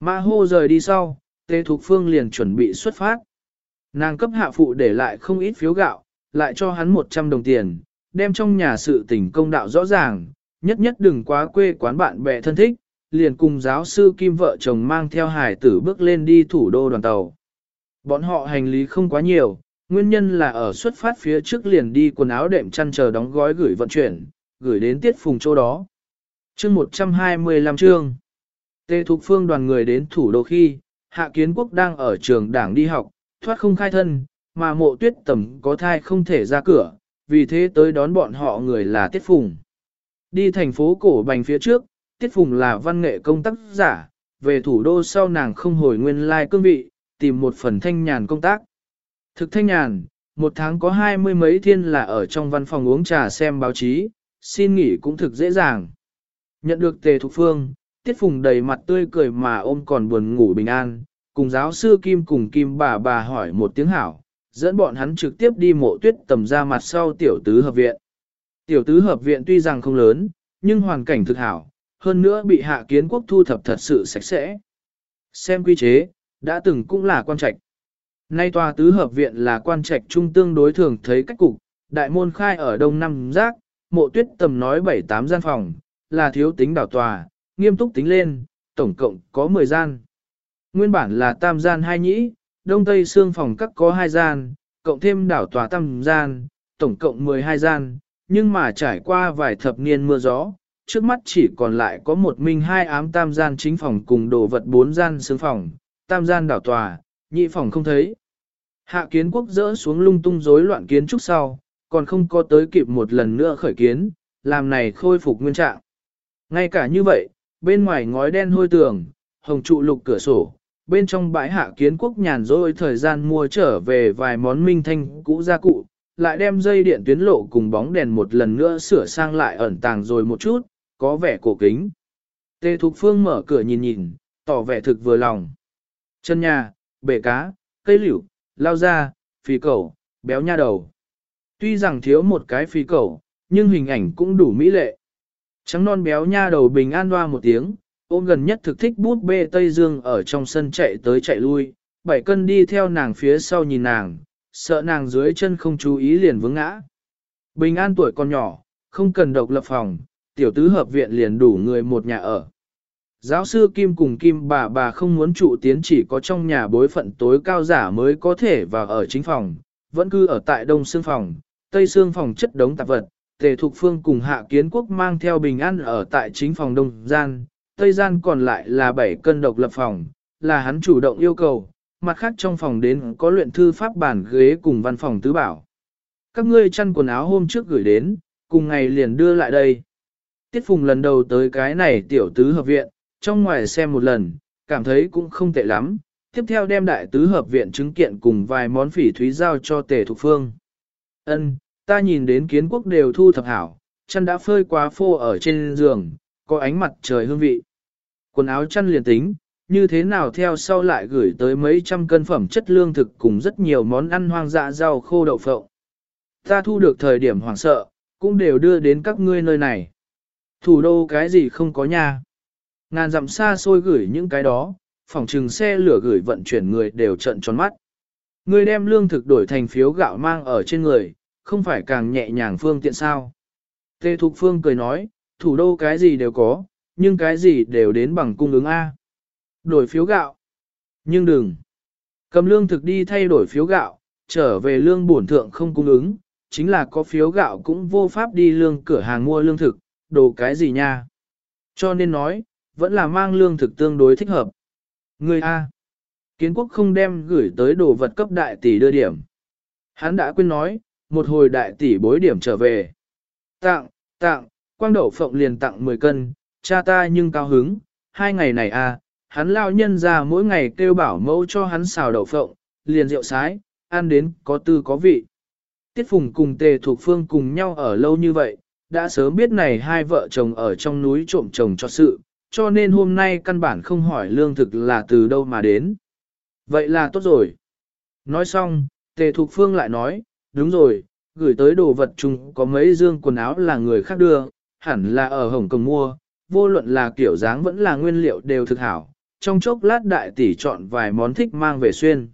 Mã Hô rời đi sau, Tề Thục Phương liền chuẩn bị xuất phát. Nàng cấp hạ phụ để lại không ít phiếu gạo, lại cho hắn 100 đồng tiền, đem trong nhà sự tình công đạo rõ ràng, nhất nhất đừng quá quê quán bạn bè thân thích, liền cùng giáo sư Kim vợ chồng mang theo hải tử bước lên đi thủ đô đoàn tàu. Bọn họ hành lý không quá nhiều, nguyên nhân là ở xuất phát phía trước liền đi quần áo đệm chăn chờ đóng gói gửi vận chuyển, gửi đến tiết phùng chỗ đó. chương 125 chương Tề Thục Phương đoàn người đến thủ đô khi, Hạ Kiến Quốc đang ở trường đảng đi học, thoát không khai thân, mà mộ tuyết tầm có thai không thể ra cửa, vì thế tới đón bọn họ người là Tiết Phùng. Đi thành phố cổ bành phía trước, Tiết Phùng là văn nghệ công tác giả, về thủ đô sau nàng không hồi nguyên lai cương vị, tìm một phần thanh nhàn công tác. Thực thanh nhàn, một tháng có hai mươi mấy thiên là ở trong văn phòng uống trà xem báo chí, xin nghỉ cũng thực dễ dàng. Nhận được tề thục phương, tiết phùng đầy mặt tươi cười mà ôm còn buồn ngủ bình an, cùng giáo sư Kim cùng Kim bà bà hỏi một tiếng hảo, dẫn bọn hắn trực tiếp đi mộ tuyết tầm ra mặt sau tiểu tứ hợp viện. Tiểu tứ hợp viện tuy rằng không lớn, nhưng hoàn cảnh thực hảo, hơn nữa bị hạ kiến quốc thu thập thật sự sạch sẽ. Xem quy chế, đã từng cũng là quan trạch. Nay tòa tứ hợp viện là quan trạch trung tương đối thường thấy cách cục, đại môn khai ở đông năm giác, mộ tuyết tầm nói 7-8 gian phòng, là thiếu tính đảo tòa, nghiêm túc tính lên, tổng cộng có 10 gian. Nguyên bản là tam gian hai nhĩ, đông tây xương phòng các có hai gian, cộng thêm đảo tòa tam gian, tổng cộng 12 gian, nhưng mà trải qua vài thập niên mưa gió, trước mắt chỉ còn lại có một minh hai ám tam gian chính phòng cùng đồ vật bốn gian xương phòng, tam gian đảo tòa, nhị phòng không thấy. Hạ kiến quốc dỡ xuống lung tung rối loạn kiến trúc sau, còn không có tới kịp một lần nữa khởi kiến, làm này khôi phục nguyên trạng. Ngay cả như vậy, bên ngoài ngói đen hôi tường, hồng trụ lục cửa sổ, bên trong bãi hạ kiến quốc nhàn rỗi thời gian mua trở về vài món minh thanh cũ gia cụ, lại đem dây điện tuyến lộ cùng bóng đèn một lần nữa sửa sang lại ẩn tàng rồi một chút, có vẻ cổ kính. Tề Thục Phương mở cửa nhìn nhìn, tỏ vẻ thực vừa lòng. Chân nhà, bể cá, cây liễu, lao ra, phì cẩu, béo nha đầu. Tuy rằng thiếu một cái phì cẩu, nhưng hình ảnh cũng đủ mỹ lệ. Trắng non béo nha đầu bình an hoa một tiếng, ôm gần nhất thực thích bút bê Tây Dương ở trong sân chạy tới chạy lui, bảy cân đi theo nàng phía sau nhìn nàng, sợ nàng dưới chân không chú ý liền vướng ngã. Bình an tuổi còn nhỏ, không cần độc lập phòng, tiểu tứ hợp viện liền đủ người một nhà ở. Giáo sư Kim cùng Kim bà bà không muốn trụ tiến chỉ có trong nhà bối phận tối cao giả mới có thể vào ở chính phòng, vẫn cứ ở tại đông xương phòng, tây xương phòng chất đống tạp vật, tề thục phương cùng hạ kiến quốc mang theo bình an ở tại chính phòng đông gian, tây gian còn lại là 7 cân độc lập phòng, là hắn chủ động yêu cầu, mặt khác trong phòng đến có luyện thư pháp bản ghế cùng văn phòng tứ bảo. Các ngươi chăn quần áo hôm trước gửi đến, cùng ngày liền đưa lại đây. Tiết Phùng lần đầu tới cái này tiểu tứ hợp viện, trong ngoài xem một lần, cảm thấy cũng không tệ lắm. Tiếp theo đem đại tứ hợp viện chứng kiện cùng vài món phỉ thúy giao cho tề thục phương. Ân, ta nhìn đến kiến quốc đều thu thập hảo, chân đã phơi quá phô ở trên giường, có ánh mặt trời hương vị. Quần áo chăn liền tính, như thế nào theo sau lại gửi tới mấy trăm cân phẩm chất lương thực cùng rất nhiều món ăn hoang dã rau khô đậu phộng. Ta thu được thời điểm hoảng sợ, cũng đều đưa đến các ngươi nơi này. Thủ đô cái gì không có nha. Ngàn dặm xa xôi gửi những cái đó, phòng trừng xe lửa gửi vận chuyển người đều trận tròn mắt. Người đem lương thực đổi thành phiếu gạo mang ở trên người, không phải càng nhẹ nhàng phương tiện sao. Tê Thục Phương cười nói, thủ đô cái gì đều có, nhưng cái gì đều đến bằng cung ứng A. Đổi phiếu gạo. Nhưng đừng. Cầm lương thực đi thay đổi phiếu gạo, trở về lương bổn thượng không cung ứng, chính là có phiếu gạo cũng vô pháp đi lương cửa hàng mua lương thực, đồ cái gì nha. Cho nên nói, vẫn là mang lương thực tương đối thích hợp. Người A. Kiến quốc không đem gửi tới đồ vật cấp đại tỷ đưa điểm. Hắn đã quên nói, một hồi đại tỷ bối điểm trở về. Tặng, tặng, quang đậu phộng liền tặng 10 cân, cha ta nhưng cao hứng, hai ngày này a, hắn lao nhân ra mỗi ngày kêu bảo mẫu cho hắn xào đậu phộng, liền rượu sái, ăn đến có tư có vị. Tiết Phùng cùng Tề Thục Phương cùng nhau ở lâu như vậy, đã sớm biết này hai vợ chồng ở trong núi trộm chồng cho sự, cho nên hôm nay căn bản không hỏi lương thực là từ đâu mà đến. Vậy là tốt rồi. Nói xong, Tề Thục Phương lại nói, đúng rồi, gửi tới đồ vật chung có mấy dương quần áo là người khác đưa, hẳn là ở Hồng Kông mua, vô luận là kiểu dáng vẫn là nguyên liệu đều thực hảo, trong chốc lát đại tỷ chọn vài món thích mang về xuyên.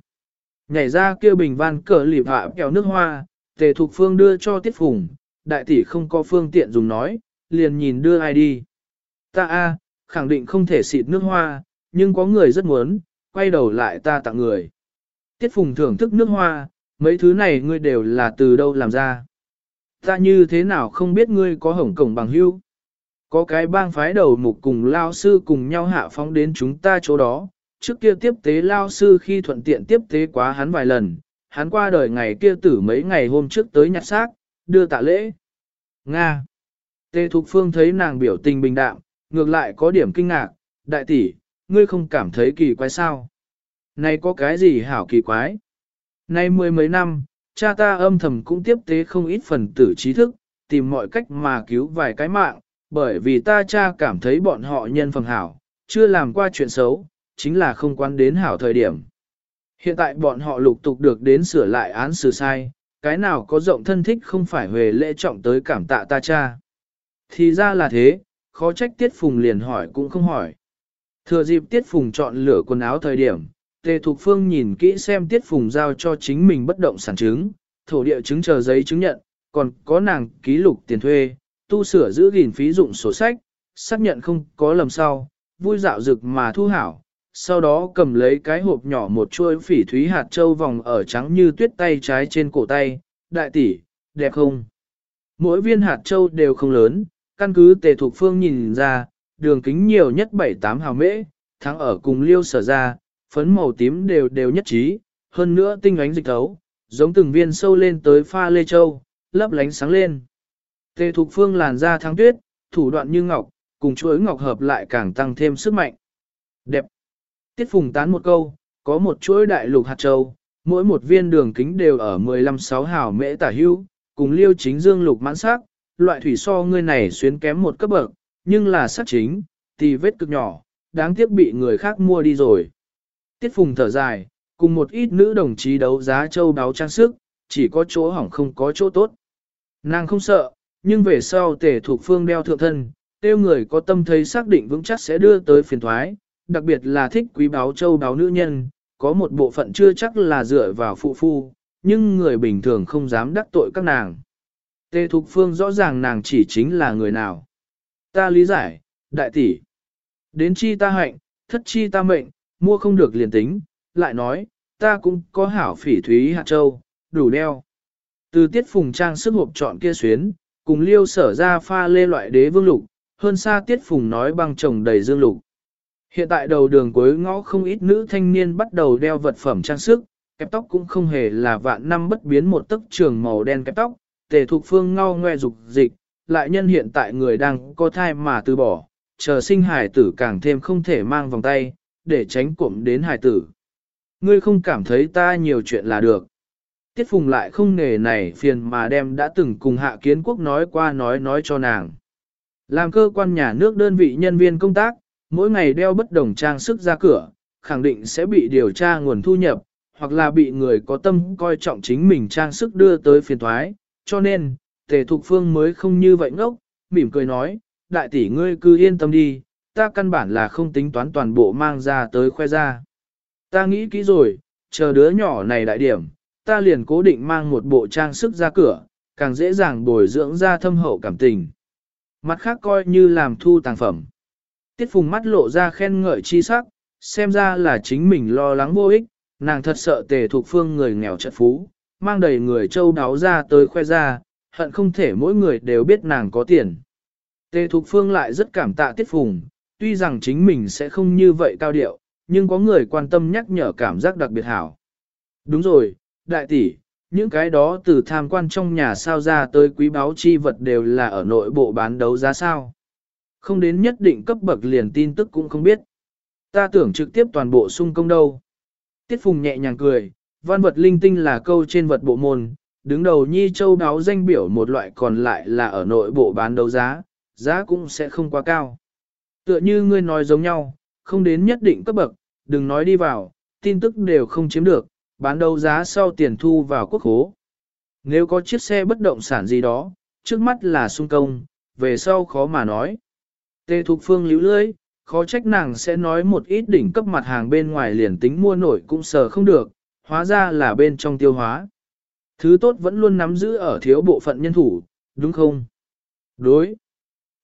Nhảy ra kêu bình van cờ lịp hạ kẹo nước hoa, tề thục phương đưa cho tiết phùng, đại tỷ không có phương tiện dùng nói, liền nhìn đưa ai đi. Ta a khẳng định không thể xịt nước hoa, nhưng có người rất muốn, quay đầu lại ta tặng người. Tiết phùng thưởng thức nước hoa, mấy thứ này ngươi đều là từ đâu làm ra. Ta như thế nào không biết ngươi có hổng cổng bằng hưu. Có cái bang phái đầu mục cùng lao sư cùng nhau hạ phóng đến chúng ta chỗ đó, trước kia tiếp tế lao sư khi thuận tiện tiếp tế quá hắn vài lần, hắn qua đời ngày kia tử mấy ngày hôm trước tới nhặt xác, đưa tạ lễ. Nga. Tê Thục Phương thấy nàng biểu tình bình đạm, ngược lại có điểm kinh ngạc, đại tỷ, ngươi không cảm thấy kỳ quái sao? Này có cái gì hảo kỳ quái? Nay mười mấy năm, cha ta âm thầm cũng tiếp tế không ít phần tử trí thức, tìm mọi cách mà cứu vài cái mạng, bởi vì ta cha cảm thấy bọn họ nhân phần hảo, chưa làm qua chuyện xấu, chính là không quan đến hảo thời điểm. Hiện tại bọn họ lục tục được đến sửa lại án xử sai, cái nào có rộng thân thích không phải về lễ trọng tới cảm tạ ta cha. Thì ra là thế, khó trách Tiết Phùng liền hỏi cũng không hỏi. Thừa dịp Tiết Phùng chọn lựa quần áo thời điểm, Tề Thục Phương nhìn kỹ xem Tiết Phùng giao cho chính mình bất động sản chứng, thổ địa chứng chờ giấy chứng nhận, còn có nàng ký lục tiền thuê, tu sửa giữ gìn phí dụng sổ sách, xác nhận không có lầm sau, vui dạo rực mà thu hảo. Sau đó cầm lấy cái hộp nhỏ một chuôi phỉ thúy hạt châu vòng ở trắng như tuyết tay trái trên cổ tay, đại tỷ, đẹp không? Mỗi viên hạt châu đều không lớn, căn cứ tề thuộc phương nhìn ra, đường kính nhiều nhất 7-8 hào mễ, thắng ở cùng liêu sở ra, phấn màu tím đều đều nhất trí, hơn nữa tinh ánh dịch thấu, giống từng viên sâu lên tới pha lê châu, lấp lánh sáng lên. Tề Thục Phương làn da thắng tuyết, thủ đoạn như ngọc, cùng chuỗi ngọc hợp lại càng tăng thêm sức mạnh. Đẹp. Tiết Phùng tán một câu, có một chuỗi đại lục hạt châu, mỗi một viên đường kính đều ở 15-6 hào mễ tả hưu, cùng liêu chính dương lục mãn sắc, loại thủy so ngươi này xuyến kém một cấp bậc, nhưng là sắc chính, thì vết cực nhỏ, đáng tiếc bị người khác mua đi rồi. Tiết Phùng thở dài, cùng một ít nữ đồng chí đấu giá châu đáo trang sức, chỉ có chỗ hỏng không có chỗ tốt. Nàng không sợ, nhưng về sau tề thuộc phương đeo thượng thân, tiêu người có tâm thấy xác định vững chắc sẽ đưa tới phiền thoái, đặc biệt là thích quý báo châu báo nữ nhân, có một bộ phận chưa chắc là dựa vào phụ phu, nhưng người bình thường không dám đắc tội các nàng. Tề Thục Phương rõ ràng nàng chỉ chính là người nào. Ta lý giải, đại tỷ. Đến chi ta hạnh, thất chi ta mệnh, mua không được liền tính, lại nói, ta cũng có hảo phỉ thúy hạt châu, đủ đeo. Từ tiết phùng trang sức hộp chọn kia xuyến, cùng liêu sở ra pha lê loại đế vương lục, hơn xa tiết phùng nói băng chồng đầy dương lục. Hiện tại đầu đường cuối ngõ không ít nữ thanh niên bắt đầu đeo vật phẩm trang sức, kẹp tóc cũng không hề là vạn năm bất biến một tấc trường màu đen kẹp tóc, tề thuộc phương ngao ngoe dục dịch, lại nhân hiện tại người đang có thai mà từ bỏ, chờ sinh hải tử càng thêm không thể mang vòng tay, để tránh cụm đến hải tử. Ngươi không cảm thấy ta nhiều chuyện là được. Tiết Phùng lại không nề này phiền mà đem đã từng cùng hạ kiến quốc nói qua nói nói cho nàng. Làm cơ quan nhà nước đơn vị nhân viên công tác, mỗi ngày đeo bất đồng trang sức ra cửa, khẳng định sẽ bị điều tra nguồn thu nhập, hoặc là bị người có tâm coi trọng chính mình trang sức đưa tới phiền thoái, cho nên, Tề Thục Phương mới không như vậy ngốc, mỉm cười nói, đại tỷ ngươi cứ yên tâm đi, ta căn bản là không tính toán toàn bộ mang ra tới khoe ra. Ta nghĩ kỹ rồi, chờ đứa nhỏ này đại điểm, ta liền cố định mang một bộ trang sức ra cửa, càng dễ dàng bồi dưỡng ra thâm hậu cảm tình. Mặt khác coi như làm thu tàng phẩm. Tiết phùng mắt lộ ra khen ngợi chi sắc, xem ra là chính mình lo lắng vô ích, nàng thật sợ tề thuộc phương người nghèo chất phú, mang đầy người châu đáo ra tới khoe ra, hận không thể mỗi người đều biết nàng có tiền. Tề Thục Phương lại rất cảm tạ Tiết Phùng, tuy rằng chính mình sẽ không như vậy cao điệu, nhưng có người quan tâm nhắc nhở cảm giác đặc biệt hảo. Đúng rồi, đại tỷ, những cái đó từ tham quan trong nhà sao ra tới quý báo chi vật đều là ở nội bộ bán đấu giá sao. Không đến nhất định cấp bậc liền tin tức cũng không biết. Ta tưởng trực tiếp toàn bộ sung công đâu. Tiết Phùng nhẹ nhàng cười, văn vật linh tinh là câu trên vật bộ môn, đứng đầu nhi châu đáo danh biểu một loại còn lại là ở nội bộ bán đấu giá, giá cũng sẽ không quá cao. Tựa như ngươi nói giống nhau, không đến nhất định cấp bậc, đừng nói đi vào, tin tức đều không chiếm được, bán đấu giá sau tiền thu vào quốc hố. Nếu có chiếc xe bất động sản gì đó, trước mắt là sung công, về sau khó mà nói. Tê Thục Phương lưu lưới, khó trách nàng sẽ nói một ít đỉnh cấp mặt hàng bên ngoài liền tính mua nổi cũng sờ không được, hóa ra là bên trong tiêu hóa. Thứ tốt vẫn luôn nắm giữ ở thiếu bộ phận nhân thủ, đúng không? Đối.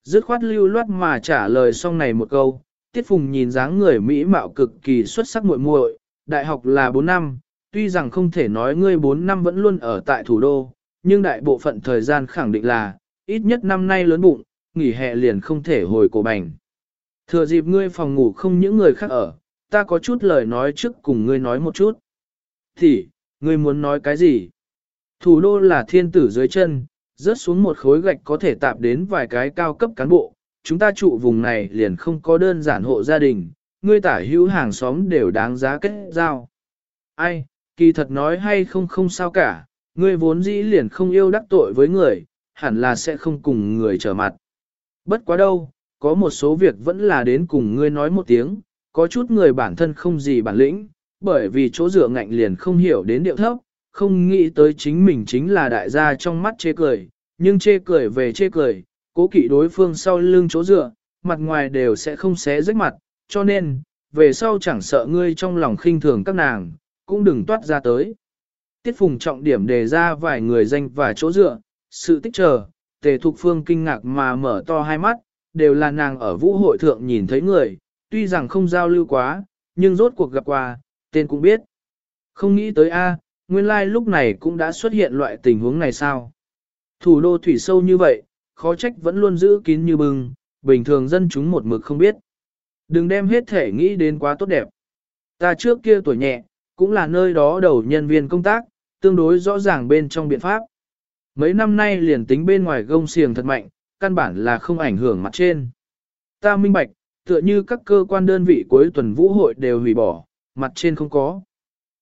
Dứt khoát lưu loát mà trả lời xong này một câu, Tiết Phùng nhìn dáng người Mỹ mạo cực kỳ xuất sắc muội muội, đại học là 4 năm, tuy rằng không thể nói ngươi 4 năm vẫn luôn ở tại thủ đô, nhưng đại bộ phận thời gian khẳng định là, ít nhất năm nay lớn bụng, nghỉ hè liền không thể hồi cổ bành. Thừa dịp ngươi phòng ngủ không những người khác ở, ta có chút lời nói trước cùng ngươi nói một chút. Thì, ngươi muốn nói cái gì? Thủ đô là thiên tử dưới chân, rớt xuống một khối gạch có thể tạp đến vài cái cao cấp cán bộ, chúng ta trụ vùng này liền không có đơn giản hộ gia đình, ngươi tả hữu hàng xóm đều đáng giá kết giao. Ai, kỳ thật nói hay không không sao cả, ngươi vốn dĩ liền không yêu đắc tội với người, hẳn là sẽ không cùng người trở mặt. Bất quá đâu, có một số việc vẫn là đến cùng ngươi nói một tiếng, có chút người bản thân không gì bản lĩnh, bởi vì chỗ dựa ngạnh liền không hiểu đến điệu thấp, không nghĩ tới chính mình chính là đại gia trong mắt chê cười, nhưng chê cười về chê cười, cố kỵ đối phương sau lưng chỗ dựa, mặt ngoài đều sẽ không xé rách mặt, cho nên, về sau chẳng sợ ngươi trong lòng khinh thường các nàng, cũng đừng toát ra tới. Tiết phùng trọng điểm đề ra vài người danh và chỗ dựa, sự tích chờ, tề thục phương kinh ngạc mà mở to hai mắt, đều là nàng ở vũ hội thượng nhìn thấy người, tuy rằng không giao lưu quá, nhưng rốt cuộc gặp qua, tên cũng biết. Không nghĩ tới A, nguyên lai like lúc này cũng đã xuất hiện loại tình huống này sao. Thủ đô thủy sâu như vậy, khó trách vẫn luôn giữ kín như bừng, bình thường dân chúng một mực không biết. Đừng đem hết thể nghĩ đến quá tốt đẹp. Ta trước kia tuổi nhẹ, cũng là nơi đó đầu nhân viên công tác, tương đối rõ ràng bên trong biện pháp. Mấy năm nay liền tính bên ngoài gông xiềng thật mạnh, căn bản là không ảnh hưởng mặt trên. Ta minh bạch, tựa như các cơ quan đơn vị cuối tuần vũ hội đều hủy bỏ, mặt trên không có.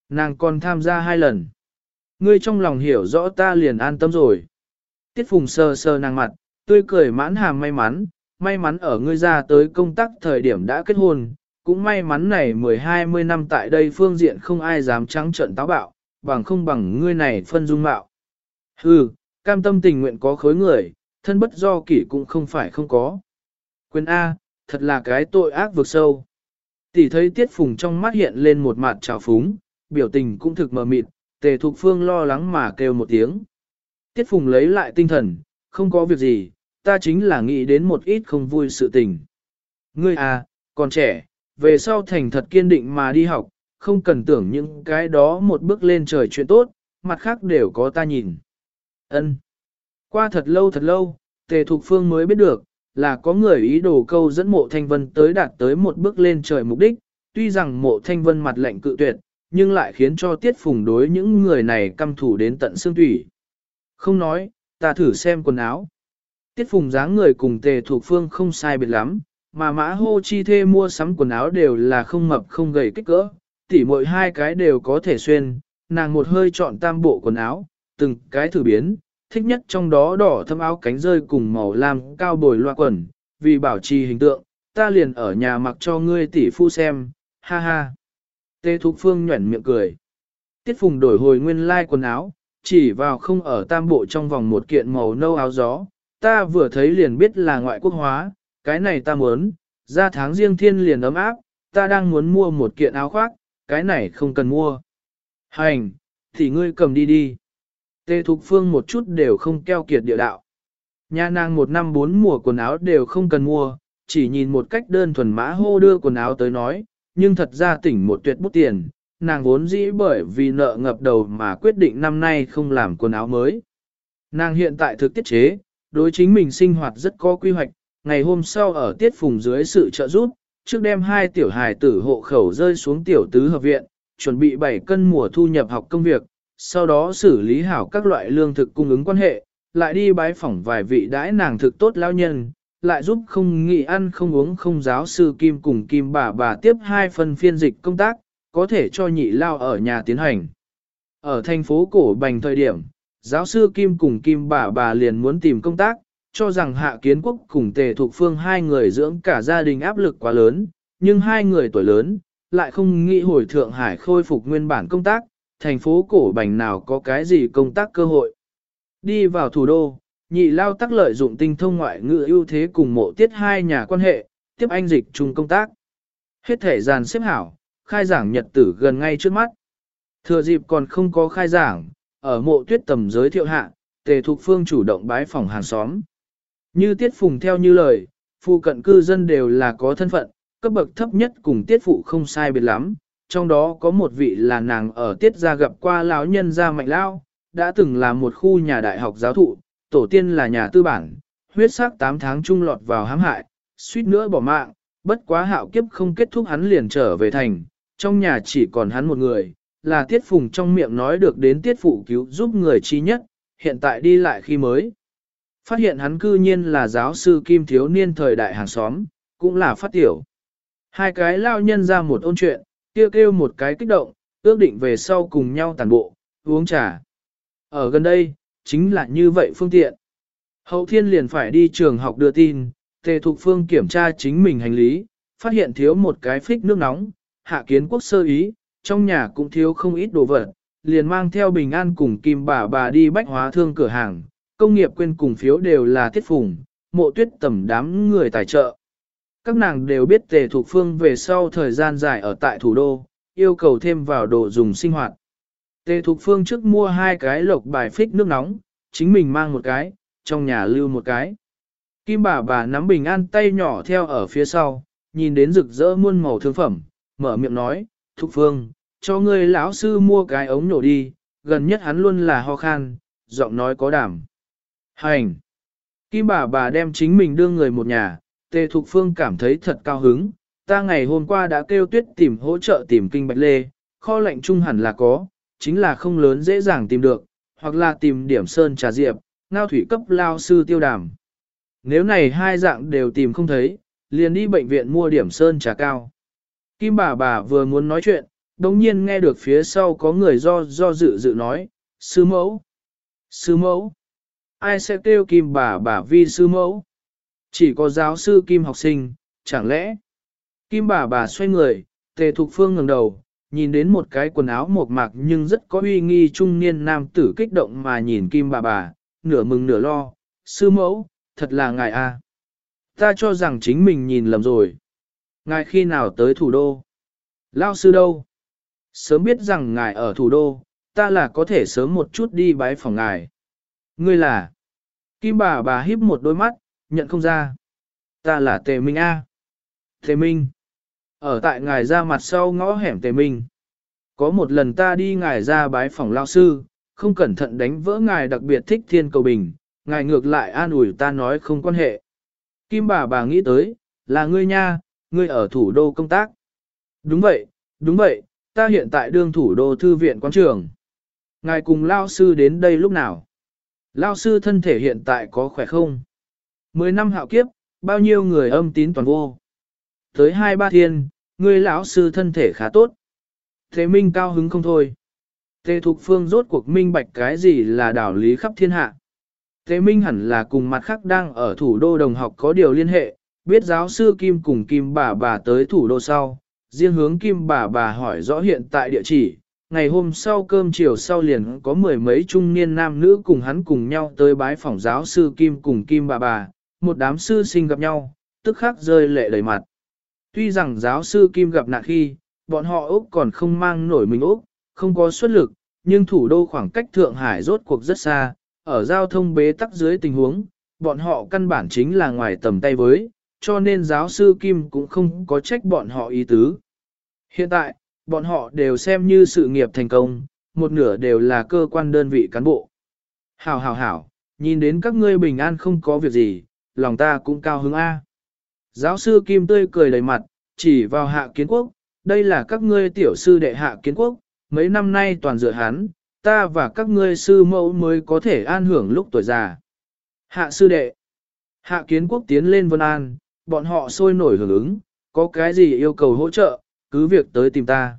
Nàng còn tham gia hai lần. Ngươi trong lòng hiểu rõ ta liền an tâm rồi. Tiết phùng sờ sờ nàng mặt, tươi cười mãn hàm may mắn, may mắn ở ngươi ra tới công tác thời điểm đã kết hôn, cũng may mắn này 10-20 năm tại đây phương diện không ai dám trắng trợn táo bạo, bằng không bằng ngươi này phân dung mạo. Hừ, cam tâm tình nguyện có khối người, thân bất do kỷ cũng không phải không có. Quyền A, thật là cái tội ác vực sâu. Tỷ thấy tiết phùng trong mắt hiện lên một mặt trào phúng, biểu tình cũng thực mờ mịt, tề thục phương lo lắng mà kêu một tiếng. Tiết phùng lấy lại tinh thần, không có việc gì, ta chính là nghĩ đến một ít không vui sự tình. Ngươi à, còn trẻ, về sau thành thật kiên định mà đi học, không cần tưởng những cái đó một bước lên trời chuyện tốt, mặt khác đều có ta nhìn. Ân. Qua thật lâu thật lâu, Tề Thục Phương mới biết được, là có người ý đồ câu dẫn mộ thanh vân tới đạt tới một bước lên trời mục đích, tuy rằng mộ thanh vân mặt lệnh cự tuyệt, nhưng lại khiến cho tiết phùng đối những người này căm thủ đến tận xương thủy. Không nói, ta thử xem quần áo. Tiết phùng dáng người cùng tề thuộc phương không sai biệt lắm, mà mã hô chi thê mua sắm quần áo đều là không mập không gầy kích cỡ, tỉ mỗi hai cái đều có thể xuyên, nàng một hơi chọn tam bộ quần áo, từng cái thử biến, thích nhất trong đó đỏ thâm áo cánh rơi cùng màu lam cao bồi loa quần, vì bảo trì hình tượng, ta liền ở nhà mặc cho ngươi tỷ phu xem, ha ha. Tê Thục Phương nhuẩn miệng cười. Tiết Phùng đổi hồi nguyên lai like quần áo, chỉ vào không ở tam bộ trong vòng một kiện màu nâu áo gió, ta vừa thấy liền biết là ngoại quốc hóa, cái này ta muốn, ra tháng riêng thiên liền ấm áp, ta đang muốn mua một kiện áo khoác, cái này không cần mua. Hành, thì ngươi cầm đi đi. Tê Thục Phương một chút đều không keo kiệt địa đạo. Nhà nàng một năm bốn mùa quần áo đều không cần mua, chỉ nhìn một cách đơn thuần mã hô đưa quần áo tới nói, nhưng thật ra tỉnh một tuyệt bút tiền, nàng vốn dĩ bởi vì nợ ngập đầu mà quyết định năm nay không làm quần áo mới. Nàng hiện tại thực tiết chế, đối chính mình sinh hoạt rất có quy hoạch, ngày hôm sau ở tiết phùng dưới sự trợ giúp, trước đem hai tiểu hài tử hộ khẩu rơi xuống tiểu tứ hợp viện, chuẩn bị 7 cân mùa thu nhập học công việc, sau đó xử lý hảo các loại lương thực cung ứng quan hệ, lại đi bái phỏng vài vị đãi nàng thực tốt lao nhân, lại giúp không nghỉ ăn không uống không giáo sư Kim cùng Kim bà bà tiếp hai phần phiên dịch công tác, có thể cho nhị lao ở nhà tiến hành. Ở thành phố cổ bành thời điểm, giáo sư Kim cùng Kim bà bà liền muốn tìm công tác, cho rằng hạ kiến quốc cùng tề Thục phương hai người dưỡng cả gia đình áp lực quá lớn, nhưng hai người tuổi lớn, lại không nghĩ hồi Thượng Hải khôi phục nguyên bản công tác, thành phố cổ bành nào có cái gì công tác cơ hội. Đi vào thủ đô, nhị lao tắc lợi dụng tinh thông ngoại ngữ ưu thế cùng mộ tiết hai nhà quan hệ, tiếp anh dịch chung công tác. Hết thể dàn xếp hảo, khai giảng nhật tử gần ngay trước mắt. Thừa dịp còn không có khai giảng, ở mộ tuyết tầm giới thiệu hạ, tề thục phương chủ động bái phòng hàng xóm. Như tiết phùng theo như lời, phụ cận cư dân đều là có thân phận, cấp bậc thấp nhất cùng tiết phụ không sai biệt lắm, trong đó có một vị là nàng ở tiết gia gặp qua lão nhân gia mạnh lao, đã từng là một khu nhà đại học giáo thụ, tổ tiên là nhà tư bản, huyết sắc 8 tháng trung lọt vào hãm hại, suýt nữa bỏ mạng, bất quá hạo kiếp không kết thúc hắn liền trở về thành, trong nhà chỉ còn hắn một người, là tiết phùng trong miệng nói được đến tiết phụ cứu giúp người chi nhất, hiện tại đi lại khi mới. Phát hiện hắn cư nhiên là giáo sư Kim Thiếu Niên thời đại hàng xóm, cũng là phát tiểu. Hai cái lao nhân ra một ôn chuyện, kêu kêu một cái kích động, ước định về sau cùng nhau tàn bộ, uống trà. Ở gần đây, chính là như vậy phương tiện. Hậu thiên liền phải đi trường học đưa tin, tề thục phương kiểm tra chính mình hành lý, phát hiện thiếu một cái phích nước nóng, hạ kiến quốc sơ ý, trong nhà cũng thiếu không ít đồ vật, liền mang theo bình an cùng kim bà bà đi bách hóa thương cửa hàng, công nghiệp quên cùng phiếu đều là thiết phùng, mộ tuyết tầm đám người tài trợ. Các nàng đều biết tề thuộc phương về sau thời gian dài ở tại thủ đô, yêu cầu thêm vào đồ dùng sinh hoạt. Tề thuộc phương trước mua hai cái lộc bài phích nước nóng, chính mình mang một cái, trong nhà lưu một cái. Kim bà bà nắm bình an tay nhỏ theo ở phía sau, nhìn đến rực rỡ muôn màu thương phẩm, mở miệng nói, Thục Phương, cho ngươi lão sư mua cái ống nổ đi, gần nhất hắn luôn là ho khan, giọng nói có đảm. Hành! Kim bà bà đem chính mình đưa người một nhà, Tề Thục Phương cảm thấy thật cao hứng, ta ngày hôm qua đã kêu tuyết tìm hỗ trợ tìm kinh bạch lê, kho lạnh trung hẳn là có, chính là không lớn dễ dàng tìm được, hoặc là tìm điểm sơn trà diệp, ngao thủy cấp lao sư tiêu đàm. Nếu này hai dạng đều tìm không thấy, liền đi bệnh viện mua điểm sơn trà cao. Kim bà bà vừa muốn nói chuyện, đồng nhiên nghe được phía sau có người do do dự dự nói, sư mẫu, sư mẫu, ai sẽ kêu kim bà bà vi sư mẫu? Chỉ có giáo sư kim học sinh, chẳng lẽ? Kim bà bà xoay người, tề thục phương ngẩng đầu, nhìn đến một cái quần áo mộc mạc nhưng rất có uy nghi trung niên nam tử kích động mà nhìn kim bà bà, nửa mừng nửa lo, sư mẫu, thật là ngài a. Ta cho rằng chính mình nhìn lầm rồi. Ngài khi nào tới thủ đô? Lao sư đâu? Sớm biết rằng ngài ở thủ đô, ta là có thể sớm một chút đi bái phòng ngài. Ngươi là? Kim bà bà híp một đôi mắt, nhận không ra. Ta là Tề Minh A. Tề Minh. Ở tại ngài ra mặt sau ngõ hẻm Tề Minh. Có một lần ta đi ngài ra bái phòng lao sư, không cẩn thận đánh vỡ ngài đặc biệt thích thiên cầu bình, ngài ngược lại an ủi ta nói không quan hệ. Kim bà bà nghĩ tới, là ngươi nha, ngươi ở thủ đô công tác. Đúng vậy, đúng vậy, ta hiện tại đương thủ đô thư viện quán trường. Ngài cùng lao sư đến đây lúc nào? Lao sư thân thể hiện tại có khỏe không? Mười năm hạo kiếp, bao nhiêu người âm tín toàn vô. Tới hai ba thiên, người lão sư thân thể khá tốt. Thế minh cao hứng không thôi. Tề Thục Phương rốt cuộc minh bạch cái gì là đảo lý khắp thiên hạ. Tề Minh hẳn là cùng mặt khác đang ở thủ đô đồng học có điều liên hệ, biết giáo sư Kim cùng Kim bà bà tới thủ đô sau, riêng hướng Kim bà bà hỏi rõ hiện tại địa chỉ. Ngày hôm sau cơm chiều sau liền có mười mấy trung niên nam nữ cùng hắn cùng nhau tới bái phỏng giáo sư Kim cùng Kim bà bà, một đám sư sinh gặp nhau, tức khắc rơi lệ đầy mặt. Tuy rằng giáo sư Kim gặp nạn khi, bọn họ Úc còn không mang nổi mình Úc, không có xuất lực, nhưng thủ đô khoảng cách Thượng Hải rốt cuộc rất xa, ở giao thông bế tắc dưới tình huống, bọn họ căn bản chính là ngoài tầm tay với, cho nên giáo sư Kim cũng không có trách bọn họ ý tứ. Hiện tại, bọn họ đều xem như sự nghiệp thành công, một nửa đều là cơ quan đơn vị cán bộ. Hảo hảo hảo, nhìn đến các ngươi bình an không có việc gì, lòng ta cũng cao hứng A. Giáo sư Kim tươi cười đầy mặt, chỉ vào hạ kiến quốc, đây là các ngươi tiểu sư đệ hạ kiến quốc, mấy năm nay toàn dựa hắn, ta và các ngươi sư mẫu mới có thể an hưởng lúc tuổi già. Hạ sư đệ, hạ kiến quốc tiến lên vân an, bọn họ sôi nổi hưởng ứng, có cái gì yêu cầu hỗ trợ, cứ việc tới tìm ta.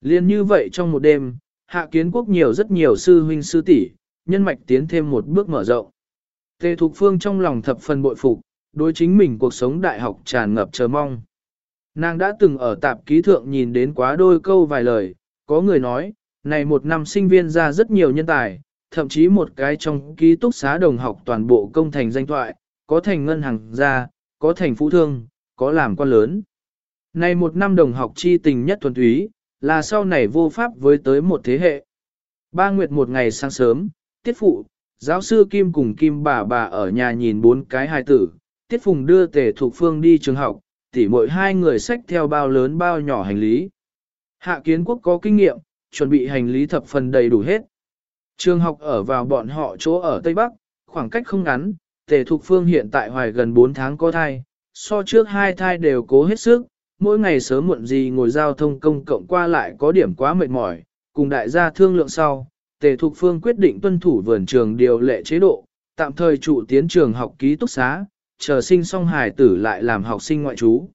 Liên như vậy trong một đêm, hạ kiến quốc nhiều rất nhiều sư huynh sư tỷ, nhân mạch tiến thêm một bước mở rộng. Tề Thục Phương trong lòng thập phần bội phục, đối chính mình cuộc sống đại học tràn ngập chờ mong. Nàng đã từng ở tạp ký thượng nhìn đến quá đôi câu vài lời, có người nói, này một năm sinh viên ra rất nhiều nhân tài, thậm chí một cái trong ký túc xá đồng học toàn bộ công thành danh thoại, có thành ngân hàng ra, có thành phú thương, có làm quan lớn. Này một năm đồng học chi tình nhất thuần túy, là sau này vô pháp với tới một thế hệ. Ba Nguyệt một ngày sáng sớm, tiết phụ, giáo sư Kim cùng Kim bà bà ở nhà nhìn bốn cái hài tử, tiết phùng đưa tề thuộc phương đi trường học, tỉ mỗi hai người xách theo bao lớn bao nhỏ hành lý. Hạ kiến quốc có kinh nghiệm, chuẩn bị hành lý thập phần đầy đủ hết. Trường học ở vào bọn họ chỗ ở Tây Bắc, khoảng cách không ngắn, tề thục phương hiện tại hoài gần 4 tháng có thai, so trước hai thai đều cố hết sức, mỗi ngày sớm muộn gì ngồi giao thông công cộng qua lại có điểm quá mệt mỏi, cùng đại gia thương lượng sau, tề thục phương quyết định tuân thủ vườn trường điều lệ chế độ, tạm thời trụ tiến trường học ký túc xá, chờ sinh xong hài tử lại làm học sinh ngoại trú.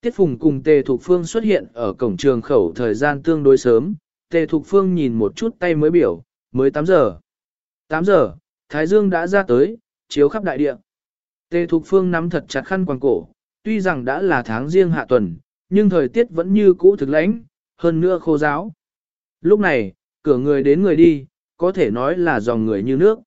Tiết Phùng cùng Tề Thục Phương xuất hiện ở cổng trường khẩu thời gian tương đối sớm, Tề Thục Phương nhìn một chút tay mới biểu, mới 8 giờ. 8 giờ, Thái Dương đã ra tới, chiếu khắp đại địa. Tề Thục Phương nắm thật chặt khăn quàng cổ, tuy rằng đã là tháng riêng hạ tuần, nhưng thời tiết vẫn như cũ thực lãnh, hơn nữa khô giáo. Lúc này, cửa người đến người đi, có thể nói là dòng người như nước.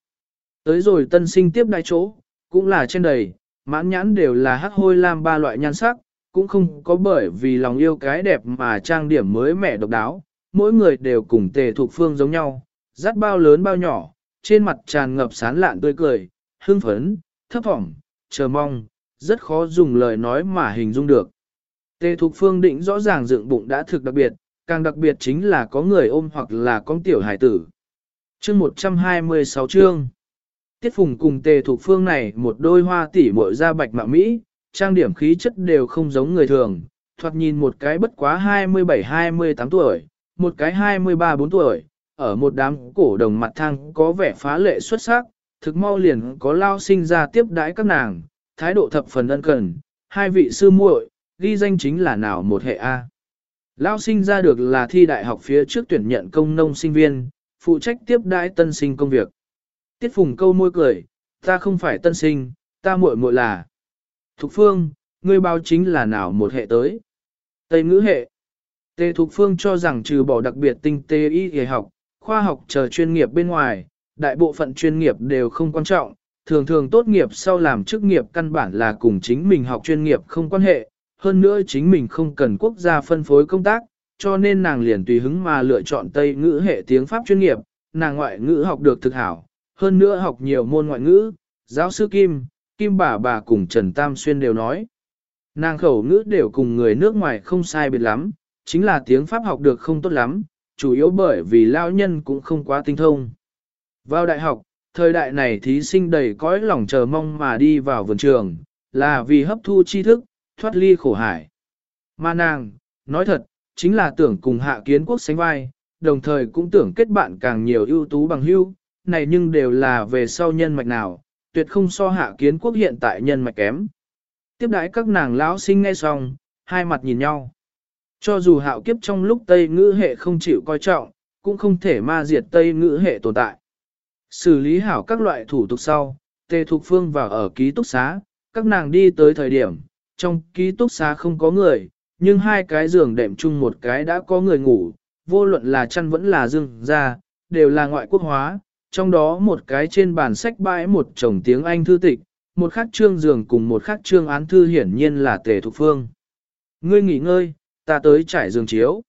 Tới rồi tân sinh tiếp đại chỗ, cũng là trên đầy, mãn nhãn đều là hắc hôi lam ba loại nhan sắc, cũng không có bởi vì lòng yêu cái đẹp mà trang điểm mới mẻ độc đáo, mỗi người đều cùng tề thuộc phương giống nhau, dắt bao lớn bao nhỏ, trên mặt tràn ngập sán lạn tươi cười, hưng phấn, thấp thỏm, chờ mong, rất khó dùng lời nói mà hình dung được. Tề Thục Phương định rõ ràng dựng bụng đã thực đặc biệt, càng đặc biệt chính là có người ôm hoặc là con tiểu hải tử. Chương 126 chương Tiết Phùng cùng Tề Thục Phương này một đôi hoa tỷ mội da bạch mạ Mỹ, trang điểm khí chất đều không giống người thường, thoạt nhìn một cái bất quá 27-28 tuổi, một cái 23-4 tuổi, ở một đám cổ đồng mặt thang có vẻ phá lệ xuất sắc, thực mau liền có lao sinh ra tiếp đãi các nàng, thái độ thập phần ân cần, hai vị sư muội, ghi danh chính là nào một hệ A. Lao sinh ra được là thi đại học phía trước tuyển nhận công nông sinh viên, phụ trách tiếp đãi tân sinh công việc. Tiết phùng câu môi cười, ta không phải tân sinh, ta muội muội là. Thục phương, ngươi báo chính là nào một hệ tới. Tây ngữ hệ. Tề Thục Phương cho rằng trừ bỏ đặc biệt tinh tế y y học, khoa học chờ chuyên nghiệp bên ngoài, đại bộ phận chuyên nghiệp đều không quan trọng, thường thường tốt nghiệp sau làm chức nghiệp căn bản là cùng chính mình học chuyên nghiệp không quan hệ, hơn nữa chính mình không cần quốc gia phân phối công tác, cho nên nàng liền tùy hứng mà lựa chọn Tây ngữ hệ tiếng Pháp chuyên nghiệp, nàng ngoại ngữ học được thực hảo, hơn nữa học nhiều môn ngoại ngữ, giáo sư Kim, Kim bà bà cùng Trần Tam Xuyên đều nói. Nàng khẩu ngữ đều cùng người nước ngoài không sai biệt lắm, chính là tiếng Pháp học được không tốt lắm, chủ yếu bởi vì lao nhân cũng không quá tinh thông. Vào đại học, thời đại này thí sinh đầy cõi lòng chờ mong mà đi vào vườn trường, là vì hấp thu tri thức, thoát ly khổ hải. Mà nàng, nói thật, chính là tưởng cùng hạ kiến quốc sánh vai, đồng thời cũng tưởng kết bạn càng nhiều ưu tú bằng hữu này nhưng đều là về sau nhân mạch nào, tuyệt không so hạ kiến quốc hiện tại nhân mạch kém. Tiếp đãi các nàng lão sinh nghe xong, hai mặt nhìn nhau. Cho dù hạo kiếp trong lúc Tây ngữ hệ không chịu coi trọng, cũng không thể ma diệt Tây ngữ hệ tồn tại. Xử lý hảo các loại thủ tục sau, Tề Thục Phương vào ở ký túc xá, các nàng đi tới thời điểm, trong ký túc xá không có người, nhưng hai cái giường đệm chung một cái đã có người ngủ, vô luận là chăn vẫn là dương ra, đều là ngoại quốc hóa, trong đó một cái trên bàn sách bãi một chồng tiếng Anh thư tịch, một khắc trương giường cùng một khắc trương án thư hiển nhiên là Tề Thục Phương. Ngươi nghỉ ngơi, ta tới trải giường chiếu.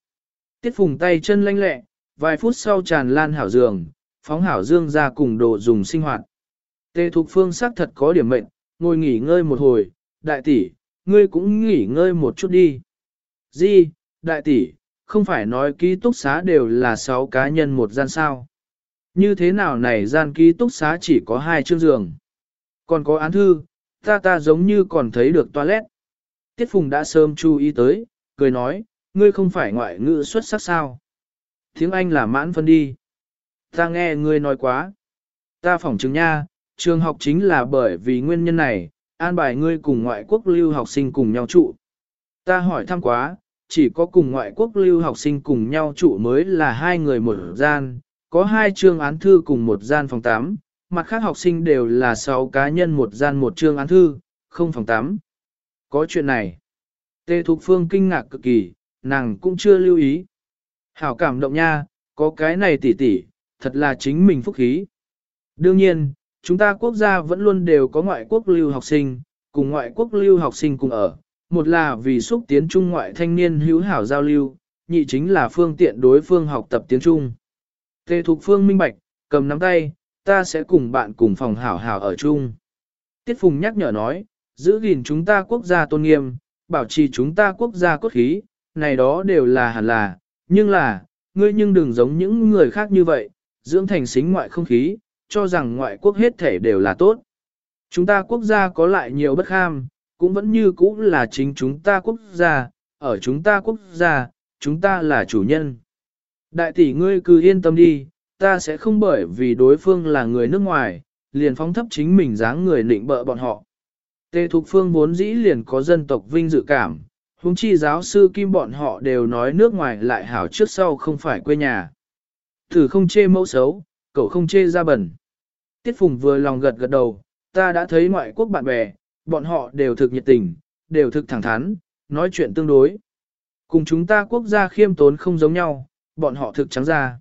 Tiết phùng tay chân lanh lẹ, vài phút sau tràn lan hảo giường, phóng hảo dương ra cùng đồ dùng sinh hoạt. Tề Thục Phương xác thật có điểm mệnh, ngồi nghỉ ngơi một hồi, đại tỷ, ngươi cũng nghỉ ngơi một chút đi. Di, đại tỷ, không phải nói ký túc xá đều là 6 cá nhân một gian sao. Như thế nào này gian ký túc xá chỉ có hai chương giường. Còn có án thư, ta ta giống như còn thấy được toilet. Tiết Phùng đã sớm chú ý tới, cười nói, ngươi không phải ngoại ngữ xuất sắc sao. Tiếng Anh là mãn phân đi. Ta nghe ngươi nói quá. Ta phỏng chứng nha, trường học chính là bởi vì nguyên nhân này, an bài ngươi cùng ngoại quốc lưu học sinh cùng nhau trụ. Ta hỏi thăm quá, chỉ có cùng ngoại quốc lưu học sinh cùng nhau trụ mới là hai người một gian, có hai chương án thư cùng một gian phòng 8, mặt khác học sinh đều là 6 cá nhân một gian một chương án thư, không phòng 8. Có chuyện này. Tê Thục Phương kinh ngạc cực kỳ, nàng cũng chưa lưu ý. Hảo cảm động nha, có cái này tỉ tỉ, thật là chính mình phúc khí. Đương nhiên, chúng ta quốc gia vẫn luôn đều có ngoại quốc lưu học sinh, cùng ngoại quốc lưu học sinh cùng ở. Một là vì xúc tiến trung ngoại thanh niên hữu hảo giao lưu, nhị chính là phương tiện đối phương học tập tiếng Trung. Tề Thục Phương minh bạch, cầm nắm tay, ta sẽ cùng bạn cùng phòng hảo hảo ở chung. Tiết Phùng nhắc nhở nói, giữ gìn chúng ta quốc gia tôn nghiêm, bảo trì chúng ta quốc gia cốt khí, này đó đều là hẳn là, nhưng là, ngươi nhưng đừng giống những người khác như vậy, dưỡng thành xính ngoại không khí, cho rằng ngoại quốc hết thể đều là tốt. Chúng ta quốc gia có lại nhiều bất kham, cũng vẫn như cũ là chính chúng ta quốc gia, ở chúng ta quốc gia, chúng ta là chủ nhân. Đại tỷ ngươi cứ yên tâm đi, ta sẽ không bởi vì đối phương là người nước ngoài, liền phóng thấp chính mình dáng người nịnh bợ bọn họ. Tề Thục Phương vốn dĩ liền có dân tộc vinh dự cảm, huống chi giáo sư Kim bọn họ đều nói nước ngoài lại hảo trước sau không phải quê nhà. Thử không chê mẫu xấu, cậu không chê ra bẩn. Tiết Phùng vừa lòng gật gật đầu, ta đã thấy ngoại quốc bạn bè, bọn họ đều thực nhiệt tình, đều thực thẳng thắn, nói chuyện tương đối. Cùng chúng ta quốc gia khiêm tốn không giống nhau, bọn họ thực trắng ra.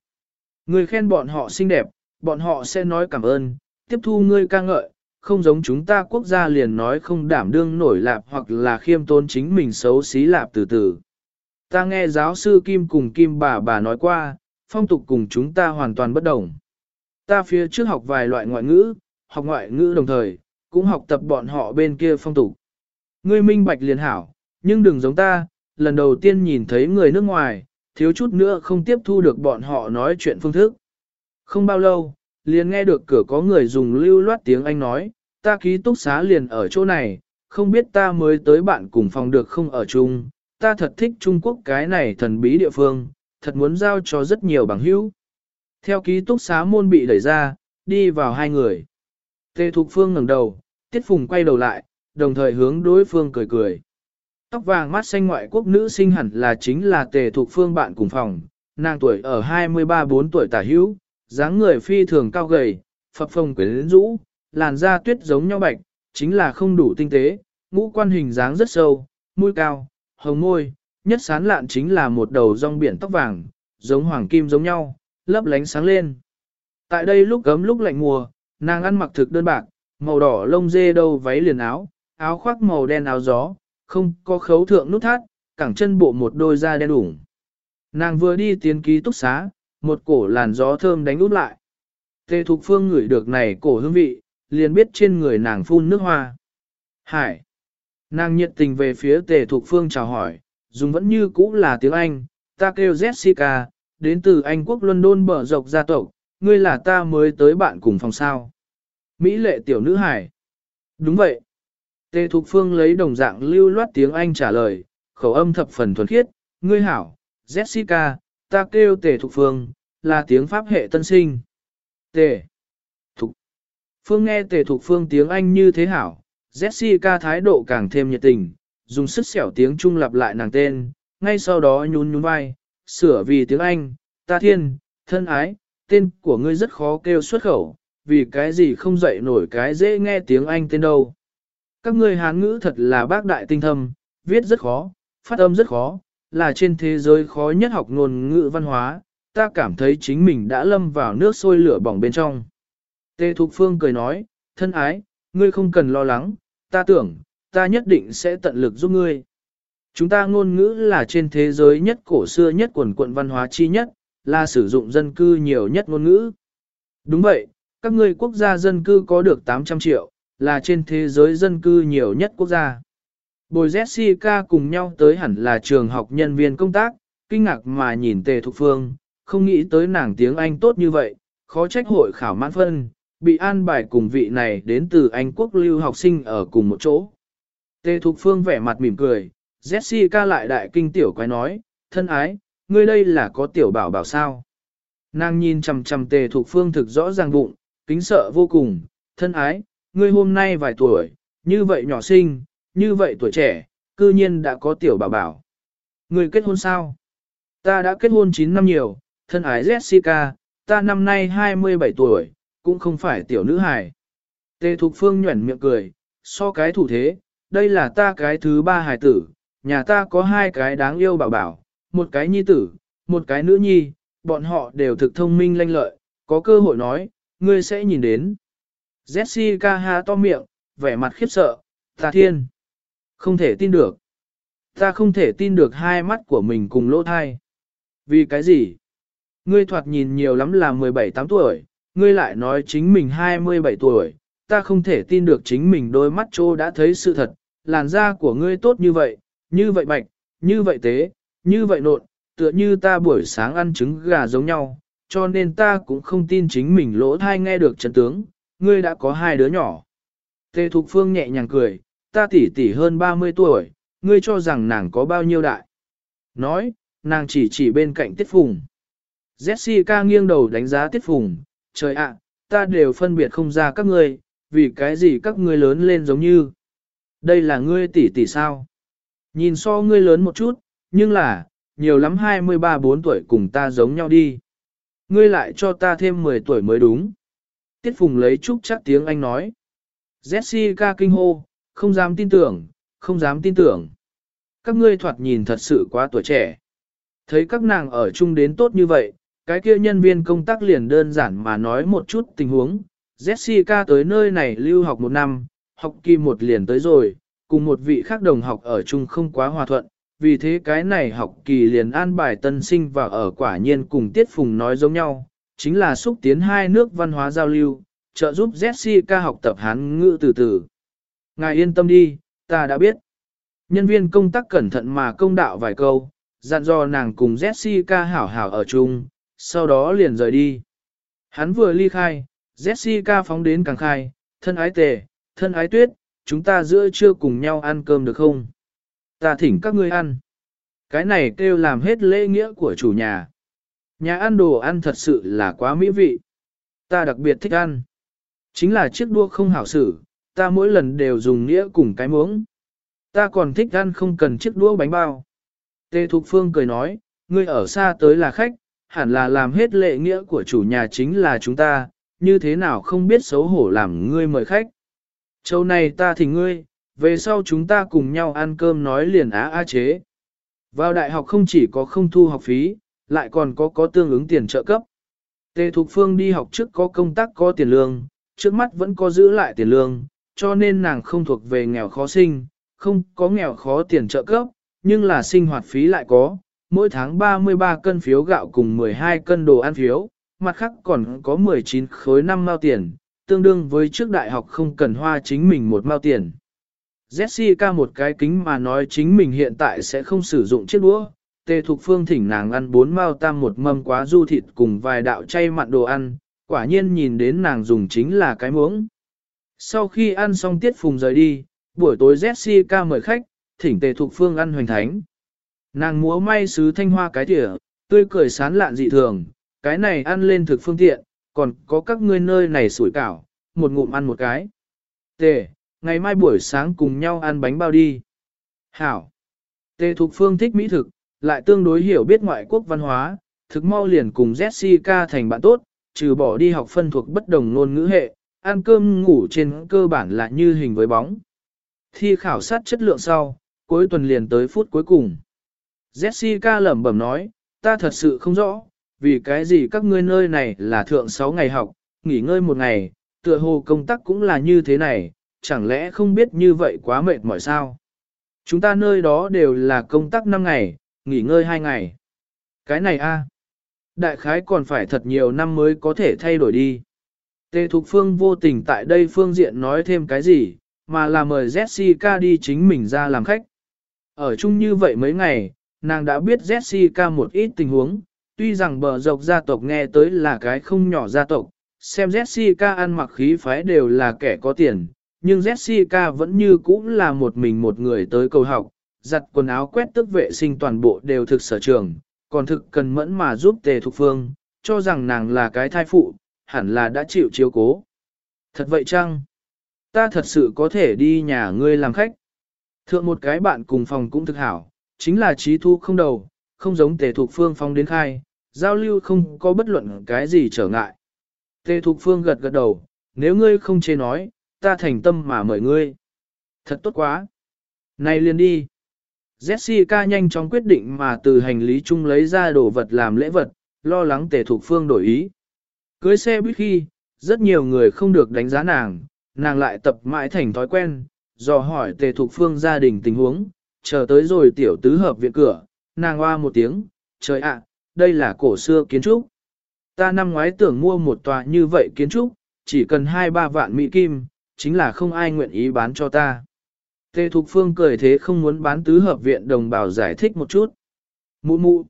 Người khen bọn họ xinh đẹp, bọn họ sẽ nói cảm ơn, tiếp thu ngươi ca ngợi, không giống chúng ta quốc gia liền nói không đảm đương nổi lạp hoặc là khiêm tốn chính mình xấu xí lạp từ từ. Ta nghe giáo sư Kim cùng Kim bà bà nói qua, phong tục cùng chúng ta hoàn toàn bất đồng. Ta phía trước học vài loại ngoại ngữ, học ngoại ngữ đồng thời, cũng học tập bọn họ bên kia phong tục. Ngươi minh bạch liền hảo, nhưng đừng giống ta, lần đầu tiên nhìn thấy người nước ngoài, thiếu chút nữa không tiếp thu được bọn họ nói chuyện phương thức. Không bao lâu, liền nghe được cửa có người dùng lưu loát tiếng Anh nói, ta ký túc xá liền ở chỗ này, không biết ta mới tới bạn cùng phòng được không ở chung, ta thật thích Trung Quốc cái này thần bí địa phương, thật muốn giao cho rất nhiều bằng hữu. Theo ký túc xá môn bị đẩy ra, đi vào hai người. Tề Thục Phương ngẩng đầu, Tiết Phùng quay đầu lại, đồng thời hướng đối phương cười cười. Tóc vàng mắt xanh ngoại quốc nữ sinh hẳn là chính là Tề Thục Phương bạn cùng phòng, nàng tuổi ở 23-4 tuổi tả hữu, dáng người phi thường cao gầy, phập phồng quyến rũ, làn da tuyết giống nhau bạch, chính là không đủ tinh tế, ngũ quan hình dáng rất sâu, mũi cao, hồng môi, nhất sán lạn chính là một đầu rong biển tóc vàng, giống hoàng kim giống nhau, lấp lánh sáng lên. Tại đây lúc gấm lúc lạnh mùa, nàng ăn mặc thực đơn bạc, màu đỏ lông dê đâu váy liền áo, áo khoác màu đen áo gió, không có khấu thượng nút thắt, cẳng chân bộ một đôi da đen đủng. Nàng vừa đi tiến ký túc xá, một cổ làn gió thơm đánh út lại. Tề Thục Phương ngửi được này cổ hương vị, liền biết trên người nàng phun nước hoa. Hải! Nàng nhiệt tình về phía Tề Thục Phương chào hỏi, dùng vẫn như cũ là tiếng Anh, ta kêu Jessica, đến từ Anh quốc London bờ dọc gia tộc, ngươi là ta mới tới bạn cùng phòng sao. Mỹ lệ tiểu nữ hải. Đúng vậy. Tề Thục Phương lấy đồng dạng lưu loát tiếng Anh trả lời, khẩu âm thập phần thuần khiết, ngươi hảo, Jessica, ta kêu Tề Thục Phương, là tiếng Pháp hệ tân sinh. Tề. Thục. Phương nghe Tề Thục Phương tiếng Anh như thế hảo, Jessica thái độ càng thêm nhiệt tình, dùng sức xẻo tiếng Trung lặp lại nàng tên, ngay sau đó nhún nhún vai, sửa vì tiếng Anh, ta thiên, thân ái, tên của ngươi rất khó kêu xuất khẩu, vì cái gì không dậy nổi cái dễ nghe tiếng Anh tên đâu. Các ngươi Hán ngữ thật là bác đại tinh thâm, viết rất khó, phát âm rất khó, là trên thế giới khó nhất học ngôn ngữ văn hóa, ta cảm thấy chính mình đã lâm vào nước sôi lửa bỏng bên trong. Tê Thục Phương cười nói, thân ái, ngươi không cần lo lắng, ta tưởng, ta nhất định sẽ tận lực giúp ngươi. Chúng ta ngôn ngữ là trên thế giới nhất cổ xưa nhất quần quận văn hóa chi nhất, là sử dụng dân cư nhiều nhất ngôn ngữ. Đúng vậy, các ngươi quốc gia dân cư có được 800 triệu, là trên thế giới dân cư nhiều nhất quốc gia. Bồi Jessica cùng nhau tới hẳn là trường học nhân viên công tác, kinh ngạc mà nhìn Tề Thục Phương, không nghĩ tới nàng tiếng Anh tốt như vậy, khó trách hội khảo mãn phân, bị an bài cùng vị này đến từ Anh quốc lưu học sinh ở cùng một chỗ. Tề Thục Phương vẻ mặt mỉm cười, Jessica lại đại kinh tiểu quái nói, thân ái, ngươi đây là có tiểu bảo bảo sao. Nàng nhìn chằm chằm Tề Thục Phương thực rõ ràng bụng, kính sợ vô cùng, thân ái, ngươi hôm nay vài tuổi, như vậy nhỏ sinh, như vậy tuổi trẻ, cư nhiên đã có tiểu bảo bảo. Ngươi kết hôn sao? Ta đã kết hôn 9 năm nhiều, thân ái Jessica, ta năm nay 27 tuổi, cũng không phải tiểu nữ hài. Tề Thục Phương nhuẩn miệng cười, so cái thủ thế, đây là ta cái thứ ba hài tử, nhà ta có hai cái đáng yêu bảo bảo, một cái nhi tử, một cái nữ nhi, bọn họ đều thực thông minh lanh lợi, có cơ hội nói, ngươi sẽ nhìn đến. Jessica ha to miệng, vẻ mặt khiếp sợ, ta thiên. Không thể tin được. Ta không thể tin được hai mắt của mình cùng lỗ thai. Vì cái gì? Ngươi thoạt nhìn nhiều lắm là 17-8 tuổi, ngươi lại nói chính mình 27 tuổi, ta không thể tin được chính mình đôi mắt trô đã thấy sự thật, làn da của ngươi tốt như vậy, như vậy bạch, như vậy tế, như vậy nộn, tựa như ta buổi sáng ăn trứng gà giống nhau, cho nên ta cũng không tin chính mình lỗ thai nghe được trận tướng, ngươi đã có hai đứa nhỏ. Tề Thục Phương nhẹ nhàng cười, ta tỷ tỷ hơn 30 tuổi, ngươi cho rằng nàng có bao nhiêu đại. Nói, nàng chỉ chỉ bên cạnh Tiết Phùng. Jessica nghiêng đầu đánh giá Tiết Phùng, trời ạ, ta đều phân biệt không ra các ngươi, vì cái gì các ngươi lớn lên giống như. Đây là ngươi tỷ tỷ sao? Nhìn so ngươi lớn một chút, nhưng là, nhiều lắm 23-4 tuổi cùng ta giống nhau đi. Ngươi lại cho ta thêm 10 tuổi mới đúng. Tiết Phùng lấy chút chắc tiếng Anh nói. Jessica kinh hô, không dám tin tưởng, không dám tin tưởng. Các ngươi thoạt nhìn thật sự quá tuổi trẻ. Thấy các nàng ở chung đến tốt như vậy, cái kia nhân viên công tác liền đơn giản mà nói một chút tình huống. Jessica tới nơi này lưu học một năm, học kỳ một liền tới rồi, cùng một vị khác đồng học ở chung không quá hòa thuận, vì thế cái này học kỳ liền an bài tân sinh và ở quả nhiên cùng Tiết Phùng nói giống nhau, chính là xúc tiến hai nước văn hóa giao lưu, trợ giúp Jessica học tập Hán ngữ từ từ. Ngài yên tâm đi, ta đã biết. Nhân viên công tác cẩn thận mà công đạo vài câu, dặn dò nàng cùng Jessica hảo hảo ở chung, sau đó liền rời đi. Hắn vừa ly khai, Jessica phóng đến càng khai, thân ái tề, thân ái tuyết, chúng ta giữa trưa cùng nhau ăn cơm được không? Ta thỉnh các ngươi ăn. Cái này kêu làm hết lễ nghĩa của chủ nhà. Nhà ăn đồ ăn thật sự là quá mỹ vị. Ta đặc biệt thích ăn. Chính là chiếc đua không hảo xử, ta mỗi lần đều dùng nghĩa cùng cái muỗng. Ta còn thích ăn không cần chiếc đũa bánh bao. Tê Thục Phương cười nói, ngươi ở xa tới là khách, hẳn là làm hết lệ nghĩa của chủ nhà chính là chúng ta, như thế nào không biết xấu hổ làm ngươi mời khách. Châu này ta thỉnh ngươi, về sau chúng ta cùng nhau ăn cơm nói liền á á chế. Vào đại học không chỉ có không thu học phí, lại còn có có tương ứng tiền trợ cấp. Tề Thục Phương đi học trước có công tác có tiền lương, trước mắt vẫn có giữ lại tiền lương, cho nên nàng không thuộc về nghèo khó sinh, không có nghèo khó tiền trợ cấp, nhưng là sinh hoạt phí lại có, mỗi tháng 33 cân phiếu gạo cùng 12 cân đồ ăn phiếu, mặt khác còn có 19 khối 5 mao tiền, tương đương với trước đại học không cần hoa chính mình một mao tiền. Jessica một cái kính mà nói chính mình hiện tại sẽ không sử dụng chiếc đũa, tề thục phương thỉnh nàng ăn bốn mao tam một mâm quá du thịt cùng vài đạo chay mặn đồ ăn, quả nhiên nhìn đến nàng dùng chính là cái muỗng. Sau khi ăn xong tiết phùng rời đi, buổi tối Jessica mời khách, thỉnh tề thục phương ăn hoành thánh. Nàng múa may sứ thanh hoa cái tỉa, tươi cười sán lạn dị thường, cái này ăn lên thực phương tiện, còn có các ngươi nơi này sủi cảo, một ngụm ăn một cái. Tề, ngày mai buổi sáng cùng nhau ăn bánh bao đi. Hảo. Tề Thục Phương thích mỹ thực, lại tương đối hiểu biết ngoại quốc văn hóa, thực mau liền cùng Jessica thành bạn tốt, trừ bỏ đi học phân thuộc bất đồng ngôn ngữ hệ, ăn cơm ngủ trên cơ bản là như hình với bóng. Thi khảo sát chất lượng sau, cuối tuần liền tới phút cuối cùng. Jessica lẩm bẩm nói, ta thật sự không rõ, vì cái gì các ngươi nơi này là thượng 6 ngày học, nghỉ ngơi một ngày, tựa hồ công tác cũng là như thế này, chẳng lẽ không biết như vậy quá mệt mỏi sao? Chúng ta nơi đó đều là công tác 5 ngày, nghỉ ngơi 2 ngày. Cái này a, Đại khái còn phải thật nhiều năm mới có thể thay đổi đi. Tề Thục Phương vô tình tại đây phương diện nói thêm cái gì, mà là mời Jessica đi chính mình ra làm khách. Ở chung như vậy mấy ngày, nàng đã biết Jessica một ít tình huống, tuy rằng bờ dọc gia tộc nghe tới là cái không nhỏ gia tộc, xem Jessica ăn mặc khí phái đều là kẻ có tiền, nhưng Jessica vẫn như cũ là một mình một người tới cầu học, giặt quần áo quét tức vệ sinh toàn bộ đều thực sở trường, còn thực cần mẫn mà giúp tề thục phương, cho rằng nàng là cái thai phụ, hẳn là đã chịu chiếu cố. Thật vậy chăng? Ta thật sự có thể đi nhà ngươi làm khách. Thượng một cái bạn cùng phòng cũng thực hảo, chính là trí thu không đầu, không giống tề thục phương phong đến khai, giao lưu không có bất luận cái gì trở ngại. Tề thục phương gật gật đầu, nếu ngươi không chê nói, ta thành tâm mà mời ngươi. Thật tốt quá. Này liền đi. Jessica nhanh chóng quyết định mà từ hành lý chung lấy ra đồ vật làm lễ vật, lo lắng tề thục phương đổi ý. Cưới xe buýt khi, rất nhiều người không được đánh giá nàng, nàng lại tập mãi thành thói quen, dò hỏi tề thục phương gia đình tình huống, chờ tới rồi tiểu tứ hợp viện cửa, nàng hoa một tiếng, trời ạ, đây là cổ xưa kiến trúc. Ta năm ngoái tưởng mua một tòa như vậy kiến trúc, chỉ cần 2-3 vạn mỹ kim, chính là không ai nguyện ý bán cho ta. Tề Thục Phương cười thế không muốn bán tứ hợp viện đồng bào giải thích một chút. Mụ mụ.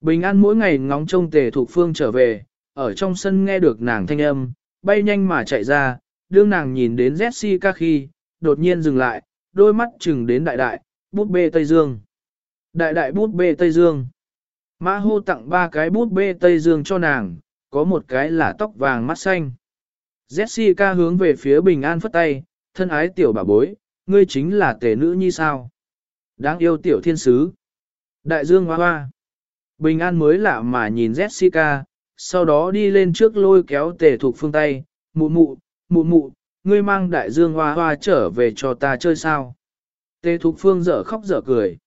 Bình an mỗi ngày ngóng trông Tề Thục Phương trở về, ở trong sân nghe được nàng thanh âm, bay nhanh mà chạy ra, đương nàng nhìn đến Jessica khi, đột nhiên dừng lại, đôi mắt chừng đến đại đại, bút bê Tây Dương. Đại đại bút bê Tây Dương. Mã hô tặng ba cái bút bê Tây Dương cho nàng, có một cái là tóc vàng mắt xanh. Jessica hướng về phía bình an phất tay, thân ái tiểu bà bối, ngươi chính là tể nữ như sao? Đáng yêu tiểu thiên sứ. Đại dương hoa hoa. Bình an mới lạ mà nhìn Jessica, sau đó đi lên trước lôi kéo tề thuộc phương tay, mụ mụ, mụ mụ, ngươi mang đại dương hoa hoa trở về cho ta chơi sao. Tề thục phương dở khóc dở cười.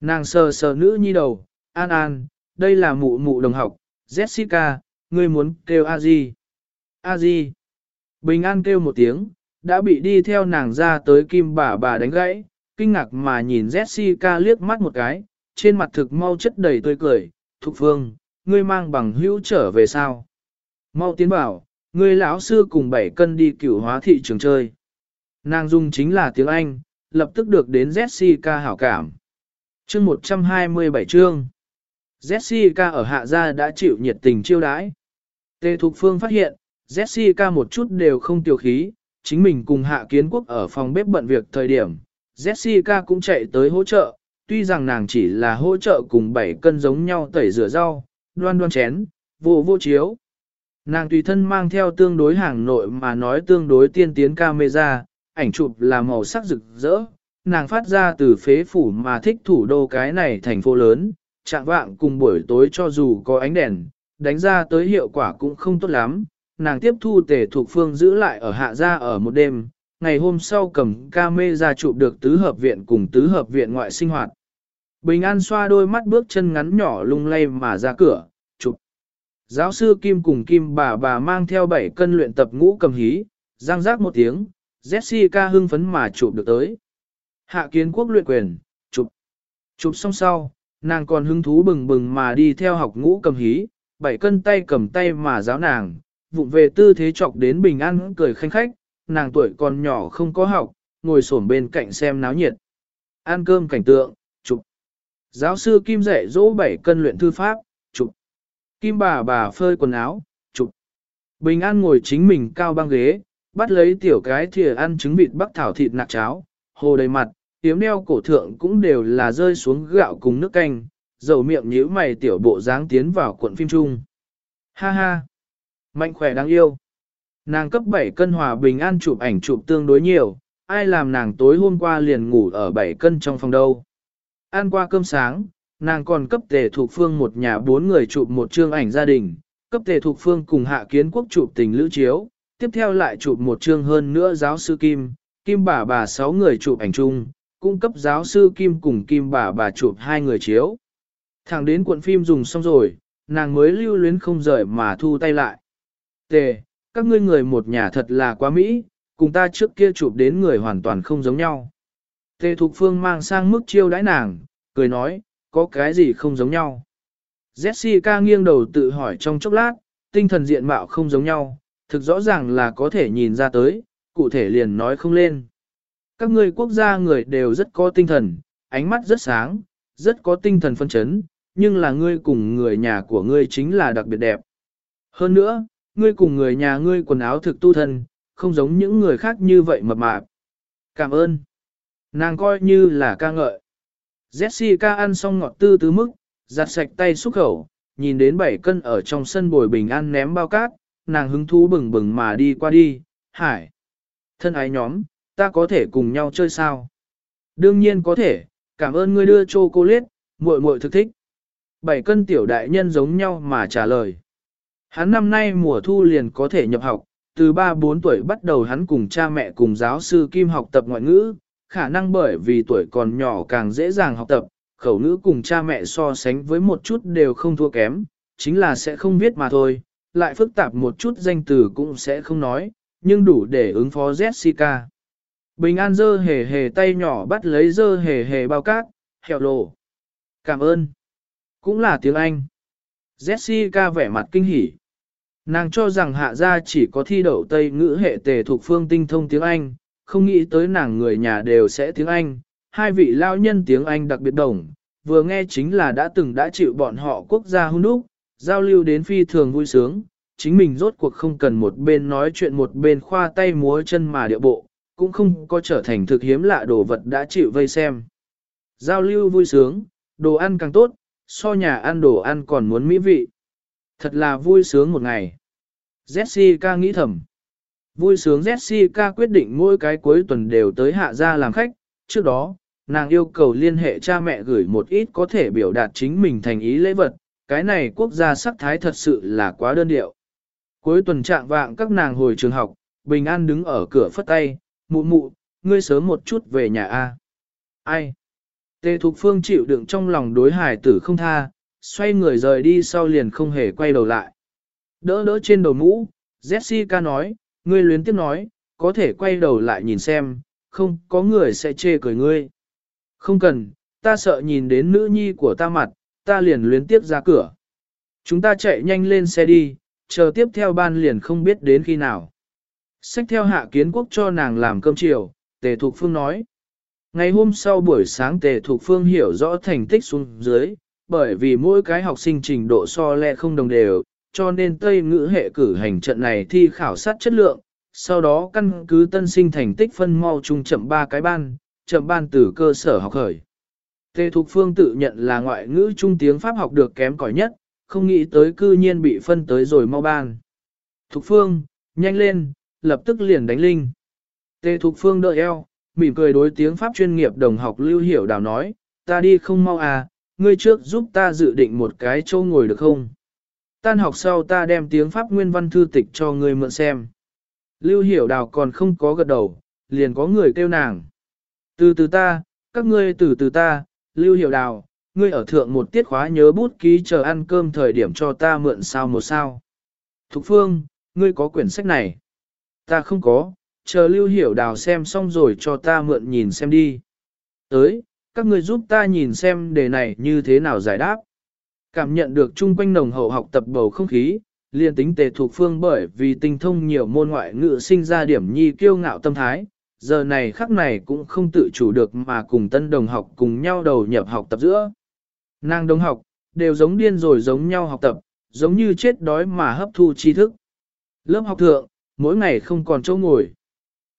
Nàng sờ sờ nữ nhi đầu, an an, đây là mụ mụ đồng học, Jessica, ngươi muốn kêu a di. a di. Bình an kêu một tiếng, đã bị đi theo nàng ra tới kim bà bà đánh gãy, kinh ngạc mà nhìn Jessica liếc mắt một cái, trên mặt thực mau chất đầy tươi cười, thục phương, ngươi mang bằng hữu trở về sao? Mau tiến bảo, ngươi lão sư cùng bảy cân đi cửu hóa thị trường chơi. Nàng dùng chính là tiếng Anh, lập tức được đến Jessica hảo cảm. Chương 127 chương. Jessica ở hạ gia đã chịu nhiệt tình chiêu đãi. Tề Thục Phương phát hiện, Jessica một chút đều không tiêu khí, chính mình cùng hạ kiến quốc ở phòng bếp bận việc thời điểm. Jessica cũng chạy tới hỗ trợ, tuy rằng nàng chỉ là hỗ trợ cùng bảy cân giống nhau tẩy rửa rau, đoan đoan chén, vô vô chiếu. Nàng tùy thân mang theo tương đối hàng nội mà nói tương đối tiên tiến camera, ảnh chụp là màu sắc rực rỡ, nàng phát ra từ phế phủ mà thích thủ đô cái này thành phố lớn, trạng vạng cùng buổi tối cho dù có ánh đèn, đánh ra tới hiệu quả cũng không tốt lắm. Nàng tiếp thu tề thuộc phương giữ lại ở hạ gia ở một đêm, ngày hôm sau cầm camera chụp được tứ hợp viện cùng tứ hợp viện ngoại sinh hoạt. Bình An xoa đôi mắt bước chân ngắn nhỏ lung lay mà ra cửa, chụp. Giáo sư Kim cùng Kim bà bà mang theo 7 cân luyện tập ngũ cầm hí, răng rác một tiếng, Jessica hưng phấn mà chụp được tới. Hạ kiến quốc luyện quyền, chụp. Chụp xong sau, nàng còn hứng thú bừng bừng mà đi theo học ngũ cầm hí, bảy cân tay cầm tay mà giáo nàng, vụng về tư thế chọc đến bình an cười khanh khách, nàng tuổi còn nhỏ không có học, ngồi xổm bên cạnh xem náo nhiệt. Ăn cơm cảnh tượng, chụp. Giáo sư Kim dạy dỗ bảy cân luyện thư pháp, chụp. Kim bà bà phơi quần áo, chụp. Bình An ngồi chính mình cao băng ghế, bắt lấy tiểu cái thìa ăn trứng vịt bắc thảo thịt nạc cháo, hồ đầy mặt, hiếm đeo cổ thượng cũng đều là rơi xuống gạo cùng nước canh, dầu miệng nhíu mày tiểu bộ dáng tiến vào cuộn phim chung. Ha ha! Mạnh khỏe đáng yêu! Nàng cấp 7 cân hòa bình an chụp ảnh chụp tương đối nhiều, ai làm nàng tối hôm qua liền ngủ ở 7 cân trong phòng đâu. Ăn qua cơm sáng, nàng còn cấp tề thuộc phương một nhà bốn người chụp một chương ảnh gia đình, cấp tề thuộc phương cùng hạ kiến quốc chụp tình lữ chiếu, tiếp theo lại chụp một chương hơn nữa giáo sư Kim, Kim bà bà sáu người chụp ảnh chung, cung cấp giáo sư Kim cùng Kim bà bà chụp hai người chiếu. Thẳng đến cuộn phim dùng xong rồi, nàng mới lưu luyến không rời mà thu tay lại. Tề, các ngươi người một nhà thật là quá mỹ, cùng ta trước kia chụp đến người hoàn toàn không giống nhau. Tề Thục Phương mang sang mức chiêu đãi nàng, cười nói, có cái gì không giống nhau. Jessica nghiêng đầu tự hỏi trong chốc lát, tinh thần diện mạo không giống nhau, thực rõ ràng là có thể nhìn ra tới, cụ thể liền nói không lên. Các ngươi quốc gia người đều rất có tinh thần, ánh mắt rất sáng, rất có tinh thần phân chấn, nhưng là ngươi cùng người nhà của ngươi chính là đặc biệt đẹp. Hơn nữa, ngươi cùng người nhà ngươi quần áo thực tu thân, không giống những người khác như vậy mập mạp. Cảm ơn. Nàng coi như là ca ngợi. Jessica ăn xong ngọt tư tứ mức, giặt sạch tay xúc khẩu, nhìn đến bảy cân ở trong sân bồi bình an ném bao cát, nàng hứng thú bừng bừng mà đi qua đi, hải. Thân ái nhóm, ta có thể cùng nhau chơi sao? Đương nhiên có thể, cảm ơn ngươi đưa chocolate, muội muội thực thích. Bảy cân tiểu đại nhân giống nhau mà trả lời. Hắn năm nay mùa thu liền có thể nhập học, từ 3-4 tuổi bắt đầu hắn cùng cha mẹ cùng giáo sư Kim học tập ngoại ngữ, khả năng bởi vì tuổi còn nhỏ càng dễ dàng học tập, khẩu ngữ cùng cha mẹ so sánh với một chút đều không thua kém, chính là sẽ không viết mà thôi, lại phức tạp một chút danh từ cũng sẽ không nói, nhưng đủ để ứng phó Jessica. Bình An dơ hề hề tay nhỏ bắt lấy dơ hề hề bao cát, hẹo lộ. Cảm ơn. Cũng là tiếng Anh. Jessica vẻ mặt kinh hỉ. Nàng cho rằng hạ gia chỉ có thi đậu Tây ngữ hệ tề thuộc phương tinh thông tiếng Anh, không nghĩ tới nàng người nhà đều sẽ tiếng Anh. Hai vị lao nhân tiếng Anh đặc biệt đồng, vừa nghe chính là đã từng đã chịu bọn họ quốc gia hôn đúc, giao lưu đến phi thường vui sướng, chính mình rốt cuộc không cần một bên nói chuyện một bên khoa tay múa chân mà điệu bộ, cũng không có trở thành thực hiếm lạ đồ vật đã chịu vây xem. Giao lưu vui sướng, đồ ăn càng tốt, so nhà ăn đồ ăn còn muốn mỹ vị. Thật là vui sướng một ngày. Jessica nghĩ thầm. Vui sướng Jessica quyết định mỗi cái cuối tuần đều tới hạ gia làm khách, trước đó, nàng yêu cầu liên hệ cha mẹ gửi một ít có thể biểu đạt chính mình thành ý lễ vật, cái này quốc gia sắc thái thật sự là quá đơn điệu. Cuối tuần trạng vạng các nàng hồi trường học, Bình An đứng ở cửa phất tay, mụ mụ, ngươi sớm một chút về nhà A. Ai? Tề Thục Phương chịu đựng trong lòng đối hải tử không tha, xoay người rời đi sau liền không hề quay đầu lại. Đỡ đỡ trên đầu mũ, Jessica nói, ngươi luyến tiếp nói, có thể quay đầu lại nhìn xem, không có người sẽ chê cười ngươi. Không cần, ta sợ nhìn đến nữ nhi của ta mặt, ta liền luyến tiếp ra cửa. Chúng ta chạy nhanh lên xe đi, chờ tiếp theo ban liền không biết đến khi nào. Xách theo hạ kiến quốc cho nàng làm cơm chiều, Tề Thục Phương nói. Ngày hôm sau buổi sáng Tề Thục Phương hiểu rõ thành tích xuống dưới, bởi vì mỗi cái học sinh trình độ so lẹ không đồng đều, cho nên Tây ngữ hệ cử hành trận này thi khảo sát chất lượng, sau đó căn cứ tân sinh thành tích phân mau chung chậm ba cái ban, chậm ban từ cơ sở học khởi. Tề Thục Phương tự nhận là ngoại ngữ trung tiếng Pháp học được kém cỏi nhất, không nghĩ tới cư nhiên bị phân tới rồi mau ban. Thục Phương, nhanh lên, lập tức liền đánh linh. Tề Thục Phương đợi eo, mỉm cười đối tiếng Pháp chuyên nghiệp đồng học Lưu Hiểu Đào nói, ta đi không mau à, ngươi trước giúp ta dự định một cái chỗ ngồi được không? Tan học sau ta đem tiếng Pháp nguyên văn thư tịch cho ngươi mượn xem. Lưu Hiểu Đào còn không có gật đầu, liền có người kêu nàng. Từ từ ta, các ngươi từ từ ta, Lưu Hiểu Đào, ngươi ở thượng một tiết khóa nhớ bút ký chờ ăn cơm thời điểm cho ta mượn sao một sao. Thục Phương, ngươi có quyển sách này? Ta không có, chờ Lưu Hiểu Đào xem xong rồi cho ta mượn nhìn xem đi. Tới, các người giúp ta nhìn xem đề này như thế nào giải đáp. Cảm nhận được chung quanh nồng hậu học tập bầu không khí, liên tính tề thuộc phương bởi vì tinh thông nhiều môn ngoại ngữ sinh ra điểm nhi kiêu ngạo tâm thái, giờ này khắc này cũng không tự chủ được mà cùng tân đồng học cùng nhau đầu nhập học tập giữa. Nàng đồng học, đều giống điên rồi giống nhau học tập, giống như chết đói mà hấp thu tri thức. Lớp học thượng, mỗi ngày không còn chỗ ngồi.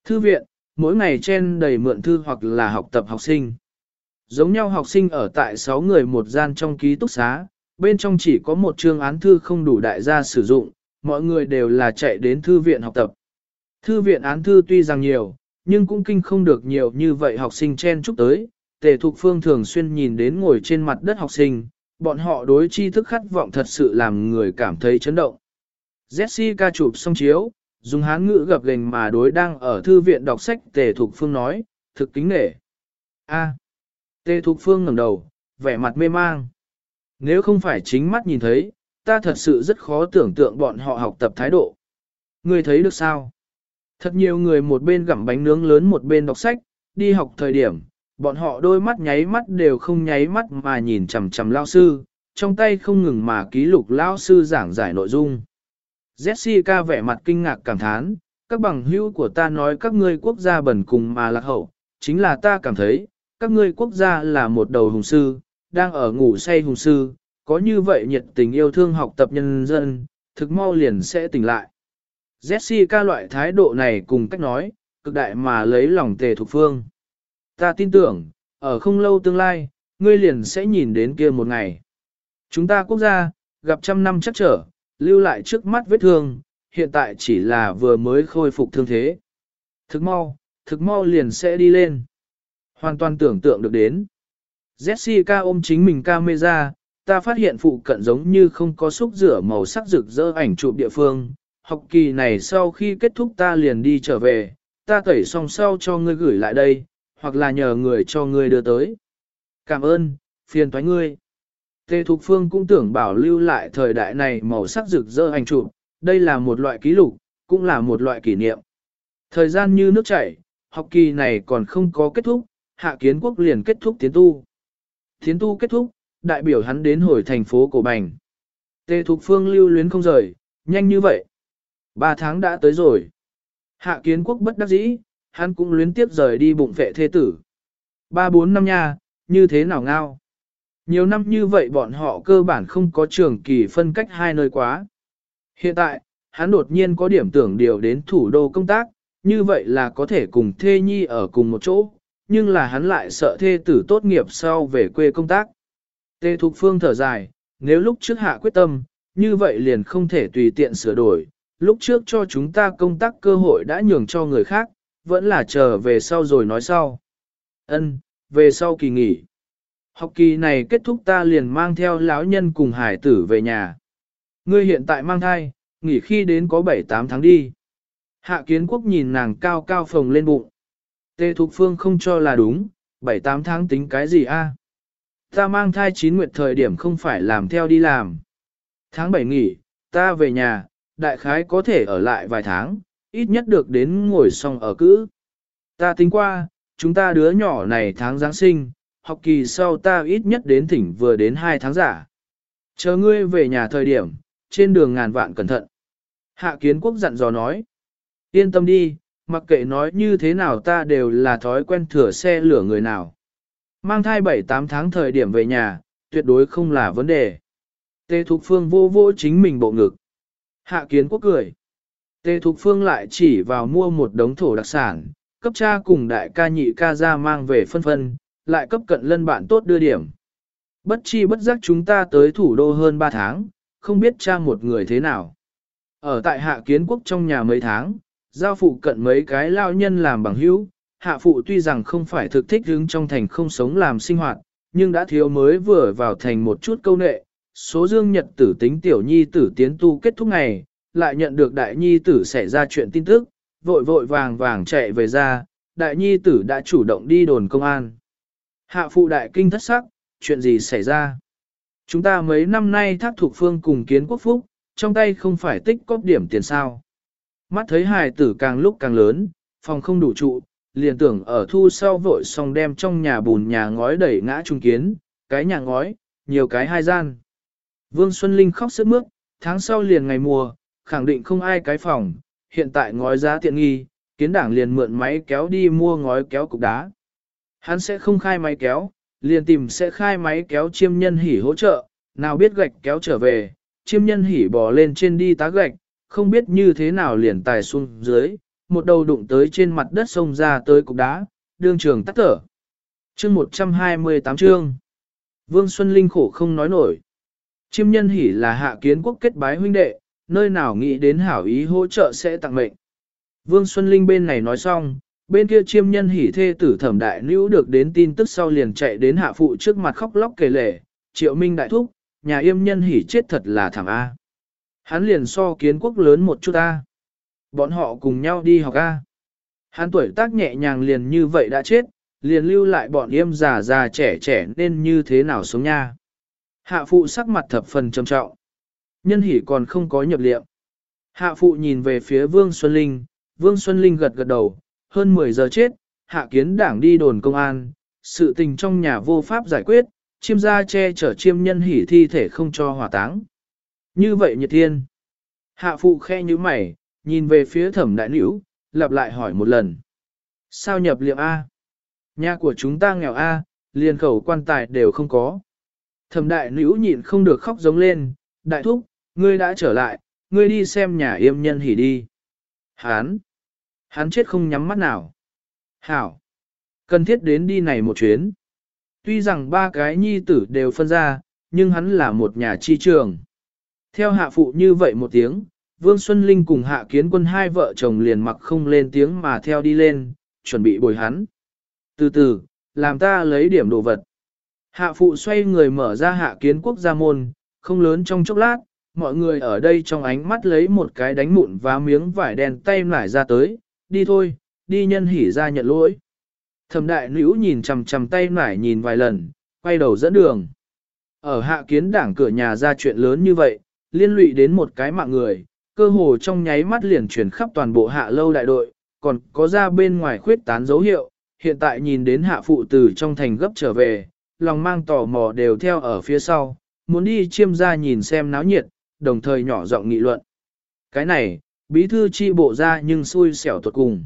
Thư viện, mỗi ngày chen đầy mượn thư hoặc là học tập học sinh. Giống nhau học sinh ở tại 6 người một gian trong ký túc xá, bên trong chỉ có một chương án thư không đủ đại gia sử dụng, mọi người đều là chạy đến thư viện học tập. Thư viện án thư tuy rằng nhiều, nhưng cũng kinh không được nhiều như vậy học sinh chen chúc tới. Tề Thục Phương thường xuyên nhìn đến ngồi trên mặt đất học sinh, bọn họ đối tri thức khát vọng thật sự làm người cảm thấy chấn động. Jessica chụp xong chiếu, dùng hán ngữ gặp gành mà đối đang ở thư viện đọc sách Tề Thục Phương nói, thực kính nể. A. Tề Thục Phương ngẩng đầu, vẻ mặt mê mang. Nếu không phải chính mắt nhìn thấy, ta thật sự rất khó tưởng tượng bọn họ học tập thái độ. Ngươi thấy được sao? Thật nhiều người một bên gặm bánh nướng lớn một bên đọc sách, đi học thời điểm, bọn họ đôi mắt nháy mắt đều không nháy mắt mà nhìn chằm chằm lao sư, trong tay không ngừng mà ký lục lao sư giảng giải nội dung. Jessica vẻ mặt kinh ngạc cảm thán, các bằng hữu của ta nói các ngươi quốc gia bẩn cùng mà lạc hậu, chính là ta cảm thấy, các ngươi quốc gia là một đầu hùng sư, đang ở ngủ say hùng sư, có như vậy nhiệt tình yêu thương học tập nhân dân, thực mau liền sẽ tỉnh lại. Jessica loại thái độ này cùng cách nói, cực đại mà lấy lòng tề thuộc phương. Ta tin tưởng, ở không lâu tương lai, ngươi liền sẽ nhìn đến kia một ngày. Chúng ta quốc gia, gặp trăm năm chắc trở, lưu lại trước mắt vết thương, hiện tại chỉ là vừa mới khôi phục thương thế. Thực mau, thực mau liền sẽ đi lên. Hoàn toàn tưởng tượng được đến. Jessica ôm chính mình camera, ta phát hiện phụ cận giống như không có xúc rửa màu sắc rực rỡ ảnh chụp địa phương. Học kỳ này sau khi kết thúc ta liền đi trở về, ta tẩy xong sau cho ngươi gửi lại đây, hoặc là nhờ người cho ngươi đưa tới. Cảm ơn, phiền thoái ngươi. Tề Thục Phương cũng tưởng bảo lưu lại thời đại này màu sắc rực rỡ ảnh chụp, đây là một loại ký lục, cũng là một loại kỷ niệm. Thời gian như nước chảy, học kỳ này còn không có kết thúc, hạ kiến quốc liền kết thúc tiến tu. Tiến tu kết thúc, đại biểu hắn đến hồi thành phố Cổ Bành. Tề Thục Phương lưu luyến không rời, nhanh như vậy. Ba tháng đã tới rồi. Hạ kiến quốc bất đắc dĩ, hắn cũng luyến tiếp rời đi bụng vệ thê tử. Ba bốn năm nha, như thế nào ngao. Nhiều năm như vậy bọn họ cơ bản không có trường kỳ phân cách hai nơi quá. Hiện tại, hắn đột nhiên có điểm tưởng điều đến thủ đô công tác, như vậy là có thể cùng thê nhi ở cùng một chỗ, nhưng là hắn lại sợ thê tử tốt nghiệp sau về quê công tác. Tê Thục Phương thở dài, nếu lúc trước hạ quyết tâm, như vậy liền không thể tùy tiện sửa đổi, lúc trước cho chúng ta công tác cơ hội đã nhường cho người khác, vẫn là chờ về sau rồi nói sau. Ân, về sau kỳ nghỉ. Học kỳ này kết thúc ta liền mang theo lão nhân cùng hải tử về nhà. Ngươi hiện tại mang thai, nghỉ khi đến có 7-8 tháng đi. Hạ kiến quốc nhìn nàng cao cao phồng lên bụng. Tê Thục Phương không cho là đúng, 7-8 tháng tính cái gì a? Ta mang thai chín nguyệt thời điểm không phải làm theo đi làm. Tháng 7 nghỉ, ta về nhà, đại khái có thể ở lại vài tháng, ít nhất được đến ngồi xong ở cữ. Ta tính qua, chúng ta đứa nhỏ này tháng Giáng sinh, học kỳ sau ta ít nhất đến thỉnh vừa đến 2 tháng giả. Chờ ngươi về nhà thời điểm, trên đường ngàn vạn cẩn thận. Hạ kiến quốc dặn dò nói. Yên tâm đi, mặc kệ nói như thế nào ta đều là thói quen thừa xe lửa người nào. Mang thai 7-8 tháng thời điểm về nhà, tuyệt đối không là vấn đề. Tê Thục Phương vô vô chính mình bộ ngực. Hạ kiến quốc cười. Tê Thục Phương lại chỉ vào mua một đống thổ đặc sản, cấp cha cùng đại ca nhị ca ra mang về phân phân, lại cấp cận lân bạn tốt đưa điểm. Bất chi bất giác chúng ta tới thủ đô hơn 3 tháng, không biết cha một người thế nào. Ở tại hạ kiến quốc trong nhà mấy tháng, giao phụ cận mấy cái lao nhân làm bằng hữu, hạ phụ tuy rằng không phải thực thích hứng trong thành không sống làm sinh hoạt, nhưng đã thiếu mới vừa vào thành một chút câu nệ, số dương nhật tử tính tiểu nhi tử tiến tu kết thúc ngày, lại nhận được đại nhi tử xảy ra chuyện tin tức, vội vội vàng vàng chạy về ra, đại nhi tử đã chủ động đi đồn công an. Hạ phụ đại kinh thất sắc, chuyện gì xảy ra? Chúng ta mấy năm nay thác thuộc phương cùng kiến quốc phúc, trong tay không phải tích cóp điểm tiền sao. Mắt thấy hài tử càng lúc càng lớn, phòng không đủ trụ, liền tưởng ở thu sau vội xong đem trong nhà bùn nhà ngói đẩy ngã trung kiến, cái nhà ngói, nhiều cái hai gian. Vương Xuân Linh khóc sướt mướt, tháng sau liền ngày mùa, khẳng định không ai cái phòng, hiện tại ngói giá tiện nghi, kiến đảng liền mượn máy kéo đi mua ngói kéo cục đá. Hắn sẽ không khai máy kéo, liền tìm sẽ khai máy kéo chiêm nhân hỉ hỗ trợ, nào biết gạch kéo trở về, chiêm nhân hỉ bò lên trên đi tá gạch, không biết như thế nào liền tài xuống dưới, một đầu đụng tới trên mặt đất sông ra tới cục đá, đương trường tắt thở. Chương 128 chương. Vương Xuân Linh khổ không nói nổi. Chiêm nhân hỉ là hạ kiến quốc kết bái huynh đệ, nơi nào nghĩ đến hảo ý hỗ trợ sẽ tặng mệnh. Vương Xuân Linh bên này nói xong, bên kia chiêm nhân hỉ thê tử thẩm đại nữ được đến tin tức sau liền chạy đến hạ phụ trước mặt khóc lóc kể lể, triệu minh đại thúc, nhà yêm nhân hỉ chết thật là thảm A. Hắn liền so kiến quốc lớn một chút A. Bọn họ cùng nhau đi học A. Hắn tuổi tác nhẹ nhàng liền như vậy đã chết, liền lưu lại bọn yêm già già trẻ trẻ nên như thế nào sống nha. Hạ phụ sắc mặt thập phần trầm trọng. Nhân hỉ còn không có nhập liệm. Hạ phụ nhìn về phía Vương Xuân Linh, Vương Xuân Linh gật gật đầu, hơn 10 giờ chết, hạ kiến đảng đi đồn công an, sự tình trong nhà vô pháp giải quyết, chiêm gia che chở chiêm nhân hỉ thi thể không cho hỏa táng. Như vậy nhiệt thiên. Hạ phụ khe như mày, nhìn về phía thẩm đại nữ, lặp lại hỏi một lần. Sao nhập liệm A? Nhà của chúng ta nghèo A, liền khẩu quan tài đều không có. Thẩm đại nữ nhịn không được khóc giống lên, đại thúc, ngươi đã trở lại, ngươi đi xem nhà yêm nhân hỉ đi. Hán! Hắn chết không nhắm mắt nào. Hảo! Cần thiết đến đi này một chuyến. Tuy rằng ba cái nhi tử đều phân ra, nhưng hắn là một nhà chi trường. Theo hạ phụ như vậy một tiếng, Vương Xuân Linh cùng hạ kiến quân hai vợ chồng liền mặc không lên tiếng mà theo đi lên, chuẩn bị bồi hắn. Từ từ, làm ta lấy điểm đồ vật. Hạ phụ xoay người mở ra hạ kiến quốc gia môn, không lớn trong chốc lát, mọi người ở đây trong ánh mắt lấy một cái đánh mụn và miếng vải đen tay nải ra tới, đi thôi, đi nhân hỉ ra nhận lỗi. Thẩm đại nữ nhìn chằm chằm tay nải nhìn vài lần, quay đầu dẫn đường. Ở hạ kiến đảng cửa nhà ra chuyện lớn như vậy, liên lụy đến một cái mạng người, cơ hồ trong nháy mắt liền chuyển khắp toàn bộ hạ lâu đại đội, còn có ra bên ngoài khuyết tán dấu hiệu, hiện tại nhìn đến hạ phụ tử trong thành gấp trở về, lòng mang tò mò đều theo ở phía sau, muốn đi chiêm ra nhìn xem náo nhiệt, đồng thời nhỏ giọng nghị luận. Cái này, bí thư chi bộ ra nhưng xui xẻo tuột cùng.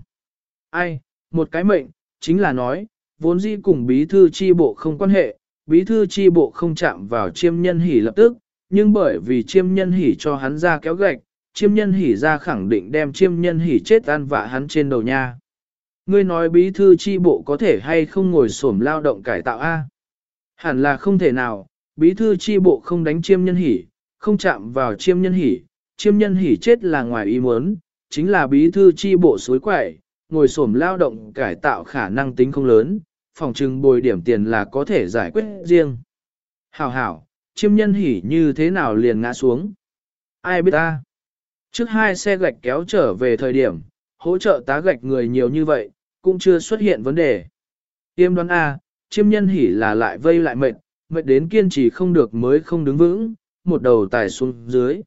Ai, một cái mệnh, chính là nói, vốn dĩ cùng bí thư chi bộ không quan hệ, bí thư chi bộ không chạm vào chiêm nhân hỉ lập tức, nhưng bởi vì chiêm nhân hỉ cho hắn ra kéo gạch, chiêm nhân hỉ ra khẳng định đem chiêm nhân hỉ chết ăn vạ hắn trên đầu nha. Ngươi nói bí thư chi bộ có thể hay không ngồi xổm lao động cải tạo A? Hẳn là không thể nào, bí thư chi bộ không đánh chiêm nhân hỉ, không chạm vào chiêm nhân hỉ, chiêm nhân hỉ chết là ngoài ý muốn, chính là bí thư chi bộ suối quẩy, ngồi xổm lao động cải tạo khả năng tính không lớn, phòng trừng bồi điểm tiền là có thể giải quyết riêng. Hảo hảo, chiêm nhân hỉ như thế nào liền ngã xuống. Ai biết ta? Trước hai xe gạch kéo trở về thời điểm, hỗ trợ tá gạch người nhiều như vậy, cũng chưa xuất hiện vấn đề. Tiêm đoán A, chiêm nhân hỉ là lại vây lại mệt, mệt đến kiên trì không được mới không đứng vững, một đầu tài xuống dưới.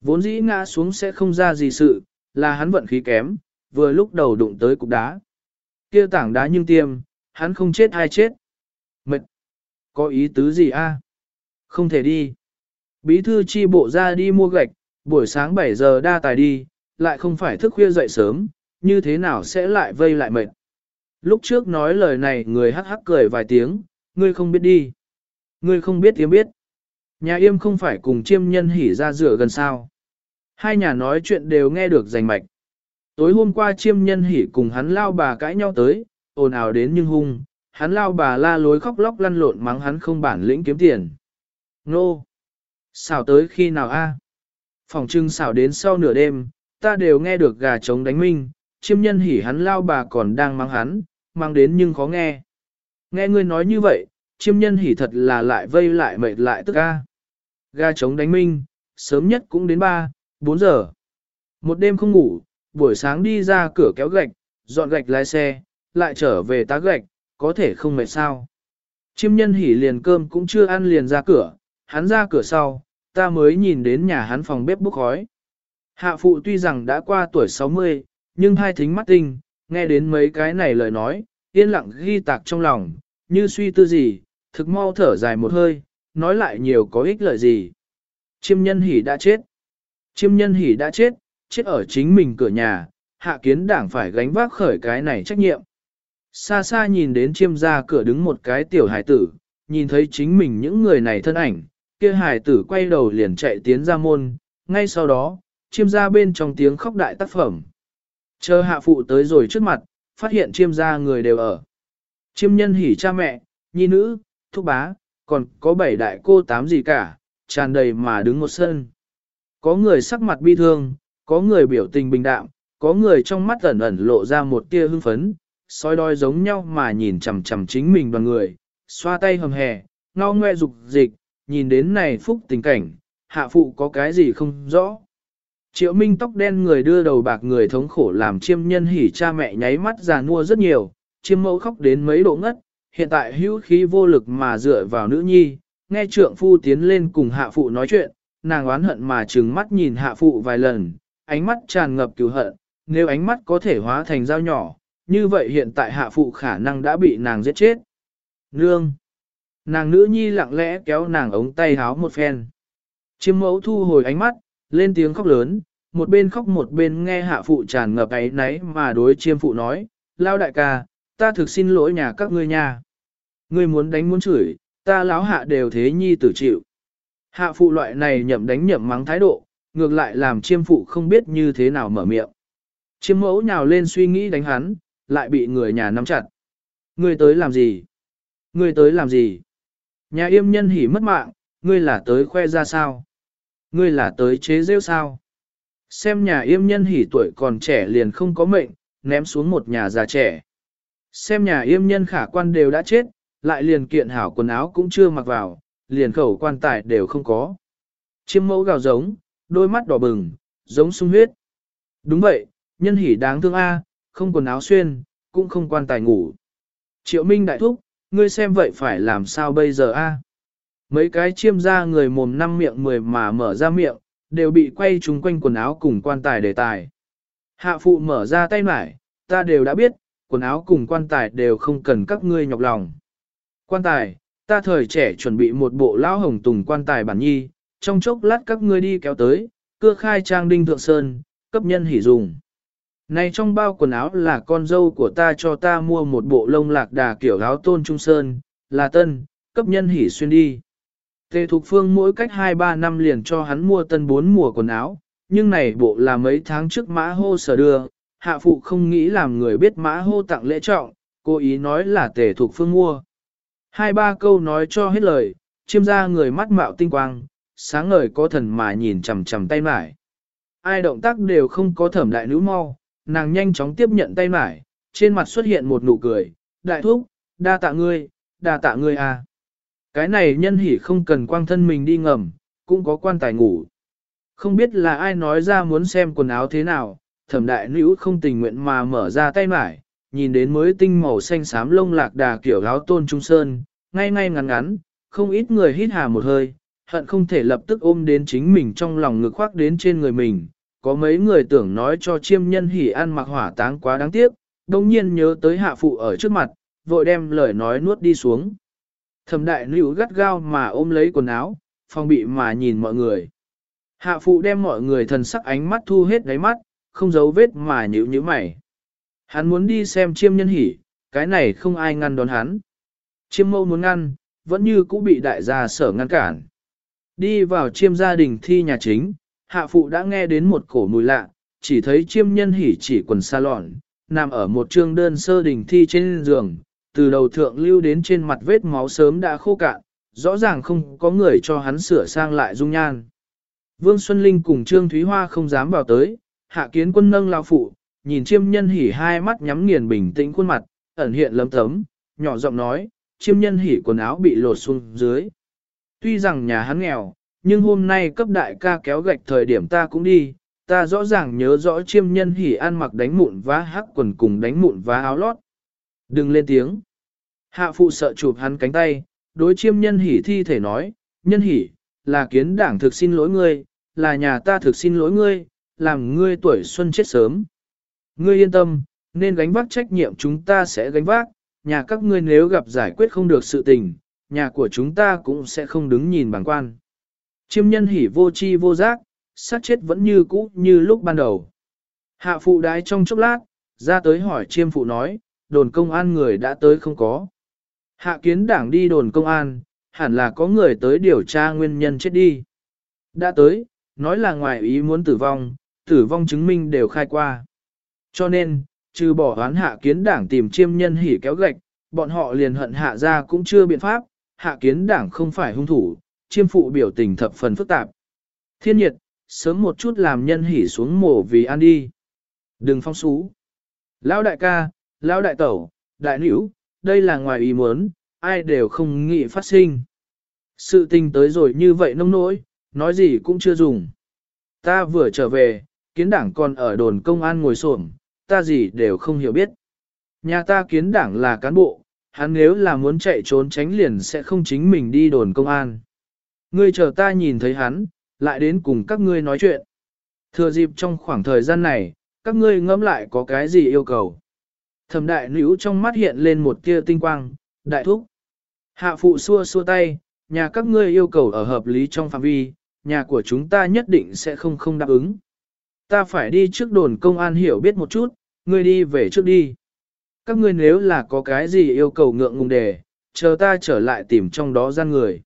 Vốn dĩ ngã xuống sẽ không ra gì sự, là hắn vận khí kém, vừa lúc đầu đụng tới cục đá. kia tảng đá nhưng tiêm, hắn không chết ai chết. Mệt. Có ý tứ gì a? Không thể đi. Bí thư chi bộ ra đi mua gạch, buổi sáng 7 giờ đa tài đi, lại không phải thức khuya dậy sớm, như thế nào sẽ lại vây lại mệt. Lúc trước nói lời này người hắc hắc cười vài tiếng, ngươi không biết đi. Ngươi không biết tiếng biết. Nhà yêm không phải cùng chiêm nhân hỉ ra rửa gần sao. Hai nhà nói chuyện đều nghe được rành mạch. Tối hôm qua chiêm nhân hỉ cùng hắn lao bà cãi nhau tới, ồn ào đến nhưng hung, hắn lao bà la lối khóc lóc lăn lộn mắng hắn không bản lĩnh kiếm tiền. Nô! Xào tới khi nào a? Phòng trưng xào đến sau nửa đêm, ta đều nghe được gà trống đánh minh, chiêm nhân hỉ hắn lao bà còn đang mắng hắn, mang đến nhưng khó nghe. Nghe ngươi nói như vậy, chiêm nhân hỉ thật là lại vây lại mệt lại tức a. Gà trống đánh minh, sớm nhất cũng đến 3, 4 giờ. Một đêm không ngủ, buổi sáng đi ra cửa kéo gạch, dọn gạch lái xe, lại trở về tá gạch, có thể không mệt sao. Chiêm nhân hỉ liền cơm cũng chưa ăn liền ra cửa, hắn ra cửa sau, ta mới nhìn đến nhà hắn phòng bếp bốc khói. Hạ phụ tuy rằng đã qua tuổi 60, nhưng hai thính mắt tinh, nghe đến mấy cái này lời nói, yên lặng ghi tạc trong lòng, như suy tư gì, thực mau thở dài một hơi, nói lại nhiều có ích lợi gì. Chiêm nhân hỉ đã chết. Chiêm nhân hỉ đã chết, chết ở chính mình cửa nhà, hạ kiến đảng phải gánh vác khởi cái này trách nhiệm. Xa xa nhìn đến chiêm ra cửa đứng một cái tiểu hải tử, nhìn thấy chính mình những người này thân ảnh, kia hải tử quay đầu liền chạy tiến ra môn, ngay sau đó, chiêm ra bên trong tiếng khóc đại tác phẩm. Chờ hạ phụ tới rồi trước mặt, phát hiện chiêm ra người đều ở. Chiêm nhân hỉ cha mẹ, nhi nữ, thúc bá, còn có bảy đại cô tám gì cả, tràn đầy mà đứng một sân. Có người sắc mặt bi thương, có người biểu tình bình đạm, có người trong mắt ẩn ẩn lộ ra một tia hưng phấn, soi đôi giống nhau mà nhìn chằm chằm chính mình đoàn người, xoa tay hầm hè, ngao ngoe dục dịch, nhìn đến này phúc tình cảnh, hạ phụ có cái gì không rõ. Triệu Minh tóc đen người đưa đầu bạc người thống khổ làm chiêm nhân hỉ cha mẹ nháy mắt già nua rất nhiều, chiêm mẫu khóc đến mấy độ ngất, hiện tại hữu khí vô lực mà dựa vào nữ nhi, nghe trượng phu tiến lên cùng hạ phụ nói chuyện, nàng oán hận mà trừng mắt nhìn hạ phụ vài lần, ánh mắt tràn ngập cứu hận, nếu ánh mắt có thể hóa thành dao nhỏ, như vậy hiện tại hạ phụ khả năng đã bị nàng giết chết. Nương! Nàng nữ nhi lặng lẽ kéo nàng ống tay háo một phen. Chiêm mẫu thu hồi ánh mắt, lên tiếng khóc lớn, một bên khóc một bên nghe hạ phụ tràn ngập ấy náy mà đối chiêm phụ nói, lao đại ca, ta thực xin lỗi nhà các ngươi nha. Ngươi muốn đánh muốn chửi, ta láo hạ đều thế nhi tử chịu. Hạ phụ loại này nhậm đánh nhậm mắng thái độ, ngược lại làm chiêm phụ không biết như thế nào mở miệng. Chiêm mẫu nhào lên suy nghĩ đánh hắn, lại bị người nhà nắm chặt. Ngươi tới làm gì? Ngươi tới làm gì? Nhà yêm nhân hỉ mất mạng, ngươi là tới khoe ra sao? Ngươi là tới chế rêu sao? Xem nhà yêm nhân hỉ tuổi còn trẻ liền không có mệnh, ném xuống một nhà già trẻ. Xem nhà yêm nhân khả quan đều đã chết, lại liền kiện hảo quần áo cũng chưa mặc vào, liền khẩu quan tài đều không có. Chiêm mẫu gào giống, đôi mắt đỏ bừng, giống sung huyết. Đúng vậy, nhân hỉ đáng thương A, không quần áo xuyên, cũng không quan tài ngủ. Triệu Minh đại thúc, ngươi xem vậy phải làm sao bây giờ A? Mấy cái chiêm ra người mồm năm miệng mười mà mở ra miệng, đều bị quay trúng quanh quần áo cùng quan tài đề tài. Hạ phụ mở ra tay mải, ta đều đã biết, quần áo cùng quan tài đều không cần các ngươi nhọc lòng. Quan tài, ta thời trẻ chuẩn bị một bộ lão hồng tùng quan tài bản nhi, trong chốc lát các ngươi đi kéo tới, cưa khai trang đinh thượng sơn, cấp nhân hỉ dùng. Này trong bao quần áo là con dâu của ta cho ta mua một bộ lông lạc đà kiểu áo tôn trung sơn, là tân, cấp nhân hỉ xuyên đi. Tề Thục Phương mỗi cách 2-3 năm liền cho hắn mua tân bốn mùa quần áo, nhưng này bộ là mấy tháng trước mã hô sở đưa, hạ phụ không nghĩ làm người biết mã hô tặng lễ trọng, cố ý nói là Tề Thục Phương mua. Hai ba câu nói cho hết lời, chiêm ra người mắt mạo tinh quang, sáng ngời có thần mà nhìn chằm chằm tay mải. Ai động tác đều không có thẩm đại nữ mau, nàng nhanh chóng tiếp nhận tay mải, trên mặt xuất hiện một nụ cười, đại thúc, đa tạ ngươi, đa tạ ngươi à. Cái này nhân hỉ không cần quang thân mình đi ngầm, cũng có quan tài ngủ. Không biết là ai nói ra muốn xem quần áo thế nào, thẩm đại nữ không tình nguyện mà mở ra tay mải, nhìn đến mới tinh màu xanh xám lông lạc đà kiểu áo tôn trung sơn, ngay ngay ngắn ngắn, không ít người hít hà một hơi, hận không thể lập tức ôm đến chính mình trong lòng ngực khoác đến trên người mình. Có mấy người tưởng nói cho chiêm nhân hỉ ăn mặc hỏa táng quá đáng tiếc, đồng nhiên nhớ tới hạ phụ ở trước mặt, vội đem lời nói nuốt đi xuống. Thẩm đại nữ gắt gao mà ôm lấy quần áo, phong bị mà nhìn mọi người. Hạ phụ đem mọi người thần sắc ánh mắt thu hết đáy mắt, không giấu vết mà nhíu nhíu mày. Hắn muốn đi xem chiêm nhân hỉ, cái này không ai ngăn đón hắn. Chiêm mâu muốn ngăn, vẫn như cũ bị đại gia sở ngăn cản. Đi vào chiêm gia đình thi nhà chính, hạ phụ đã nghe đến một cổ mùi lạ, chỉ thấy chiêm nhân hỉ chỉ quần sa lọn, nằm ở một trương đơn sơ đình thi trên giường, từ đầu thượng lưu đến trên mặt vết máu sớm đã khô cạn, rõ ràng không có người cho hắn sửa sang lại dung nhan. Vương Xuân Linh cùng Trương Thúy Hoa không dám vào tới, hạ kiến quân nâng lao phụ, nhìn chiêm nhân hỉ hai mắt nhắm nghiền bình tĩnh khuôn mặt, ẩn hiện lấm tấm, nhỏ giọng nói, chiêm nhân hỉ quần áo bị lột xuống dưới. Tuy rằng nhà hắn nghèo, nhưng hôm nay cấp đại ca kéo gạch thời điểm ta cũng đi, ta rõ ràng nhớ rõ chiêm nhân hỉ ăn mặc đánh mụn vá hắc quần cùng đánh mụn vá áo lót. Đừng lên tiếng. Hạ phụ sợ chụp hắn cánh tay, đối chiêm nhân hỉ thi thể nói, nhân hỉ, là kiến đảng thực xin lỗi ngươi, là nhà ta thực xin lỗi ngươi, làm ngươi tuổi xuân chết sớm. Ngươi yên tâm, nên gánh vác trách nhiệm chúng ta sẽ gánh vác, nhà các ngươi nếu gặp giải quyết không được sự tình, nhà của chúng ta cũng sẽ không đứng nhìn bằng quan. Chiêm nhân hỉ vô chi vô giác, sát chết vẫn như cũ như lúc ban đầu. Hạ phụ đái trong chốc lát, ra tới hỏi chiêm phụ nói, đồn công an người đã tới không có. Hạ kiến đảng đi đồn công an, hẳn là có người tới điều tra nguyên nhân chết đi. Đã tới, nói là ngoài ý muốn tử vong, tử vong chứng minh đều khai qua. Cho nên, trừ bỏ hoán hạ kiến đảng tìm chiêm nhân hỉ kéo gạch, bọn họ liền hận hạ ra cũng chưa biện pháp, hạ kiến đảng không phải hung thủ, chiêm phụ biểu tình thập phần phức tạp. Thiên nhiệt, sớm một chút làm nhân hỉ xuống mổ vì ăn đi. Đừng phong xú. Lão đại ca, lão đại tẩu, đại nữ, đây là ngoài ý muốn, ai đều không nghĩ phát sinh. Sự tình tới rồi như vậy nông nỗi, nói gì cũng chưa dùng. Ta vừa trở về, kiến đảng còn ở đồn công an ngồi xổm, ta gì đều không hiểu biết. Nhà ta kiến đảng là cán bộ, hắn nếu là muốn chạy trốn tránh liền sẽ không chính mình đi đồn công an. Ngươi chờ ta nhìn thấy hắn, lại đến cùng các ngươi nói chuyện. Thừa dịp trong khoảng thời gian này, các ngươi ngẫm lại có cái gì yêu cầu. Thẩm đại nữ trong mắt hiện lên một tia tinh quang, đại thúc. Hạ phụ xua xua tay, nhà các ngươi yêu cầu ở hợp lý trong phạm vi, nhà của chúng ta nhất định sẽ không không đáp ứng. Ta phải đi trước đồn công an hiểu biết một chút, ngươi đi về trước đi. Các ngươi nếu là có cái gì yêu cầu ngượng ngùng đề, chờ ta trở lại tìm trong đó gian người.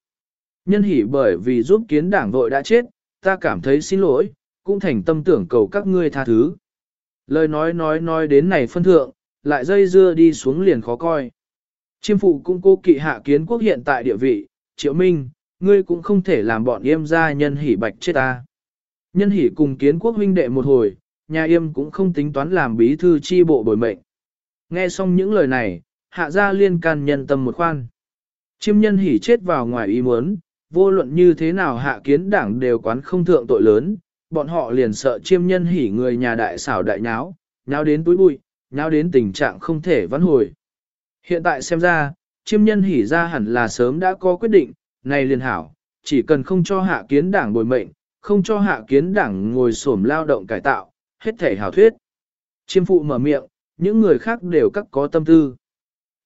Nhân hỉ bởi vì giúp kiến đảng vội đã chết, ta cảm thấy xin lỗi, cũng thành tâm tưởng cầu các ngươi tha thứ. Lời nói nói nói đến này phân thượng, lại dây dưa đi xuống liền khó coi. Chiêm phụ cũng cô kỵ hạ kiến quốc hiện tại địa vị, triệu minh, ngươi cũng không thể làm bọn yêm gia nhân hỉ bạch chết ta. Nhân hỉ cùng kiến quốc huynh đệ một hồi, nhà yêm cũng không tính toán làm bí thư chi bộ bồi mệnh. Nghe xong những lời này, hạ gia liên can nhân tâm một khoan. Chiêm nhân hỉ chết vào ngoài ý muốn, vô luận như thế nào hạ kiến đảng đều quán không thượng tội lớn, bọn họ liền sợ chiêm nhân hỉ người nhà đại xảo đại nháo, nháo đến túi bụi, nháo đến tình trạng không thể vãn hồi. Hiện tại xem ra, chiêm nhân hỉ ra hẳn là sớm đã có quyết định, này liền hảo, chỉ cần không cho hạ kiến đảng bồi mệnh, không cho hạ kiến đảng ngồi xổm lao động cải tạo, hết thể hảo thuyết. Chiêm phụ mở miệng, những người khác đều các có tâm tư.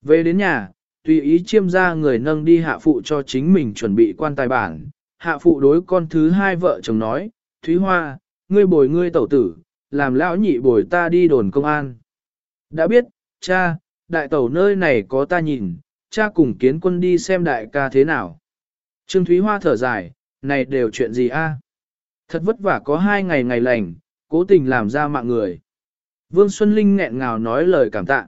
Về đến nhà, tùy ý chiêm ra người nâng đi hạ phụ cho chính mình chuẩn bị quan tài bản. Hạ phụ đối con thứ hai vợ chồng nói, Thúy Hoa, ngươi bồi ngươi tẩu tử, làm lão nhị bồi ta đi đồn công an. Đã biết, cha, đại tẩu nơi này có ta nhìn, cha cùng kiến quân đi xem đại ca thế nào. Trương Thúy Hoa thở dài, này đều chuyện gì a? Thật vất vả có hai ngày ngày lành, cố tình làm ra mạng người. Vương Xuân Linh nghẹn ngào nói lời cảm tạ.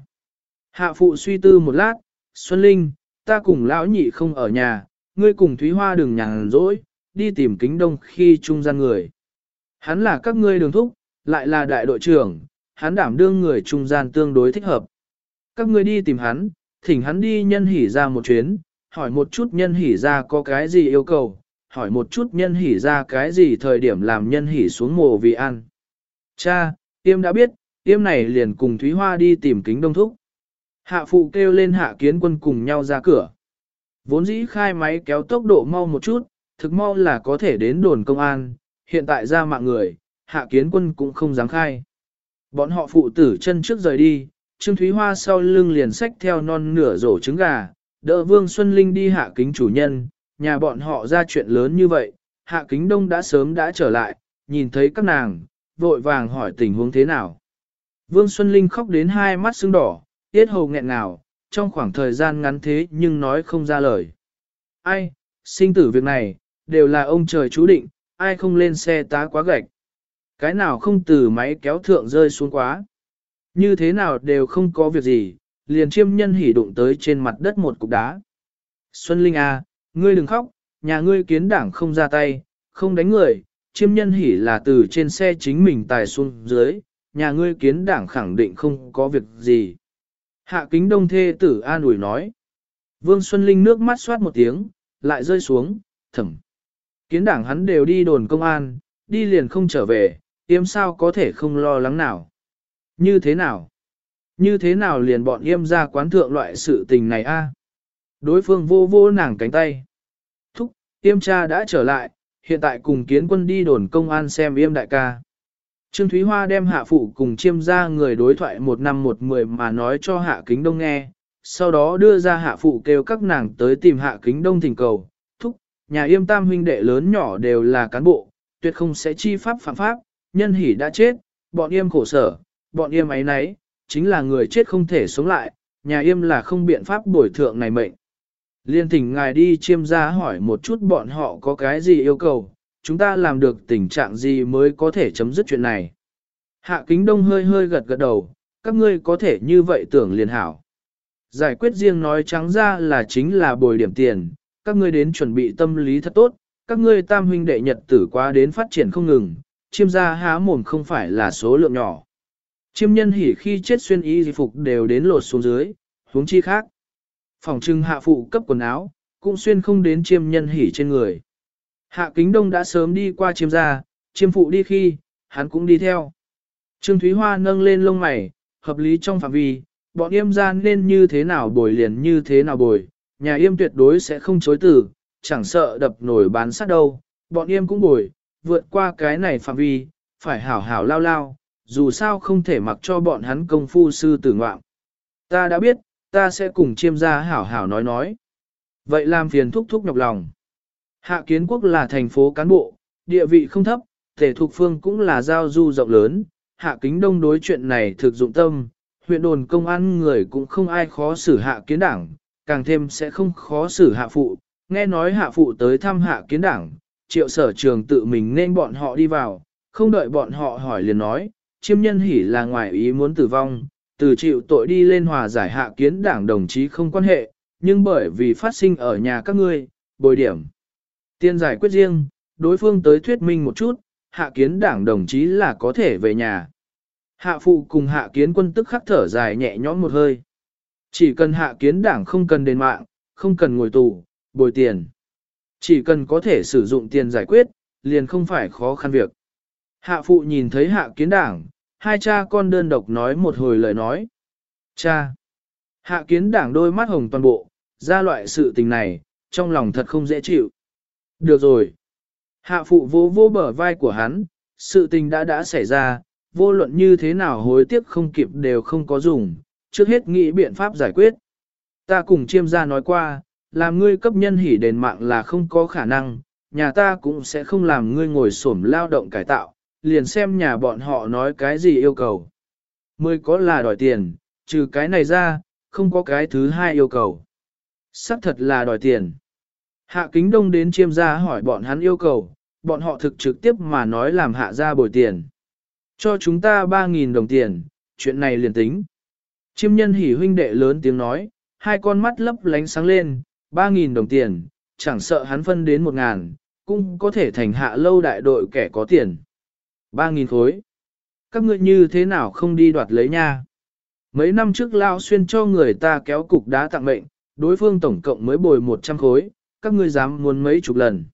Hạ phụ suy tư một lát, Xuân Linh, ta cùng lão nhị không ở nhà, ngươi cùng Thúy Hoa đừng nhàn rỗi, đi tìm kính đông khi trung gian người. Hắn là các ngươi đường thúc, lại là đại đội trưởng, hắn đảm đương người trung gian tương đối thích hợp. Các ngươi đi tìm hắn, thỉnh hắn đi nhân hỉ ra một chuyến, hỏi một chút nhân hỉ ra có cái gì yêu cầu, hỏi một chút nhân hỉ ra cái gì thời điểm làm nhân hỉ xuống mồ vì ăn. Cha, tiêm đã biết, tiêm này liền cùng Thúy Hoa đi tìm kính đông thúc. Hạ phụ kêu lên hạ kiến quân cùng nhau ra cửa. Vốn dĩ khai máy kéo tốc độ mau một chút, thực mau là có thể đến đồn công an, hiện tại ra mạng người, hạ kiến quân cũng không dám khai. Bọn họ phụ tử chân trước rời đi, Trương Thúy Hoa sau lưng liền sách theo non nửa rổ trứng gà, đỡ Vương Xuân Linh đi hạ kính chủ nhân, nhà bọn họ ra chuyện lớn như vậy, hạ kính đông đã sớm đã trở lại, nhìn thấy các nàng, vội vàng hỏi tình huống thế nào. Vương Xuân Linh khóc đến hai mắt sưng đỏ, tiết hầu nghẹn ngào, trong khoảng thời gian ngắn thế nhưng nói không ra lời. Ai, sinh tử việc này, đều là ông trời chú định, ai không lên xe tá quá gạch. Cái nào không từ máy kéo thượng rơi xuống quá. Như thế nào đều không có việc gì, liền chiêm nhân hỉ đụng tới trên mặt đất một cục đá. Xuân Linh à, ngươi đừng khóc, nhà ngươi kiến đảng không ra tay, không đánh người, chiêm nhân hỉ là từ trên xe chính mình tài xuống dưới, nhà ngươi kiến đảng khẳng định không có việc gì. Hạ kính đông thê tử an ủi nói. Vương Xuân Linh nước mắt xoát một tiếng, lại rơi xuống, thầm. Kiến đảng hắn đều đi đồn công an, đi liền không trở về, yếm sao có thể không lo lắng nào. Như thế nào? Như thế nào liền bọn yêm ra quán thượng loại sự tình này a? Đối phương vô vô nàng cánh tay. Thúc, yêm cha đã trở lại, hiện tại cùng kiến quân đi đồn công an xem yêm đại ca. Trương Thúy Hoa đem hạ phụ cùng chiêm ra người đối thoại một năm một mười mà nói cho hạ kính đông nghe, sau đó đưa ra hạ phụ kêu các nàng tới tìm hạ kính đông thỉnh cầu, thúc, nhà yêm tam huynh đệ lớn nhỏ đều là cán bộ, tuyệt không sẽ chi pháp phạm pháp, nhân hỉ đã chết, bọn yêm khổ sở, bọn yêm ấy nấy, chính là người chết không thể sống lại, nhà yêm là không biện pháp bồi thượng này mệnh. Liên thỉnh ngài đi chiêm ra hỏi một chút bọn họ có cái gì yêu cầu, chúng ta làm được tình trạng gì mới có thể chấm dứt chuyện này. Hạ kính đông hơi hơi gật gật đầu, các ngươi có thể như vậy tưởng liền hảo. Giải quyết riêng nói trắng ra là chính là bồi điểm tiền, các ngươi đến chuẩn bị tâm lý thật tốt, các ngươi tam huynh đệ nhật tử quá đến phát triển không ngừng, chiêm gia há mồm không phải là số lượng nhỏ. Chiêm nhân hỉ khi chết xuyên y phục đều đến lột xuống dưới, huống chi khác. Phòng trưng hạ phụ cấp quần áo, cũng xuyên không đến chiêm nhân hỉ trên người. Hạ kính đông đã sớm đi qua chiêm gia, chiêm phụ đi khi, hắn cũng đi theo. Trương Thúy Hoa nâng lên lông mày, hợp lý trong phạm vi, bọn yêm gia nên như thế nào bồi liền như thế nào bồi, nhà yêm tuyệt đối sẽ không chối từ, chẳng sợ đập nổi bán sát đâu, bọn yêm cũng bồi, vượt qua cái này phạm vi, phải hảo hảo lao lao, dù sao không thể mặc cho bọn hắn công phu sư tử ngoạm. Ta đã biết, ta sẽ cùng chiêm gia hảo hảo nói nói. Vậy làm phiền thúc thúc nhọc lòng. Hạ kiến quốc là thành phố cán bộ, địa vị không thấp, thể thuộc phương cũng là giao du rộng lớn, hạ kính đông đối chuyện này thực dụng tâm, huyện đồn công an người cũng không ai khó xử hạ kiến đảng, càng thêm sẽ không khó xử hạ phụ, nghe nói hạ phụ tới thăm hạ kiến đảng, triệu sở trường tự mình nên bọn họ đi vào, không đợi bọn họ hỏi liền nói, chiêm nhân hỉ là ngoài ý muốn tử vong, từ chịu tội đi lên hòa giải hạ kiến đảng đồng chí không quan hệ, nhưng bởi vì phát sinh ở nhà các ngươi, bồi điểm. Tiên giải quyết riêng, đối phương tới thuyết minh một chút, hạ kiến đảng đồng chí là có thể về nhà. Hạ phụ cùng hạ kiến quân tức khắc thở dài nhẹ nhõm một hơi. Chỉ cần hạ kiến đảng không cần đền mạng, không cần ngồi tù, bồi tiền. Chỉ cần có thể sử dụng tiền giải quyết, liền không phải khó khăn việc. Hạ phụ nhìn thấy hạ kiến đảng, hai cha con đơn độc nói một hồi lời nói. Cha! Hạ kiến đảng đôi mắt hồng toàn bộ, ra loại sự tình này, trong lòng thật không dễ chịu. Được rồi. Hạ phụ vô vô bờ vai của hắn, sự tình đã đã xảy ra, vô luận như thế nào hối tiếc không kịp đều không có dùng, trước hết nghĩ biện pháp giải quyết. Ta cùng chiêm gia nói qua, làm ngươi cấp nhân hỉ đền mạng là không có khả năng, nhà ta cũng sẽ không làm ngươi ngồi xổm lao động cải tạo, liền xem nhà bọn họ nói cái gì yêu cầu. Mới có là đòi tiền, trừ cái này ra, không có cái thứ hai yêu cầu. Sắc thật là đòi tiền. Hạ kính đông đến chiêm gia hỏi bọn hắn yêu cầu, bọn họ thực trực tiếp mà nói làm hạ gia bồi tiền. Cho chúng ta 3.000 đồng tiền, chuyện này liền tính. Chiêm nhân hỉ huynh đệ lớn tiếng nói, hai con mắt lấp lánh sáng lên, 3.000 đồng tiền, chẳng sợ hắn phân đến 1.000, cũng có thể thành hạ lâu đại đội kẻ có tiền. 3.000 khối. Các ngươi như thế nào không đi đoạt lấy nha? Mấy năm trước Lao Xuyên cho người ta kéo cục đá tặng mệnh, đối phương tổng cộng mới bồi 100 khối, các ngươi dám muốn mấy chục lần.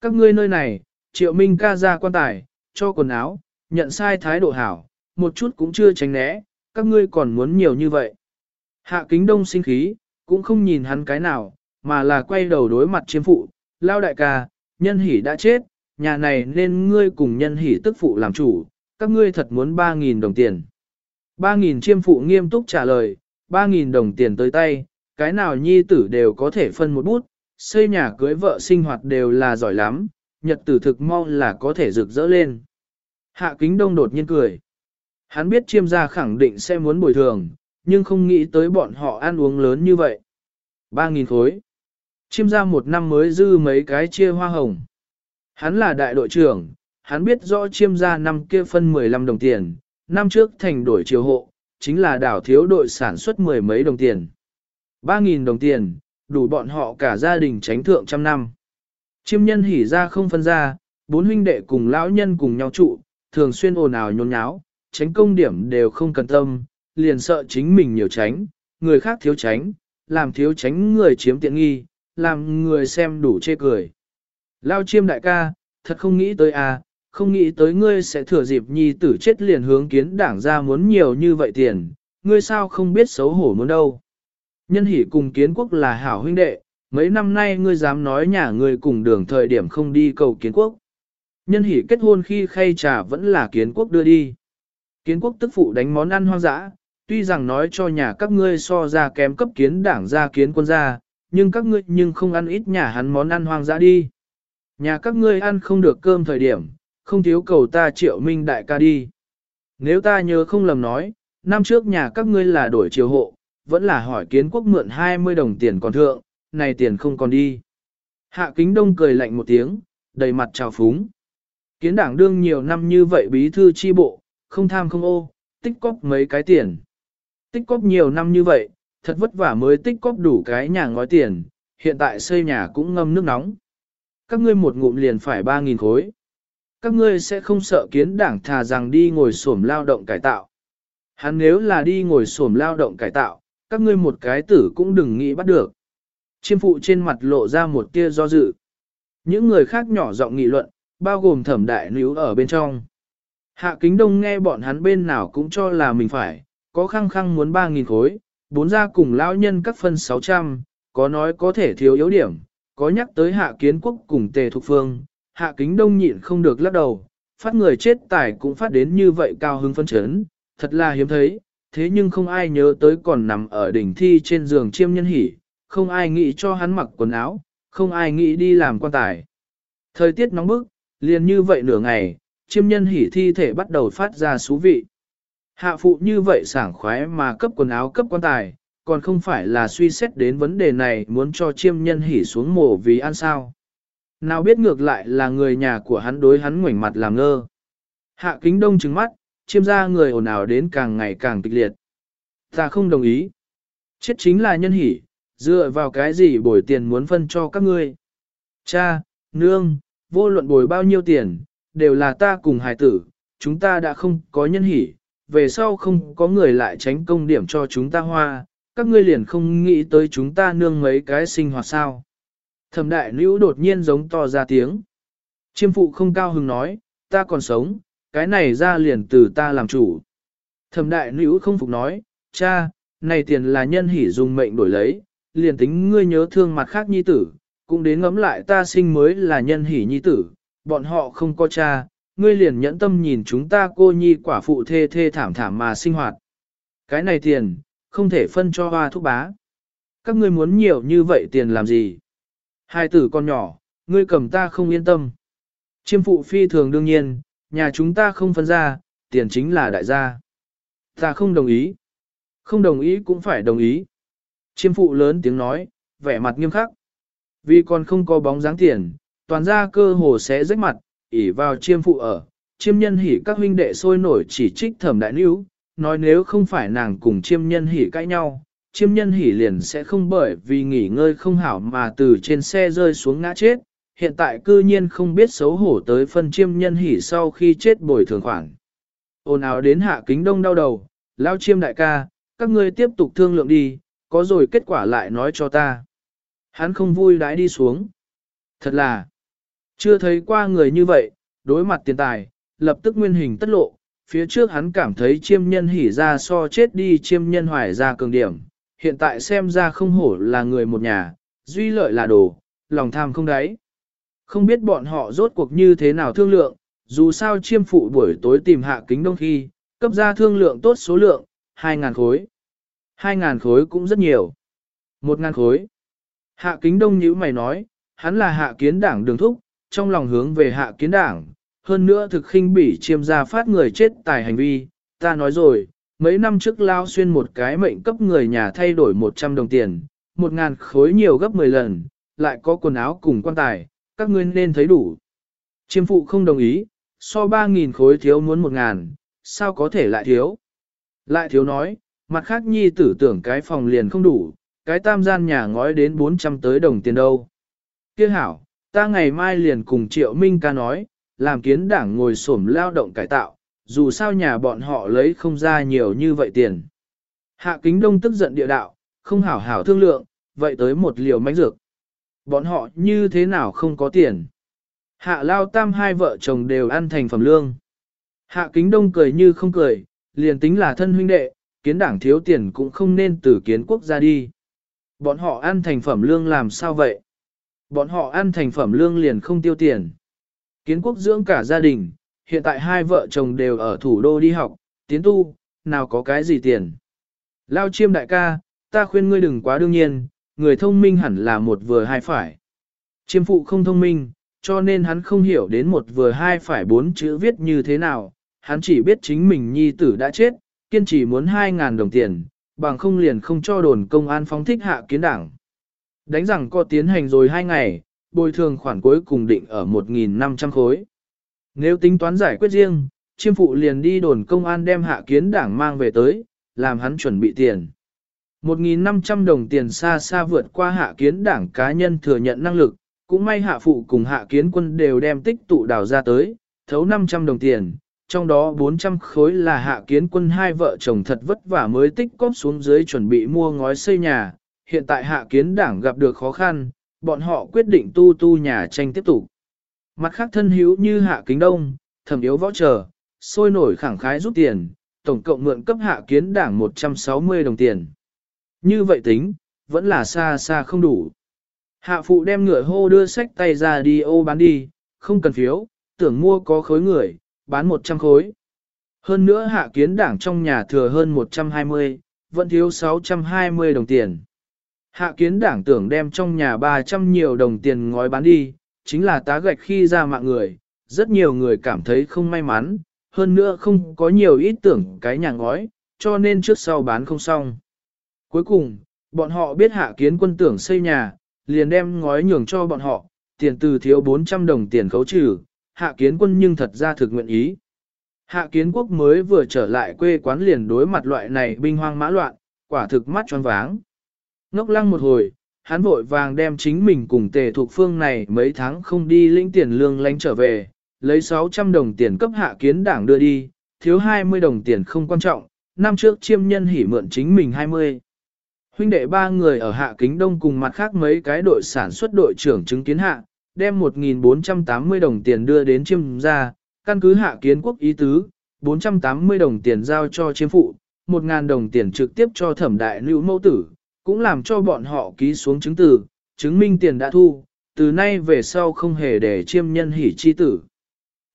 Các ngươi nơi này, triệu minh ca ra quan tài, cho quần áo, nhận sai thái độ hảo, một chút cũng chưa tránh né, các ngươi còn muốn nhiều như vậy. Hạ kính đông sinh khí, cũng không nhìn hắn cái nào, mà là quay đầu đối mặt chiêm phụ, lao đại ca, nhân hỉ đã chết, nhà này nên ngươi cùng nhân hỷ tức phụ làm chủ, các ngươi thật muốn 3.000 đồng tiền. 3.000 chiêm phụ nghiêm túc trả lời, 3.000 đồng tiền tới tay, cái nào nhi tử đều có thể phân một bút, xây nhà cưới vợ sinh hoạt đều là giỏi lắm, nhật tử thực mau là có thể rực rỡ lên. Hạ kính đông đột nhiên cười. Hắn biết chiêm gia khẳng định sẽ muốn bồi thường, nhưng không nghĩ tới bọn họ ăn uống lớn như vậy. 3.000 khối. Chiêm gia một năm mới dư mấy cái chia hoa hồng. Hắn là đại đội trưởng, hắn biết rõ chiêm gia năm kia phân 15 đồng tiền, năm trước thành đổi chiều hộ, chính là đảo thiếu đội sản xuất mười mấy đồng tiền. 3.000 đồng tiền, đủ bọn họ cả gia đình tránh thượng trăm năm. Chiêm nhân hỉ ra không phân ra, bốn huynh đệ cùng lão nhân cùng nhau trụ, thường xuyên ồn ào nhốn nháo, tránh công điểm đều không cần tâm, liền sợ chính mình nhiều tránh, người khác thiếu tránh, làm thiếu tránh người chiếm tiện nghi, làm người xem đủ chê cười. Lao chiêm đại ca, thật không nghĩ tới à, không nghĩ tới ngươi sẽ thừa dịp nhi tử chết liền hướng kiến đảng ra muốn nhiều như vậy tiền, ngươi sao không biết xấu hổ muốn đâu. Nhân hỷ cùng kiến quốc là hảo huynh đệ, mấy năm nay ngươi dám nói nhà ngươi cùng đường thời điểm không đi cầu kiến quốc. Nhân hỷ kết hôn khi khay trà vẫn là kiến quốc đưa đi. Kiến quốc tức phụ đánh món ăn hoang dã, tuy rằng nói cho nhà các ngươi so ra kém cấp kiến đảng ra kiến quân ra, nhưng các ngươi nhưng không ăn ít nhà hắn món ăn hoang dã đi. Nhà các ngươi ăn không được cơm thời điểm, không thiếu cầu ta triệu minh đại ca đi. Nếu ta nhớ không lầm nói, năm trước nhà các ngươi là đổi triều hộ, vẫn là hỏi kiến quốc mượn 20 đồng tiền còn thượng, này tiền không còn đi. Hạ kính đông cười lạnh một tiếng, đầy mặt trào phúng. Kiến đảng đương nhiều năm như vậy bí thư chi bộ, không tham không ô, tích cóp mấy cái tiền. Tích cóp nhiều năm như vậy, thật vất vả mới tích cóp đủ cái nhà ngói tiền, hiện tại xây nhà cũng ngâm nước nóng. Các ngươi một ngụm liền phải 3.000 khối. Các ngươi sẽ không sợ kiến đảng thà rằng đi ngồi xổm lao động cải tạo. Hắn nếu là đi ngồi xổm lao động cải tạo, các ngươi một cái tử cũng đừng nghĩ bắt được. Chiêm phụ trên mặt lộ ra một tia do dự. Những người khác nhỏ giọng nghị luận, bao gồm thẩm đại níu ở bên trong. Hạ kính đông nghe bọn hắn bên nào cũng cho là mình phải, có khăng khăng muốn 3.000 khối, bốn ra cùng lão nhân các phân 600, có nói có thể thiếu yếu điểm, có nhắc tới hạ kiến quốc cùng tề thục phương, hạ kính đông nhịn không được lắc đầu, phát người chết tài cũng phát đến như vậy cao hứng phân chấn, thật là hiếm thấy, thế nhưng không ai nhớ tới còn nằm ở đỉnh thi trên giường chiêm nhân hỉ, không ai nghĩ cho hắn mặc quần áo, không ai nghĩ đi làm quan tài. Thời tiết nóng bức, liền như vậy nửa ngày, chiêm nhân hỉ thi thể bắt đầu phát ra xú vị. Hạ phụ như vậy sảng khoái mà cấp quần áo cấp quan tài, còn không phải là suy xét đến vấn đề này muốn cho chiêm nhân hỉ xuống mổ vì ăn sao. Nào biết ngược lại là người nhà của hắn đối hắn ngoảnh mặt làm ngơ. Hạ kính đông trừng mắt, chiêm ra người ồn ào đến càng ngày càng kịch liệt. Ta không đồng ý. Chết chính là nhân hỉ dựa vào cái gì bồi tiền muốn phân cho các ngươi. Cha, nương, vô luận bồi bao nhiêu tiền, đều là ta cùng hài tử, chúng ta đã không có nhân hỉ về sau không có người lại tránh công điểm cho chúng ta hoa, các ngươi liền không nghĩ tới chúng ta nương mấy cái sinh hoạt sao. Thẩm đại nữ đột nhiên giống to ra tiếng. Chiêm phụ không cao hứng nói, ta còn sống, cái này ra liền từ ta làm chủ. Thẩm đại nữ không phục nói, cha, này tiền là nhân hỷ dùng mệnh đổi lấy, liền tính ngươi nhớ thương mặt khác nhi tử, cũng đến ngẫm lại ta sinh mới là nhân hỷ nhi tử, bọn họ không có cha, ngươi liền nhẫn tâm nhìn chúng ta cô nhi quả phụ thê thê thảm thảm mà sinh hoạt. Cái này tiền, không thể phân cho hoa thúc bá. Các ngươi muốn nhiều như vậy tiền làm gì? Hai tử con nhỏ, ngươi cầm ta không yên tâm. Chiêm phụ phi thường đương nhiên, nhà chúng ta không phân ra, tiền chính là đại gia. Ta không đồng ý. Không đồng ý cũng phải đồng ý. Chiêm phụ lớn tiếng nói, vẻ mặt nghiêm khắc. Vì còn không có bóng dáng tiền, toàn ra cơ hồ sẽ rách mặt, ỉ vào chiêm phụ ở. Chiêm nhân hỉ các huynh đệ sôi nổi chỉ trích thẩm đại níu, nói nếu không phải nàng cùng chiêm nhân hỉ cãi nhau, chiêm nhân hỉ liền sẽ không bởi vì nghỉ ngơi không hảo mà từ trên xe rơi xuống ngã chết, hiện tại cư nhiên không biết xấu hổ tới phân chiêm nhân hỉ sau khi chết bồi thường khoản. Ôn áo đến hạ kính đông đau đầu, lao chiêm đại ca, các ngươi tiếp tục thương lượng đi, có rồi kết quả lại nói cho ta. Hắn không vui đãi đi xuống. Thật là, chưa thấy qua người như vậy, đối mặt tiền tài, lập tức nguyên hình tất lộ, phía trước hắn cảm thấy chiêm nhân hỉ ra so chết đi chiêm nhân hoài ra cường điểm, hiện tại xem ra không hổ là người một nhà, duy lợi là đồ, lòng tham không đáy. Không biết bọn họ rốt cuộc như thế nào thương lượng, dù sao chiêm phụ buổi tối tìm hạ kính đông khi, cấp ra thương lượng tốt số lượng, 2.000 khối. 2.000 khối cũng rất nhiều. 1.000 khối. Hạ kính đông như mày nói, hắn là hạ kiến đảng đường thúc, trong lòng hướng về hạ kiến đảng, hơn nữa thực khinh bỉ chiêm gia phát người chết tài hành vi, ta nói rồi, mấy năm trước lao xuyên một cái mệnh cấp người nhà thay đổi 100 đồng tiền, 1.000 khối nhiều gấp 10 lần, lại có quần áo cùng quan tài, các ngươi nên thấy đủ. Chiêm phụ không đồng ý, so 3.000 khối thiếu muốn 1.000, sao có thể lại thiếu? Lại thiếu nói, mặt khác nhi tử tưởng cái phòng liền không đủ, cái tam gian nhà ngói đến 400 tới đồng tiền đâu. Kia hảo, ta ngày mai liền cùng Triệu Minh ca nói, làm kiến đảng ngồi xổm lao động cải tạo, dù sao nhà bọn họ lấy không ra nhiều như vậy tiền. Hạ kính đông tức giận địa đạo, không hảo hảo thương lượng, vậy tới một liều mánh dược. Bọn họ như thế nào không có tiền. Hạ lao tam hai vợ chồng đều ăn thành phẩm lương. Hạ kính đông cười như không cười, liền tính là thân huynh đệ, kiến đảng thiếu tiền cũng không nên từ kiến quốc ra đi. Bọn họ ăn thành phẩm lương làm sao vậy? Bọn họ ăn thành phẩm lương liền không tiêu tiền. Kiến quốc dưỡng cả gia đình, hiện tại hai vợ chồng đều ở thủ đô đi học, tiến tu, nào có cái gì tiền. Lao chiêm đại ca, ta khuyên ngươi đừng quá đương nhiên, người thông minh hẳn là một vừa hai phải. Chiêm phụ không thông minh, cho nên hắn không hiểu đến một vừa hai phải bốn chữ viết như thế nào, hắn chỉ biết chính mình nhi tử đã chết, kiên trì muốn 2.000 đồng tiền, bằng không liền không cho đồn công an phóng thích hạ kiến đảng. Đánh rằng có tiến hành rồi hai ngày, bồi thường khoản cuối cùng định ở 1.500 khối. Nếu tính toán giải quyết riêng, chiêm phụ liền đi đồn công an đem hạ kiến đảng mang về tới, làm hắn chuẩn bị tiền. 1.500 đồng tiền xa xa vượt qua hạ kiến đảng cá nhân thừa nhận năng lực, cũng may hạ phụ cùng hạ kiến quân đều đem tích tụ đào ra tới, thấu 500 đồng tiền, trong đó 400 khối là hạ kiến quân hai vợ chồng thật vất vả mới tích cóp xuống dưới chuẩn bị mua ngói xây nhà, hiện tại hạ kiến đảng gặp được khó khăn, bọn họ quyết định tu tu nhà tranh tiếp tục. Mặt khác thân hữu như hạ kính đông, thẩm yếu võ trở, sôi nổi khẳng khái rút tiền, tổng cộng mượn cấp hạ kiến đảng 160 đồng tiền. Như vậy tính, vẫn là xa xa không đủ. Hạ phụ đem ngựa hô đưa sách tay ra đi ô bán đi, không cần phiếu, tưởng mua có khối người, bán 100 khối. Hơn nữa hạ kiến đảng trong nhà thừa hơn 120, vẫn thiếu 620 đồng tiền. Hạ kiến đảng tưởng đem trong nhà 300 nhiều đồng tiền ngói bán đi, chính là tá gạch khi ra mạng người, rất nhiều người cảm thấy không may mắn, hơn nữa không có nhiều ít tưởng cái nhà ngói, cho nên trước sau bán không xong. Cuối cùng, bọn họ biết hạ kiến quân tưởng xây nhà, liền đem ngói nhường cho bọn họ, tiền từ thiếu 400 đồng tiền khấu trừ, hạ kiến quân nhưng thật ra thực nguyện ý. Hạ kiến quốc mới vừa trở lại quê quán liền đối mặt loại này binh hoang mã loạn, quả thực mắt tròn váng. Ngốc lăng một hồi, hắn vội vàng đem chính mình cùng tề thuộc phương này mấy tháng không đi lĩnh tiền lương lánh trở về, lấy 600 đồng tiền cấp hạ kiến đảng đưa đi, thiếu 20 đồng tiền không quan trọng, năm trước chiêm nhân hỉ mượn chính mình 20. Huynh đệ ba người ở hạ kính đông cùng mặt khác mấy cái đội sản xuất đội trưởng chứng kiến hạ, đem 1.480 đồng tiền đưa đến chiêm ra, căn cứ hạ kiến quốc ý tứ, 480 đồng tiền giao cho chiêm phụ, 1.000 đồng tiền trực tiếp cho thẩm đại nữ mẫu tử, cũng làm cho bọn họ ký xuống chứng từ, chứng minh tiền đã thu, từ nay về sau không hề để chiêm nhân hỉ chi tử.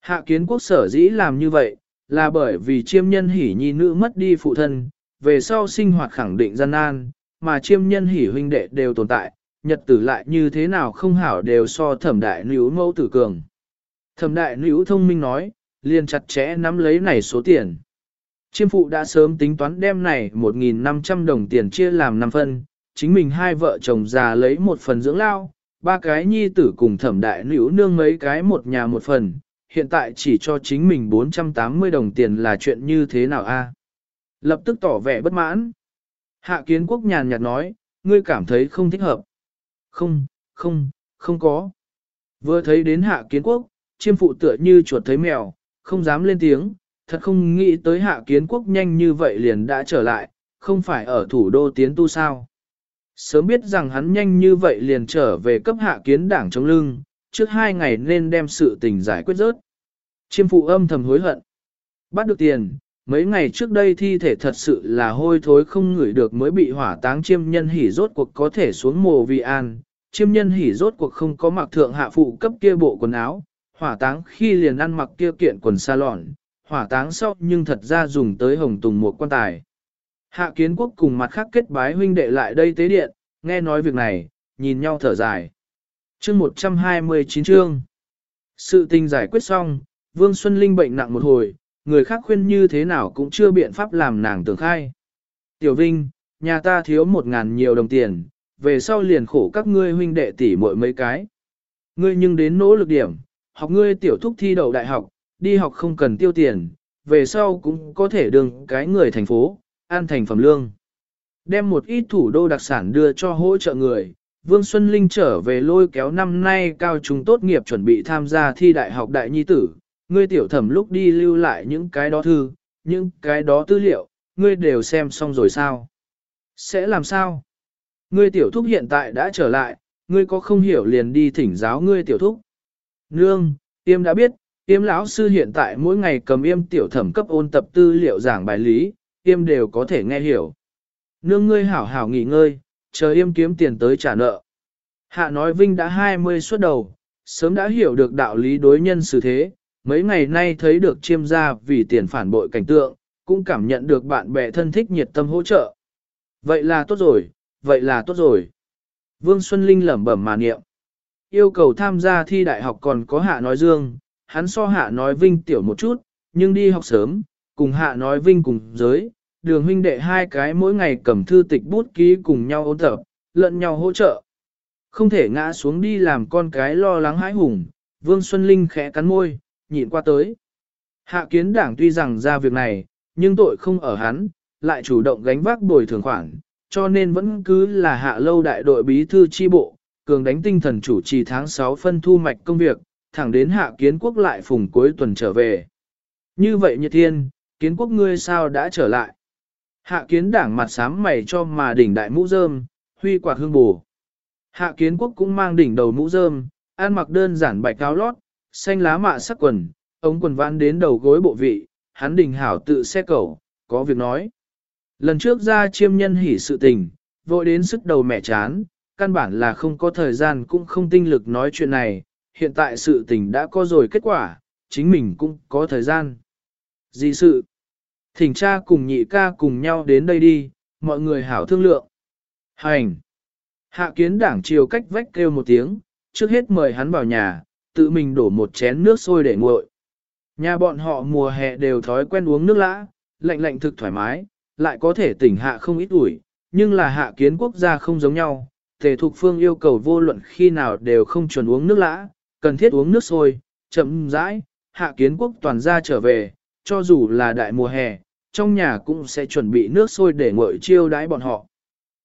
Hạ kiến quốc sở dĩ làm như vậy, là bởi vì chiêm nhân hỉ nhi nữ mất đi phụ thân, về sau sinh hoạt khẳng định gian nan, mà chiêm nhân hỉ huynh đệ đều tồn tại, nhật tử lại như thế nào không hảo đều so thẩm đại nữ mẫu tử cường. Thẩm đại nữ thông minh nói, liền chặt chẽ nắm lấy này số tiền. Chiêm phụ đã sớm tính toán đem này 1.500 đồng tiền chia làm 5 phân, chính mình hai vợ chồng già lấy một phần dưỡng lao, ba cái nhi tử cùng thẩm đại nữ nương mấy cái một nhà một phần, hiện tại chỉ cho chính mình 480 đồng tiền là chuyện như thế nào a? Lập tức tỏ vẻ bất mãn. Hạ kiến quốc nhàn nhạt nói, ngươi cảm thấy không thích hợp. Không, không, không có. Vừa thấy đến hạ kiến quốc, chiêm phụ tựa như chuột thấy mèo, không dám lên tiếng, thật không nghĩ tới hạ kiến quốc nhanh như vậy liền đã trở lại, không phải ở thủ đô tiến tu sao. Sớm biết rằng hắn nhanh như vậy liền trở về cấp hạ kiến đảng chống lưng, trước hai ngày nên đem sự tình giải quyết rớt. Chiêm phụ âm thầm hối hận. Bắt được tiền, mấy ngày trước đây thi thể thật sự là hôi thối không ngửi được mới bị hỏa táng chiêm nhân hỉ rốt cuộc có thể xuống mồ vì an. Chiêm nhân hỉ rốt cuộc không có mặc thượng hạ phụ cấp kia bộ quần áo, hỏa táng khi liền ăn mặc kia kiện quần sa lọn, hỏa táng sau nhưng thật ra dùng tới hồng tùng một quan tài. Hạ kiến quốc cùng mặt khác kết bái huynh đệ lại đây tế điện, nghe nói việc này, nhìn nhau thở dài. chương 129 chương. Sự tình giải quyết xong, Vương Xuân Linh bệnh nặng một hồi, người khác khuyên như thế nào cũng chưa biện pháp làm nàng tưởng khai. Tiểu Vinh, nhà ta thiếu một ngàn nhiều đồng tiền, về sau liền khổ các ngươi huynh đệ tỷ muội mấy cái. Ngươi nhưng đến nỗ lực điểm, học ngươi tiểu thúc thi đậu đại học, đi học không cần tiêu tiền, về sau cũng có thể đương cái người thành phố, an thành phẩm lương. Đem một ít thủ đô đặc sản đưa cho hỗ trợ người, Vương Xuân Linh trở về lôi kéo năm nay cao trung tốt nghiệp chuẩn bị tham gia thi đại học đại nhi tử. Ngươi tiểu thẩm lúc đi lưu lại những cái đó thư, những cái đó tư liệu, ngươi đều xem xong rồi sao? Sẽ làm sao? Ngươi tiểu thúc hiện tại đã trở lại, ngươi có không hiểu liền đi thỉnh giáo ngươi tiểu thúc. Nương, tiêm đã biết, Yêm lão sư hiện tại mỗi ngày cầm yêm tiểu thẩm cấp ôn tập tư liệu giảng bài lý, yêm đều có thể nghe hiểu. Nương ngươi hảo hảo nghỉ ngơi, chờ yêm kiếm tiền tới trả nợ. Hạ nói Vinh đã 20 suốt đầu, sớm đã hiểu được đạo lý đối nhân xử thế, mấy ngày nay thấy được chiêm gia vì tiền phản bội cảnh tượng, cũng cảm nhận được bạn bè thân thích nhiệt tâm hỗ trợ. Vậy là tốt rồi, vậy là tốt rồi. Vương Xuân Linh lẩm bẩm mà niệm. Yêu cầu tham gia thi đại học còn có hạ nói dương, hắn so hạ nói vinh tiểu một chút, nhưng đi học sớm, cùng hạ nói vinh cùng giới, đường huynh đệ hai cái mỗi ngày cầm thư tịch bút ký cùng nhau ôn tập, lẫn nhau hỗ trợ. Không thể ngã xuống đi làm con cái lo lắng hãi hùng, Vương Xuân Linh khẽ cắn môi, nhịn qua tới. Hạ kiến đảng tuy rằng ra việc này, nhưng tội không ở hắn, lại chủ động gánh vác bồi thường khoản, cho nên vẫn cứ là hạ lâu đại đội bí thư chi bộ, cường đánh tinh thần chủ trì tháng 6 phân thu mạch công việc, thẳng đến hạ kiến quốc lại phùng cuối tuần trở về. Như vậy nhiệt thiên, kiến quốc ngươi sao đã trở lại? Hạ kiến đảng mặt sám mày cho mà đỉnh đại mũ rơm, huy quạt hương bù. Hạ kiến quốc cũng mang đỉnh đầu mũ rơm, ăn mặc đơn giản bạch áo lót, xanh lá mạ sắc quần, ống quần vãn đến đầu gối bộ vị, hắn đình hảo tự xe cẩu, có việc nói. Lần trước ra chiêm nhân hỉ sự tình, vội đến sức đầu mẹ chán, căn bản là không có thời gian cũng không tinh lực nói chuyện này, hiện tại sự tình đã có rồi kết quả, chính mình cũng có thời gian. Gì sự? Thỉnh cha cùng nhị ca cùng nhau đến đây đi, mọi người hảo thương lượng. Hành! Hạ kiến đảng chiều cách vách kêu một tiếng, trước hết mời hắn vào nhà, tự mình đổ một chén nước sôi để nguội. Nhà bọn họ mùa hè đều thói quen uống nước lã, lạnh lạnh thực thoải mái, lại có thể tỉnh hạ không ít ủi, nhưng là hạ kiến quốc gia không giống nhau. Tề Thục Phương yêu cầu vô luận khi nào đều không chuẩn uống nước lã, cần thiết uống nước sôi, chậm rãi, hạ kiến quốc toàn gia trở về, cho dù là đại mùa hè, trong nhà cũng sẽ chuẩn bị nước sôi để ngợi chiêu đãi bọn họ.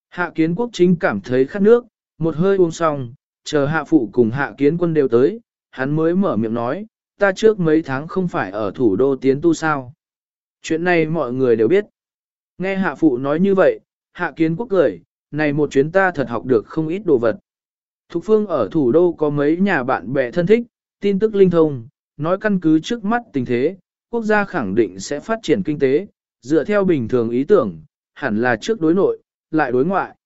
Hạ kiến quốc chính cảm thấy khát nước, một hơi uống xong, chờ hạ phụ cùng hạ kiến quân đều tới, hắn mới mở miệng nói, ta trước mấy tháng không phải ở thủ đô tiến tu sao. Chuyện này mọi người đều biết. Nghe hạ phụ nói như vậy, hạ kiến quốc cười, này một chuyến ta thật học được không ít đồ vật. Thục phương ở thủ đô có mấy nhà bạn bè thân thích, tin tức linh thông, nói căn cứ trước mắt tình thế, quốc gia khẳng định sẽ phát triển kinh tế, dựa theo bình thường ý tưởng, hẳn là trước đối nội, lại đối ngoại.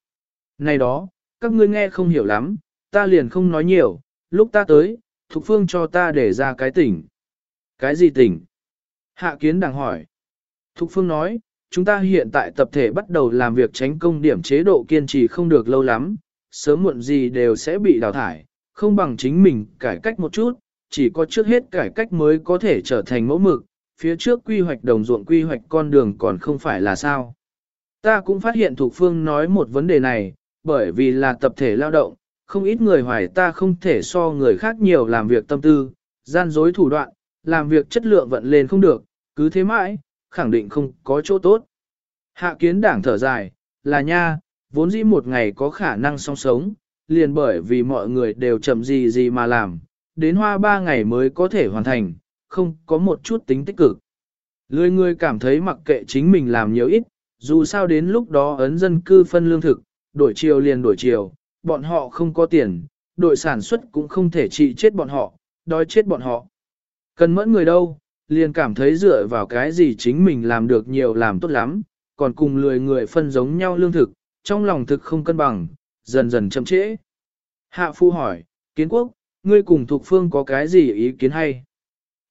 Này đó, các ngươi nghe không hiểu lắm, ta liền không nói nhiều, lúc ta tới, Thục Phương cho ta để ra cái tỉnh. Cái gì tỉnh? Hạ Kiến đang hỏi. Thục Phương nói, chúng ta hiện tại tập thể bắt đầu làm việc tránh công điểm chế độ kiên trì không được lâu lắm, sớm muộn gì đều sẽ bị đào thải, không bằng chính mình cải cách một chút, chỉ có trước hết cải cách mới có thể trở thành mẫu mực, phía trước quy hoạch đồng ruộng quy hoạch con đường còn không phải là sao. Ta cũng phát hiện Thục Phương nói một vấn đề này, bởi vì là tập thể lao động, không ít người hoài ta không thể so người khác nhiều làm việc tâm tư, gian dối thủ đoạn, làm việc chất lượng vận lên không được, cứ thế mãi, khẳng định không có chỗ tốt. Hạ kiến đảng thở dài, là nha, vốn dĩ một ngày có khả năng song sống, liền bởi vì mọi người đều chậm gì gì mà làm, đến hoa ba ngày mới có thể hoàn thành, không có một chút tính tích cực. Lười người cảm thấy mặc kệ chính mình làm nhiều ít, Dù sao đến lúc đó ấn dân cư phân lương thực, đổi chiều liền đổi chiều, bọn họ không có tiền, đội sản xuất cũng không thể trị chết bọn họ, đói chết bọn họ. Cần mẫn người đâu, liền cảm thấy dựa vào cái gì chính mình làm được nhiều làm tốt lắm, còn cùng lười người phân giống nhau lương thực, trong lòng thực không cân bằng, dần dần chậm trễ. Hạ phu hỏi, kiến quốc, ngươi cùng thuộc phương có cái gì ý kiến hay?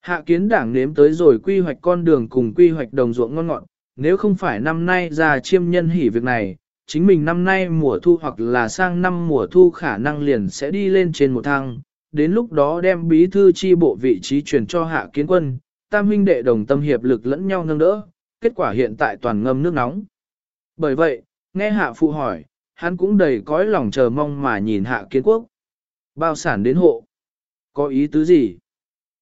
Hạ kiến đảng nếm tới rồi quy hoạch con đường cùng quy hoạch đồng ruộng ngon ngọt, nếu không phải năm nay ra chiêm nhân hỉ việc này, chính mình năm nay mùa thu hoặc là sang năm mùa thu khả năng liền sẽ đi lên trên một thang, đến lúc đó đem bí thư chi bộ vị trí truyền cho hạ kiến quân, tam huynh đệ đồng tâm hiệp lực lẫn nhau nâng đỡ, kết quả hiện tại toàn ngâm nước nóng. Bởi vậy, nghe hạ phụ hỏi, hắn cũng đầy cõi lòng chờ mong mà nhìn hạ kiến quốc. Bao sản đến hộ. Có ý tứ gì?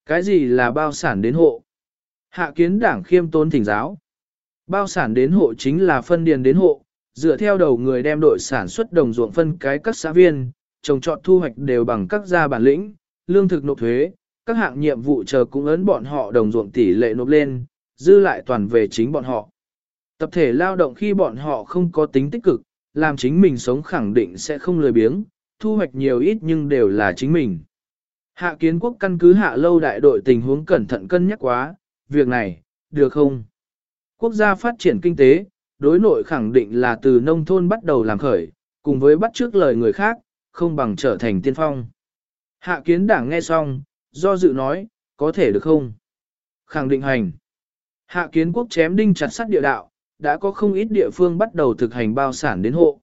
Cái gì là bao sản đến hộ? Hạ kiến đảng khiêm tôn thỉnh giáo. Bao sản đến hộ chính là phân điền đến hộ, dựa theo đầu người đem đội sản xuất đồng ruộng phân cái các xã viên, trồng trọt thu hoạch đều bằng các gia bản lĩnh, lương thực nộp thuế, các hạng nhiệm vụ chờ cũng ấn bọn họ đồng ruộng tỷ lệ nộp lên, dư lại toàn về chính bọn họ. Tập thể lao động khi bọn họ không có tính tích cực, làm chính mình sống khẳng định sẽ không lười biếng, thu hoạch nhiều ít nhưng đều là chính mình. Hạ kiến quốc căn cứ hạ lâu đại đội tình huống cẩn thận cân nhắc quá, việc này, được không? Quốc gia phát triển kinh tế, đối nội khẳng định là từ nông thôn bắt đầu làm khởi, cùng với bắt trước lời người khác, không bằng trở thành tiên phong. Hạ kiến đảng nghe xong, do dự nói, có thể được không? Khẳng định hành. Hạ kiến quốc chém đinh chặt sắt địa đạo, đã có không ít địa phương bắt đầu thực hành bao sản đến hộ.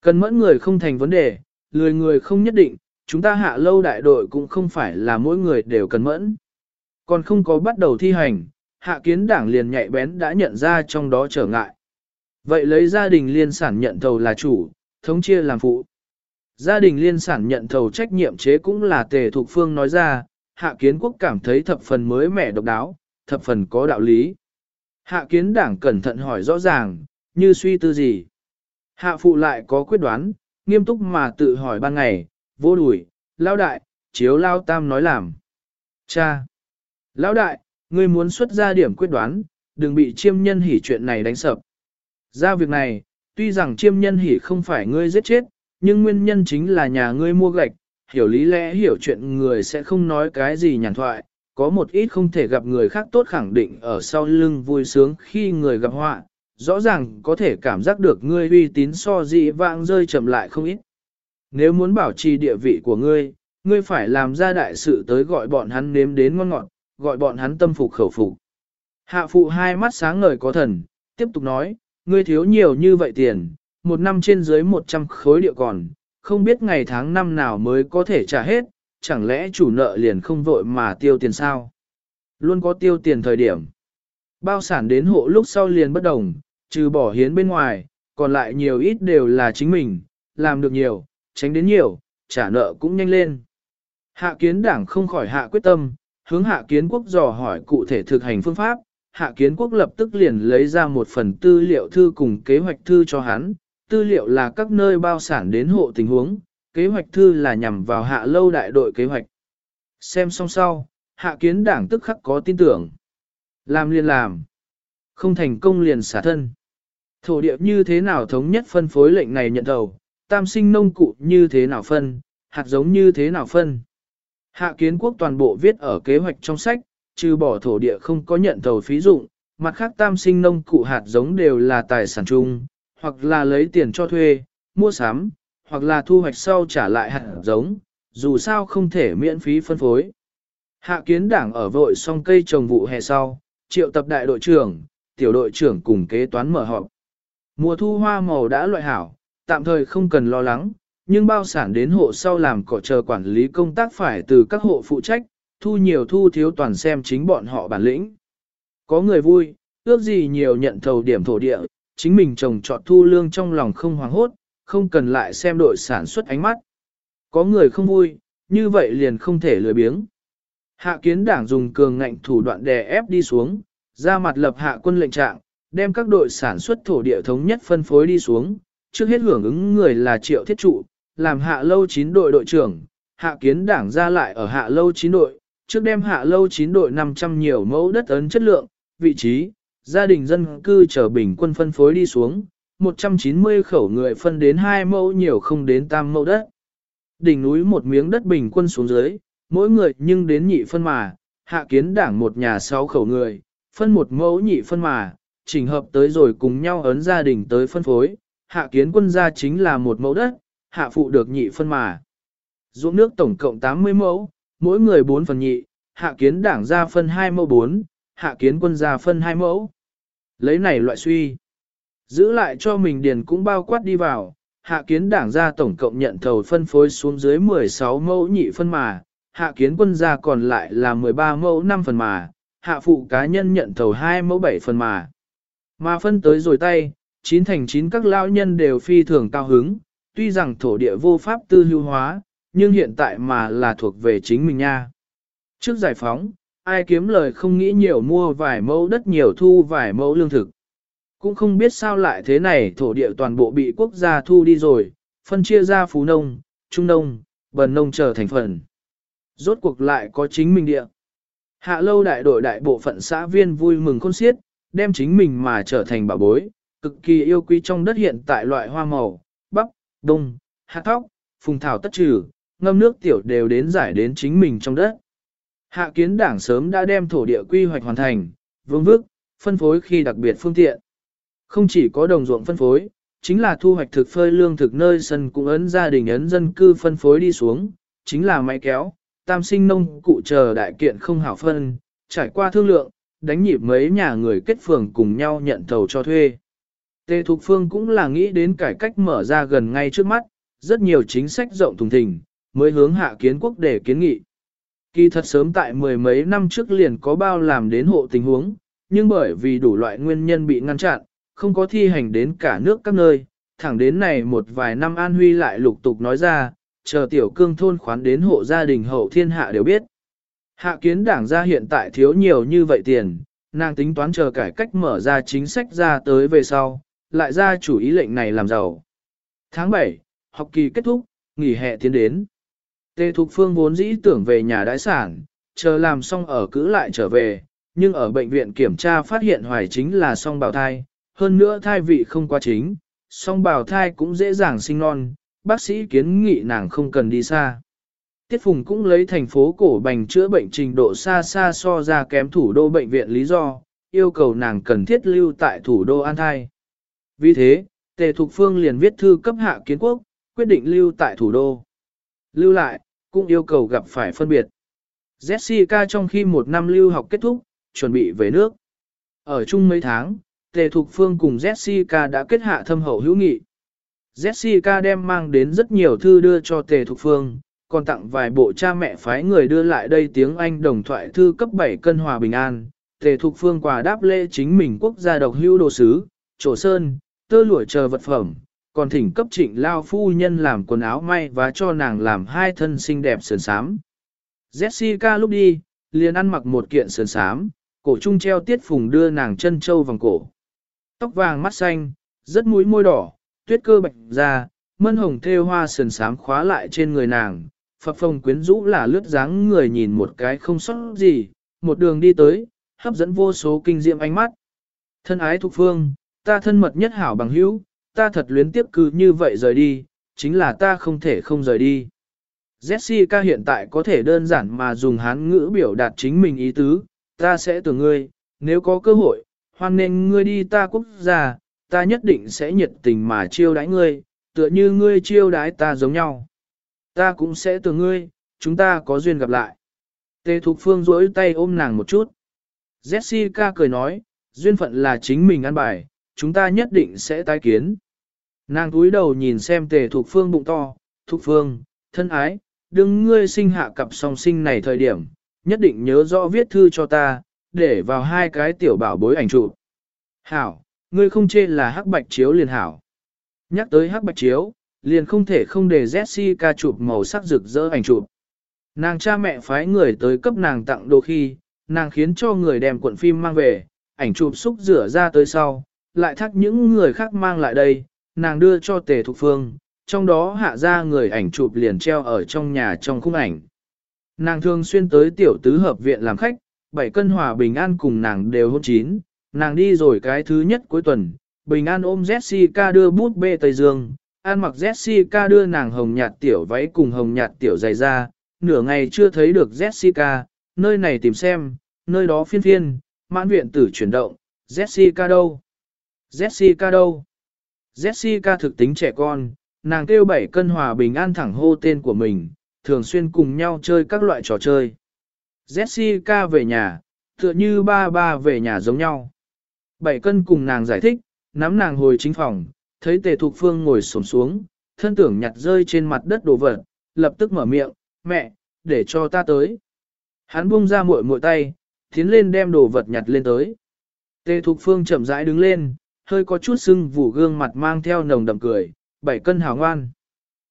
Cần mẫn người không thành vấn đề, lười người không nhất định, chúng ta hạ lâu đại đội cũng không phải là mỗi người đều cần mẫn. Còn không có bắt đầu thi hành, hạ kiến đảng liền nhạy bén đã nhận ra trong đó trở ngại. Vậy lấy gia đình liên sản nhận thầu là chủ, thống chia làm phụ. Gia đình liên sản nhận thầu trách nhiệm chế cũng là tề thuộc phương nói ra, hạ kiến quốc cảm thấy thập phần mới mẻ độc đáo, thập phần có đạo lý. Hạ kiến đảng cẩn thận hỏi rõ ràng, như suy tư gì. Hạ phụ lại có quyết đoán, nghiêm túc mà tự hỏi ban ngày, vô đùi, lao đại, chiếu lao tam nói làm. Cha! Lão đại, ngươi muốn xuất ra điểm quyết đoán, đừng bị chiêm nhân hỉ chuyện này đánh sập. Ra việc này, tuy rằng chiêm nhân hỉ không phải ngươi giết chết, nhưng nguyên nhân chính là nhà ngươi mua gạch, hiểu lý lẽ hiểu chuyện người sẽ không nói cái gì nhàn thoại, có một ít không thể gặp người khác tốt khẳng định ở sau lưng vui sướng khi người gặp họa, rõ ràng có thể cảm giác được ngươi uy tín so dị vãng rơi chậm lại không ít. Nếu muốn bảo trì địa vị của ngươi, ngươi phải làm ra đại sự tới gọi bọn hắn nếm đến ngon ngọt, gọi bọn hắn tâm phục khẩu phục. Hạ phụ hai mắt sáng ngời có thần, tiếp tục nói, ngươi thiếu nhiều như vậy tiền, một năm trên dưới 100 khối địa còn, không biết ngày tháng năm nào mới có thể trả hết, chẳng lẽ chủ nợ liền không vội mà tiêu tiền sao? Luôn có tiêu tiền thời điểm. Bao sản đến hộ lúc sau liền bất đồng, trừ bỏ hiến bên ngoài, còn lại nhiều ít đều là chính mình, làm được nhiều, tránh đến nhiều, trả nợ cũng nhanh lên. Hạ kiến đảng không khỏi hạ quyết tâm, hướng hạ kiến quốc dò hỏi cụ thể thực hành phương pháp, hạ kiến quốc lập tức liền lấy ra một phần tư liệu thư cùng kế hoạch thư cho hắn, tư liệu là các nơi bao sản đến hộ tình huống, kế hoạch thư là nhằm vào hạ lâu đại đội kế hoạch. Xem xong sau, hạ kiến đảng tức khắc có tin tưởng. Làm liền làm. Không thành công liền xả thân. Thổ địa như thế nào thống nhất phân phối lệnh này nhận đầu, tam sinh nông cụ như thế nào phân, hạt giống như thế nào phân. Hạ kiến quốc toàn bộ viết ở kế hoạch trong sách, trừ bỏ thổ địa không có nhận thầu phí dụng, mặt khác tam sinh nông cụ hạt giống đều là tài sản chung, hoặc là lấy tiền cho thuê, mua sắm, hoặc là thu hoạch sau trả lại hạt giống, dù sao không thể miễn phí phân phối. Hạ kiến đảng ở vội xong cây trồng vụ hè sau, triệu tập đại đội trưởng, tiểu đội trưởng cùng kế toán mở họp. Mùa thu hoa màu đã loại hảo, tạm thời không cần lo lắng, nhưng bao sản đến hộ sau làm cỏ chờ quản lý công tác phải từ các hộ phụ trách, thu nhiều thu thiếu toàn xem chính bọn họ bản lĩnh. Có người vui, ước gì nhiều nhận thầu điểm thổ địa, chính mình trồng trọt thu lương trong lòng không hoàng hốt, không cần lại xem đội sản xuất ánh mắt. Có người không vui, như vậy liền không thể lười biếng. Hạ kiến đảng dùng cường ngạnh thủ đoạn đè ép đi xuống, ra mặt lập hạ quân lệnh trạng, đem các đội sản xuất thổ địa thống nhất phân phối đi xuống, trước hết hưởng ứng người là triệu thiết trụ, làm hạ lâu chín đội đội trưởng, hạ kiến đảng ra lại ở hạ lâu chín đội, trước đem hạ lâu chín đội 500 nhiều mẫu đất ấn chất lượng, vị trí, gia đình dân cư trở bình quân phân phối đi xuống, 190 khẩu người phân đến hai mẫu nhiều không đến tam mẫu đất. Đỉnh núi một miếng đất bình quân xuống dưới, mỗi người nhưng đến nhị phân mà, hạ kiến đảng một nhà sáu khẩu người, phân một mẫu nhị phân mà, chỉnh hợp tới rồi cùng nhau ấn gia đình tới phân phối, hạ kiến quân gia chính là một mẫu đất, hạ phụ được nhị phân mà. Ruộng nước tổng cộng 80 mẫu, mỗi người 4 phần nhị, hạ kiến đảng gia phân 2 mẫu 4, hạ kiến quân gia phân 2 mẫu. Lấy này loại suy. Giữ lại cho mình điền cũng bao quát đi vào, hạ kiến đảng gia tổng cộng nhận thầu phân phối xuống dưới 16 mẫu nhị phân mà, hạ kiến quân gia còn lại là 13 mẫu 5 phần mà, hạ phụ cá nhân nhận thầu 2 mẫu 7 phần mà. Mà phân tới rồi tay, chín thành chín các lão nhân đều phi thường cao hứng, tuy rằng thổ địa vô pháp tư hữu hóa, nhưng hiện tại mà là thuộc về chính mình nha. Trước giải phóng, ai kiếm lời không nghĩ nhiều mua vài mẫu đất nhiều thu vài mẫu lương thực. Cũng không biết sao lại thế này thổ địa toàn bộ bị quốc gia thu đi rồi, phân chia ra phú nông, trung nông, bần nông trở thành phần. Rốt cuộc lại có chính mình địa. Hạ lâu đại đội đại bộ phận xã viên vui mừng khôn xiết, đem chính mình mà trở thành bảo bối, cực kỳ yêu quý trong đất hiện tại loại hoa màu, bắp, đông, hạt thóc, phùng thảo tất trừ, ngâm nước tiểu đều đến giải đến chính mình trong đất. Hạ kiến đảng sớm đã đem thổ địa quy hoạch hoàn thành, vương vức, phân phối khi đặc biệt phương tiện. Không chỉ có đồng ruộng phân phối, chính là thu hoạch thực phơi lương thực nơi sân cũng ấn gia đình ấn dân cư phân phối đi xuống, chính là máy kéo, tam sinh nông cụ chờ đại kiện không hảo phân, trải qua thương lượng, đánh nhịp mấy nhà người kết phường cùng nhau nhận thầu cho thuê. Tề Thục Phương cũng là nghĩ đến cải cách mở ra gần ngay trước mắt, rất nhiều chính sách rộng thùng thình, mới hướng hạ kiến quốc để kiến nghị. Kỳ thật sớm tại mười mấy năm trước liền có bao làm đến hộ tình huống, nhưng bởi vì đủ loại nguyên nhân bị ngăn chặn, không có thi hành đến cả nước các nơi, thẳng đến này một vài năm An Huy lại lục tục nói ra, chờ tiểu cương thôn khoán đến hộ gia đình hậu thiên hạ đều biết. Hạ kiến đảng gia hiện tại thiếu nhiều như vậy tiền, nàng tính toán chờ cải cách mở ra chính sách ra tới về sau, lại ra chủ ý lệnh này làm giàu. Tháng 7, học kỳ kết thúc, nghỉ hè tiến đến. Tề Thục Phương vốn dĩ tưởng về nhà đái sản, chờ làm xong ở cữ lại trở về, nhưng ở bệnh viện kiểm tra phát hiện hoài chính là song bào thai, hơn nữa thai vị không quá chính, song bào thai cũng dễ dàng sinh non, bác sĩ kiến nghị nàng không cần đi xa. Tiết Phùng cũng lấy thành phố cổ bành chữa bệnh trình độ xa xa so ra kém thủ đô bệnh viện lý do, yêu cầu nàng cần thiết lưu tại thủ đô An Thai. Vì thế, Tề Thục Phương liền viết thư cấp hạ kiến quốc, quyết định lưu tại thủ đô. Lưu lại, cũng yêu cầu gặp phải phân biệt. Jessica trong khi một năm lưu học kết thúc, chuẩn bị về nước. Ở chung mấy tháng, Tề Thục Phương cùng Jessica đã kết hạ thâm hậu hữu nghị. Jessica đem mang đến rất nhiều thư đưa cho Tề Thục Phương, còn tặng vài bộ cha mẹ phái người đưa lại đây tiếng Anh đồng thoại thư cấp 7 cân hòa bình an. Tề Thục Phương quà đáp lễ chính mình quốc gia độc hữu đồ sứ, trổ sơn, tơ lụa chờ vật phẩm, còn thỉnh cấp trịnh lao phu nhân làm quần áo may và cho nàng làm hai thân xinh đẹp sườn sám. Jessica lúc đi, liền ăn mặc một kiện sườn sám, cổ trung treo tiết phùng đưa nàng chân châu vòng cổ. Tóc vàng mắt xanh, rất mũi môi đỏ, tuyết cơ bạch da, mân hồng thêu hoa sườn sám khóa lại trên người nàng, phập phồng quyến rũ là lướt dáng người nhìn một cái không sót gì, một đường đi tới, hấp dẫn vô số kinh diệm ánh mắt. Thân ái thuộc phương, ta thân mật nhất hảo bằng hữu, ta thật luyến tiếp cứ như vậy rời đi, chính là ta không thể không rời đi. Jessica hiện tại có thể đơn giản mà dùng hán ngữ biểu đạt chính mình ý tứ, ta sẽ tưởng ngươi, nếu có cơ hội, hoan nên ngươi đi ta quốc gia, ta nhất định sẽ nhiệt tình mà chiêu đãi ngươi, tựa như ngươi chiêu đãi ta giống nhau. Ta cũng sẽ từ ngươi, chúng ta có duyên gặp lại. Tề Thục Phương duỗi tay ôm nàng một chút. Jessica cười nói, duyên phận là chính mình ăn bài, chúng ta nhất định sẽ tái kiến. Nàng túi đầu nhìn xem tề Thục Phương bụng to, Thục Phương, thân ái, đừng ngươi sinh hạ cặp song sinh này thời điểm, nhất định nhớ rõ viết thư cho ta, để vào hai cái tiểu bảo bối ảnh chụp. Hảo, ngươi không chê là hắc bạch chiếu liền hảo. Nhắc tới hắc bạch chiếu, liền không thể không để Jessica chụp màu sắc rực rỡ ảnh chụp. Nàng cha mẹ phái người tới cấp nàng tặng đồ khi, nàng khiến cho người đem cuộn phim mang về, ảnh chụp xúc rửa ra tới sau, lại thắc những người khác mang lại đây, nàng đưa cho tề thục phương, trong đó hạ ra người ảnh chụp liền treo ở trong nhà trong khung ảnh. Nàng thường xuyên tới tiểu tứ hợp viện làm khách, bảy cân hòa bình an cùng nàng đều hôn chín, Nàng đi rồi cái thứ nhất cuối tuần, Bình An ôm Jessica đưa bút bê Tây Dương, An mặc Jessica đưa nàng hồng nhạt tiểu váy cùng hồng nhạt tiểu giày ra, nửa ngày chưa thấy được Jessica, nơi này tìm xem, nơi đó phiên phiên, mãn viện tử chuyển động, Jessica đâu? Jessica đâu? Jessica thực tính trẻ con, nàng kêu bảy cân hòa bình an thẳng hô tên của mình, thường xuyên cùng nhau chơi các loại trò chơi. Jessica về nhà, tựa như ba ba về nhà giống nhau. Bảy cân cùng nàng giải thích, nắm nàng hồi chính phòng, thấy tề thục phương ngồi xổm xuống, thân tưởng nhặt rơi trên mặt đất đồ vật, lập tức mở miệng, mẹ, để cho ta tới. Hắn buông ra muội muội tay, tiến lên đem đồ vật nhặt lên tới. Tề thục phương chậm rãi đứng lên, hơi có chút sưng vụ gương mặt mang theo nồng đậm cười, bảy cân hào ngoan.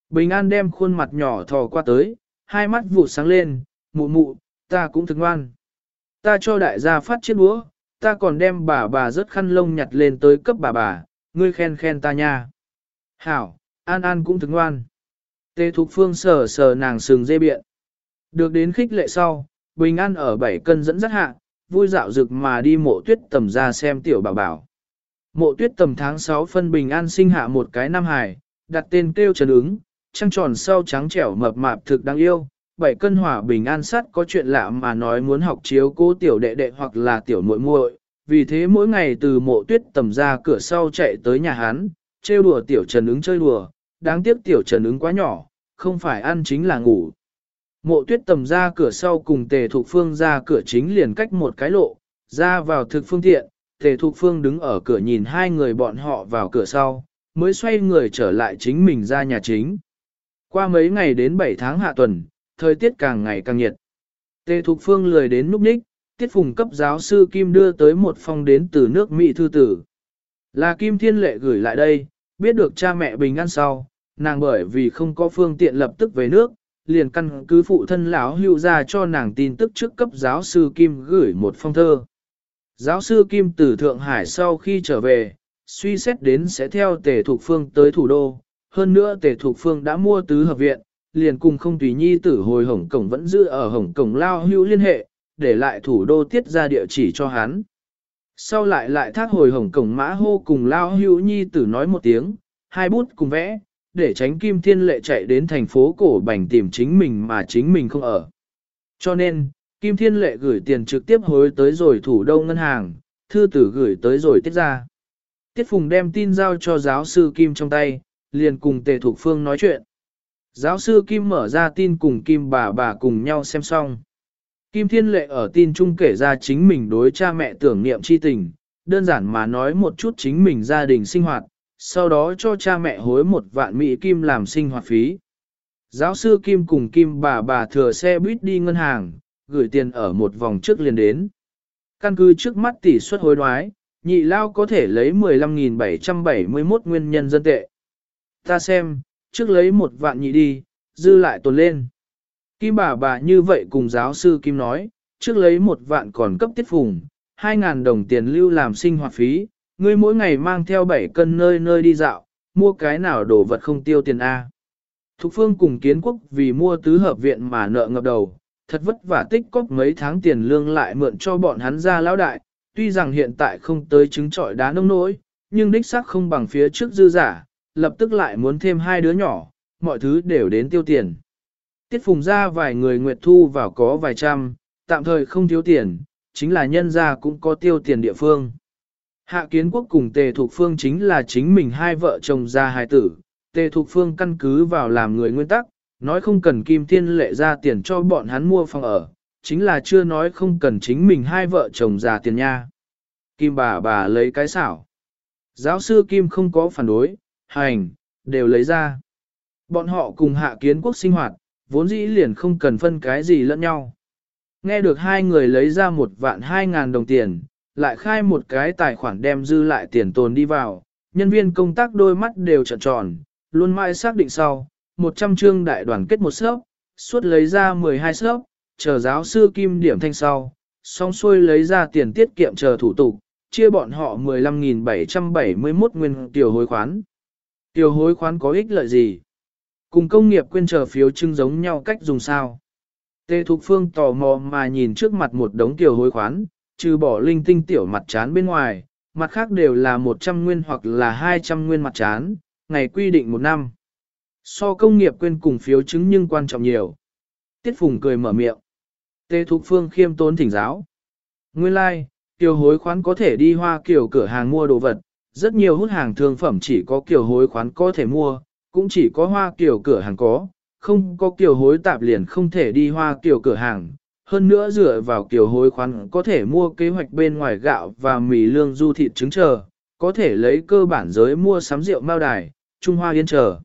Bình An đem khuôn mặt nhỏ thò qua tới, hai mắt vụ sáng lên, mụ mụ, ta cũng thức ngoan. Ta cho đại gia phát chiếc búa, ta còn đem bà bà rớt khăn lông nhặt lên tới cấp bà bà, ngươi khen khen ta nha. Hảo, An An cũng thức ngoan. Tê Thục Phương sờ sờ nàng sừng dê biện. Được đến khích lệ sau, Bình An ở bảy cân dẫn dắt hạ, vui dạo rực mà đi mộ tuyết tầm ra xem tiểu bảo bảo. Mộ tuyết tầm tháng 6 phân Bình An sinh hạ một cái nam hài, đặt tên kêu trần ứng, trăng tròn sau trắng trẻo mập mạp thực đáng yêu. Bảy cân hỏa bình an sắt có chuyện lạ mà nói muốn học chiếu cố tiểu đệ đệ hoặc là tiểu muội muội, vì thế mỗi ngày từ mộ tuyết tầm ra cửa sau chạy tới nhà hắn, trêu đùa tiểu trần ứng chơi đùa, đáng tiếc tiểu trần ứng quá nhỏ, không phải ăn chính là ngủ. Mộ tuyết tầm ra cửa sau cùng tề thục phương ra cửa chính liền cách một cái lộ, ra vào thực phương tiện, tề thục phương đứng ở cửa nhìn hai người bọn họ vào cửa sau, mới xoay người trở lại chính mình ra nhà chính. Qua mấy ngày đến 7 tháng hạ tuần, thời tiết càng ngày càng nhiệt. Tề Thục Phương lười đến núp ních, tiết phùng cấp giáo sư Kim đưa tới một phong đến từ nước Mỹ thư tử. Là Kim Thiên Lệ gửi lại đây, biết được cha mẹ bình an sau, nàng bởi vì không có phương tiện lập tức về nước, liền căn cứ phụ thân lão hưu ra cho nàng tin tức trước cấp giáo sư Kim gửi một phong thơ. Giáo sư Kim từ Thượng Hải sau khi trở về, suy xét đến sẽ theo tề Thục phương tới thủ đô. Hơn nữa tề Thục phương đã mua tứ hợp viện, liền cùng không tùy nhi tử hồi Hồng Cổng vẫn giữ ở Hồng Cổng lao hữu liên hệ, để lại thủ đô tiết ra địa chỉ cho hắn. Sau lại lại thác hồi Hồng Cổng mã hô cùng lao hữu nhi tử nói một tiếng, hai bút cùng vẽ, để tránh Kim Thiên Lệ chạy đến thành phố cổ bành tìm chính mình mà chính mình không ở. Cho nên, Kim Thiên Lệ gửi tiền trực tiếp hối tới rồi thủ đô ngân hàng, thư tử gửi tới rồi tiết ra. Tiết Phùng đem tin giao cho giáo sư Kim trong tay, liền cùng Tề Thục Phương nói chuyện. Giáo sư Kim mở ra tin cùng Kim bà bà cùng nhau xem xong. Kim Thiên Lệ ở tin chung kể ra chính mình đối cha mẹ tưởng niệm chi tình, đơn giản mà nói một chút chính mình gia đình sinh hoạt, sau đó cho cha mẹ hối một vạn Mỹ Kim làm sinh hoạt phí. Giáo sư Kim cùng Kim bà bà thừa xe buýt đi ngân hàng, gửi tiền ở một vòng trước liền đến. Căn cứ trước mắt tỷ suất hối đoái, nhị lao có thể lấy 15.771 nguyên nhân dân tệ. Ta xem, trước lấy một vạn nhị đi, dư lại tuần lên. Kim bà bà như vậy cùng giáo sư Kim nói, trước lấy một vạn còn cấp tiết phùng, hai ngàn đồng tiền lưu làm sinh hoạt phí, ngươi mỗi ngày mang theo bảy cân nơi nơi đi dạo, mua cái nào đồ vật không tiêu tiền A. Thục phương cùng kiến quốc vì mua tứ hợp viện mà nợ ngập đầu, thật vất vả tích cóp mấy tháng tiền lương lại mượn cho bọn hắn ra lão đại, tuy rằng hiện tại không tới chứng trọi đá nông nỗi, nhưng đích xác không bằng phía trước dư giả, lập tức lại muốn thêm hai đứa nhỏ, mọi thứ đều đến tiêu tiền. Tiết phùng ra vài người nguyệt thu vào có vài trăm, tạm thời không thiếu tiền, chính là nhân gia cũng có tiêu tiền địa phương. Hạ kiến quốc cùng tề thục phương chính là chính mình hai vợ chồng ra hai tử, tề thục phương căn cứ vào làm người nguyên tắc, nói không cần kim thiên lệ ra tiền cho bọn hắn mua phòng ở, chính là chưa nói không cần chính mình hai vợ chồng già tiền nha. Kim bà bà lấy cái xảo. Giáo sư Kim không có phản đối, hành, đều lấy ra. Bọn họ cùng hạ kiến quốc sinh hoạt, vốn dĩ liền không cần phân cái gì lẫn nhau. Nghe được hai người lấy ra một vạn hai ngàn đồng tiền, lại khai một cái tài khoản đem dư lại tiền tồn đi vào, nhân viên công tác đôi mắt đều trợn tròn, luôn mãi xác định sau, 100 chương đại đoàn kết một sớp, suốt lấy ra 12 sớp, chờ giáo sư Kim điểm thanh sau, xong xuôi lấy ra tiền tiết kiệm chờ thủ tục, chia bọn họ 15.771 nguyên tiểu hối khoán. Tiểu hối khoán có ích lợi gì? Cùng công nghiệp quyên chờ phiếu trưng giống nhau cách dùng sao? Tê Thục Phương tò mò mà nhìn trước mặt một đống tiểu hối khoán, trừ bỏ linh tinh tiểu mặt chán bên ngoài, mặt khác đều là 100 nguyên hoặc là 200 nguyên mặt chán, ngày quy định một năm. So công nghiệp quên cùng phiếu chứng nhưng quan trọng nhiều. Tiết Phùng cười mở miệng. Tê Thục Phương khiêm tốn thỉnh giáo. Nguyên lai, like, tiểu hối khoán có thể đi hoa kiểu cửa hàng mua đồ vật, rất nhiều hút hàng thương phẩm chỉ có kiểu hối khoán có thể mua, cũng chỉ có hoa kiểu cửa hàng có, không có kiểu hối tạp liền không thể đi hoa kiểu cửa hàng. Hơn nữa dựa vào kiểu hối khoán có thể mua kế hoạch bên ngoài gạo và mì lương du thịt trứng chờ, có thể lấy cơ bản giới mua sắm rượu mao đài, Trung Hoa Yên chờ.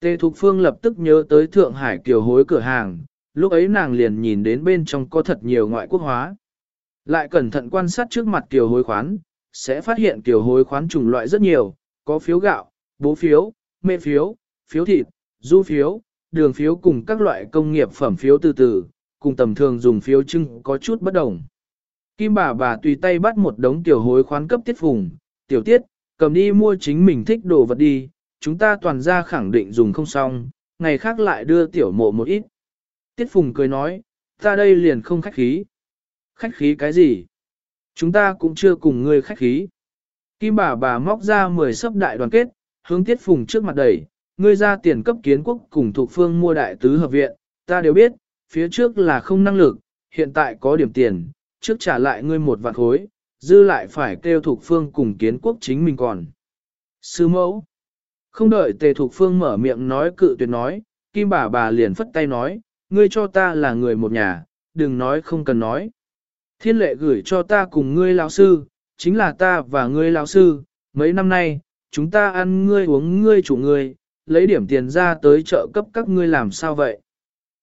Tề Thục Phương lập tức nhớ tới Thượng Hải kiểu hối cửa hàng, lúc ấy nàng liền nhìn đến bên trong có thật nhiều ngoại quốc hóa. Lại cẩn thận quan sát trước mặt kiều hối khoán, sẽ phát hiện kiểu hối khoán chủng loại rất nhiều, có phiếu gạo, bố phiếu, mê phiếu, phiếu thịt, du phiếu, đường phiếu cùng các loại công nghiệp phẩm phiếu từ từ, cùng tầm thường dùng phiếu trưng có chút bất đồng. Kim bà bà tùy tay bắt một đống tiểu hối khoán cấp tiết phùng, tiểu tiết, cầm đi mua chính mình thích đồ vật đi, chúng ta toàn ra khẳng định dùng không xong, ngày khác lại đưa tiểu mộ một ít. Tiết phùng cười nói, ta đây liền không khách khí. Khách khí cái gì? Chúng ta cũng chưa cùng ngươi khách khí. Kim bà bà móc ra 10 sấp đại đoàn kết, hướng tiết phùng trước mặt đẩy, ngươi ra tiền cấp kiến quốc cùng thuộc phương mua đại tứ hợp viện, ta đều biết, phía trước là không năng lực, hiện tại có điểm tiền, trước trả lại ngươi một vạn khối, dư lại phải kêu thuộc phương cùng kiến quốc chính mình còn. Sư mẫu, không đợi tề thuộc phương mở miệng nói cự tuyệt nói, kim bà bà liền phất tay nói, ngươi cho ta là người một nhà, đừng nói không cần nói. Thiên lệ gửi cho ta cùng ngươi lão sư, chính là ta và ngươi lão sư, mấy năm nay, chúng ta ăn ngươi uống ngươi chủ ngươi, lấy điểm tiền ra tới trợ cấp các ngươi làm sao vậy?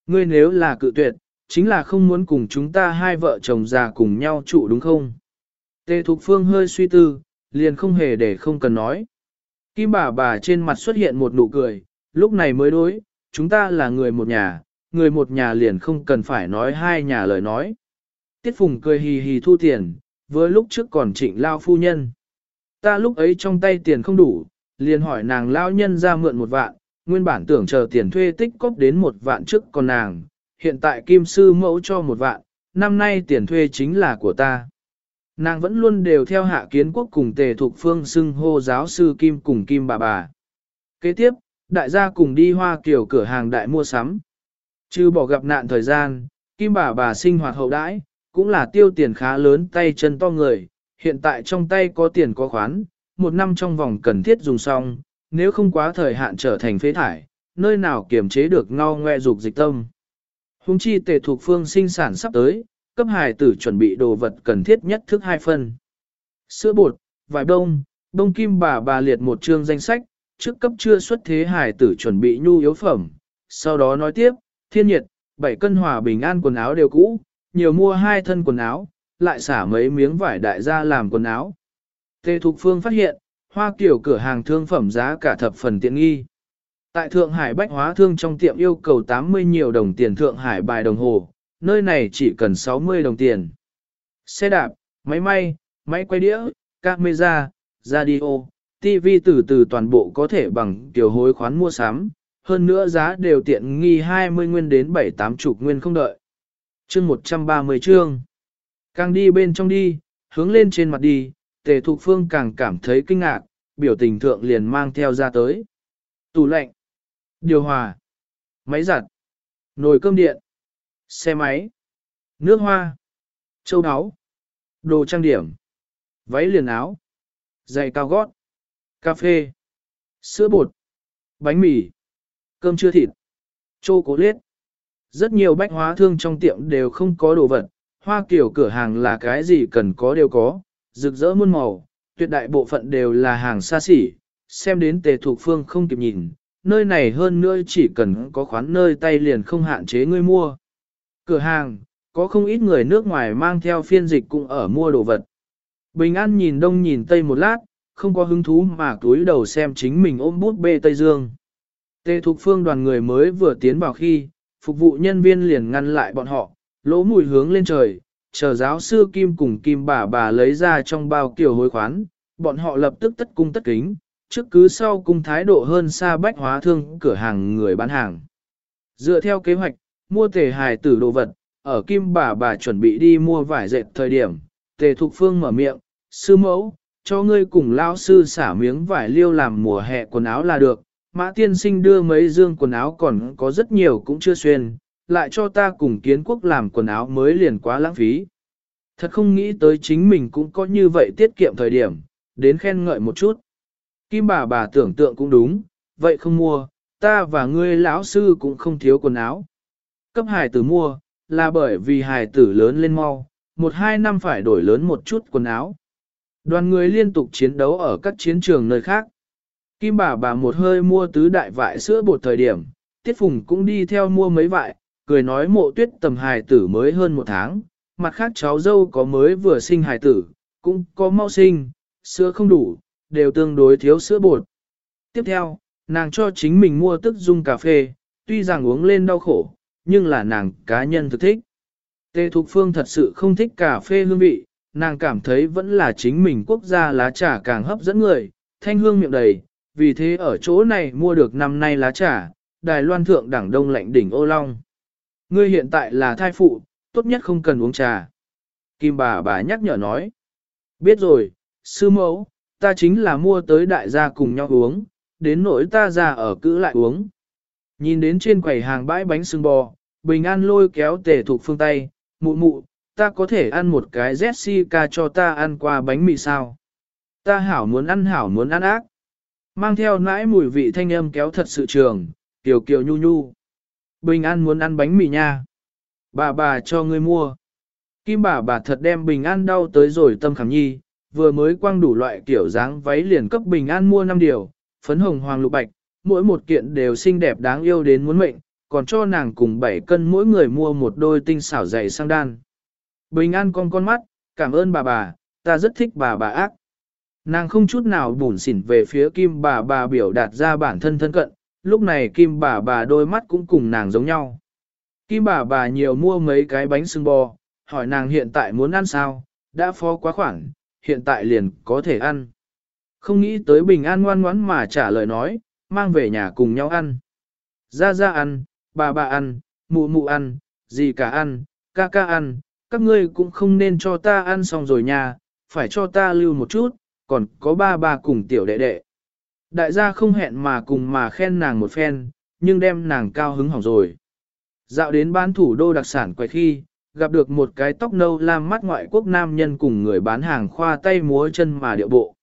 Ngươi nếu là cự tuyệt, chính là không muốn cùng chúng ta hai vợ chồng già cùng nhau trụ đúng không? Tề Thục Phương hơi suy tư, liền không hề để không cần nói. Kim bà bà trên mặt xuất hiện một nụ cười, lúc này mới đối, chúng ta là người một nhà, người một nhà liền không cần phải nói hai nhà lời nói. Tiết Phùng cười hì hì thu tiền, với lúc trước còn trịnh lao phu nhân. Ta lúc ấy trong tay tiền không đủ, liền hỏi nàng lao nhân ra mượn một vạn, nguyên bản tưởng chờ tiền thuê tích cóp đến một vạn trước còn nàng, hiện tại kim sư mẫu cho một vạn, năm nay tiền thuê chính là của ta. Nàng vẫn luôn đều theo hạ kiến quốc cùng tề thuộc phương xưng hô giáo sư kim cùng kim bà bà. Kế tiếp, đại gia cùng đi hoa kiểu cửa hàng đại mua sắm. Chứ bỏ gặp nạn thời gian, kim bà bà sinh hoạt hậu đãi, cũng là tiêu tiền khá lớn tay chân to người, hiện tại trong tay có tiền có khoán, một năm trong vòng cần thiết dùng xong, nếu không quá thời hạn trở thành phế thải, nơi nào kiềm chế được ngao ngoe dục dịch tâm. Hùng chi tề thuộc phương sinh sản sắp tới, cấp hài tử chuẩn bị đồ vật cần thiết nhất thức hai phần. Sữa bột, vải đông, đông kim bà bà liệt một chương danh sách, trước cấp chưa xuất thế hài tử chuẩn bị nhu yếu phẩm, sau đó nói tiếp, thiên nhiệt, bảy cân hòa bình an quần áo đều cũ, nhiều mua hai thân quần áo, lại xả mấy miếng vải đại gia làm quần áo. Tề Thục Phương phát hiện, hoa kiểu cửa hàng thương phẩm giá cả thập phần tiện nghi. Tại Thượng Hải Bách Hóa Thương trong tiệm yêu cầu 80 nhiều đồng tiền Thượng Hải bài đồng hồ, nơi này chỉ cần 60 đồng tiền. Xe đạp, máy may, máy quay đĩa, camera, radio, TV từ từ toàn bộ có thể bằng kiểu hối khoán mua sắm, hơn nữa giá đều tiện nghi 20 nguyên đến 7-8 chục nguyên không đợi. Chương 130 chương. Càng đi bên trong đi, hướng lên trên mặt đi, tề thục phương càng cảm thấy kinh ngạc, biểu tình thượng liền mang theo ra tới. Tủ lạnh, điều hòa, máy giặt, nồi cơm điện, xe máy, nước hoa, châu áo, đồ trang điểm, váy liền áo, giày cao gót, cà phê, sữa bột, bánh mì, cơm chưa thịt, chô cố liết. Rất nhiều bách hóa thương trong tiệm đều không có đồ vật, hoa kiểu cửa hàng là cái gì cần có đều có, rực rỡ muôn màu, tuyệt đại bộ phận đều là hàng xa xỉ, xem đến tề thuộc phương không kịp nhìn, nơi này hơn nữa chỉ cần có khoán nơi tay liền không hạn chế ngươi mua. Cửa hàng, có không ít người nước ngoài mang theo phiên dịch cũng ở mua đồ vật. Bình An nhìn đông nhìn tây một lát, không có hứng thú mà túi đầu xem chính mình ôm bút bê Tây Dương. Tề Thục Phương đoàn người mới vừa tiến vào khi, phục vụ nhân viên liền ngăn lại bọn họ, lỗ mùi hướng lên trời, chờ giáo sư Kim cùng Kim bà bà lấy ra trong bao kiểu hối khoán, bọn họ lập tức tất cung tất kính, trước cứ sau cung thái độ hơn xa bách hóa thương cửa hàng người bán hàng. Dựa theo kế hoạch, mua tề hài tử đồ vật, ở Kim bà bà chuẩn bị đi mua vải dệt thời điểm, tề thục phương mở miệng, sư mẫu, cho ngươi cùng lao sư xả miếng vải liêu làm mùa hè quần áo là được, mã tiên sinh đưa mấy dương quần áo còn có rất nhiều cũng chưa xuyên, lại cho ta cùng kiến quốc làm quần áo mới liền quá lãng phí. Thật không nghĩ tới chính mình cũng có như vậy tiết kiệm thời điểm, đến khen ngợi một chút. Kim bà bà tưởng tượng cũng đúng, vậy không mua, ta và ngươi lão sư cũng không thiếu quần áo. Cấp hài tử mua, là bởi vì hài tử lớn lên mau, một hai năm phải đổi lớn một chút quần áo. Đoàn người liên tục chiến đấu ở các chiến trường nơi khác. Kim bà bà một hơi mua tứ đại vại sữa bột thời điểm, Tiết Phùng cũng đi theo mua mấy vại, cười nói mộ tuyết tầm hài tử mới hơn một tháng, mặt khác cháu dâu có mới vừa sinh hài tử, cũng có mau sinh, sữa không đủ, đều tương đối thiếu sữa bột. Tiếp theo, nàng cho chính mình mua tức dung cà phê, tuy rằng uống lên đau khổ, nhưng là nàng cá nhân thực thích. Tê Thục Phương thật sự không thích cà phê hương vị, nàng cảm thấy vẫn là chính mình quốc gia lá trà càng hấp dẫn người, thanh hương miệng đầy, vì thế ở chỗ này mua được năm nay lá trà, Đài Loan thượng đẳng đông lạnh đỉnh ô long. Ngươi hiện tại là thai phụ, tốt nhất không cần uống trà. Kim bà bà nhắc nhở nói. Biết rồi, sư mẫu, ta chính là mua tới đại gia cùng nhau uống, đến nỗi ta ra ở cữ lại uống. Nhìn đến trên quầy hàng bãi bánh sưng bò, bình an lôi kéo tề thuộc phương tay, mụ mụ, ta có thể ăn một cái Jessica cho ta ăn qua bánh mì sao? Ta hảo muốn ăn hảo muốn ăn ác. Mang theo nãi mùi vị thanh âm kéo thật sự trường, kiều kiều nhu nhu. Bình an muốn ăn bánh mì nha. Bà bà cho ngươi mua. Kim bà bà thật đem bình an đau tới rồi tâm khảm nhi, vừa mới quăng đủ loại kiểu dáng váy liền cấp bình an mua 5 điều, phấn hồng hoàng lục bạch, mỗi một kiện đều xinh đẹp đáng yêu đến muốn mệnh, còn cho nàng cùng 7 cân mỗi người mua một đôi tinh xảo dày sang đan. Bình an con con mắt, cảm ơn bà bà, ta rất thích bà bà ác. Nàng không chút nào bùn xỉn về phía kim bà bà biểu đạt ra bản thân thân cận, lúc này kim bà bà đôi mắt cũng cùng nàng giống nhau. Kim bà bà nhiều mua mấy cái bánh sưng bò, hỏi nàng hiện tại muốn ăn sao, đã phó quá khoản, hiện tại liền có thể ăn. Không nghĩ tới bình an ngoan ngoãn mà trả lời nói, mang về nhà cùng nhau ăn. Ra ra ăn, bà bà ăn, mụ mụ ăn, gì cả ăn, ca ca ăn, các ngươi cũng không nên cho ta ăn xong rồi nha, phải cho ta lưu một chút, còn có ba bà cùng tiểu đệ đệ. Đại gia không hẹn mà cùng mà khen nàng một phen, nhưng đem nàng cao hứng hỏng rồi. Dạo đến bán thủ đô đặc sản quay khi, gặp được một cái tóc nâu lam mắt ngoại quốc nam nhân cùng người bán hàng khoa tay múa chân mà điệu bộ.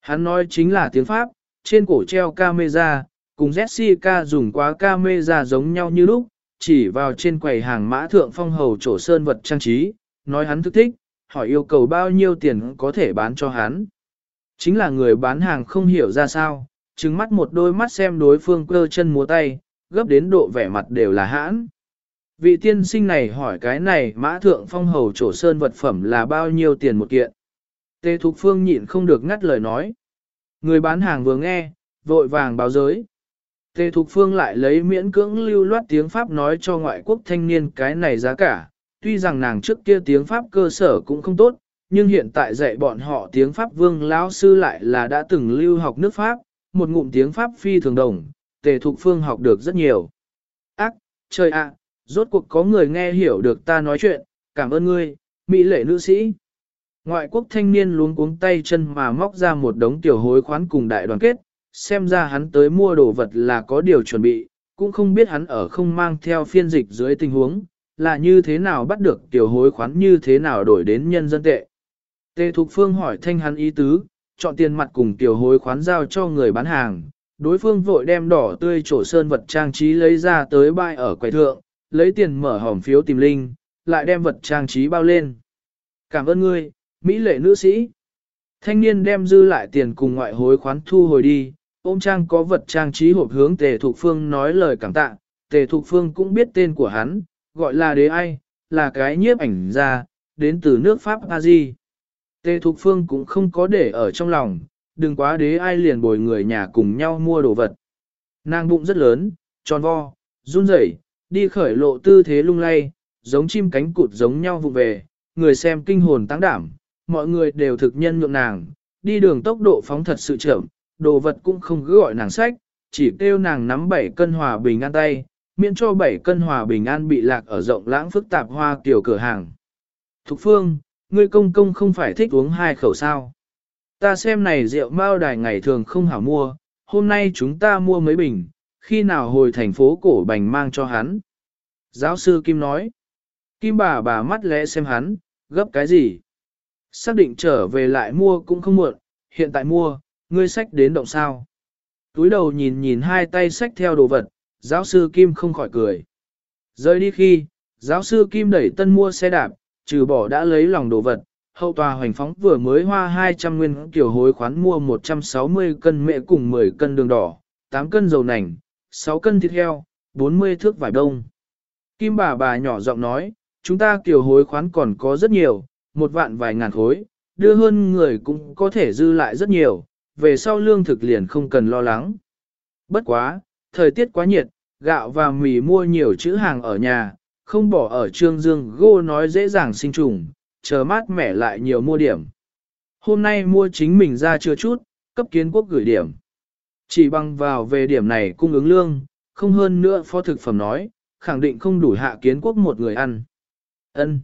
Hắn nói chính là tiếng Pháp, trên cổ treo camera, cùng Jessica dùng quá camera giống nhau như lúc, chỉ vào trên quầy hàng mã thượng phong hầu trổ sơn vật trang trí, nói hắn thức thích, hỏi yêu cầu bao nhiêu tiền có thể bán cho hắn. Chính là người bán hàng không hiểu ra sao, trừng mắt một đôi mắt xem đối phương cơ chân múa tay, gấp đến độ vẻ mặt đều là hãn. Vị tiên sinh này hỏi cái này mã thượng phong hầu trổ sơn vật phẩm là bao nhiêu tiền một kiện. Tê Thục Phương nhịn không được ngắt lời nói. Người bán hàng vừa nghe, vội vàng báo giới. Tề Thục Phương lại lấy miễn cưỡng lưu loát tiếng Pháp nói cho ngoại quốc thanh niên cái này giá cả. Tuy rằng nàng trước kia tiếng Pháp cơ sở cũng không tốt, nhưng hiện tại dạy bọn họ tiếng Pháp vương lão sư lại là đã từng lưu học nước Pháp, một ngụm tiếng Pháp phi thường đồng, Tề Thục Phương học được rất nhiều. Ác, trời ạ, rốt cuộc có người nghe hiểu được ta nói chuyện, cảm ơn ngươi, mỹ lệ nữ sĩ. Ngoại quốc thanh niên luống cuống tay chân mà móc ra một đống tiểu hối khoán cùng đại đoàn kết, xem ra hắn tới mua đồ vật là có điều chuẩn bị, cũng không biết hắn ở không mang theo phiên dịch dưới tình huống, là như thế nào bắt được tiểu hối khoán như thế nào đổi đến nhân dân tệ. Tề Thục Phương hỏi thanh hắn ý tứ, chọn tiền mặt cùng tiểu hối khoán giao cho người bán hàng, đối phương vội đem đỏ tươi trổ sơn vật trang trí lấy ra tới bãi ở quầy thượng, lấy tiền mở hòm phiếu tìm linh, lại đem vật trang trí bao lên. Cảm ơn ngươi, Mỹ lệ nữ sĩ. Thanh niên đem dư lại tiền cùng ngoại hối khoán thu hồi đi, ôm trang có vật trang trí hộp hướng Tề Thục Phương nói lời cảm tạ. Tề Thục Phương cũng biết tên của hắn, gọi là đế ai, là cái nhiếp ảnh gia đến từ nước Pháp A Di. Tề Thục Phương cũng không có để ở trong lòng, đừng quá đế ai liền bồi người nhà cùng nhau mua đồ vật. Nàng bụng rất lớn, tròn vo, run rẩy, đi khởi lộ tư thế lung lay, giống chim cánh cụt giống nhau vụ về, người xem kinh hồn tăng đảm, mọi người đều thực nhân nhượng nàng, đi đường tốc độ phóng thật sự chậm, đồ vật cũng không cứ gọi nàng sách, chỉ kêu nàng nắm 7 cân hòa bình an tay, miễn cho 7 cân hòa bình an bị lạc ở rộng lãng phức tạp hoa tiểu cửa hàng. Thục phương, ngươi công công không phải thích uống hai khẩu sao. Ta xem này rượu mao đài ngày thường không hảo mua, hôm nay chúng ta mua mấy bình, khi nào hồi thành phố cổ bành mang cho hắn. Giáo sư Kim nói, Kim bà bà mắt lẽ xem hắn, gấp cái gì? Xác định trở về lại mua cũng không muộn, hiện tại mua, ngươi sách đến động sao. Túi đầu nhìn nhìn hai tay sách theo đồ vật, giáo sư Kim không khỏi cười. Rời đi khi, giáo sư Kim đẩy tân mua xe đạp, trừ bỏ đã lấy lòng đồ vật, hậu tòa hoành phóng vừa mới hoa 200 nguyên kiểu hối khoán mua 160 cân mẹ cùng 10 cân đường đỏ, 8 cân dầu nành, 6 cân thịt heo, 40 thước vải đông. Kim bà bà nhỏ giọng nói, chúng ta kiểu hối khoán còn có rất nhiều, một vạn vài ngàn khối, đưa hơn người cũng có thể dư lại rất nhiều, về sau lương thực liền không cần lo lắng. Bất quá, thời tiết quá nhiệt, gạo và mì mua nhiều chữ hàng ở nhà, không bỏ ở trương dương gô nói dễ dàng sinh trùng, chờ mát mẻ lại nhiều mua điểm. Hôm nay mua chính mình ra chưa chút, cấp kiến quốc gửi điểm. Chỉ bằng vào về điểm này cung ứng lương, không hơn nữa phó thực phẩm nói, khẳng định không đủ hạ kiến quốc một người ăn. Ân.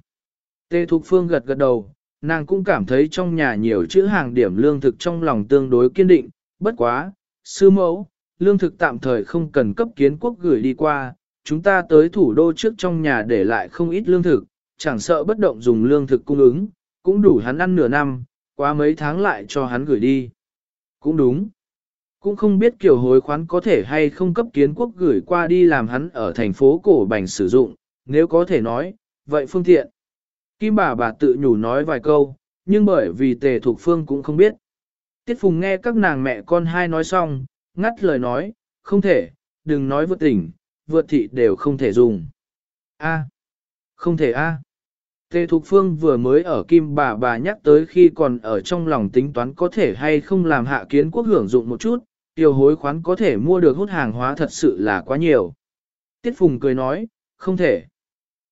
Tê Thục Phương gật gật đầu, nàng cũng cảm thấy trong nhà nhiều chữ hàng điểm lương thực trong lòng tương đối kiên định, bất quá, sư mẫu, lương thực tạm thời không cần cấp kiến quốc gửi đi qua, chúng ta tới thủ đô trước trong nhà để lại không ít lương thực, chẳng sợ bất động dùng lương thực cung ứng, cũng đủ hắn ăn nửa năm, qua mấy tháng lại cho hắn gửi đi. Cũng đúng. Cũng không biết kiểu hối khoán có thể hay không cấp kiến quốc gửi qua đi làm hắn ở thành phố cổ bành sử dụng, nếu có thể nói, vậy phương tiện. Kim bà bà tự nhủ nói vài câu, nhưng bởi vì tề thuộc phương cũng không biết. Tiết Phùng nghe các nàng mẹ con hai nói xong, ngắt lời nói, không thể, đừng nói vượt tỉnh, vượt thị đều không thể dùng. A, không thể a. Tề Thục Phương vừa mới ở Kim bà bà nhắc tới khi còn ở trong lòng tính toán có thể hay không làm hạ kiến quốc hưởng dụng một chút, tiêu hối khoán có thể mua được hút hàng hóa thật sự là quá nhiều. Tiết Phùng cười nói, không thể.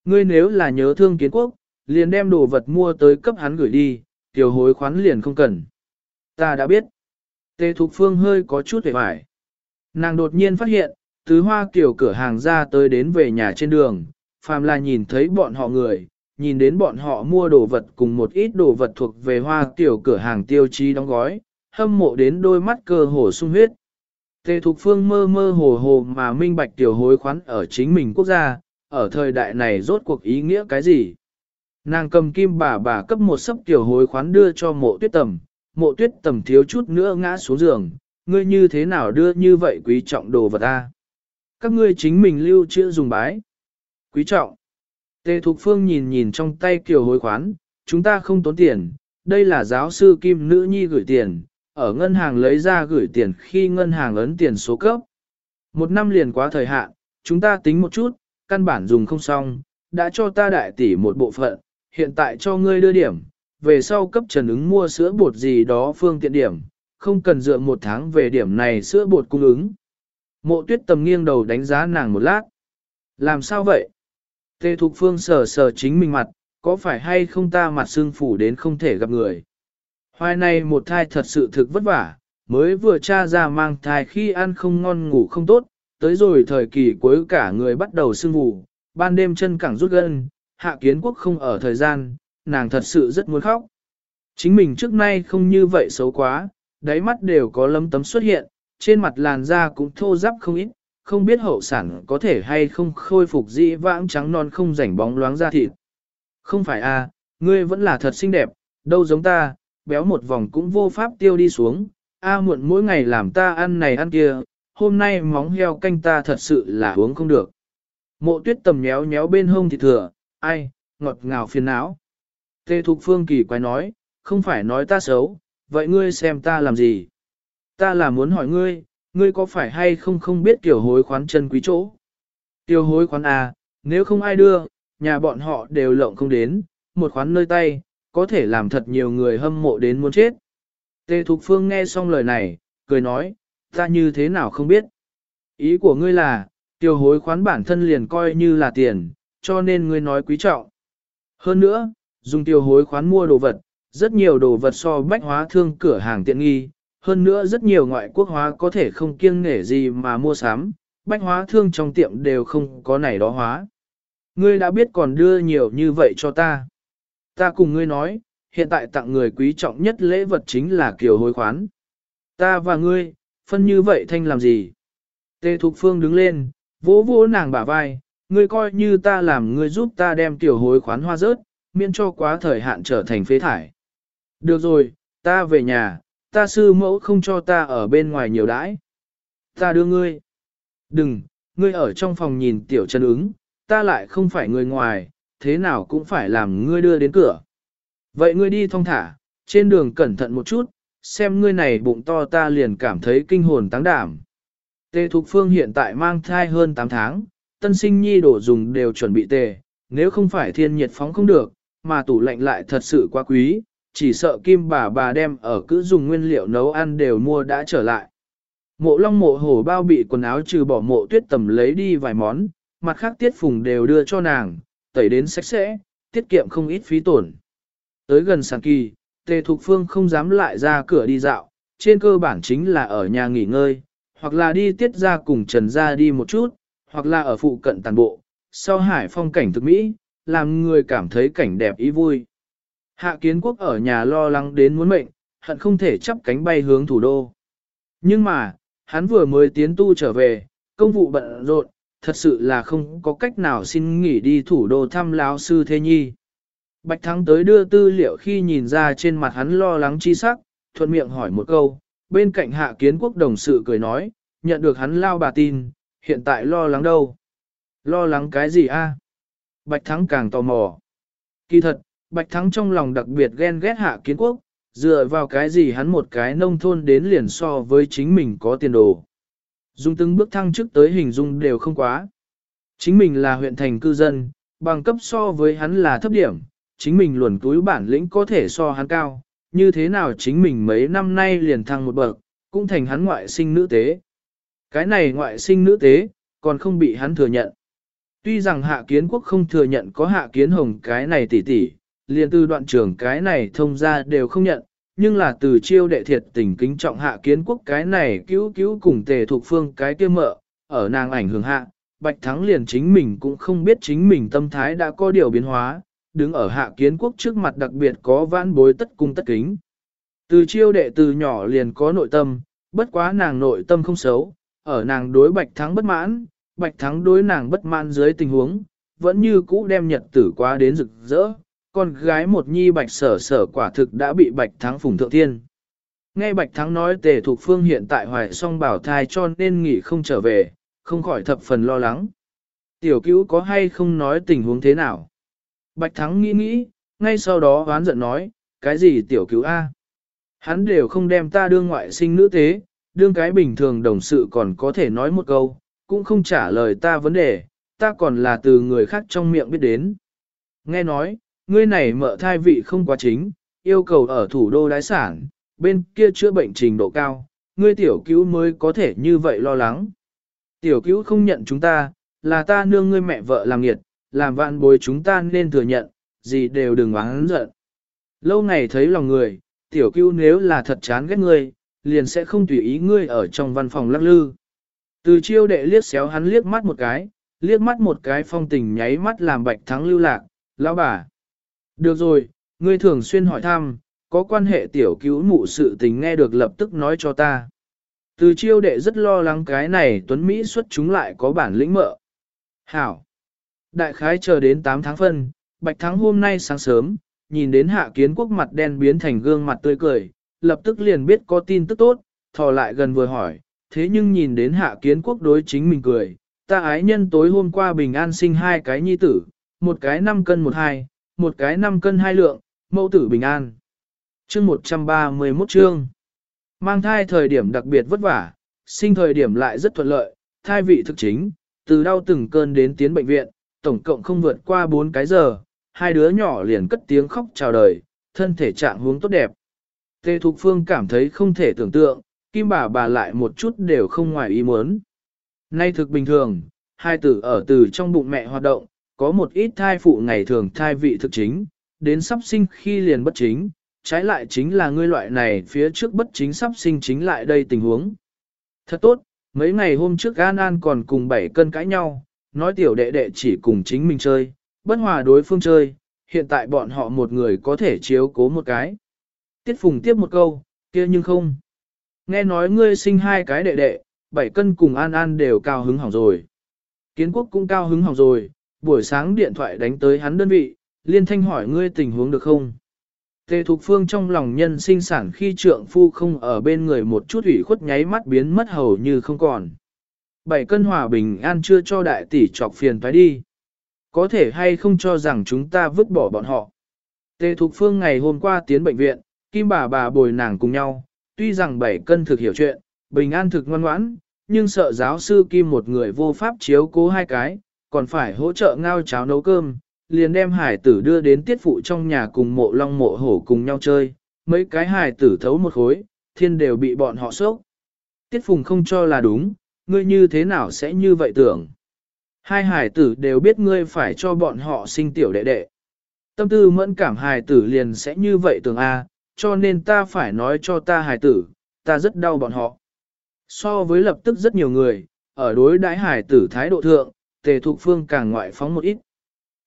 Ngươi nếu là nhớ thương kiến quốc, liền đem đồ vật mua tới cấp hắn gửi đi, tiểu hối khoán liền không cần. Ta đã biết. Tề Thục Phương hơi có chút vẻ vải Nàng đột nhiên phát hiện, tứ hoa kiểu cửa hàng ra tới đến về nhà trên đường, phàm là nhìn thấy bọn họ người, nhìn đến bọn họ mua đồ vật cùng một ít đồ vật thuộc về hoa kiểu cửa hàng tiêu chí đóng gói, hâm mộ đến đôi mắt cơ hồ sung huyết. Tề Thục Phương mơ mơ hồ hồ mà minh bạch tiểu hối khoán ở chính mình quốc gia, ở thời đại này rốt cuộc ý nghĩa cái gì? Nàng cầm kim bà bà cấp một sấp tiểu hối khoán đưa cho mộ tuyết tầm, mộ tuyết tầm thiếu chút nữa ngã xuống giường, ngươi như thế nào đưa như vậy quý trọng đồ vật ta? Các ngươi chính mình lưu trữ dùng bái. Quý trọng. Tề Thục Phương nhìn nhìn trong tay kiều hối khoán, chúng ta không tốn tiền, đây là giáo sư Kim Nữ Nhi gửi tiền, ở ngân hàng lấy ra gửi tiền khi ngân hàng ấn tiền số cấp. Một năm liền quá thời hạn, chúng ta tính một chút, căn bản dùng không xong, đã cho ta đại tỷ một bộ phận, hiện tại cho ngươi đưa điểm, về sau cấp trần ứng mua sữa bột gì đó phương tiện điểm, không cần dựa một tháng về điểm này sữa bột cung ứng. Mộ tuyết tầm nghiêng đầu đánh giá nàng một lát. Làm sao vậy? Tê Thục Phương sờ sờ chính mình mặt, có phải hay không ta mặt xương phủ đến không thể gặp người? Hoài này một thai thật sự thực vất vả, mới vừa cha ra mang thai khi ăn không ngon ngủ không tốt, tới rồi thời kỳ cuối cả người bắt đầu sưng vù, ban đêm chân cẳng rút gân, hạ kiến quốc không ở thời gian, nàng thật sự rất muốn khóc. Chính mình trước nay không như vậy xấu quá, đáy mắt đều có lấm tấm xuất hiện, trên mặt làn da cũng thô ráp không ít, không biết hậu sản có thể hay không khôi phục dĩ vãng trắng non không rảnh bóng loáng da thịt. Không phải à, ngươi vẫn là thật xinh đẹp, đâu giống ta, béo một vòng cũng vô pháp tiêu đi xuống, a à, muộn mỗi ngày làm ta ăn này ăn kia, hôm nay móng heo canh ta thật sự là uống không được. Mộ tuyết tầm nhéo nhéo bên hông thì thừa, ai, ngọt ngào phiền não. Tê Thục Phương kỳ quái nói, không phải nói ta xấu, vậy ngươi xem ta làm gì? Ta là muốn hỏi ngươi, ngươi có phải hay không không biết tiểu hối khoán chân quý chỗ? Tiểu hối khoán à, nếu không ai đưa, nhà bọn họ đều lộng không đến, một khoán nơi tay, có thể làm thật nhiều người hâm mộ đến muốn chết. Tê Thục Phương nghe xong lời này, cười nói, ta như thế nào không biết. Ý của ngươi là, tiêu hối khoán bản thân liền coi như là tiền, cho nên ngươi nói quý trọng. Hơn nữa, dùng tiêu hối khoán mua đồ vật, rất nhiều đồ vật so bách hóa thương cửa hàng tiện nghi, hơn nữa rất nhiều ngoại quốc hóa có thể không kiêng nể gì mà mua sắm, bách hóa thương trong tiệm đều không có này đó hóa. Ngươi đã biết còn đưa nhiều như vậy cho ta. Ta cùng ngươi nói, hiện tại tặng người quý trọng nhất lễ vật chính là kiều hối khoán. Ta và ngươi, phân như vậy thanh làm gì? Tề Thục Phương đứng lên, vỗ vỗ nàng bả vai, ngươi coi như ta làm ngươi giúp ta đem tiểu hối khoán hoa rớt, miễn cho quá thời hạn trở thành phế thải. Được rồi, ta về nhà, ta sư mẫu không cho ta ở bên ngoài nhiều đãi. Ta đưa ngươi. Đừng, ngươi ở trong phòng nhìn tiểu chân ứng, ta lại không phải người ngoài, thế nào cũng phải làm ngươi đưa đến cửa. Vậy ngươi đi thong thả, trên đường cẩn thận một chút, xem ngươi này bụng to ta liền cảm thấy kinh hồn táng đảm. Tề Thục Phương hiện tại mang thai hơn 8 tháng, tân sinh nhi đổ dùng đều chuẩn bị tề, nếu không phải thiên nhiệt phóng không được, mà tủ lạnh lại thật sự quá quý, chỉ sợ kim bà bà đem ở cứ dùng nguyên liệu nấu ăn đều mua đã trở lại. Mộ long mộ hổ bao bị quần áo trừ bỏ mộ tuyết tầm lấy đi vài món, mặt khác tiết phùng đều đưa cho nàng, tẩy đến sạch sẽ, tiết kiệm không ít phí tổn. Tới gần sàn kỳ, Tề Thục Phương không dám lại ra cửa đi dạo, trên cơ bản chính là ở nhà nghỉ ngơi, hoặc là đi tiết ra cùng Trần ra đi một chút, hoặc là ở phụ cận tàn bộ, sau hải phong cảnh thực mỹ, làm người cảm thấy cảnh đẹp ý vui. Hạ kiến quốc ở nhà lo lắng đến muốn mệnh, hận không thể chắp cánh bay hướng thủ đô. Nhưng mà, hắn vừa mới tiến tu trở về, công vụ bận rộn, thật sự là không có cách nào xin nghỉ đi thủ đô thăm lão sư Thế Nhi. Bạch Thắng tới đưa tư liệu khi nhìn ra trên mặt hắn lo lắng chi sắc, thuận miệng hỏi một câu, bên cạnh hạ kiến quốc đồng sự cười nói, nhận được hắn lao bà tin, hiện tại lo lắng đâu? Lo lắng cái gì a? Bạch Thắng càng tò mò. Kỳ thật, Bạch Thắng trong lòng đặc biệt ghen ghét hạ kiến quốc, dựa vào cái gì hắn một cái nông thôn đến liền so với chính mình có tiền đồ. Dung từng bước thăng trước tới hình dung đều không quá. Chính mình là huyện thành cư dân, bằng cấp so với hắn là thấp điểm, chính mình luồn túi bản lĩnh có thể so hắn cao, như thế nào chính mình mấy năm nay liền thăng một bậc, cũng thành hắn ngoại sinh nữ tế. Cái này ngoại sinh nữ tế, còn không bị hắn thừa nhận. Tuy rằng hạ kiến quốc không thừa nhận có hạ kiến hồng cái này tỷ tỷ, liền từ đoạn trưởng cái này thông ra đều không nhận, nhưng là từ chiêu đệ thiệt tình kính trọng hạ kiến quốc cái này cứu cứu cùng tề thuộc phương cái kia mợ, ở nàng ảnh hưởng hạ, bạch thắng liền chính mình cũng không biết chính mình tâm thái đã có điều biến hóa, đứng ở hạ kiến quốc trước mặt đặc biệt có vãn bối tất cung tất kính. Từ chiêu đệ từ nhỏ liền có nội tâm, bất quá nàng nội tâm không xấu, ở nàng đối bạch thắng bất mãn, bạch thắng đối nàng bất mãn dưới tình huống, vẫn như cũ đem nhật tử quá đến rực rỡ, con gái một nhi bạch sở sở quả thực đã bị bạch thắng phùng thượng thiên. Nghe bạch thắng nói tề thuộc phương hiện tại hoài song bảo thai cho nên nghỉ không trở về, không khỏi thập phần lo lắng. Tiểu cứu có hay không nói tình huống thế nào? Bạch thắng nghĩ nghĩ, ngay sau đó oán giận nói, cái gì tiểu cứu A? Hắn đều không đem ta đương ngoại sinh nữ tế, đương cái bình thường đồng sự còn có thể nói một câu, cũng không trả lời ta vấn đề, ta còn là từ người khác trong miệng biết đến. Nghe nói, ngươi này mợ thai vị không quá chính, yêu cầu ở thủ đô đái sản, bên kia chữa bệnh trình độ cao, ngươi tiểu cứu mới có thể như vậy lo lắng. Tiểu cứu không nhận chúng ta, là ta nương ngươi mẹ vợ làm nghiệt, làm vạn bối chúng ta nên thừa nhận, gì đều đừng oán giận. Lâu ngày thấy lòng người, tiểu cứu nếu là thật chán ghét ngươi, liền sẽ không tùy ý ngươi ở trong văn phòng lắc lư. Từ chiêu đệ liếc xéo hắn liếc mắt một cái, liếc mắt một cái phong tình nháy mắt làm bạch thắng lưu lạc, lão bà. Được rồi, ngươi thường xuyên hỏi thăm, có quan hệ tiểu cứu mụ sự tình nghe được lập tức nói cho ta. Từ chiêu đệ rất lo lắng cái này Tuấn Mỹ xuất chúng lại có bản lĩnh mợ. Hảo. Đại khái chờ đến 8 tháng phân, Bạch Thắng hôm nay sáng sớm, nhìn đến hạ kiến quốc mặt đen biến thành gương mặt tươi cười, lập tức liền biết có tin tức tốt, thò lại gần vừa hỏi, thế nhưng nhìn đến hạ kiến quốc đối chính mình cười, ta ái nhân tối hôm qua bình an sinh hai cái nhi tử, một cái 5 cân một hai, một cái năm cân hai lượng, mẫu tử bình an. Chương 131 chương. Mang thai thời điểm đặc biệt vất vả, sinh thời điểm lại rất thuận lợi, thai vị thực chính, từ đau từng cơn đến tiến bệnh viện, tổng cộng không vượt qua 4 cái giờ, hai đứa nhỏ liền cất tiếng khóc chào đời, thân thể trạng huống tốt đẹp. Tề Thục Phương cảm thấy không thể tưởng tượng, Kim bà bà lại một chút đều không ngoài ý muốn. Nay thực bình thường, hai tử ở từ trong bụng mẹ hoạt động, có một ít thai phụ ngày thường thai vị thực chính, đến sắp sinh khi liền bất chính, trái lại chính là ngươi loại này phía trước bất chính sắp sinh chính lại đây tình huống. Thật tốt, mấy ngày hôm trước An An còn cùng bảy cân cãi nhau, nói tiểu đệ đệ chỉ cùng chính mình chơi, bất hòa đối phương chơi, hiện tại bọn họ một người có thể chiếu cố một cái. Tiết Phùng tiếp một câu, kia nhưng không. Nghe nói ngươi sinh hai cái đệ đệ, bảy cân cùng An An đều cao hứng hỏng rồi. Kiến quốc cũng cao hứng hỏng rồi, buổi sáng điện thoại đánh tới hắn đơn vị, liên thanh hỏi ngươi tình huống được không? Tề Thục Phương trong lòng nhân sinh sản khi trượng phu không ở bên người một chút ủy khuất nháy mắt biến mất hầu như không còn. Bảy cân hòa bình an chưa cho đại tỷ trọc phiền phải đi. Có thể hay không cho rằng chúng ta vứt bỏ bọn họ. Tề Thục Phương ngày hôm qua tiến bệnh viện, Kim bà bà bồi nàng cùng nhau, tuy rằng bảy cân thực hiểu chuyện, bình an thực ngoan ngoãn, nhưng sợ giáo sư Kim một người vô pháp chiếu cố hai cái, còn phải hỗ trợ ngao cháo nấu cơm, liền đem hải tử đưa đến tiết phụ trong nhà cùng mộ long mộ hổ cùng nhau chơi, mấy cái hải tử thấu một khối, thiên đều bị bọn họ sốc. Tiết phùng không cho là đúng, ngươi như thế nào sẽ như vậy tưởng. Hai hải tử đều biết ngươi phải cho bọn họ sinh tiểu đệ đệ. Tâm tư mẫn cảm hải tử liền sẽ như vậy tưởng A, cho nên ta phải nói cho ta hải tử, ta rất đau bọn họ. So với lập tức rất nhiều người, ở đối đãi hải tử thái độ thượng, tề thục phương càng ngoại phóng một ít.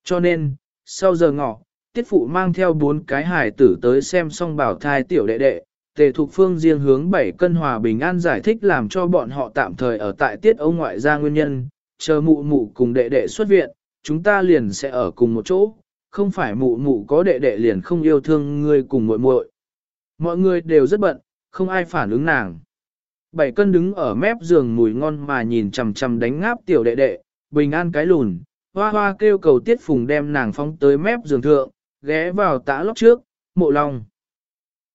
Cho nên, sau giờ ngọ, tiết phụ mang theo bốn cái hải tử tới xem xong bảo thai tiểu đệ đệ, tề thục phương riêng hướng bảy cân hòa bình an giải thích làm cho bọn họ tạm thời ở tại tiết ông ngoại gia nguyên nhân, chờ mụ mụ cùng đệ đệ xuất viện, chúng ta liền sẽ ở cùng một chỗ, không phải mụ mụ có đệ đệ liền không yêu thương người cùng muội muội. Mọi người đều rất bận, không ai phản ứng nàng. Bảy cân đứng ở mép giường mùi ngon mà nhìn chằm chằm đánh ngáp tiểu đệ đệ, bình an cái lùn, hoa hoa kêu cầu tiết phùng đem nàng phóng tới mép giường thượng, ghé vào tã lóc trước, mộ lòng.